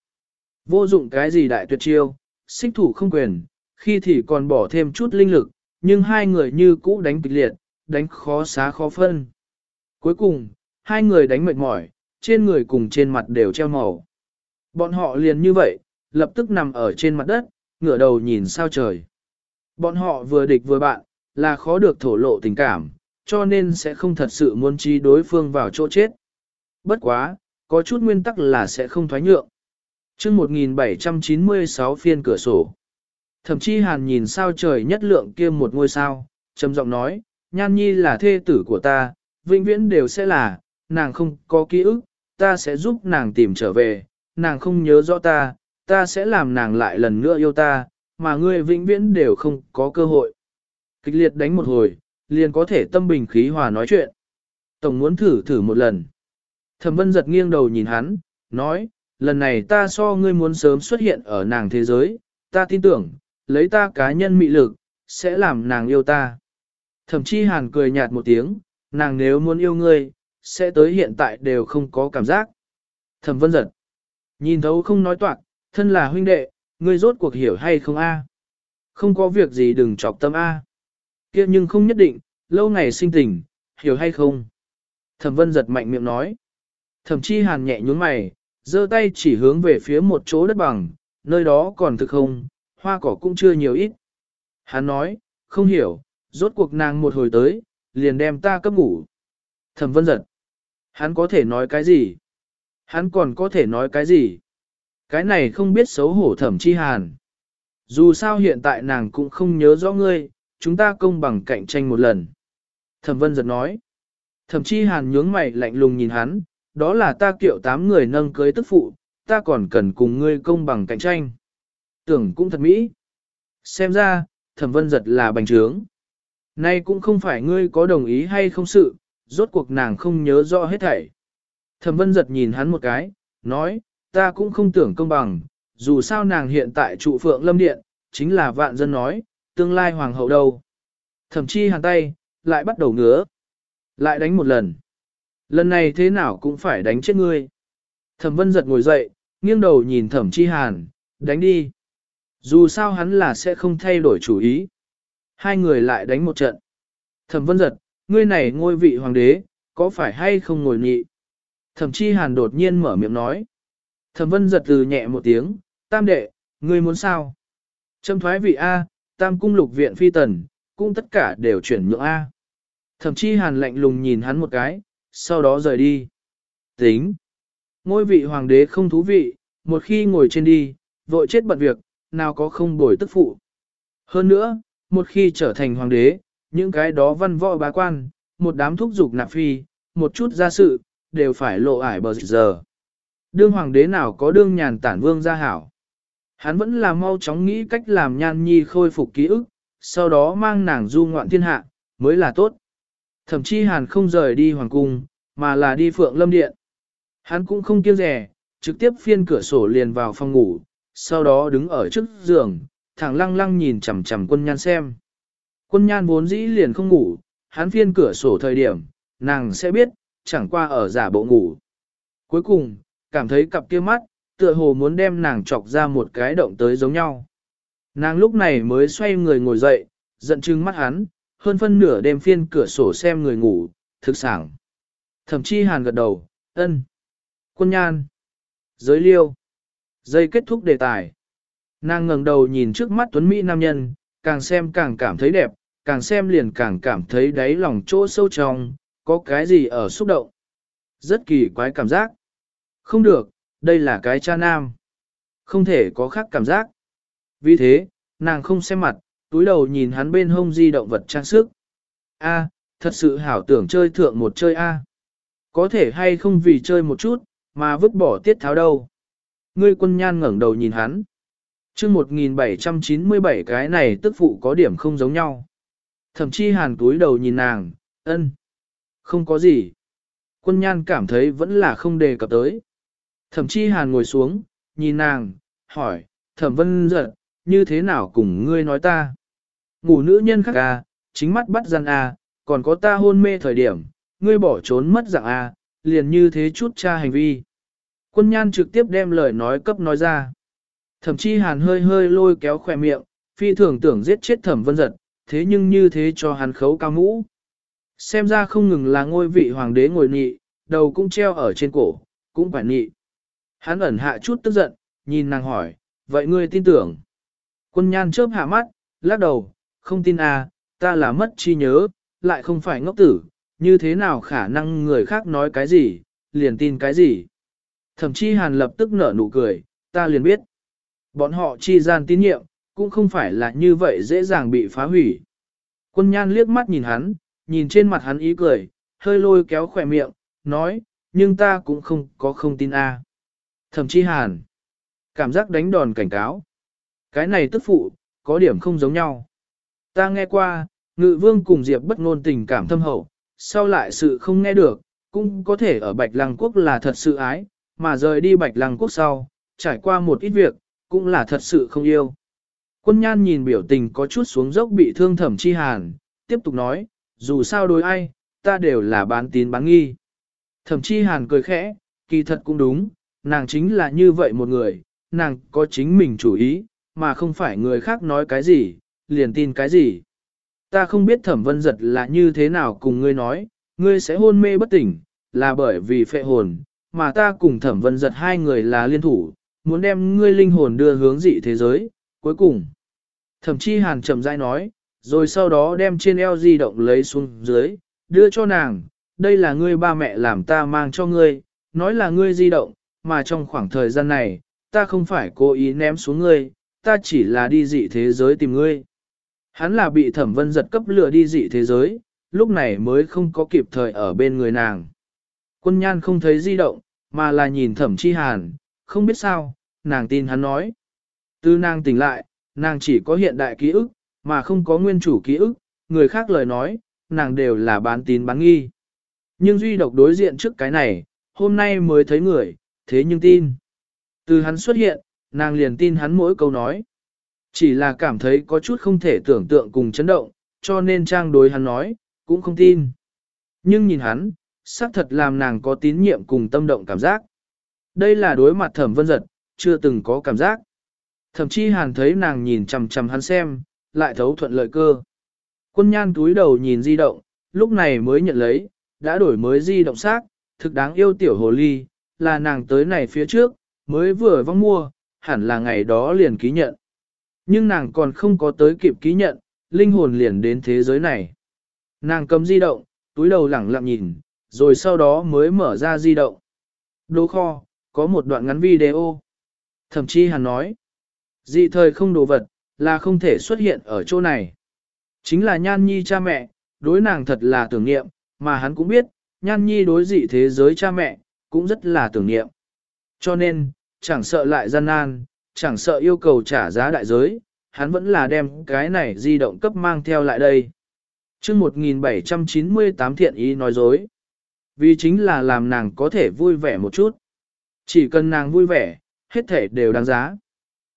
Vô dụng cái gì đại tuyệt chiêu, xích thủ không quyền, khi thì còn bỏ thêm chút linh lực, nhưng hai người như cũ đánh kịch liệt, đánh khó xá khó phân. Cuối cùng, hai người đánh mệt mỏi, trên người cùng trên mặt đều treo màu. Bọn họ liền như vậy, lập tức nằm ở trên mặt đất, ngửa đầu nhìn sao trời. Bọn họ vừa địch vừa bạn, là khó được thổ lộ tình cảm, cho nên sẽ không thật sự muốn trí đối phương vào chỗ chết. Bất quá, có chút nguyên tắc là sẽ không thoái nhượng. chương 1796 phiên cửa sổ. Thậm chí hàn nhìn sao trời nhất lượng kia một ngôi sao, trầm giọng nói, nhan nhi là thê tử của ta, vĩnh viễn đều sẽ là, nàng không có ký ức, ta sẽ giúp nàng tìm trở về, nàng không nhớ rõ ta, ta sẽ làm nàng lại lần nữa yêu ta, mà ngươi vĩnh viễn đều không có cơ hội. Kịch liệt đánh một hồi, liền có thể tâm bình khí hòa nói chuyện. Tổng muốn thử thử một lần. Thẩm vân giật nghiêng đầu nhìn hắn, nói, lần này ta so ngươi muốn sớm xuất hiện ở nàng thế giới, ta tin tưởng, lấy ta cá nhân mị lực, sẽ làm nàng yêu ta. Thẩm chi hàn cười nhạt một tiếng, nàng nếu muốn yêu ngươi, sẽ tới hiện tại đều không có cảm giác. Thẩm vân giật, nhìn thấu không nói toạc, thân là huynh đệ, ngươi rốt cuộc hiểu hay không a? Không có việc gì đừng chọc tâm a. Kia nhưng không nhất định, lâu ngày sinh tình, hiểu hay không? Thẩm vân giật mạnh miệng nói. Thẩm chi hàn nhẹ nhún mày, giơ tay chỉ hướng về phía một chỗ đất bằng, nơi đó còn thực không, hoa cỏ cũng chưa nhiều ít. Hắn nói, không hiểu, rốt cuộc nàng một hồi tới, liền đem ta cấp ngủ. Thẩm vân giật. Hắn có thể nói cái gì? Hắn còn có thể nói cái gì? Cái này không biết xấu hổ thẩm chi hàn. Dù sao hiện tại nàng cũng không nhớ rõ ngươi, chúng ta công bằng cạnh tranh một lần. Thẩm vân giật nói. Thẩm chi hàn nhướng mày lạnh lùng nhìn hắn, đó là ta kiệu tám người nâng cưới tức phụ, ta còn cần cùng ngươi công bằng cạnh tranh. Tưởng cũng thật mỹ. Xem ra, thẩm vân giật là bành trướng. Nay cũng không phải ngươi có đồng ý hay không sự, rốt cuộc nàng không nhớ rõ hết thảy. Thẩm vân giật nhìn hắn một cái, nói, ta cũng không tưởng công bằng, dù sao nàng hiện tại trụ phượng lâm điện, chính là vạn dân nói, tương lai hoàng hậu đâu. Thẩm chi hàn tay, lại bắt đầu ngứa. Lại đánh một lần. Lần này thế nào cũng phải đánh chết ngươi. Thẩm vân giật ngồi dậy, nghiêng đầu nhìn thẩm chi hàn, đánh đi. Dù sao hắn là sẽ không thay đổi chủ ý. Hai người lại đánh một trận. Thẩm vân giật, ngươi này ngôi vị hoàng đế, có phải hay không ngồi nhị? Thẩm chi hàn đột nhiên mở miệng nói. Thẩm vân giật từ nhẹ một tiếng, tam đệ, ngươi muốn sao? Trâm thoái vị A, tam cung lục viện phi tần, cung tất cả đều chuyển nhượng A. Thẩm chi hàn lạnh lùng nhìn hắn một cái, sau đó rời đi. Tính. Ngôi vị hoàng đế không thú vị, một khi ngồi trên đi, vội chết bận việc, nào có không bồi tức phụ. Hơn nữa, một khi trở thành hoàng đế, những cái đó văn võ bá quan, một đám thúc dục nạp phi, một chút gia sự, đều phải lộ ải bờ giờ. Đương hoàng đế nào có đương nhàn tản vương gia hảo. Hắn vẫn là mau chóng nghĩ cách làm nhan nhi khôi phục ký ức, sau đó mang nàng du ngoạn thiên hạ, mới là tốt. Thậm chí hàn không rời đi hoàng cung, mà là đi phượng lâm điện. Hắn cũng không kiêng rẻ, trực tiếp phiên cửa sổ liền vào phòng ngủ, sau đó đứng ở trước giường, thẳng lăng lăng nhìn chằm chằm quân nhan xem. Quân nhan vốn dĩ liền không ngủ, hắn phiên cửa sổ thời điểm, nàng sẽ biết, chẳng qua ở giả bộ ngủ. Cuối cùng, cảm thấy cặp kia mắt, tựa hồ muốn đem nàng chọc ra một cái động tới giống nhau. Nàng lúc này mới xoay người ngồi dậy, giận chừng mắt hắn, hơn phân nửa đêm phiên cửa sổ xem người ngủ, thực sảng. Thậm chí hàn gật đầu, ân. Quân nhan. Giới liêu. Dây kết thúc đề tài. Nàng ngẩng đầu nhìn trước mắt tuấn Mỹ nam nhân, càng xem càng cảm thấy đẹp, càng xem liền càng cảm thấy đáy lòng chỗ sâu trong, có cái gì ở xúc động. Rất kỳ quái cảm giác. Không được, đây là cái cha nam. Không thể có khác cảm giác. Vì thế, nàng không xem mặt, túi đầu nhìn hắn bên hông di động vật trang sức. A, thật sự hảo tưởng chơi thượng một chơi A. Có thể hay không vì chơi một chút, mà vứt bỏ tiết tháo đâu. Ngươi quân nhan ngẩng đầu nhìn hắn. Trước 1797 cái này tức phụ có điểm không giống nhau. Thậm chí hàn túi đầu nhìn nàng, ân. Không có gì. Quân nhan cảm thấy vẫn là không đề cập tới. Thẩm chi hàn ngồi xuống, nhìn nàng, hỏi, thẩm vân giật, như thế nào cùng ngươi nói ta? Ngủ nữ nhân khác à, chính mắt bắt gian à, còn có ta hôn mê thời điểm, ngươi bỏ trốn mất dạng à, liền như thế chút cha hành vi. Quân nhan trực tiếp đem lời nói cấp nói ra. Thẩm chi hàn hơi hơi lôi kéo khỏe miệng, phi thường tưởng giết chết thẩm vân giật, thế nhưng như thế cho hắn khấu cao mũ. Xem ra không ngừng là ngôi vị hoàng đế ngồi nhị, đầu cũng treo ở trên cổ, cũng phải nhị. Hắn ẩn hạ chút tức giận, nhìn nàng hỏi, vậy ngươi tin tưởng? Quân nhan chớp hạ mắt, lắc đầu, không tin à, ta là mất chi nhớ, lại không phải ngốc tử, như thế nào khả năng người khác nói cái gì, liền tin cái gì. Thậm chí hàn lập tức nở nụ cười, ta liền biết. Bọn họ chi gian tín nhiệm, cũng không phải là như vậy dễ dàng bị phá hủy. Quân nhan liếc mắt nhìn hắn, nhìn trên mặt hắn ý cười, hơi lôi kéo khỏe miệng, nói, nhưng ta cũng không có không tin a. Thậm chí hàn, cảm giác đánh đòn cảnh cáo. Cái này tức phụ, có điểm không giống nhau. Ta nghe qua, ngự vương cùng Diệp bất ngôn tình cảm thâm hậu, sau lại sự không nghe được, cũng có thể ở Bạch Lăng Quốc là thật sự ái, mà rời đi Bạch Lăng Quốc sau, trải qua một ít việc, cũng là thật sự không yêu. Quân nhan nhìn biểu tình có chút xuống dốc bị thương thẩm chi hàn, tiếp tục nói, dù sao đối ai, ta đều là bán tín bán nghi. Thẩm chi hàn cười khẽ, kỳ thật cũng đúng, nàng chính là như vậy một người, nàng có chính mình chủ ý, mà không phải người khác nói cái gì, liền tin cái gì. Ta không biết thẩm vân giật là như thế nào cùng ngươi nói, ngươi sẽ hôn mê bất tỉnh, là bởi vì phệ hồn, mà ta cùng thẩm vân giật hai người là liên thủ, muốn đem ngươi linh hồn đưa hướng dị thế giới, cuối cùng. Thẩm chi hàn chậm rãi nói, rồi sau đó đem trên eo di động lấy xuống dưới, đưa cho nàng, đây là ngươi ba mẹ làm ta mang cho ngươi, nói là ngươi di động, mà trong khoảng thời gian này, ta không phải cố ý ném xuống ngươi, ta chỉ là đi dị thế giới tìm ngươi. Hắn là bị thẩm vân giật cấp lừa đi dị thế giới, lúc này mới không có kịp thời ở bên người nàng. Quân nhan không thấy di động, mà là nhìn thẩm chi hàn, không biết sao, nàng tin hắn nói. Từ nàng tỉnh lại, nàng chỉ có hiện đại ký ức, mà không có nguyên chủ ký ức, người khác lời nói, nàng đều là bán tín bán nghi. Nhưng duy độc đối diện trước cái này, hôm nay mới thấy người, thế nhưng tin. Từ hắn xuất hiện, nàng liền tin hắn mỗi câu nói. Chỉ là cảm thấy có chút không thể tưởng tượng cùng chấn động, cho nên trang đối hắn nói, cũng không tin. Nhưng nhìn hắn, xác thật làm nàng có tín nhiệm cùng tâm động cảm giác. Đây là đối mặt thẩm vân giật, chưa từng có cảm giác. Thậm chí hàn thấy nàng nhìn chằm chằm hắn xem, lại thấu thuận lợi cơ. Quân nhan túi đầu nhìn di động, lúc này mới nhận lấy, đã đổi mới di động xác, thực đáng yêu tiểu hồ ly, là nàng tới này phía trước, mới vừa vong mua, hẳn là ngày đó liền ký nhận. Nhưng nàng còn không có tới kịp ký nhận, linh hồn liền đến thế giới này. Nàng cầm di động, túi đầu lẳng lặng nhìn, rồi sau đó mới mở ra di động. Đồ kho, có một đoạn ngắn video. Thậm chí hắn nói, dị thời không đồ vật, là không thể xuất hiện ở chỗ này. Chính là Nhan Nhi cha mẹ, đối nàng thật là tưởng niệm, mà hắn cũng biết, Nhan Nhi đối dị thế giới cha mẹ, cũng rất là tưởng niệm. Cho nên, chẳng sợ lại gian nan, chẳng sợ yêu cầu trả giá đại giới, hắn vẫn là đem cái này di động cấp mang theo lại đây. chương 1798 thiện ý nói dối. Vì chính là làm nàng có thể vui vẻ một chút. Chỉ cần nàng vui vẻ, hết thể đều đáng giá.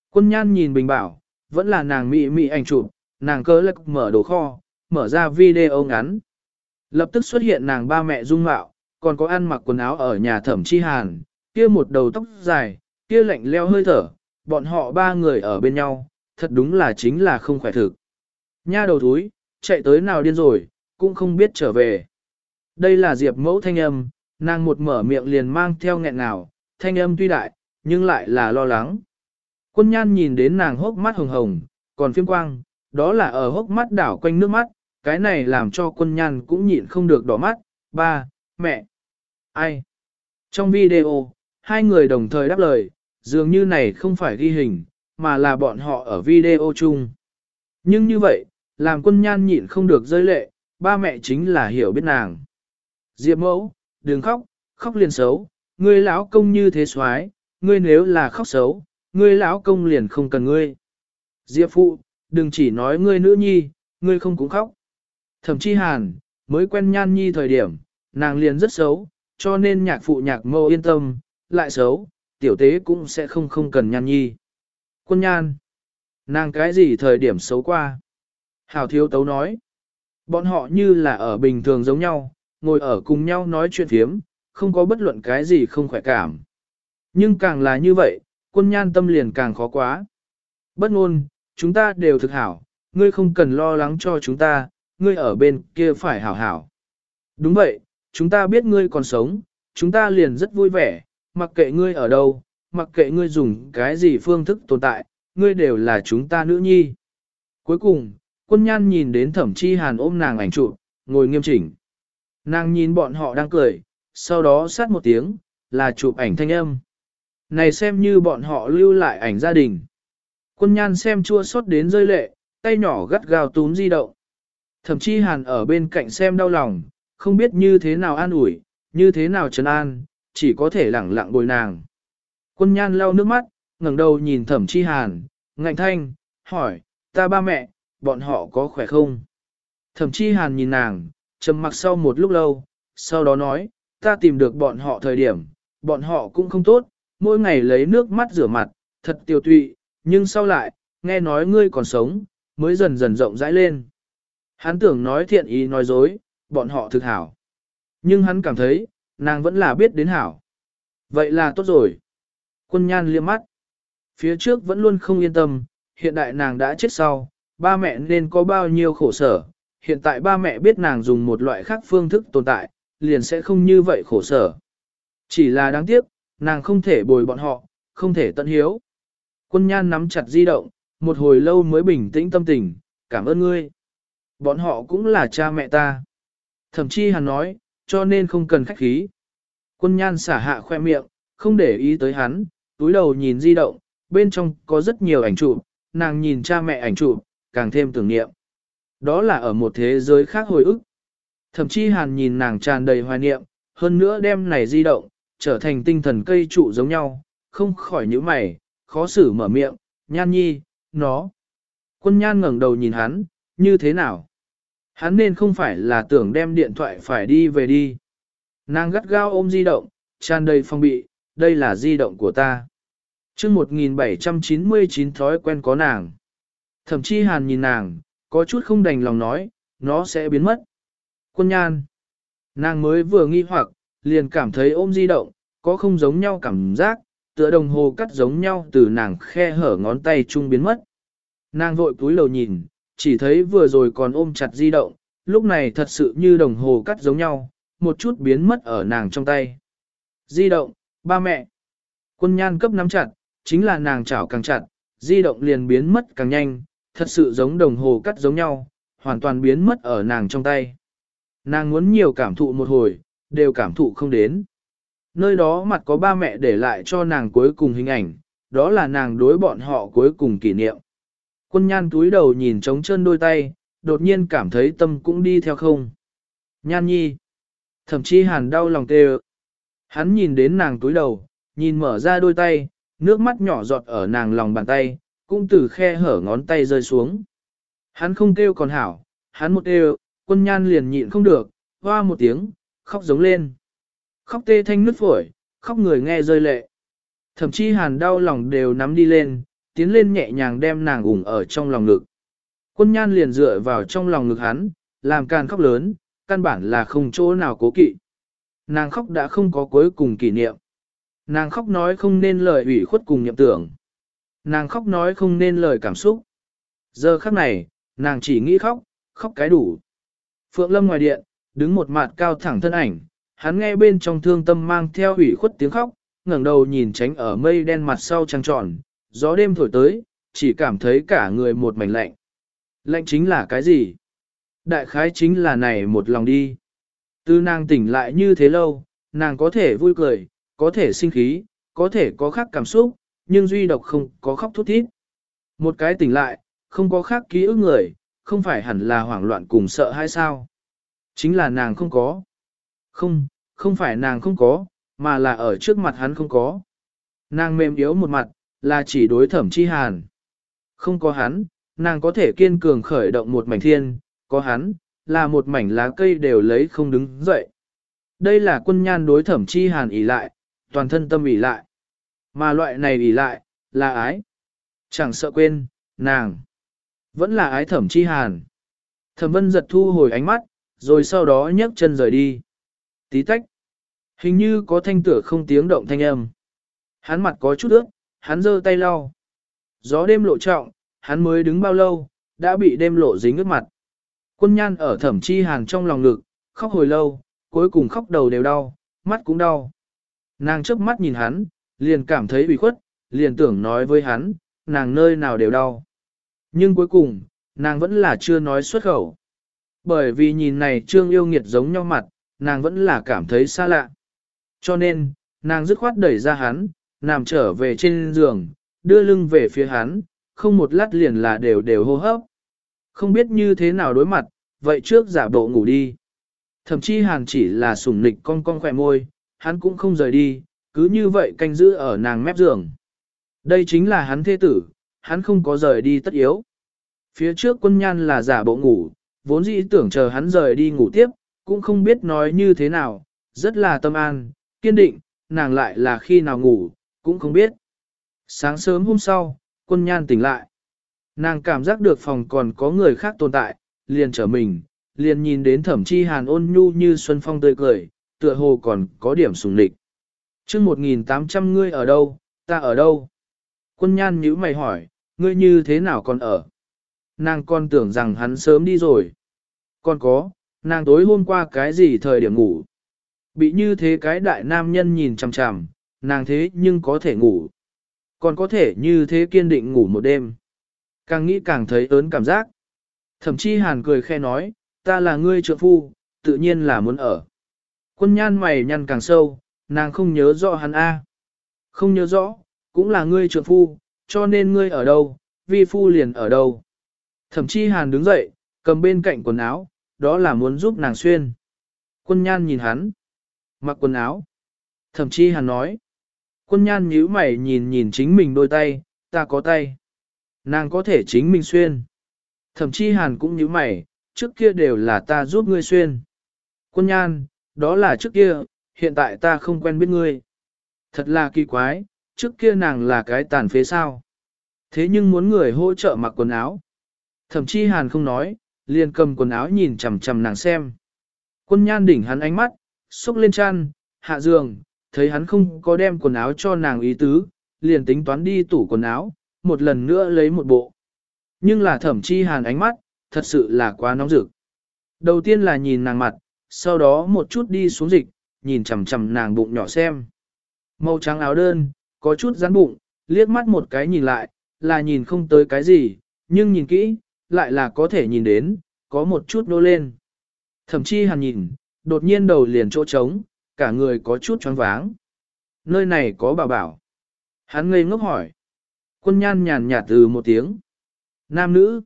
Quân nhan nhìn bình bảo, vẫn là nàng mị mị ảnh chụp, nàng cơ lực mở đồ kho, mở ra video ngắn. Lập tức xuất hiện nàng ba mẹ dung mạo, còn có ăn mặc quần áo ở nhà thẩm chi hàn, kia một đầu tóc dài, kia lạnh leo hơi thở, bọn họ ba người ở bên nhau, thật đúng là chính là không khỏe thực. Nha đầu thúi, chạy tới nào điên rồi, cũng không biết trở về. Đây là Diệp mẫu thanh âm, nàng một mở miệng liền mang theo nghẹn nào, thanh âm tuy đại, nhưng lại là lo lắng. Quân nhan nhìn đến nàng hốc mắt hồng hồng, còn phiêm quang, đó là ở hốc mắt đảo quanh nước mắt, cái này làm cho quân nhan cũng nhịn không được đỏ mắt, ba, mẹ, ai. Trong video, hai người đồng thời đáp lời, dường như này không phải ghi hình, mà là bọn họ ở video chung. Nhưng như vậy, làm quân nhan nhịn không được rơi lệ, ba mẹ chính là hiểu biết nàng. Diệp mẫu, đừng khóc, khóc liền xấu, ngươi lão công như thế xoái, ngươi nếu là khóc xấu, ngươi lão công liền không cần ngươi. Diệp phụ, đừng chỉ nói ngươi nữ nhi, ngươi không cũng khóc. Thẩm Chi hàn, mới quen nhan nhi thời điểm, nàng liền rất xấu, cho nên nhạc phụ nhạc mâu yên tâm, lại xấu, tiểu tế cũng sẽ không không cần nhan nhi. Quân nhan, nàng cái gì thời điểm xấu qua? Hào thiếu tấu nói, bọn họ như là ở bình thường giống nhau, ngồi ở cùng nhau nói chuyện phiếm, không có bất luận cái gì không khỏe cảm. Nhưng càng là như vậy, quân nhan tâm liền càng khó quá. Bất ngôn, chúng ta đều thực hảo, ngươi không cần lo lắng cho chúng ta, ngươi ở bên kia phải hảo hảo. Đúng vậy, chúng ta biết ngươi còn sống, chúng ta liền rất vui vẻ, mặc kệ ngươi ở đâu, mặc kệ ngươi dùng cái gì phương thức tồn tại, ngươi đều là chúng ta nữ nhi. Cuối cùng, quân nhan nhìn đến thẩm chi hàn ôm nàng ảnh trụ, ngồi nghiêm chỉnh. Nàng nhìn bọn họ đang cười, sau đó sát một tiếng, là chụp ảnh thanh âm. Này xem như bọn họ lưu lại ảnh gia đình. Quân nhan xem chua xót đến rơi lệ, tay nhỏ gắt gao túm di động. Thậm chí hàn ở bên cạnh xem đau lòng, không biết như thế nào an ủi, như thế nào trấn an, chỉ có thể lẳng lặng bồi nàng. Quân nhan lau nước mắt, ngẩng đầu nhìn thẩm chi hàn, ngạnh thanh, hỏi, ta ba mẹ, bọn họ có khỏe không? Thẩm chi hàn nhìn nàng, trầm mặc sau một lúc lâu, sau đó nói, ta tìm được bọn họ thời điểm, bọn họ cũng không tốt, mỗi ngày lấy nước mắt rửa mặt, thật tiêu tụy, nhưng sau lại, nghe nói ngươi còn sống, mới dần dần rộng rãi lên. Hắn tưởng nói thiện ý nói dối, bọn họ thực hảo. Nhưng hắn cảm thấy, nàng vẫn là biết đến hảo. Vậy là tốt rồi. Quân nhan liếc mắt. Phía trước vẫn luôn không yên tâm, hiện đại nàng đã chết sau, ba mẹ nên có bao nhiêu khổ sở. Hiện tại ba mẹ biết nàng dùng một loại khác phương thức tồn tại, liền sẽ không như vậy khổ sở. Chỉ là đáng tiếc, nàng không thể bồi bọn họ, không thể tận hiếu. Quân nhan nắm chặt di động, một hồi lâu mới bình tĩnh tâm tình, cảm ơn ngươi. Bọn họ cũng là cha mẹ ta. Thậm chí hắn nói, cho nên không cần khách khí. Quân nhan xả hạ khoe miệng, không để ý tới hắn, túi đầu nhìn di động, bên trong có rất nhiều ảnh chụp, nàng nhìn cha mẹ ảnh chụp, càng thêm tưởng niệm. Đó là ở một thế giới khác hồi ức. Thậm chí hàn nhìn nàng tràn đầy hoài niệm, hơn nữa đem này di động, trở thành tinh thần cây trụ giống nhau, không khỏi những mày, khó xử mở miệng, nhan nhi, nó. Quân nhan ngẩng đầu nhìn hắn, như thế nào? Hắn nên không phải là tưởng đem điện thoại phải đi về đi. Nàng gắt gao ôm di động, tràn đầy phong bị, đây là di động của ta. chương 1799 thói quen có nàng. Thậm chí hàn nhìn nàng, có chút không đành lòng nói, nó sẽ biến mất. Quân nhan. Nàng mới vừa nghi hoặc, liền cảm thấy ôm di động, có không giống nhau cảm giác, tựa đồng hồ cắt giống nhau từ nàng khe hở ngón tay chung biến mất. Nàng vội cúi đầu nhìn, chỉ thấy vừa rồi còn ôm chặt di động, lúc này thật sự như đồng hồ cắt giống nhau, một chút biến mất ở nàng trong tay. Di động, ba mẹ. Quân nhan cấp nắm chặt, chính là nàng chảo càng chặt, di động liền biến mất càng nhanh, thật sự giống đồng hồ cắt giống nhau, hoàn toàn biến mất ở nàng trong tay. Nàng muốn nhiều cảm thụ một hồi, đều cảm thụ không đến. Nơi đó mặt có ba mẹ để lại cho nàng cuối cùng hình ảnh, đó là nàng đối bọn họ cuối cùng kỷ niệm. Quân nhan túi đầu nhìn trống chân đôi tay, đột nhiên cảm thấy tâm cũng đi theo không. Nhan nhi. Thậm chí hàn đau lòng tê Hắn nhìn đến nàng túi đầu, nhìn mở ra đôi tay, nước mắt nhỏ giọt ở nàng lòng bàn tay, cũng từ khe hở ngón tay rơi xuống. Hắn không kêu còn hảo, hắn một kêu, quân nhan liền nhịn không được, hoa một tiếng, khóc giống lên. Khóc tê thanh nứt phổi, khóc người nghe rơi lệ. Thậm chí hàn đau lòng đều nắm đi lên, tiến lên nhẹ nhàng đem nàng ủng ở trong lòng ngực. Quân nhan liền dựa vào trong lòng ngực hắn, làm càn khóc lớn, căn bản là không chỗ nào cố kỵ. Nàng khóc đã không có cuối cùng kỷ niệm. Nàng khóc nói không nên lời ủy khuất cùng nhậm tưởng. Nàng khóc nói không nên lời cảm xúc. Giờ khắc này, nàng chỉ nghĩ khóc, khóc cái đủ. Phượng Lâm ngoài điện, đứng một mặt cao thẳng thân ảnh, hắn nghe bên trong thương tâm mang theo ủy khuất tiếng khóc, ngẩng đầu nhìn tránh ở mây đen mặt sau trăng tròn, gió đêm thổi tới, chỉ cảm thấy cả người một mảnh lạnh. Lạnh chính là cái gì? Đại khái chính là này một lòng đi. Từ nàng tỉnh lại như thế lâu, nàng có thể vui cười, có thể sinh khí, có thể có khác cảm xúc, nhưng duy độc không có khóc thút thít. Một cái tỉnh lại, không có khác ký ức người, không phải hẳn là hoảng loạn cùng sợ hay sao? Chính là nàng không có. Không, không phải nàng không có, mà là ở trước mặt hắn không có. Nàng mềm yếu một mặt, là chỉ đối thẩm chi hàn. Không có hắn, nàng có thể kiên cường khởi động một mảnh thiên, có hắn, là một mảnh lá cây đều lấy không đứng dậy. Đây là quân nhan đối thẩm chi hàn ỉ lại, toàn thân tâm ỉ lại. Mà loại này ỉ lại, là ái. Chẳng sợ quên, nàng. Vẫn là ái thẩm chi hàn. Thẩm vân giật thu hồi ánh mắt, rồi sau đó nhấc chân rời đi. Tí tách. Hình như có thanh tửa không tiếng động thanh âm. Hắn mặt có chút ướt, hắn giơ tay lau. Gió đêm lộ trọng, hắn mới đứng bao lâu, đã bị đêm lộ dính ướt mặt. Quân nhan ở thẩm chi hàn trong lòng ngực, khóc hồi lâu, cuối cùng khóc đầu đều đau, mắt cũng đau. Nàng chớp mắt nhìn hắn, liền cảm thấy bị khuất, liền tưởng nói với hắn, nàng nơi nào đều đau. Nhưng cuối cùng, nàng vẫn là chưa nói xuất khẩu. Bởi vì nhìn này trương yêu nghiệt giống nhau mặt, nàng vẫn là cảm thấy xa lạ. Cho nên, nàng dứt khoát đẩy ra hắn, nằm trở về trên giường, đưa lưng về phía hắn, không một lát liền là đều đều hô hấp. Không biết như thế nào đối mặt, vậy trước giả bộ ngủ đi. Thậm chí hàn chỉ là sủng nịch con con khỏe môi, hắn cũng không rời đi, cứ như vậy canh giữ ở nàng mép giường. Đây chính là hắn thế tử, hắn không có rời đi tất yếu. Phía trước quân nhan là giả bộ ngủ, vốn dĩ tưởng chờ hắn rời đi ngủ tiếp, cũng không biết nói như thế nào, rất là tâm an, kiên định, nàng lại là khi nào ngủ, cũng không biết. Sáng sớm hôm sau, quân nhan tỉnh lại. Nàng cảm giác được phòng còn có người khác tồn tại, liền trở mình, liền nhìn đến thẩm chi hàn ôn nhu như xuân phong tươi cười, tựa hồ còn có điểm sùng lịch. nghìn 1.800 ngươi ở đâu, ta ở đâu? Quân nhan nhíu mày hỏi, ngươi như thế nào còn ở? Nàng còn tưởng rằng hắn sớm đi rồi. Còn có, nàng tối hôm qua cái gì thời điểm ngủ? Bị như thế cái đại nam nhân nhìn chằm chằm, nàng thế nhưng có thể ngủ. Còn có thể như thế kiên định ngủ một đêm. Càng nghĩ càng thấy ớn cảm giác. Thậm chí hàn cười khe nói, ta là ngươi trượng phu, tự nhiên là muốn ở. Quân nhan mày nhăn càng sâu, nàng không nhớ rõ hắn A. Không nhớ rõ, cũng là ngươi trượng phu, cho nên ngươi ở đâu, vi phu liền ở đâu. Thậm chí hàn đứng dậy, cầm bên cạnh quần áo, đó là muốn giúp nàng xuyên. Quân nhan nhìn hắn, mặc quần áo. Thậm chí hàn nói, quân nhan nhíu mày nhìn nhìn chính mình đôi tay, ta có tay. Nàng có thể chính mình xuyên. Thậm chí hàn cũng nhíu mày, trước kia đều là ta giúp ngươi xuyên. Quân nhan, đó là trước kia, hiện tại ta không quen biết ngươi. Thật là kỳ quái, trước kia nàng là cái tàn phế sao. Thế nhưng muốn người hỗ trợ mặc quần áo. Thậm chí hàn không nói, liền cầm quần áo nhìn chằm chằm nàng xem. Quân nhan đỉnh hắn ánh mắt, xúc lên chăn, hạ giường, thấy hắn không có đem quần áo cho nàng ý tứ, liền tính toán đi tủ quần áo, một lần nữa lấy một bộ. Nhưng là thẩm chi hàn ánh mắt, thật sự là quá nóng rực. Đầu tiên là nhìn nàng mặt, sau đó một chút đi xuống dịch, nhìn chằm chằm nàng bụng nhỏ xem. Màu trắng áo đơn, có chút rắn bụng, liếc mắt một cái nhìn lại, là nhìn không tới cái gì, nhưng nhìn kỹ, lại là có thể nhìn đến, có một chút nô lên. Thậm chí hàn nhìn, đột nhiên đầu liền chỗ trống, cả người có chút choáng váng. Nơi này có bảo bảo. Hắn ngây ngốc hỏi. Quân nhan nhàn nhạt từ một tiếng. Nam nữ.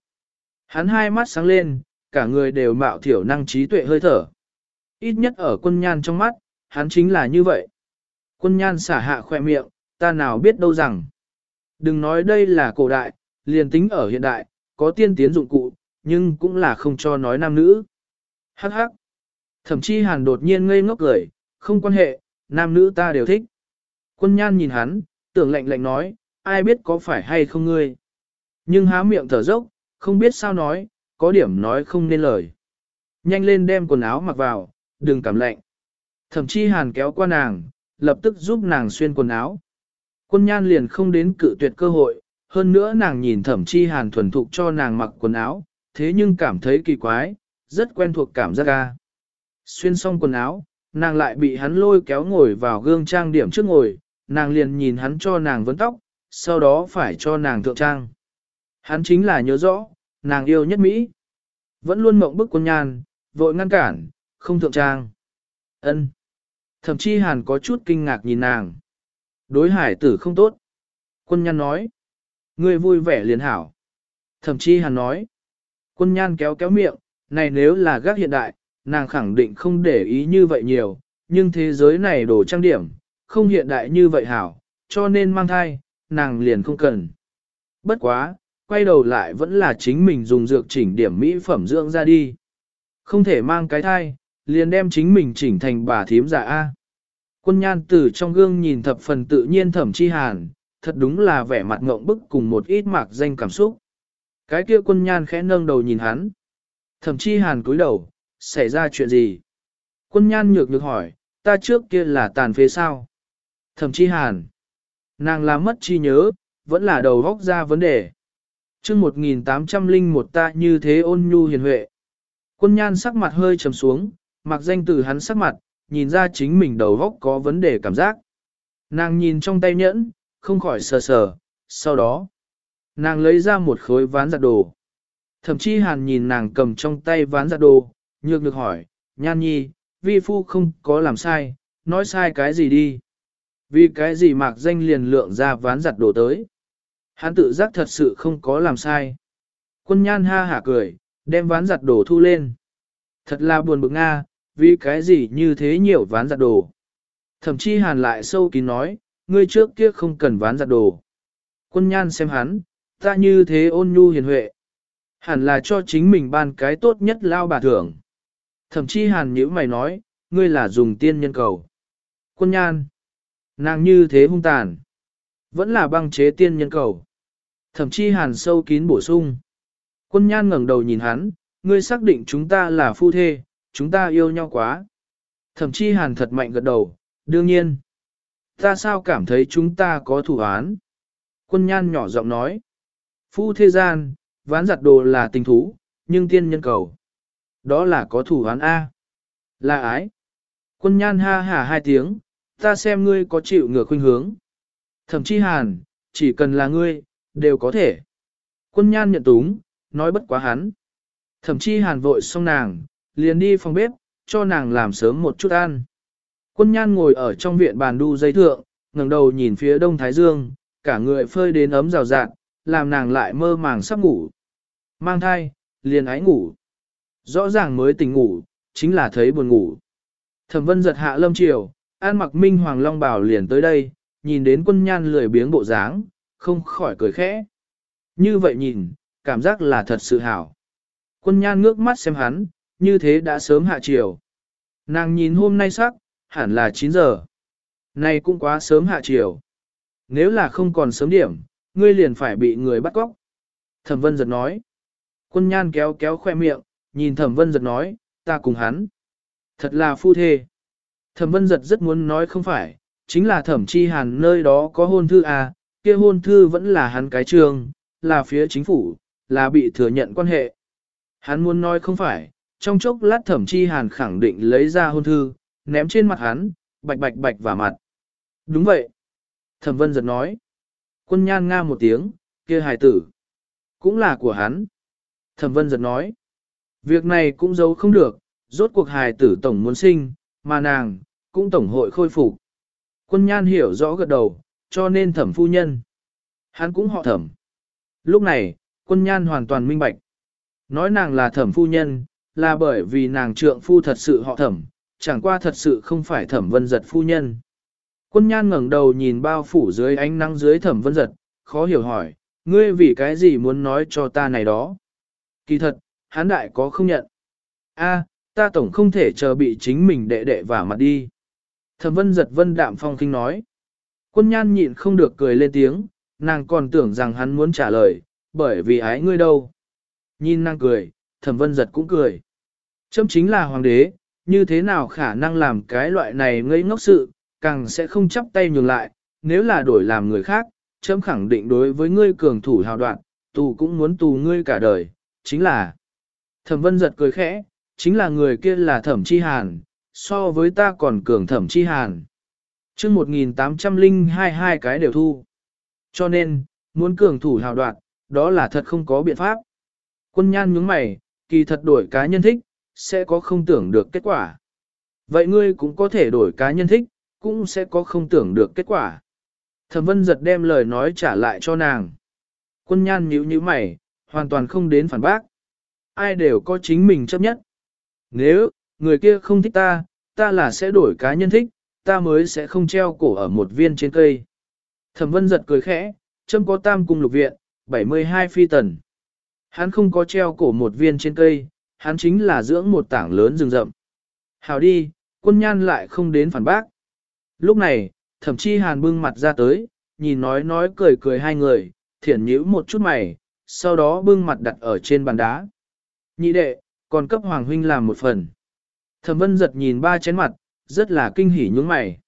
Hắn hai mắt sáng lên, cả người đều mạo thiểu năng trí tuệ hơi thở. Ít nhất ở quân nhan trong mắt, hắn chính là như vậy. Quân nhan xả hạ khoe miệng, ta nào biết đâu rằng. Đừng nói đây là cổ đại, liền tính ở hiện đại, có tiên tiến dụng cụ, nhưng cũng là không cho nói nam nữ. Hắc hắc. Thậm chí hàn đột nhiên ngây ngốc cười, không quan hệ, nam nữ ta đều thích. Quân nhan nhìn hắn, tưởng lạnh lạnh nói, ai biết có phải hay không ngươi. Nhưng há miệng thở dốc, không biết sao nói, có điểm nói không nên lời. Nhanh lên đem quần áo mặc vào, đừng cảm lạnh. Thậm chí hàn kéo qua nàng, lập tức giúp nàng xuyên quần áo. Quân nhan liền không đến cự tuyệt cơ hội, hơn nữa nàng nhìn thẩm chi hàn thuần thục cho nàng mặc quần áo, thế nhưng cảm thấy kỳ quái, rất quen thuộc cảm giác ca. Xuyên xong quần áo, nàng lại bị hắn lôi kéo ngồi vào gương trang điểm trước ngồi, nàng liền nhìn hắn cho nàng vấn tóc, sau đó phải cho nàng thượng trang. Hắn chính là nhớ rõ, nàng yêu nhất Mỹ. Vẫn luôn mộng bức quân nhan, vội ngăn cản, không thượng trang. ân Thậm chí hàn có chút kinh ngạc nhìn nàng. Đối hải tử không tốt. Quân nhan nói. Ngươi vui vẻ liền hảo. Thậm chí hàn nói. Quân nhan kéo kéo miệng, này nếu là gác hiện đại, nàng khẳng định không để ý như vậy nhiều, nhưng thế giới này đồ trang điểm, không hiện đại như vậy hảo, cho nên mang thai, nàng liền không cần. Bất quá, quay đầu lại vẫn là chính mình dùng dược chỉnh điểm mỹ phẩm dưỡng ra đi. Không thể mang cái thai, liền đem chính mình chỉnh thành bà thím giả A. Quân nhan từ trong gương nhìn thập phần tự nhiên thẩm chi hàn, thật đúng là vẻ mặt ngộng bức cùng một ít mạc danh cảm xúc. Cái kia quân nhan khẽ nâng đầu nhìn hắn. Thẩm chi hàn cúi đầu, xảy ra chuyện gì? Quân nhan nhược nhược hỏi, ta trước kia là tàn phế sao? Thẩm chi hàn. Nàng là mất chi nhớ, vẫn là đầu góc ra vấn đề. chương 1801 ta như thế ôn nhu hiền huệ. Quân nhan sắc mặt hơi trầm xuống, mặc danh từ hắn sắc mặt, nhìn ra chính mình đầu góc có vấn đề cảm giác. Nàng nhìn trong tay nhẫn, không khỏi sờ sờ, sau đó, nàng lấy ra một khối ván giặt đồ. Thậm chí hàn nhìn nàng cầm trong tay ván giặt đồ, nhược được hỏi, nhan nhi, vi phu không có làm sai, nói sai cái gì đi. Vì cái gì mạc danh liền lượng ra ván giặt đồ tới. Hắn tự giác thật sự không có làm sai. Quân nhan ha hả cười, đem ván giặt đồ thu lên. Thật là buồn bực Nga, vì cái gì như thế nhiều ván giặt đồ. Thậm chí hàn lại sâu kín nói, ngươi trước kia không cần ván giặt đồ. Quân nhan xem hắn, ta như thế ôn nhu hiền huệ. Hẳn là cho chính mình ban cái tốt nhất lao bà thưởng. Thậm chí hàn nhữ mày nói, ngươi là dùng tiên nhân cầu. Quân nhan, nàng như thế hung tàn. Vẫn là băng chế tiên nhân cầu. Thậm chí hàn sâu kín bổ sung. Quân nhan ngẩng đầu nhìn hắn, ngươi xác định chúng ta là phu thê, chúng ta yêu nhau quá. Thậm chí hàn thật mạnh gật đầu, đương nhiên. Ta sao cảm thấy chúng ta có thủ án? Quân nhan nhỏ giọng nói. Phu thế gian, ván giặt đồ là tình thú, nhưng tiên nhân cầu. Đó là có thủ án A. Là ái. Quân nhan ha hả hai tiếng, ta xem ngươi có chịu ngược khuynh hướng. Thậm chí hàn, chỉ cần là ngươi, đều có thể. Quân nhan nhận túng, nói bất quá hắn. Thậm chí hàn vội xong nàng, liền đi phòng bếp, cho nàng làm sớm một chút ăn. Quân nhan ngồi ở trong viện bàn đu dây thượng, ngẩng đầu nhìn phía đông thái dương, cả người phơi đến ấm rào rạt, làm nàng lại mơ màng sắp ngủ. Mang thai, liền ái ngủ. Rõ ràng mới tỉnh ngủ, chính là thấy buồn ngủ. Thẩm vân giật hạ lâm chiều, an mặc minh hoàng long bảo liền tới đây, nhìn đến quân nhan lười biếng bộ dáng, không khỏi cười khẽ. Như vậy nhìn, cảm giác là thật sự hảo. Quân nhan ngước mắt xem hắn, như thế đã sớm hạ chiều. Nàng nhìn hôm nay sắc, hẳn là 9 giờ. nay cũng quá sớm hạ chiều. Nếu là không còn sớm điểm, ngươi liền phải bị người bắt cóc. Thẩm vân giật nói. Quân nhan kéo kéo khoe miệng, nhìn thẩm vân giật nói, ta cùng hắn. Thật là phu thê. Thẩm vân giật rất muốn nói không phải, chính là thẩm chi hàn nơi đó có hôn thư à, kia hôn thư vẫn là hắn cái trường, là phía chính phủ, là bị thừa nhận quan hệ. Hắn muốn nói không phải, trong chốc lát thẩm chi hàn khẳng định lấy ra hôn thư, ném trên mặt hắn, bạch bạch bạch vào mặt. Đúng vậy. Thẩm vân giật nói. Quân nhan nga một tiếng, kia hài tử. Cũng là của hắn. Thẩm vân giật nói. Việc này cũng giấu không được, rốt cuộc hài tử tổng muốn sinh, mà nàng, cũng tổng hội khôi phục. Quân nhan hiểu rõ gật đầu, cho nên thẩm phu nhân. Hắn cũng họ thẩm. Lúc này, quân nhan hoàn toàn minh bạch. Nói nàng là thẩm phu nhân, là bởi vì nàng trượng phu thật sự họ thẩm, chẳng qua thật sự không phải thẩm vân giật phu nhân. Quân nhan ngẩng đầu nhìn bao phủ dưới ánh nắng dưới thẩm vân giật, khó hiểu hỏi, ngươi vì cái gì muốn nói cho ta này đó? Kỳ thật, hán đại có không nhận. A, ta tổng không thể chờ bị chính mình đệ đệ vả mặt đi. Thẩm vân giật vân đạm phong kinh nói. Quân nhan nhịn không được cười lên tiếng, nàng còn tưởng rằng hắn muốn trả lời, bởi vì ái ngươi đâu. Nhìn nàng cười, thẩm vân giật cũng cười. Châm chính là hoàng đế, như thế nào khả năng làm cái loại này ngây ngốc sự, càng sẽ không chấp tay nhường lại, nếu là đổi làm người khác, chấm khẳng định đối với ngươi cường thủ hào đoạn, tù cũng muốn tù ngươi cả đời, chính là. Thẩm vân giật cười khẽ, chính là người kia là thẩm chi hàn, so với ta còn cường thẩm chi hàn. chương 1802 hai cái đều thu. Cho nên, muốn cường thủ hào đoạn, đó là thật không có biện pháp. Quân nhan nhướng mày, kỳ thật đổi cá nhân thích, sẽ có không tưởng được kết quả. Vậy ngươi cũng có thể đổi cá nhân thích, cũng sẽ có không tưởng được kết quả. Thẩm vân giật đem lời nói trả lại cho nàng. Quân nhan nhíu nhíu mày, hoàn toàn không đến phản bác. Ai đều có chính mình chấp nhất. Nếu, người kia không thích ta, ta là sẽ đổi cá nhân thích, ta mới sẽ không treo cổ ở một viên trên cây. Thẩm vân giật cười khẽ, châm có tam cung lục viện, 72 phi tần. Hắn không có treo cổ một viên trên cây, hắn chính là dưỡng một tảng lớn rừng rậm. Hào đi, quân nhan lại không đến phản bác. Lúc này, thậm chí hàn bưng mặt ra tới, nhìn nói nói cười cười hai người, thiển nhíu một chút mày, sau đó bưng mặt đặt ở trên bàn đá. Nhị đệ, còn cấp Hoàng Huynh làm một phần. Thẩm vân giật nhìn ba chén mặt, rất là kinh hỉ nhướng mày.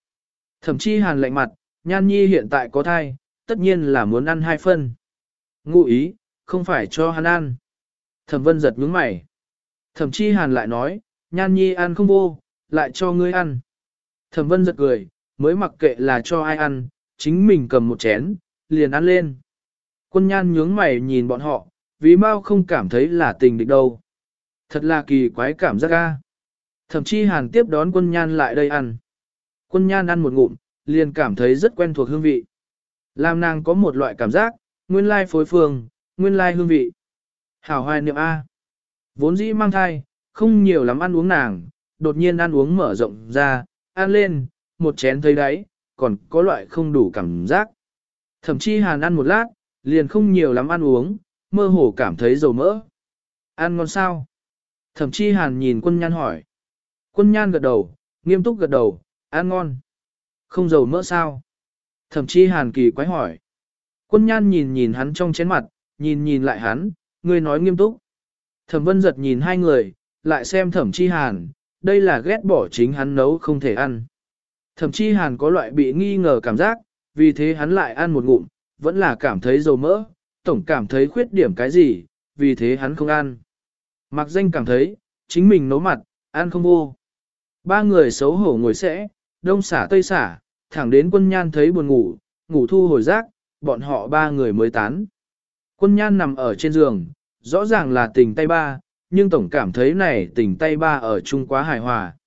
Thẩm chi hàn lạnh mặt, nhan nhi hiện tại có thai, tất nhiên là muốn ăn hai phân. Ngụ ý, không phải cho hắn ăn. Thẩm vân giật nhướng mày. Thẩm chi hàn lại nói, nhan nhi ăn không vô, lại cho ngươi ăn. Thẩm vân giật cười, mới mặc kệ là cho ai ăn, chính mình cầm một chén, liền ăn lên. Quân nhan nhướng mày nhìn bọn họ, vì mau không cảm thấy là tình địch đâu. Thật là kỳ quái cảm giác ga. Thậm chí hàn tiếp đón quân nhan lại đây ăn. Quân nhan ăn một ngụm, liền cảm thấy rất quen thuộc hương vị. Làm nàng có một loại cảm giác, nguyên lai phối phương, nguyên lai hương vị. Hảo hoài niệm A. Vốn dĩ mang thai, không nhiều lắm ăn uống nàng, đột nhiên ăn uống mở rộng ra, ăn lên, một chén thấy đáy, còn có loại không đủ cảm giác. Thậm chí hàn ăn một lát, liền không nhiều lắm ăn uống, mơ hồ cảm thấy dầu mỡ. Ăn ngon sao? Thậm chí hàn nhìn quân nhan hỏi. Quân nhan gật đầu, nghiêm túc gật đầu, ăn ngon. Không dầu mỡ sao? Thậm chí hàn kỳ quái hỏi. Quân nhan nhìn nhìn hắn trong chén mặt, nhìn nhìn lại hắn, người nói nghiêm túc. Thẩm vân giật nhìn hai người, lại xem thẩm chi hàn, đây là ghét bỏ chính hắn nấu không thể ăn. Thẩm chi hàn có loại bị nghi ngờ cảm giác, vì thế hắn lại ăn một ngụm, vẫn là cảm thấy dầu mỡ, tổng cảm thấy khuyết điểm cái gì, vì thế hắn không ăn. Mặc danh cảm thấy, chính mình nấu mặt, ăn không vô. Ba người xấu hổ ngồi sẽ, đông xả tây xả, thẳng đến quân nhan thấy buồn ngủ, ngủ thu hồi giác, bọn họ ba người mới tán. Quân nhan nằm ở trên giường, rõ ràng là tình tay ba, nhưng tổng cảm thấy này tình tay ba ở chung quá hài hòa.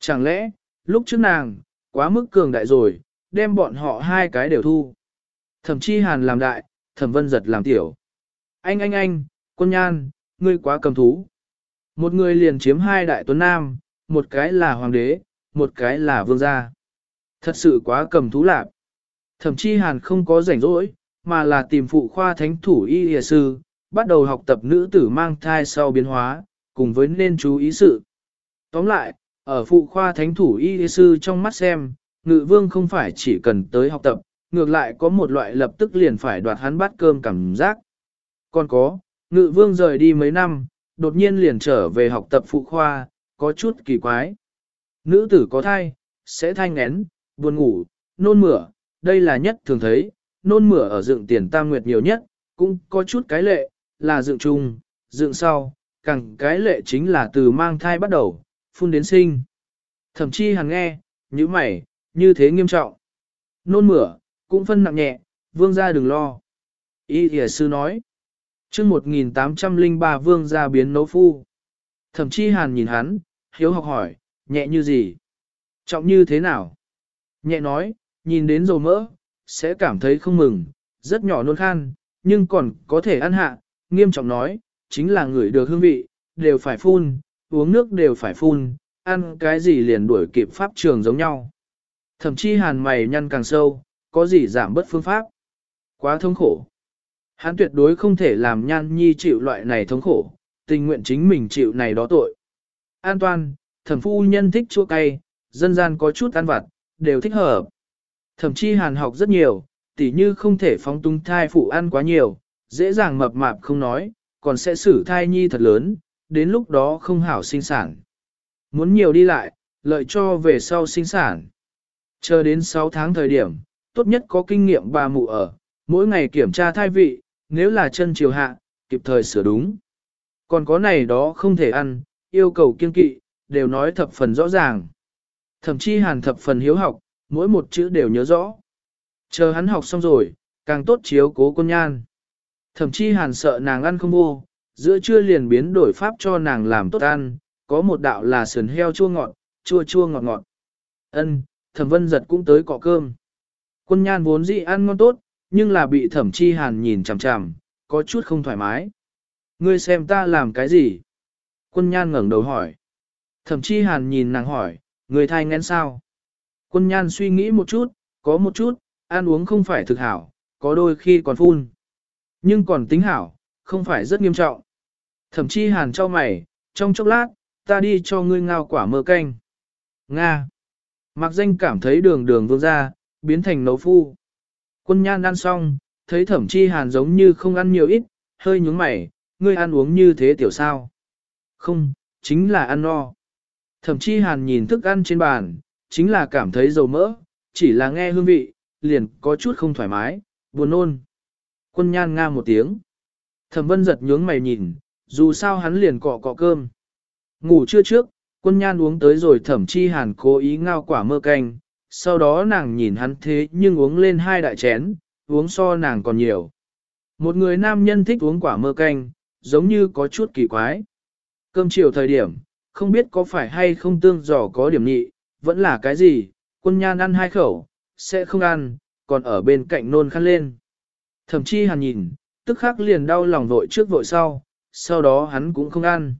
Chẳng lẽ, lúc trước nàng, quá mức cường đại rồi, đem bọn họ hai cái đều thu. Thẩm chi hàn làm đại, thẩm vân giật làm tiểu. Anh anh anh, quân nhan, ngươi quá cầm thú. Một người liền chiếm hai đại tuấn nam, một cái là hoàng đế, một cái là vương gia. Thật sự quá cầm thú lạc. Thẩm chi hàn không có rảnh rỗi, mà là tìm phụ khoa thánh thủ y hìa sư, bắt đầu học tập nữ tử mang thai sau biến hóa, cùng với nên chú ý sự. Tóm lại, ở phụ khoa thánh thủ y sư trong mắt xem, ngự vương không phải chỉ cần tới học tập, ngược lại có một loại lập tức liền phải đoạt hắn bát cơm cảm giác. Còn có, ngự vương rời đi mấy năm, đột nhiên liền trở về học tập phụ khoa, có chút kỳ quái. Nữ tử có thai, sẽ thai ngén, buồn ngủ, nôn mửa, đây là nhất thường thấy, nôn mửa ở dựng tiền tam nguyệt nhiều nhất, cũng có chút cái lệ, là dựng chung, dựng sau, càng cái lệ chính là từ mang thai bắt đầu, phun đến sinh. Thậm chí hằng nghe, như mày, như thế nghiêm trọng. Nôn mửa, cũng phân nặng nhẹ, vương gia đừng lo. Y thìa sư nói, chương 1803 vương gia biến nấu phu. Thậm chí hàn nhìn hắn, hiếu học hỏi, nhẹ như gì? Trọng như thế nào? Nhẹ nói, nhìn đến dầu mỡ, sẽ cảm thấy không mừng, rất nhỏ nôn khan, nhưng còn có thể ăn hạ, nghiêm trọng nói, chính là người được hương vị, đều phải phun, uống nước đều phải phun, ăn cái gì liền đuổi kịp pháp trường giống nhau. Thậm chí hàn mày nhăn càng sâu, có gì giảm bất phương pháp. Quá thống khổ. Hắn tuyệt đối không thể làm nhan nhi chịu loại này thống khổ, tình nguyện chính mình chịu này đó tội. An toàn, thẩm phu nhân thích chua cay, dân gian có chút ăn vặt, đều thích hợp. Thậm chí hàn học rất nhiều, tỉ như không thể phóng tung thai phụ ăn quá nhiều, dễ dàng mập mạp không nói, còn sẽ xử thai nhi thật lớn, đến lúc đó không hảo sinh sản. Muốn nhiều đi lại, lợi cho về sau sinh sản. Chờ đến 6 tháng thời điểm, tốt nhất có kinh nghiệm bà mụ ở, mỗi ngày kiểm tra thai vị, nếu là chân chiều hạ, kịp thời sửa đúng. Còn có này đó không thể ăn, yêu cầu kiên kỵ, đều nói thập phần rõ ràng. Thậm chí hàn thập phần hiếu học, mỗi một chữ đều nhớ rõ. Chờ hắn học xong rồi, càng tốt chiếu cố con nhan. Thậm chí hàn sợ nàng ăn không vô, giữa trưa liền biến đổi pháp cho nàng làm tốt ăn, có một đạo là sườn heo chua ngọt, chua chua ngọt ngọt. Ân, thẩm vân giật cũng tới cọ cơm. Quân nhan vốn dĩ ăn ngon tốt, nhưng là bị thẩm chi hàn nhìn chằm chằm, có chút không thoải mái. Ngươi xem ta làm cái gì? Quân nhan ngẩng đầu hỏi. Thẩm chi hàn nhìn nàng hỏi, người thai ngén sao? Quân nhan suy nghĩ một chút, có một chút, ăn uống không phải thực hảo, có đôi khi còn phun. Nhưng còn tính hảo, không phải rất nghiêm trọng. Thẩm chi hàn cho mày, trong chốc lát, ta đi cho ngươi ngao quả mơ canh. Nga. Mạc danh cảm thấy đường đường vương ra, biến thành nấu phu. Quân nhan ăn xong, thấy thẩm chi hàn giống như không ăn nhiều ít, hơi nhúng mày, ngươi ăn uống như thế tiểu sao. Không, chính là ăn no. Thẩm chi hàn nhìn thức ăn trên bàn, chính là cảm thấy dầu mỡ, chỉ là nghe hương vị, liền có chút không thoải mái, buồn nôn. Quân nhan nga một tiếng. Thẩm vân giật nhướng mày nhìn, dù sao hắn liền cọ cọ cơm. Ngủ trưa trước, quân nhan uống tới rồi thẩm chi hàn cố ý ngao quả mơ canh, sau đó nàng nhìn hắn thế nhưng uống lên hai đại chén, uống so nàng còn nhiều. Một người nam nhân thích uống quả mơ canh, giống như có chút kỳ quái. Cơm chiều thời điểm, không biết có phải hay không tương giỏ có điểm nhị, vẫn là cái gì, quân nhan ăn hai khẩu, sẽ không ăn, còn ở bên cạnh nôn khăn lên. Thậm chí hàn nhìn, tức khắc liền đau lòng vội trước vội sau, sau đó hắn cũng không ăn.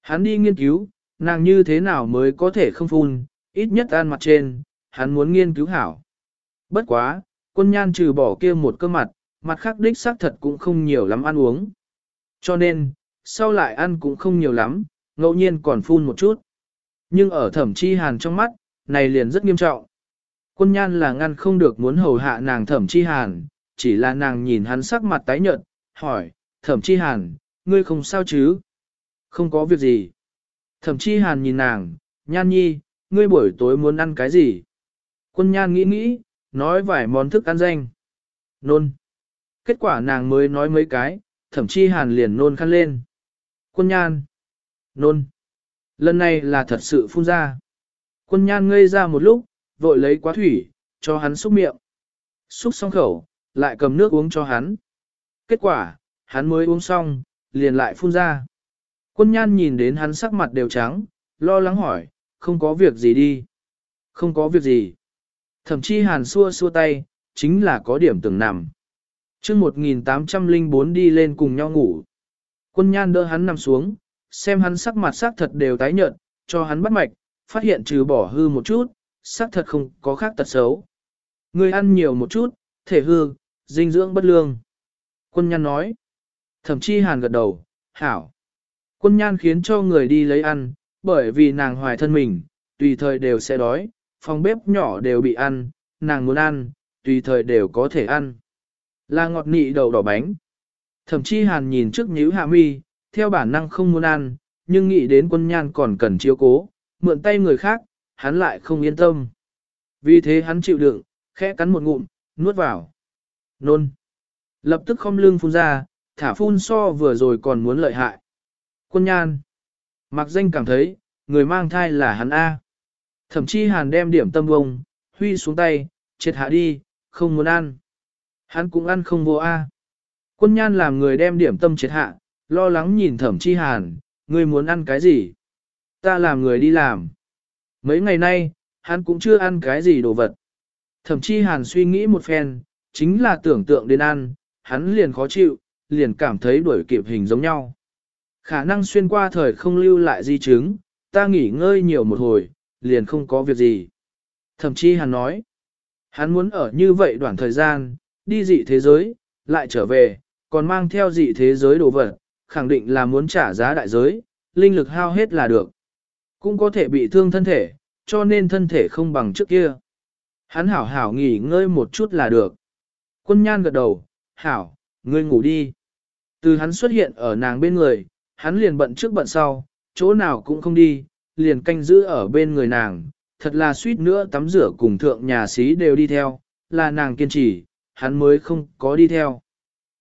Hắn đi nghiên cứu, nàng như thế nào mới có thể không phun, ít nhất ăn mặt trên, hắn muốn nghiên cứu hảo. Bất quá, quân nhan trừ bỏ kia một cơ mặt, mặt khác đích xác thật cũng không nhiều lắm ăn uống. Cho nên, sau lại ăn cũng không nhiều lắm, ngẫu nhiên còn phun một chút. Nhưng ở thẩm chi hàn trong mắt, này liền rất nghiêm trọng. Quân nhan là ngăn không được muốn hầu hạ nàng thẩm chi hàn, chỉ là nàng nhìn hắn sắc mặt tái nhợt, hỏi, thẩm chi hàn, ngươi không sao chứ? Không có việc gì. Thẩm chi hàn nhìn nàng, nhan nhi, ngươi buổi tối muốn ăn cái gì? Quân nhan nghĩ nghĩ, nói vài món thức ăn danh. Nôn. Kết quả nàng mới nói mấy cái, thẩm chi hàn liền nôn khăn lên. Quân nhan. Nôn. Lần này là thật sự phun ra. Quân nhan ngây ra một lúc, vội lấy quá thủy, cho hắn xúc miệng. Xúc xong khẩu, lại cầm nước uống cho hắn. Kết quả, hắn mới uống xong, liền lại phun ra. Quân nhan nhìn đến hắn sắc mặt đều trắng, lo lắng hỏi, không có việc gì đi. Không có việc gì. Thậm chí hàn xua xua tay, chính là có điểm từng nằm. chương 1804 đi lên cùng nhau ngủ. Quân nhan đỡ hắn nằm xuống, xem hắn sắc mặt sắc thật đều tái nhợt, cho hắn bắt mạch, phát hiện trừ bỏ hư một chút, sắc thật không có khác tật xấu. Người ăn nhiều một chút, thể hư, dinh dưỡng bất lương. Quân nhan nói. Thẩm Chi hàn gật đầu, hảo. Quân nhan khiến cho người đi lấy ăn, bởi vì nàng hoài thân mình, tùy thời đều sẽ đói, phòng bếp nhỏ đều bị ăn, nàng muốn ăn, tùy thời đều có thể ăn. Là ngọt nị đậu đỏ bánh. Thẩm Chi hàn nhìn trước nhíu hạ mi, theo bản năng không muốn ăn, nhưng nghĩ đến quân nhan còn cần chiếu cố, mượn tay người khác, hắn lại không yên tâm. Vì thế hắn chịu đựng, khẽ cắn một ngụm, nuốt vào. Nôn. Lập tức không lưng phun ra, thả phun so vừa rồi còn muốn lợi hại. Quân nhan. Mặc danh cảm thấy, người mang thai là hắn A. Thậm chí hàn đem điểm tâm bông, huy xuống tay, triệt hạ đi, không muốn ăn. Hắn cũng ăn không vô A. Quân nhan làm người đem điểm tâm triệt hạ, lo lắng nhìn thẩm chi hàn, người muốn ăn cái gì? Ta làm người đi làm. Mấy ngày nay, hắn cũng chưa ăn cái gì đồ vật. Thẩm chi hàn suy nghĩ một phen, chính là tưởng tượng đến ăn, hắn liền khó chịu, liền cảm thấy đuổi kịp hình giống nhau. Khả năng xuyên qua thời không lưu lại di chứng, ta nghỉ ngơi nhiều một hồi, liền không có việc gì. Thậm chí hắn nói, hắn muốn ở như vậy đoạn thời gian, đi dị thế giới, lại trở về, còn mang theo dị thế giới đồ vật, khẳng định là muốn trả giá đại giới, linh lực hao hết là được. Cũng có thể bị thương thân thể, cho nên thân thể không bằng trước kia. Hắn hảo hảo nghỉ ngơi một chút là được. Quân nhan gật đầu, hảo, ngươi ngủ đi. Từ hắn xuất hiện ở nàng bên người, hắn liền bận trước bận sau, chỗ nào cũng không đi, liền canh giữ ở bên người nàng, thật là suýt nữa tắm rửa cùng thượng nhà sĩ đều đi theo, là nàng kiên trì, hắn mới không có đi theo.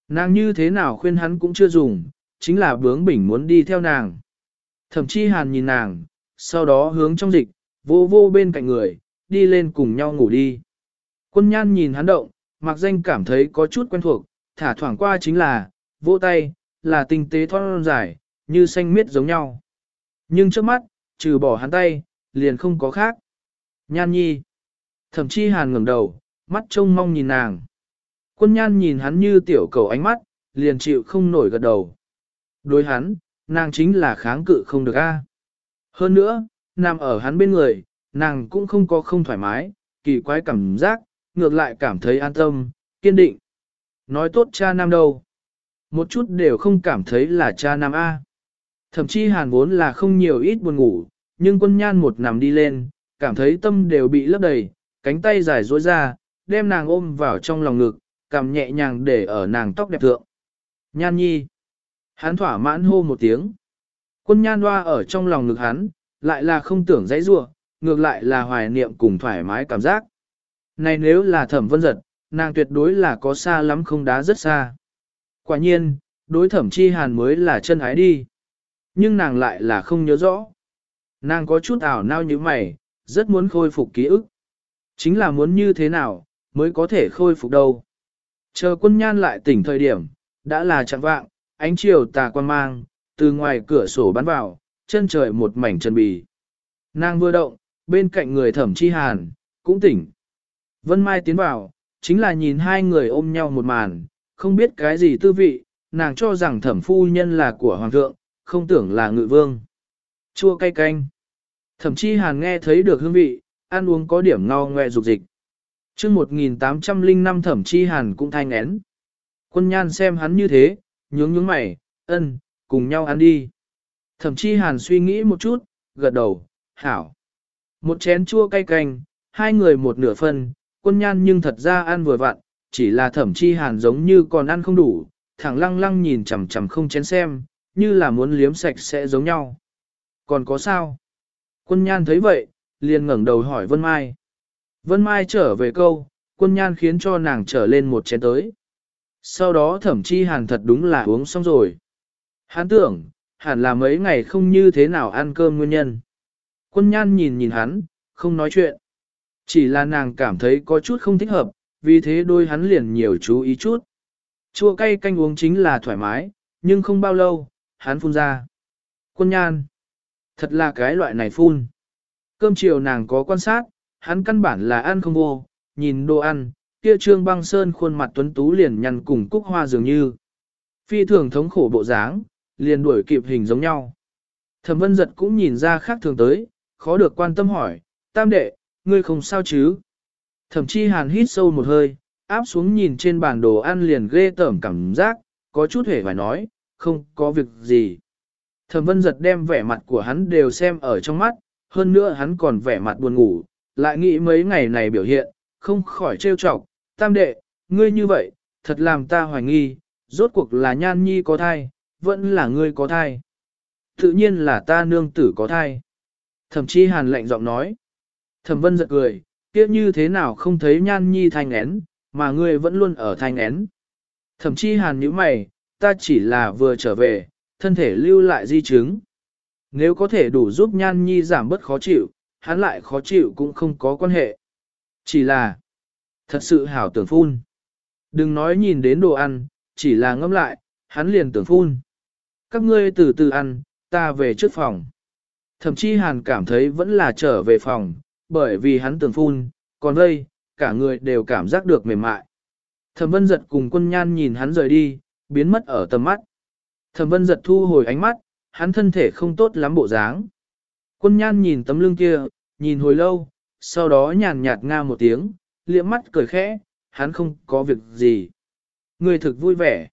Nàng như thế nào khuyên hắn cũng chưa dùng, chính là bướng bỉnh muốn đi theo nàng. Thậm chí hàn nhìn nàng, sau đó hướng trong dịch, vô vô bên cạnh người, đi lên cùng nhau ngủ đi. Quân nhan nhìn hắn động, mặc danh cảm thấy có chút quen thuộc, thả thoảng qua chính là, vỗ tay, là tinh tế thon dài, như xanh miết giống nhau. Nhưng trước mắt, trừ bỏ hắn tay, liền không có khác. Nhan nhi. Thậm chí hàn ngẩng đầu, mắt trông mong nhìn nàng. Quân nhan nhìn hắn như tiểu cầu ánh mắt, liền chịu không nổi gật đầu. Đối hắn, nàng chính là kháng cự không được a. Hơn nữa, nằm ở hắn bên người, nàng cũng không có không thoải mái, kỳ quái cảm giác, ngược lại cảm thấy an tâm, kiên định. Nói tốt cha nam đâu. Một chút đều không cảm thấy là cha nam A. Thậm chí hàn vốn là không nhiều ít buồn ngủ, nhưng quân nhan một nằm đi lên, cảm thấy tâm đều bị lấp đầy, cánh tay dài dối ra, đem nàng ôm vào trong lòng ngực, cầm nhẹ nhàng để ở nàng tóc đẹp thượng. Nhan nhi. Hắn thỏa mãn hô một tiếng. Quân nhan hoa ở trong lòng ngực hắn, lại là không tưởng dãy rua, ngược lại là hoài niệm cùng thoải mái cảm giác. Này nếu là thẩm vân giật, nàng tuyệt đối là có xa lắm không đá rất xa. Quả nhiên, đối thẩm chi hàn mới là chân ái đi. Nhưng nàng lại là không nhớ rõ. Nàng có chút ảo nao như mày, rất muốn khôi phục ký ức. Chính là muốn như thế nào, mới có thể khôi phục đâu. Chờ quân nhan lại tỉnh thời điểm, đã là chẳng vạng, ánh chiều tà quan mang, từ ngoài cửa sổ bắn vào, chân trời một mảnh chân bì. Nàng vừa động, bên cạnh người thẩm chi hàn, cũng tỉnh. Vân Mai tiến vào, chính là nhìn hai người ôm nhau một màn, không biết cái gì tư vị, nàng cho rằng thẩm phu nhân là của hoàng thượng, không tưởng là ngự vương. Chua cay canh. Thẩm chi hàn nghe thấy được hương vị, ăn uống có điểm ngao ngoe dục dịch. chương 1805 thẩm chi hàn cũng thanh én. Quân nhan xem hắn như thế, nhướng nhướng mày, ân, cùng nhau ăn đi. Thẩm chi hàn suy nghĩ một chút, gật đầu, hảo. Một chén chua cay canh, hai người một nửa phân, quân nhan nhưng thật ra ăn vừa vặn, chỉ là thẩm chi hàn giống như còn ăn không đủ, thẳng lăng lăng nhìn chằm chằm không chén xem, như là muốn liếm sạch sẽ giống nhau. Còn có sao? Quân nhan thấy vậy, liền ngẩng đầu hỏi Vân Mai. Vân Mai trở về câu, quân nhan khiến cho nàng trở lên một chén tới. Sau đó thẩm chi hàn thật đúng là uống xong rồi. Hắn tưởng, hẳn là mấy ngày không như thế nào ăn cơm nguyên nhân. Quân nhan nhìn nhìn hắn, không nói chuyện. Chỉ là nàng cảm thấy có chút không thích hợp, vì thế đôi hắn liền nhiều chú ý chút. Chua cay canh uống chính là thoải mái, nhưng không bao lâu, hắn phun ra. Quân nhan. Thật là cái loại này phun. Cơm chiều nàng có quan sát, hắn căn bản là ăn không vô, nhìn đồ ăn, kia trương băng sơn khuôn mặt tuấn tú liền nhăn cùng cúc hoa dường như. Phi thường thống khổ bộ dáng, liền đuổi kịp hình giống nhau. Thẩm vân giật cũng nhìn ra khác thường tới, khó được quan tâm hỏi, tam đệ, ngươi không sao chứ? Thẩm chi hàn hít sâu một hơi, áp xuống nhìn trên bản đồ ăn liền ghê tởm cảm giác, có chút hề phải nói, không có việc gì. Thẩm vân giật đem vẻ mặt của hắn đều xem ở trong mắt, hơn nữa hắn còn vẻ mặt buồn ngủ, lại nghĩ mấy ngày này biểu hiện, không khỏi trêu chọc, tam đệ, ngươi như vậy, thật làm ta hoài nghi, rốt cuộc là nhan nhi có thai, vẫn là ngươi có thai. Tự nhiên là ta nương tử có thai. Thẩm chi hàn lạnh giọng nói. Thẩm vân giật cười, kia như thế nào không thấy nhan nhi thanh én, mà ngươi vẫn luôn ở thanh én. Thẩm chi hàn nhíu mày, ta chỉ là vừa trở về, thân thể lưu lại di chứng. Nếu có thể đủ giúp nhan nhi giảm bớt khó chịu, hắn lại khó chịu cũng không có quan hệ. Chỉ là, thật sự hảo tưởng phun. Đừng nói nhìn đến đồ ăn, chỉ là ngâm lại, hắn liền tưởng phun. Các ngươi từ từ ăn, ta về trước phòng. Thậm chí hàn cảm thấy vẫn là trở về phòng, bởi vì hắn tưởng phun, còn đây, cả người đều cảm giác được mềm mại. Thẩm vân giật cùng quân nhan nhìn hắn rời đi, biến mất ở tầm mắt. Thẩm vân giật thu hồi ánh mắt, hắn thân thể không tốt lắm bộ dáng. Quân nhan nhìn tấm lưng kia, nhìn hồi lâu, sau đó nhàn nhạt nga một tiếng, liễm mắt cười khẽ, hắn không có việc gì. Người thực vui vẻ.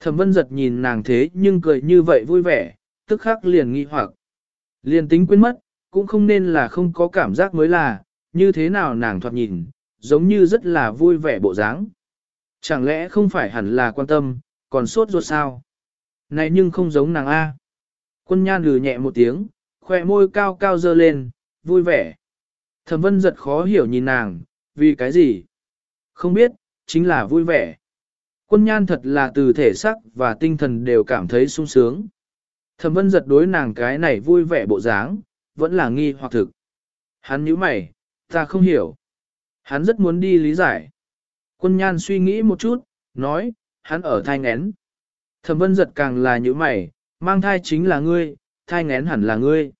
Thẩm vân giật nhìn nàng thế nhưng cười như vậy vui vẻ, tức khắc liền nghi hoặc. Liền tính quên mất, cũng không nên là không có cảm giác mới là, như thế nào nàng thoạt nhìn, giống như rất là vui vẻ bộ dáng. Chẳng lẽ không phải hẳn là quan tâm, còn sốt ruột sao? Này nhưng không giống nàng A. Quân nhan lừ nhẹ một tiếng, khoe môi cao cao dơ lên, vui vẻ. Thẩm vân giật khó hiểu nhìn nàng, vì cái gì? Không biết, chính là vui vẻ. Quân nhan thật là từ thể sắc và tinh thần đều cảm thấy sung sướng. Thẩm vân giật đối nàng cái này vui vẻ bộ dáng, vẫn là nghi hoặc thực. Hắn nhíu mày, ta không hiểu. Hắn rất muốn đi lý giải. Quân nhan suy nghĩ một chút, nói, hắn ở thai ngén. Thẩm vân giật càng là nhíu mày, mang thai chính là ngươi, thai ngén hẳn là ngươi.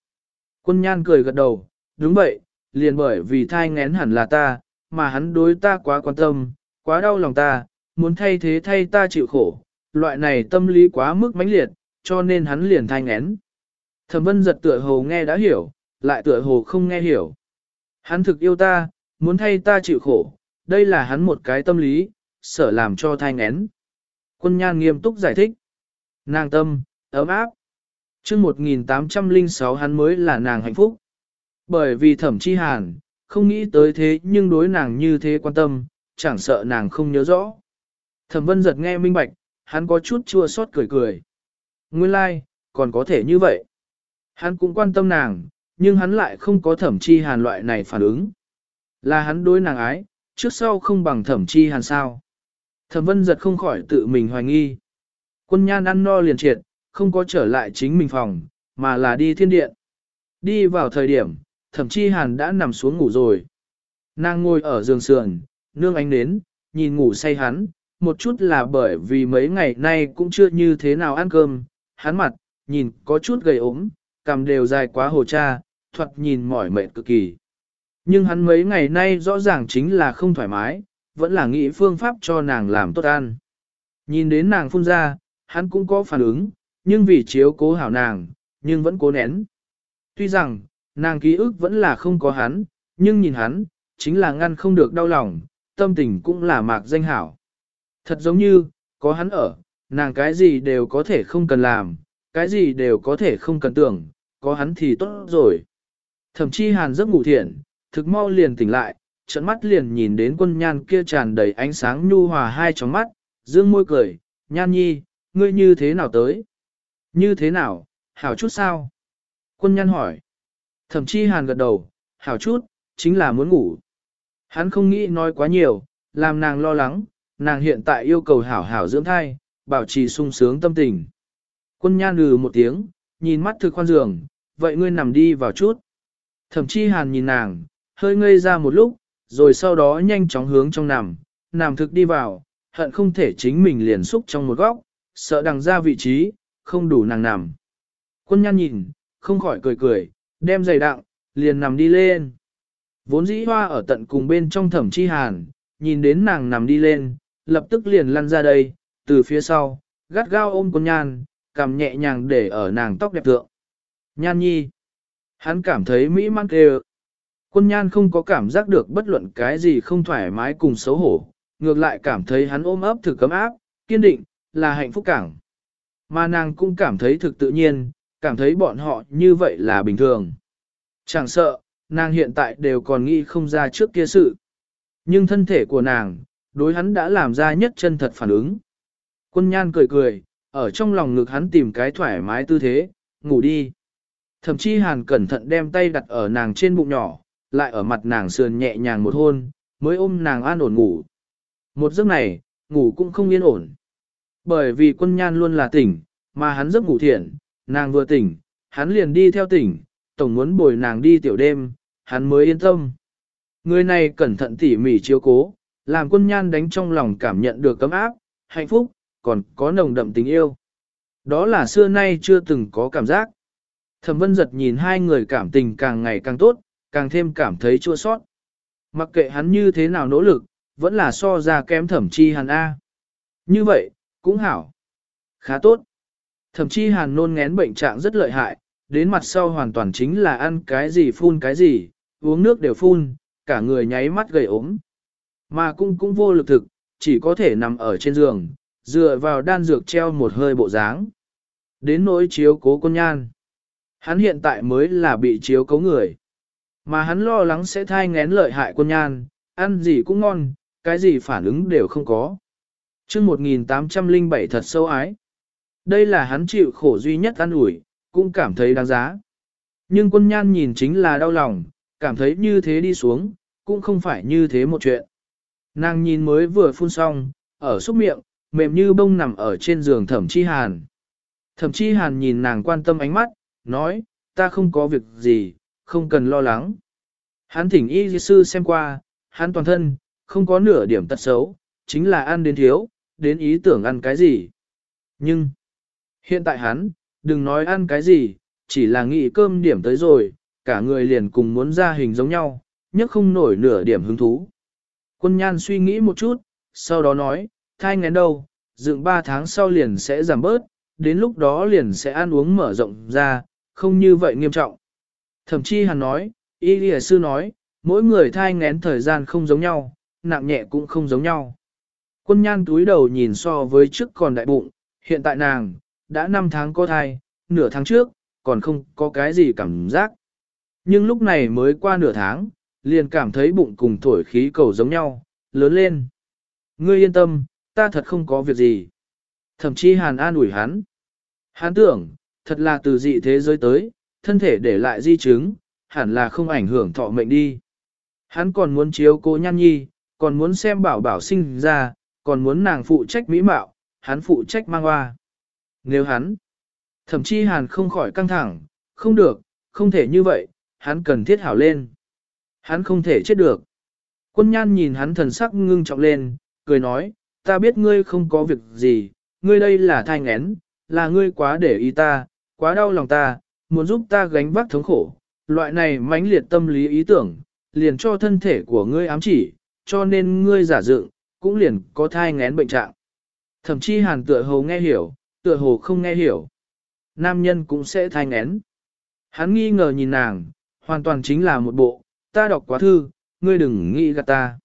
Quân nhan cười gật đầu, đúng vậy, liền bởi vì thai ngén hẳn là ta, mà hắn đối ta quá quan tâm, quá đau lòng ta, muốn thay thế thay ta chịu khổ, loại này tâm lý quá mức mãnh liệt, cho nên hắn liền thai ngén. Thẩm vân giật tựa hồ nghe đã hiểu, lại tựa hồ không nghe hiểu. Hắn thực yêu ta, muốn thay ta chịu khổ, đây là hắn một cái tâm lý, sợ làm cho thai ngén. Quân nhan nghiêm túc giải thích. Nàng tâm, ấm áp. chương 1806 hắn mới là nàng hạnh phúc. Bởi vì thẩm chi hàn, không nghĩ tới thế nhưng đối nàng như thế quan tâm, chẳng sợ nàng không nhớ rõ. Thẩm vân giật nghe minh bạch, hắn có chút chua xót cười cười. Nguyên lai, like, còn có thể như vậy. Hắn cũng quan tâm nàng, nhưng hắn lại không có thẩm chi hàn loại này phản ứng. Là hắn đối nàng ái, trước sau không bằng thẩm chi hàn sao. Thẩm vân giật không khỏi tự mình hoài nghi. Quân nhan ăn no liền triệt, không có trở lại chính mình phòng, mà là đi thiên điện. Đi vào thời điểm, thẩm chi hàn đã nằm xuống ngủ rồi. Nàng ngồi ở giường sườn, nương ánh nến, nhìn ngủ say hắn, một chút là bởi vì mấy ngày nay cũng chưa như thế nào ăn cơm, hắn mặt, nhìn có chút gầy ốm, cằm đều dài quá hồ cha, thuật nhìn mỏi mệt cực kỳ. Nhưng hắn mấy ngày nay rõ ràng chính là không thoải mái, vẫn là nghĩ phương pháp cho nàng làm tốt ăn. Nhìn đến nàng phun ra, hắn cũng có phản ứng, nhưng vì chiếu cố hảo nàng, nhưng vẫn cố nén. Tuy rằng, nàng ký ức vẫn là không có hắn, nhưng nhìn hắn, chính là ngăn không được đau lòng, tâm tình cũng là mạc danh hảo. Thật giống như, có hắn ở, nàng cái gì đều có thể không cần làm, cái gì đều có thể không cần tưởng, có hắn thì tốt rồi. Thậm chí hàn giấc ngủ thiện, thực mau liền tỉnh lại, trận mắt liền nhìn đến quân nhan kia tràn đầy ánh sáng nhu hòa hai tròng mắt, dương môi cười, nhan nhi, ngươi như thế nào tới? Như thế nào, hảo chút sao? Quân nhan hỏi. Thậm chí hàn gật đầu, hảo chút, chính là muốn ngủ. Hắn không nghĩ nói quá nhiều, làm nàng lo lắng, nàng hiện tại yêu cầu hảo hảo dưỡng thai, bảo trì sung sướng tâm tình. Quân nhan lừ một tiếng, nhìn mắt thực khoan giường, vậy ngươi nằm đi vào chút. Thẩm Chi hàn nhìn nàng, hơi ngây ra một lúc, rồi sau đó nhanh chóng hướng trong nằm, nằm thực đi vào, hận không thể chính mình liền xúc trong một góc, sợ đằng ra vị trí, không đủ nàng nằm. Quân nhan nhìn, không khỏi cười cười, đem giày đặng, liền nằm đi lên. Vốn dĩ hoa ở tận cùng bên trong thẩm chi hàn, nhìn đến nàng nằm đi lên, lập tức liền lăn ra đây, từ phía sau, gắt gao ôm quân nhan, cầm nhẹ nhàng để ở nàng tóc đẹp thượng. Nhan nhi. Hắn cảm thấy mỹ mang kêu. Quân nhan không có cảm giác được bất luận cái gì không thoải mái cùng xấu hổ, ngược lại cảm thấy hắn ôm ấp thực cấm áp, kiên định, là hạnh phúc cảng. Mà nàng cũng cảm thấy thực tự nhiên, cảm thấy bọn họ như vậy là bình thường. Chẳng sợ, nàng hiện tại đều còn nghĩ không ra trước kia sự. Nhưng thân thể của nàng, đối hắn đã làm ra nhất chân thật phản ứng. Quân nhan cười cười, ở trong lòng ngực hắn tìm cái thoải mái tư thế, ngủ đi. Thậm chí hàn cẩn thận đem tay đặt ở nàng trên bụng nhỏ, lại ở mặt nàng sườn nhẹ nhàng một hôn, mới ôm nàng an ổn ngủ. Một giấc này, ngủ cũng không yên ổn. Bởi vì quân nhan luôn là tỉnh, mà hắn giấc ngủ thiện, nàng vừa tỉnh, hắn liền đi theo tỉnh, tổng muốn bồi nàng đi tiểu đêm, hắn mới yên tâm. Người này cẩn thận tỉ mỉ chiếu cố, làm quân nhan đánh trong lòng cảm nhận được cấm áp, hạnh phúc, còn có nồng đậm tình yêu. Đó là xưa nay chưa từng có cảm giác. Thẩm vân giật nhìn hai người cảm tình càng ngày càng tốt, càng thêm cảm thấy chua sót. Mặc kệ hắn như thế nào nỗ lực, vẫn là so ra kém thẩm chi hàn A. Như vậy, cũng hảo. Khá tốt. Thẩm chi hàn nôn ngén bệnh trạng rất lợi hại, đến mặt sau hoàn toàn chính là ăn cái gì phun cái gì, uống nước đều phun, cả người nháy mắt gầy ốm. Mà cũng cũng vô lực thực, chỉ có thể nằm ở trên giường, dựa vào đan dược treo một hơi bộ dáng. Đến nỗi chiếu cố con nhan. Hắn hiện tại mới là bị chiếu cố người. Mà hắn lo lắng sẽ thai ngén lợi hại quân nhan, ăn gì cũng ngon, cái gì phản ứng đều không có. chương 1807 thật sâu ái. đây là hắn chịu khổ duy nhất ăn ủi, cũng cảm thấy đáng giá. Nhưng quân nhan nhìn chính là đau lòng, cảm thấy như thế đi xuống, cũng không phải như thế một chuyện. Nàng nhìn mới vừa phun xong, ở xúc miệng, mềm như bông nằm ở trên giường thẩm chi hàn. Thẩm chi hàn nhìn nàng quan tâm ánh mắt, nói, ta không có việc gì, không cần lo lắng. Hắn thỉnh y sư xem qua, hắn toàn thân, không có nửa điểm tật xấu, chính là ăn đến thiếu, đến ý tưởng ăn cái gì. Nhưng, hiện tại hắn, đừng nói ăn cái gì, chỉ là nghĩ cơm điểm tới rồi, cả người liền cùng muốn ra hình giống nhau, nhất không nổi nửa điểm hứng thú. Quân nhan suy nghĩ một chút, sau đó nói, thai ngén đâu, dựng 3 tháng sau liền sẽ giảm bớt, đến lúc đó liền sẽ ăn uống mở rộng ra, không như vậy nghiêm trọng. Thậm chí hắn nói, y lìa sư nói, mỗi người thai ngén thời gian không giống nhau, nặng nhẹ cũng không giống nhau. Quân nhan túi đầu nhìn so với trước còn đại bụng, hiện tại nàng, đã 5 tháng có thai, nửa tháng trước, còn không có cái gì cảm giác. Nhưng lúc này mới qua nửa tháng, liền cảm thấy bụng cùng thổi khí cầu giống nhau, lớn lên. Ngươi yên tâm, ta thật không có việc gì. Thậm chí hàn an ủi hắn. Hắn tưởng, thật là từ dị thế giới tới, thân thể để lại di chứng, hẳn là không ảnh hưởng thọ mệnh đi. Hắn còn muốn chiếu cố nhan nhi, còn muốn xem bảo bảo sinh ra, còn muốn nàng phụ trách mỹ mạo, hắn phụ trách mang hoa. Nếu hắn, thậm chí hàn không khỏi căng thẳng, không được, không thể như vậy, hắn cần thiết hảo lên. Hắn không thể chết được. Quân nhan nhìn hắn thần sắc ngưng trọng lên, cười nói, ta biết ngươi không có việc gì, ngươi đây là thai ngén, là ngươi quá để ý ta, quá đau lòng ta, muốn giúp ta gánh vác thống khổ. Loại này mãnh liệt tâm lý ý tưởng, liền cho thân thể của ngươi ám chỉ, cho nên ngươi giả dựng, cũng liền có thai ngén bệnh trạng. Thậm chí hàn tựa hồ nghe hiểu, tựa hồ không nghe hiểu. Nam nhân cũng sẽ thai ngén. Hắn nghi ngờ nhìn nàng, hoàn toàn chính là một bộ, ta đọc quá thư, ngươi đừng nghĩ gạt ta.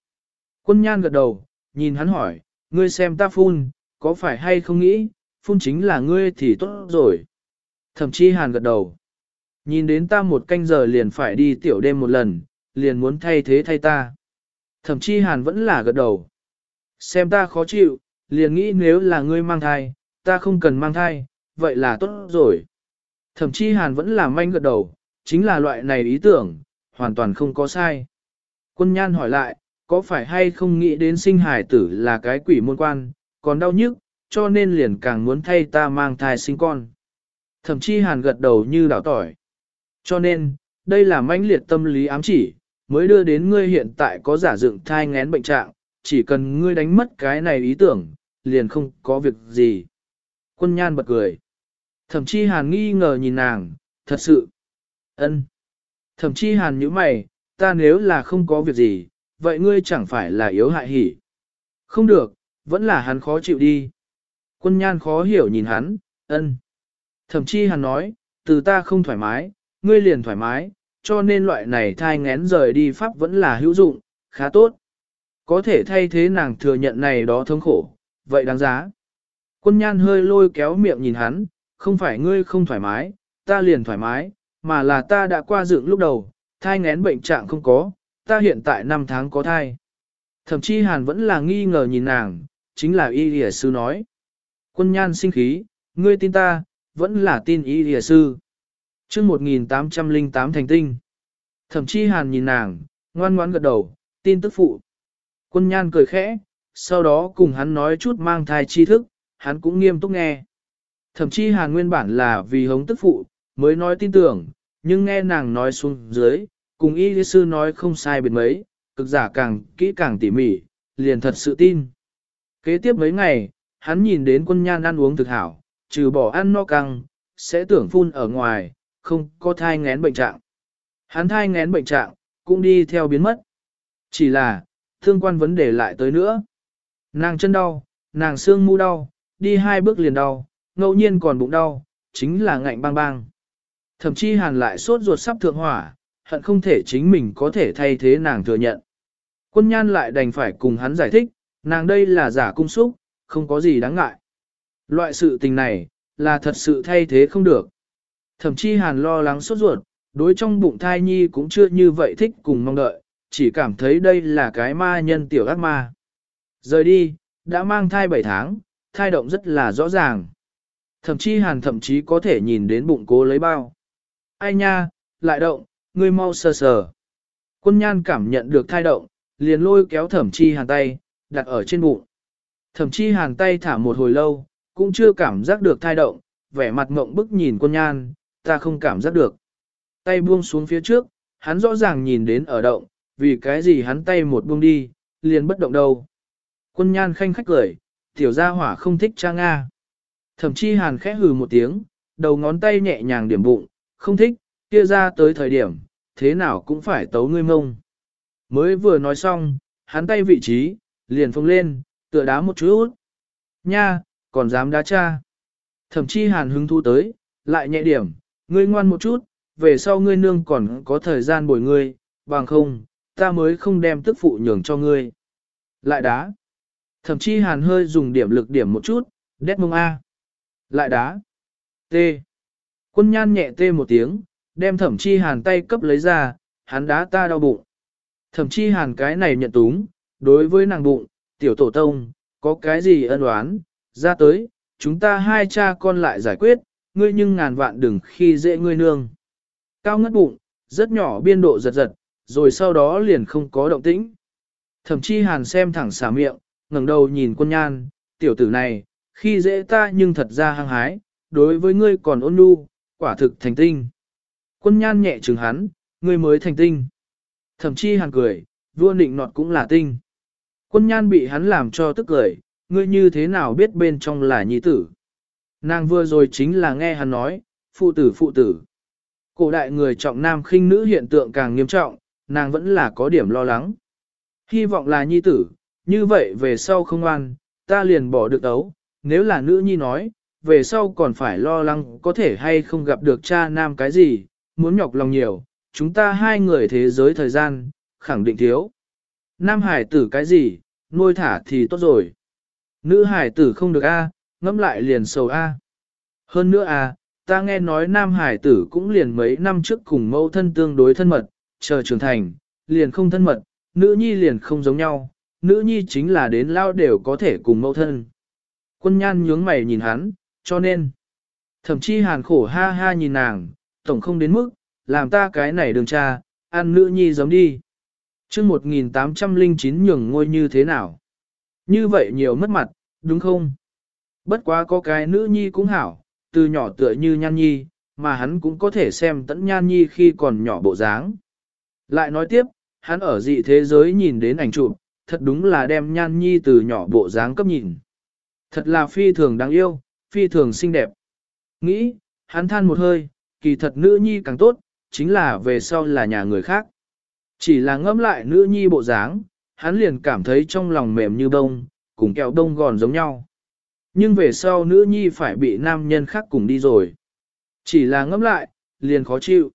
Quân nhan gật đầu, nhìn hắn hỏi, ngươi xem ta phun, có phải hay không nghĩ, phun chính là ngươi thì tốt rồi. Thẩm Chi hàn gật đầu. Nhìn đến ta một canh giờ liền phải đi tiểu đêm một lần, liền muốn thay thế thay ta. Thẩm Chi hàn vẫn là gật đầu. Xem ta khó chịu, liền nghĩ nếu là ngươi mang thai, ta không cần mang thai, vậy là tốt rồi. Thẩm Chi hàn vẫn là manh gật đầu, chính là loại này ý tưởng, hoàn toàn không có sai. Quân nhan hỏi lại, có phải hay không nghĩ đến sinh hải tử là cái quỷ môn quan, còn đau nhức, cho nên liền càng muốn thay ta mang thai sinh con. Thậm chí hàn gật đầu như đảo tỏi. Cho nên, đây là mãnh liệt tâm lý ám chỉ, mới đưa đến ngươi hiện tại có giả dựng thai ngén bệnh trạng, chỉ cần ngươi đánh mất cái này ý tưởng, liền không có việc gì. Quân nhan bật cười. Thậm chí hàn nghi ngờ nhìn nàng, thật sự. ân. Thậm chí hàn nhíu mày, ta nếu là không có việc gì, vậy ngươi chẳng phải là yếu hại hỉ. Không được, vẫn là hắn khó chịu đi. Quân nhan khó hiểu nhìn hắn, ân. Thậm chí hắn nói, từ ta không thoải mái, ngươi liền thoải mái, cho nên loại này thai ngén rời đi pháp vẫn là hữu dụng, khá tốt. Có thể thay thế nàng thừa nhận này đó thống khổ, vậy đáng giá. Quân nhan hơi lôi kéo miệng nhìn hắn, không phải ngươi không thoải mái, ta liền thoải mái, mà là ta đã qua dựng lúc đầu, thai ngén bệnh trạng không có, ta hiện tại 5 tháng có thai. Thậm chí hàn vẫn là nghi ngờ nhìn nàng, chính là y lìa sư nói. Quân nhan sinh khí, ngươi tin ta, vẫn là tin y lìa sư. chương 1808 thành tinh. Thậm chí hàn nhìn nàng, ngoan ngoãn gật đầu, tin tức phụ. Quân nhan cười khẽ, sau đó cùng hắn nói chút mang thai tri thức, hắn cũng nghiêm túc nghe. Thậm chí hàn nguyên bản là vì hống tức phụ, mới nói tin tưởng, nhưng nghe nàng nói xuống dưới, cùng y lý sư nói không sai biệt mấy, cực giả càng kỹ càng tỉ mỉ, liền thật sự tin. Kế tiếp mấy ngày, hắn nhìn đến quân nhan ăn uống thực hảo, trừ bỏ ăn no căng, sẽ tưởng phun ở ngoài, không có thai ngén bệnh trạng. Hắn thai ngén bệnh trạng, cũng đi theo biến mất. Chỉ là, thương quan vấn đề lại tới nữa. Nàng chân đau, nàng xương mu đau, đi hai bước liền đau, ngẫu nhiên còn bụng đau, chính là ngạnh bang bang. Thậm chí hàn lại sốt ruột sắp thượng hỏa, hận không thể chính mình có thể thay thế nàng thừa nhận. Quân nhan lại đành phải cùng hắn giải thích, nàng đây là giả cung xúc, không có gì đáng ngại. Loại sự tình này, là thật sự thay thế không được. Thậm chí hàn lo lắng sốt ruột, đối trong bụng thai nhi cũng chưa như vậy thích cùng mong đợi, chỉ cảm thấy đây là cái ma nhân tiểu ác ma. Rời đi, đã mang thai 7 tháng, thai động rất là rõ ràng. Thậm chí hàn thậm chí có thể nhìn đến bụng cố lấy bao. Ai nha, lại động, ngươi mau sờ sờ. Quân nhan cảm nhận được thai động, liền lôi kéo thẩm chi hàn tay, đặt ở trên bụng. Thẩm chi hàn tay thả một hồi lâu, cũng chưa cảm giác được thai động, vẻ mặt mộng bức nhìn quân nhan, ta không cảm giác được. Tay buông xuống phía trước, hắn rõ ràng nhìn đến ở động, vì cái gì hắn tay một buông đi, liền bất động đâu. Quân nhan khanh khách cười, tiểu gia hỏa không thích cha Nga. Thẩm chi hàn khẽ hừ một tiếng, đầu ngón tay nhẹ nhàng điểm bụng, không thích, kia ra tới thời điểm, thế nào cũng phải tấu ngươi mông. Mới vừa nói xong, hắn tay vị trí, liền phông lên, tựa đá một chút. Nha, còn dám đá cha. Thẩm chi hàn hứng thu tới, lại nhẹ điểm, ngươi ngoan một chút, về sau ngươi nương còn có thời gian bồi ngươi, bằng không, ta mới không đem tức phụ nhường cho ngươi. Lại đá. Thẩm chi hàn hơi dùng điểm lực điểm một chút, đét mông A. Lại đá. T. Quân nhan nhẹ tê một tiếng, đem thẩm chi hàn tay cấp lấy ra, hắn đá ta đau bụng. Thẩm chi hàn cái này nhận túng, đối với nàng bụng, tiểu tổ tông, có cái gì ân oán, ra tới, chúng ta hai cha con lại giải quyết, ngươi nhưng ngàn vạn đừng khi dễ ngươi nương. Cao ngất bụng, rất nhỏ biên độ giật giật, rồi sau đó liền không có động tĩnh. Thẩm chi hàn xem thẳng xả miệng, ngẩng đầu nhìn quân nhan, tiểu tử này, khi dễ ta nhưng thật ra hăng hái, đối với ngươi còn ôn nhu, quả thực thành tinh. Quân nhan nhẹ chừng hắn, ngươi mới thành tinh. Thậm chi hàn cười, vua nịnh nọt cũng là tinh. Quân nhan bị hắn làm cho tức cười, ngươi như thế nào biết bên trong là nhi tử. Nàng vừa rồi chính là nghe hắn nói, phụ tử phụ tử. Cổ đại người trọng nam khinh nữ hiện tượng càng nghiêm trọng, nàng vẫn là có điểm lo lắng. Hy vọng là nhi tử, như vậy về sau không an, ta liền bỏ được đấu, nếu là nữ nhi nói, về sau còn phải lo lắng có thể hay không gặp được cha nam cái gì, muốn nhọc lòng nhiều, chúng ta hai người thế giới thời gian, khẳng định thiếu. Nam hải tử cái gì, nuôi thả thì tốt rồi. Nữ hải tử không được a, ngẫm lại liền sầu a. Hơn nữa a, ta nghe nói nam hải tử cũng liền mấy năm trước cùng mẫu thân tương đối thân mật, chờ trưởng thành, liền không thân mật, nữ nhi liền không giống nhau, nữ nhi chính là đến lao đều có thể cùng mẫu thân. Quân nhan nhướng mày nhìn hắn, cho nên, thậm chí hàn khổ ha ha nhìn nàng, tổng không đến mức, làm ta cái này đường cha, ăn nữ nhi giống đi. chương 1809 nhường ngôi như thế nào? Như vậy nhiều mất mặt, đúng không? Bất quá có cái nữ nhi cũng hảo, từ nhỏ tựa như nhan nhi, mà hắn cũng có thể xem tẫn nhan nhi khi còn nhỏ bộ dáng. Lại nói tiếp, hắn ở dị thế giới nhìn đến ảnh chụp, thật đúng là đem nhan nhi từ nhỏ bộ dáng cấp nhìn. Thật là phi thường đáng yêu, phi thường xinh đẹp. Nghĩ, hắn than một hơi, kỳ thật nữ nhi càng tốt, chính là về sau là nhà người khác. Chỉ là ngẫm lại nữ nhi bộ dáng, hắn liền cảm thấy trong lòng mềm như bông, cùng kẹo đông gòn giống nhau. Nhưng về sau nữ nhi phải bị nam nhân khác cùng đi rồi. Chỉ là ngẫm lại, liền khó chịu.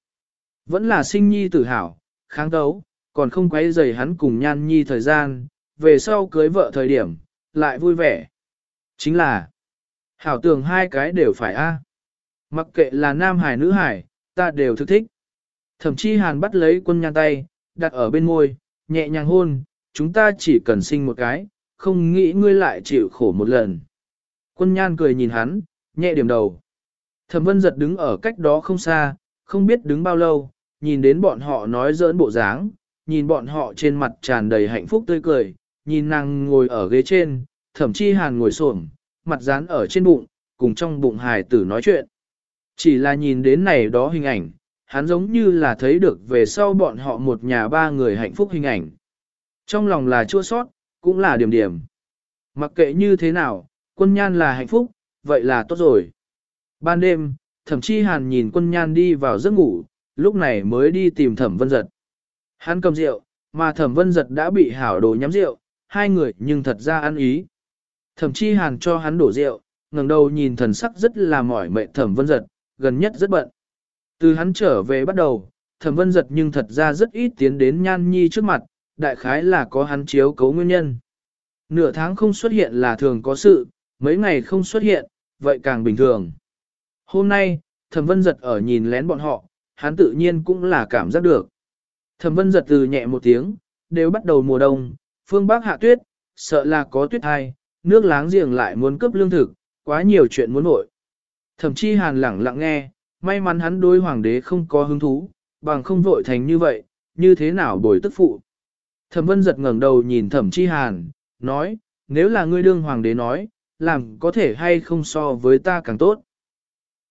Vẫn là sinh nhi tử hảo, kháng đấu, còn không quấy rầy hắn cùng nhan nhi thời gian, về sau cưới vợ thời điểm, lại vui vẻ. Chính là, hảo tưởng hai cái đều phải a. Mặc kệ là nam hải nữ hải, ta đều thực thích. Thậm chí hàn bắt lấy quân nhan tay, đặt ở bên môi, nhẹ nhàng hôn, chúng ta chỉ cần sinh một cái, không nghĩ ngươi lại chịu khổ một lần. Quân nhan cười nhìn hắn, nhẹ điểm đầu. Thẩm vân giật đứng ở cách đó không xa, không biết đứng bao lâu, nhìn đến bọn họ nói giỡn bộ dáng, nhìn bọn họ trên mặt tràn đầy hạnh phúc tươi cười, nhìn nàng ngồi ở ghế trên, thậm chí hàn ngồi xổm, mặt dán ở trên bụng, cùng trong bụng hài tử nói chuyện. Chỉ là nhìn đến này đó hình ảnh, hắn giống như là thấy được về sau bọn họ một nhà ba người hạnh phúc hình ảnh. Trong lòng là chua sót, cũng là điểm điểm. Mặc kệ như thế nào, quân nhan là hạnh phúc, vậy là tốt rồi. Ban đêm, thẩm chi hàn nhìn quân nhan đi vào giấc ngủ, lúc này mới đi tìm thẩm vân giật. Hắn cầm rượu, mà thẩm vân giật đã bị hảo đồ nhắm rượu, hai người nhưng thật ra ăn ý. Thẩm chi hàn cho hắn đổ rượu, ngẩng đầu nhìn thần sắc rất là mỏi mệt thẩm vân giật, gần nhất rất bận. Từ hắn trở về bắt đầu, thẩm vân giật nhưng thật ra rất ít tiến đến nhan nhi trước mặt, đại khái là có hắn chiếu cấu nguyên nhân. Nửa tháng không xuất hiện là thường có sự, mấy ngày không xuất hiện, vậy càng bình thường. Hôm nay, thẩm vân giật ở nhìn lén bọn họ, hắn tự nhiên cũng là cảm giác được. Thẩm vân giật từ nhẹ một tiếng, đều bắt đầu mùa đông, phương Bắc hạ tuyết, sợ là có tuyết hay, nước láng giềng lại muốn cướp lương thực, quá nhiều chuyện muốn nội. Thẩm chi hàn lẳng lặng nghe, may mắn hắn đối hoàng đế không có hứng thú, bằng không vội thành như vậy, như thế nào bồi tức phụ. Thẩm vân giật ngẩng đầu nhìn thẩm chi hàn, nói, nếu là ngươi đương hoàng đế nói, làm có thể hay không so với ta càng tốt.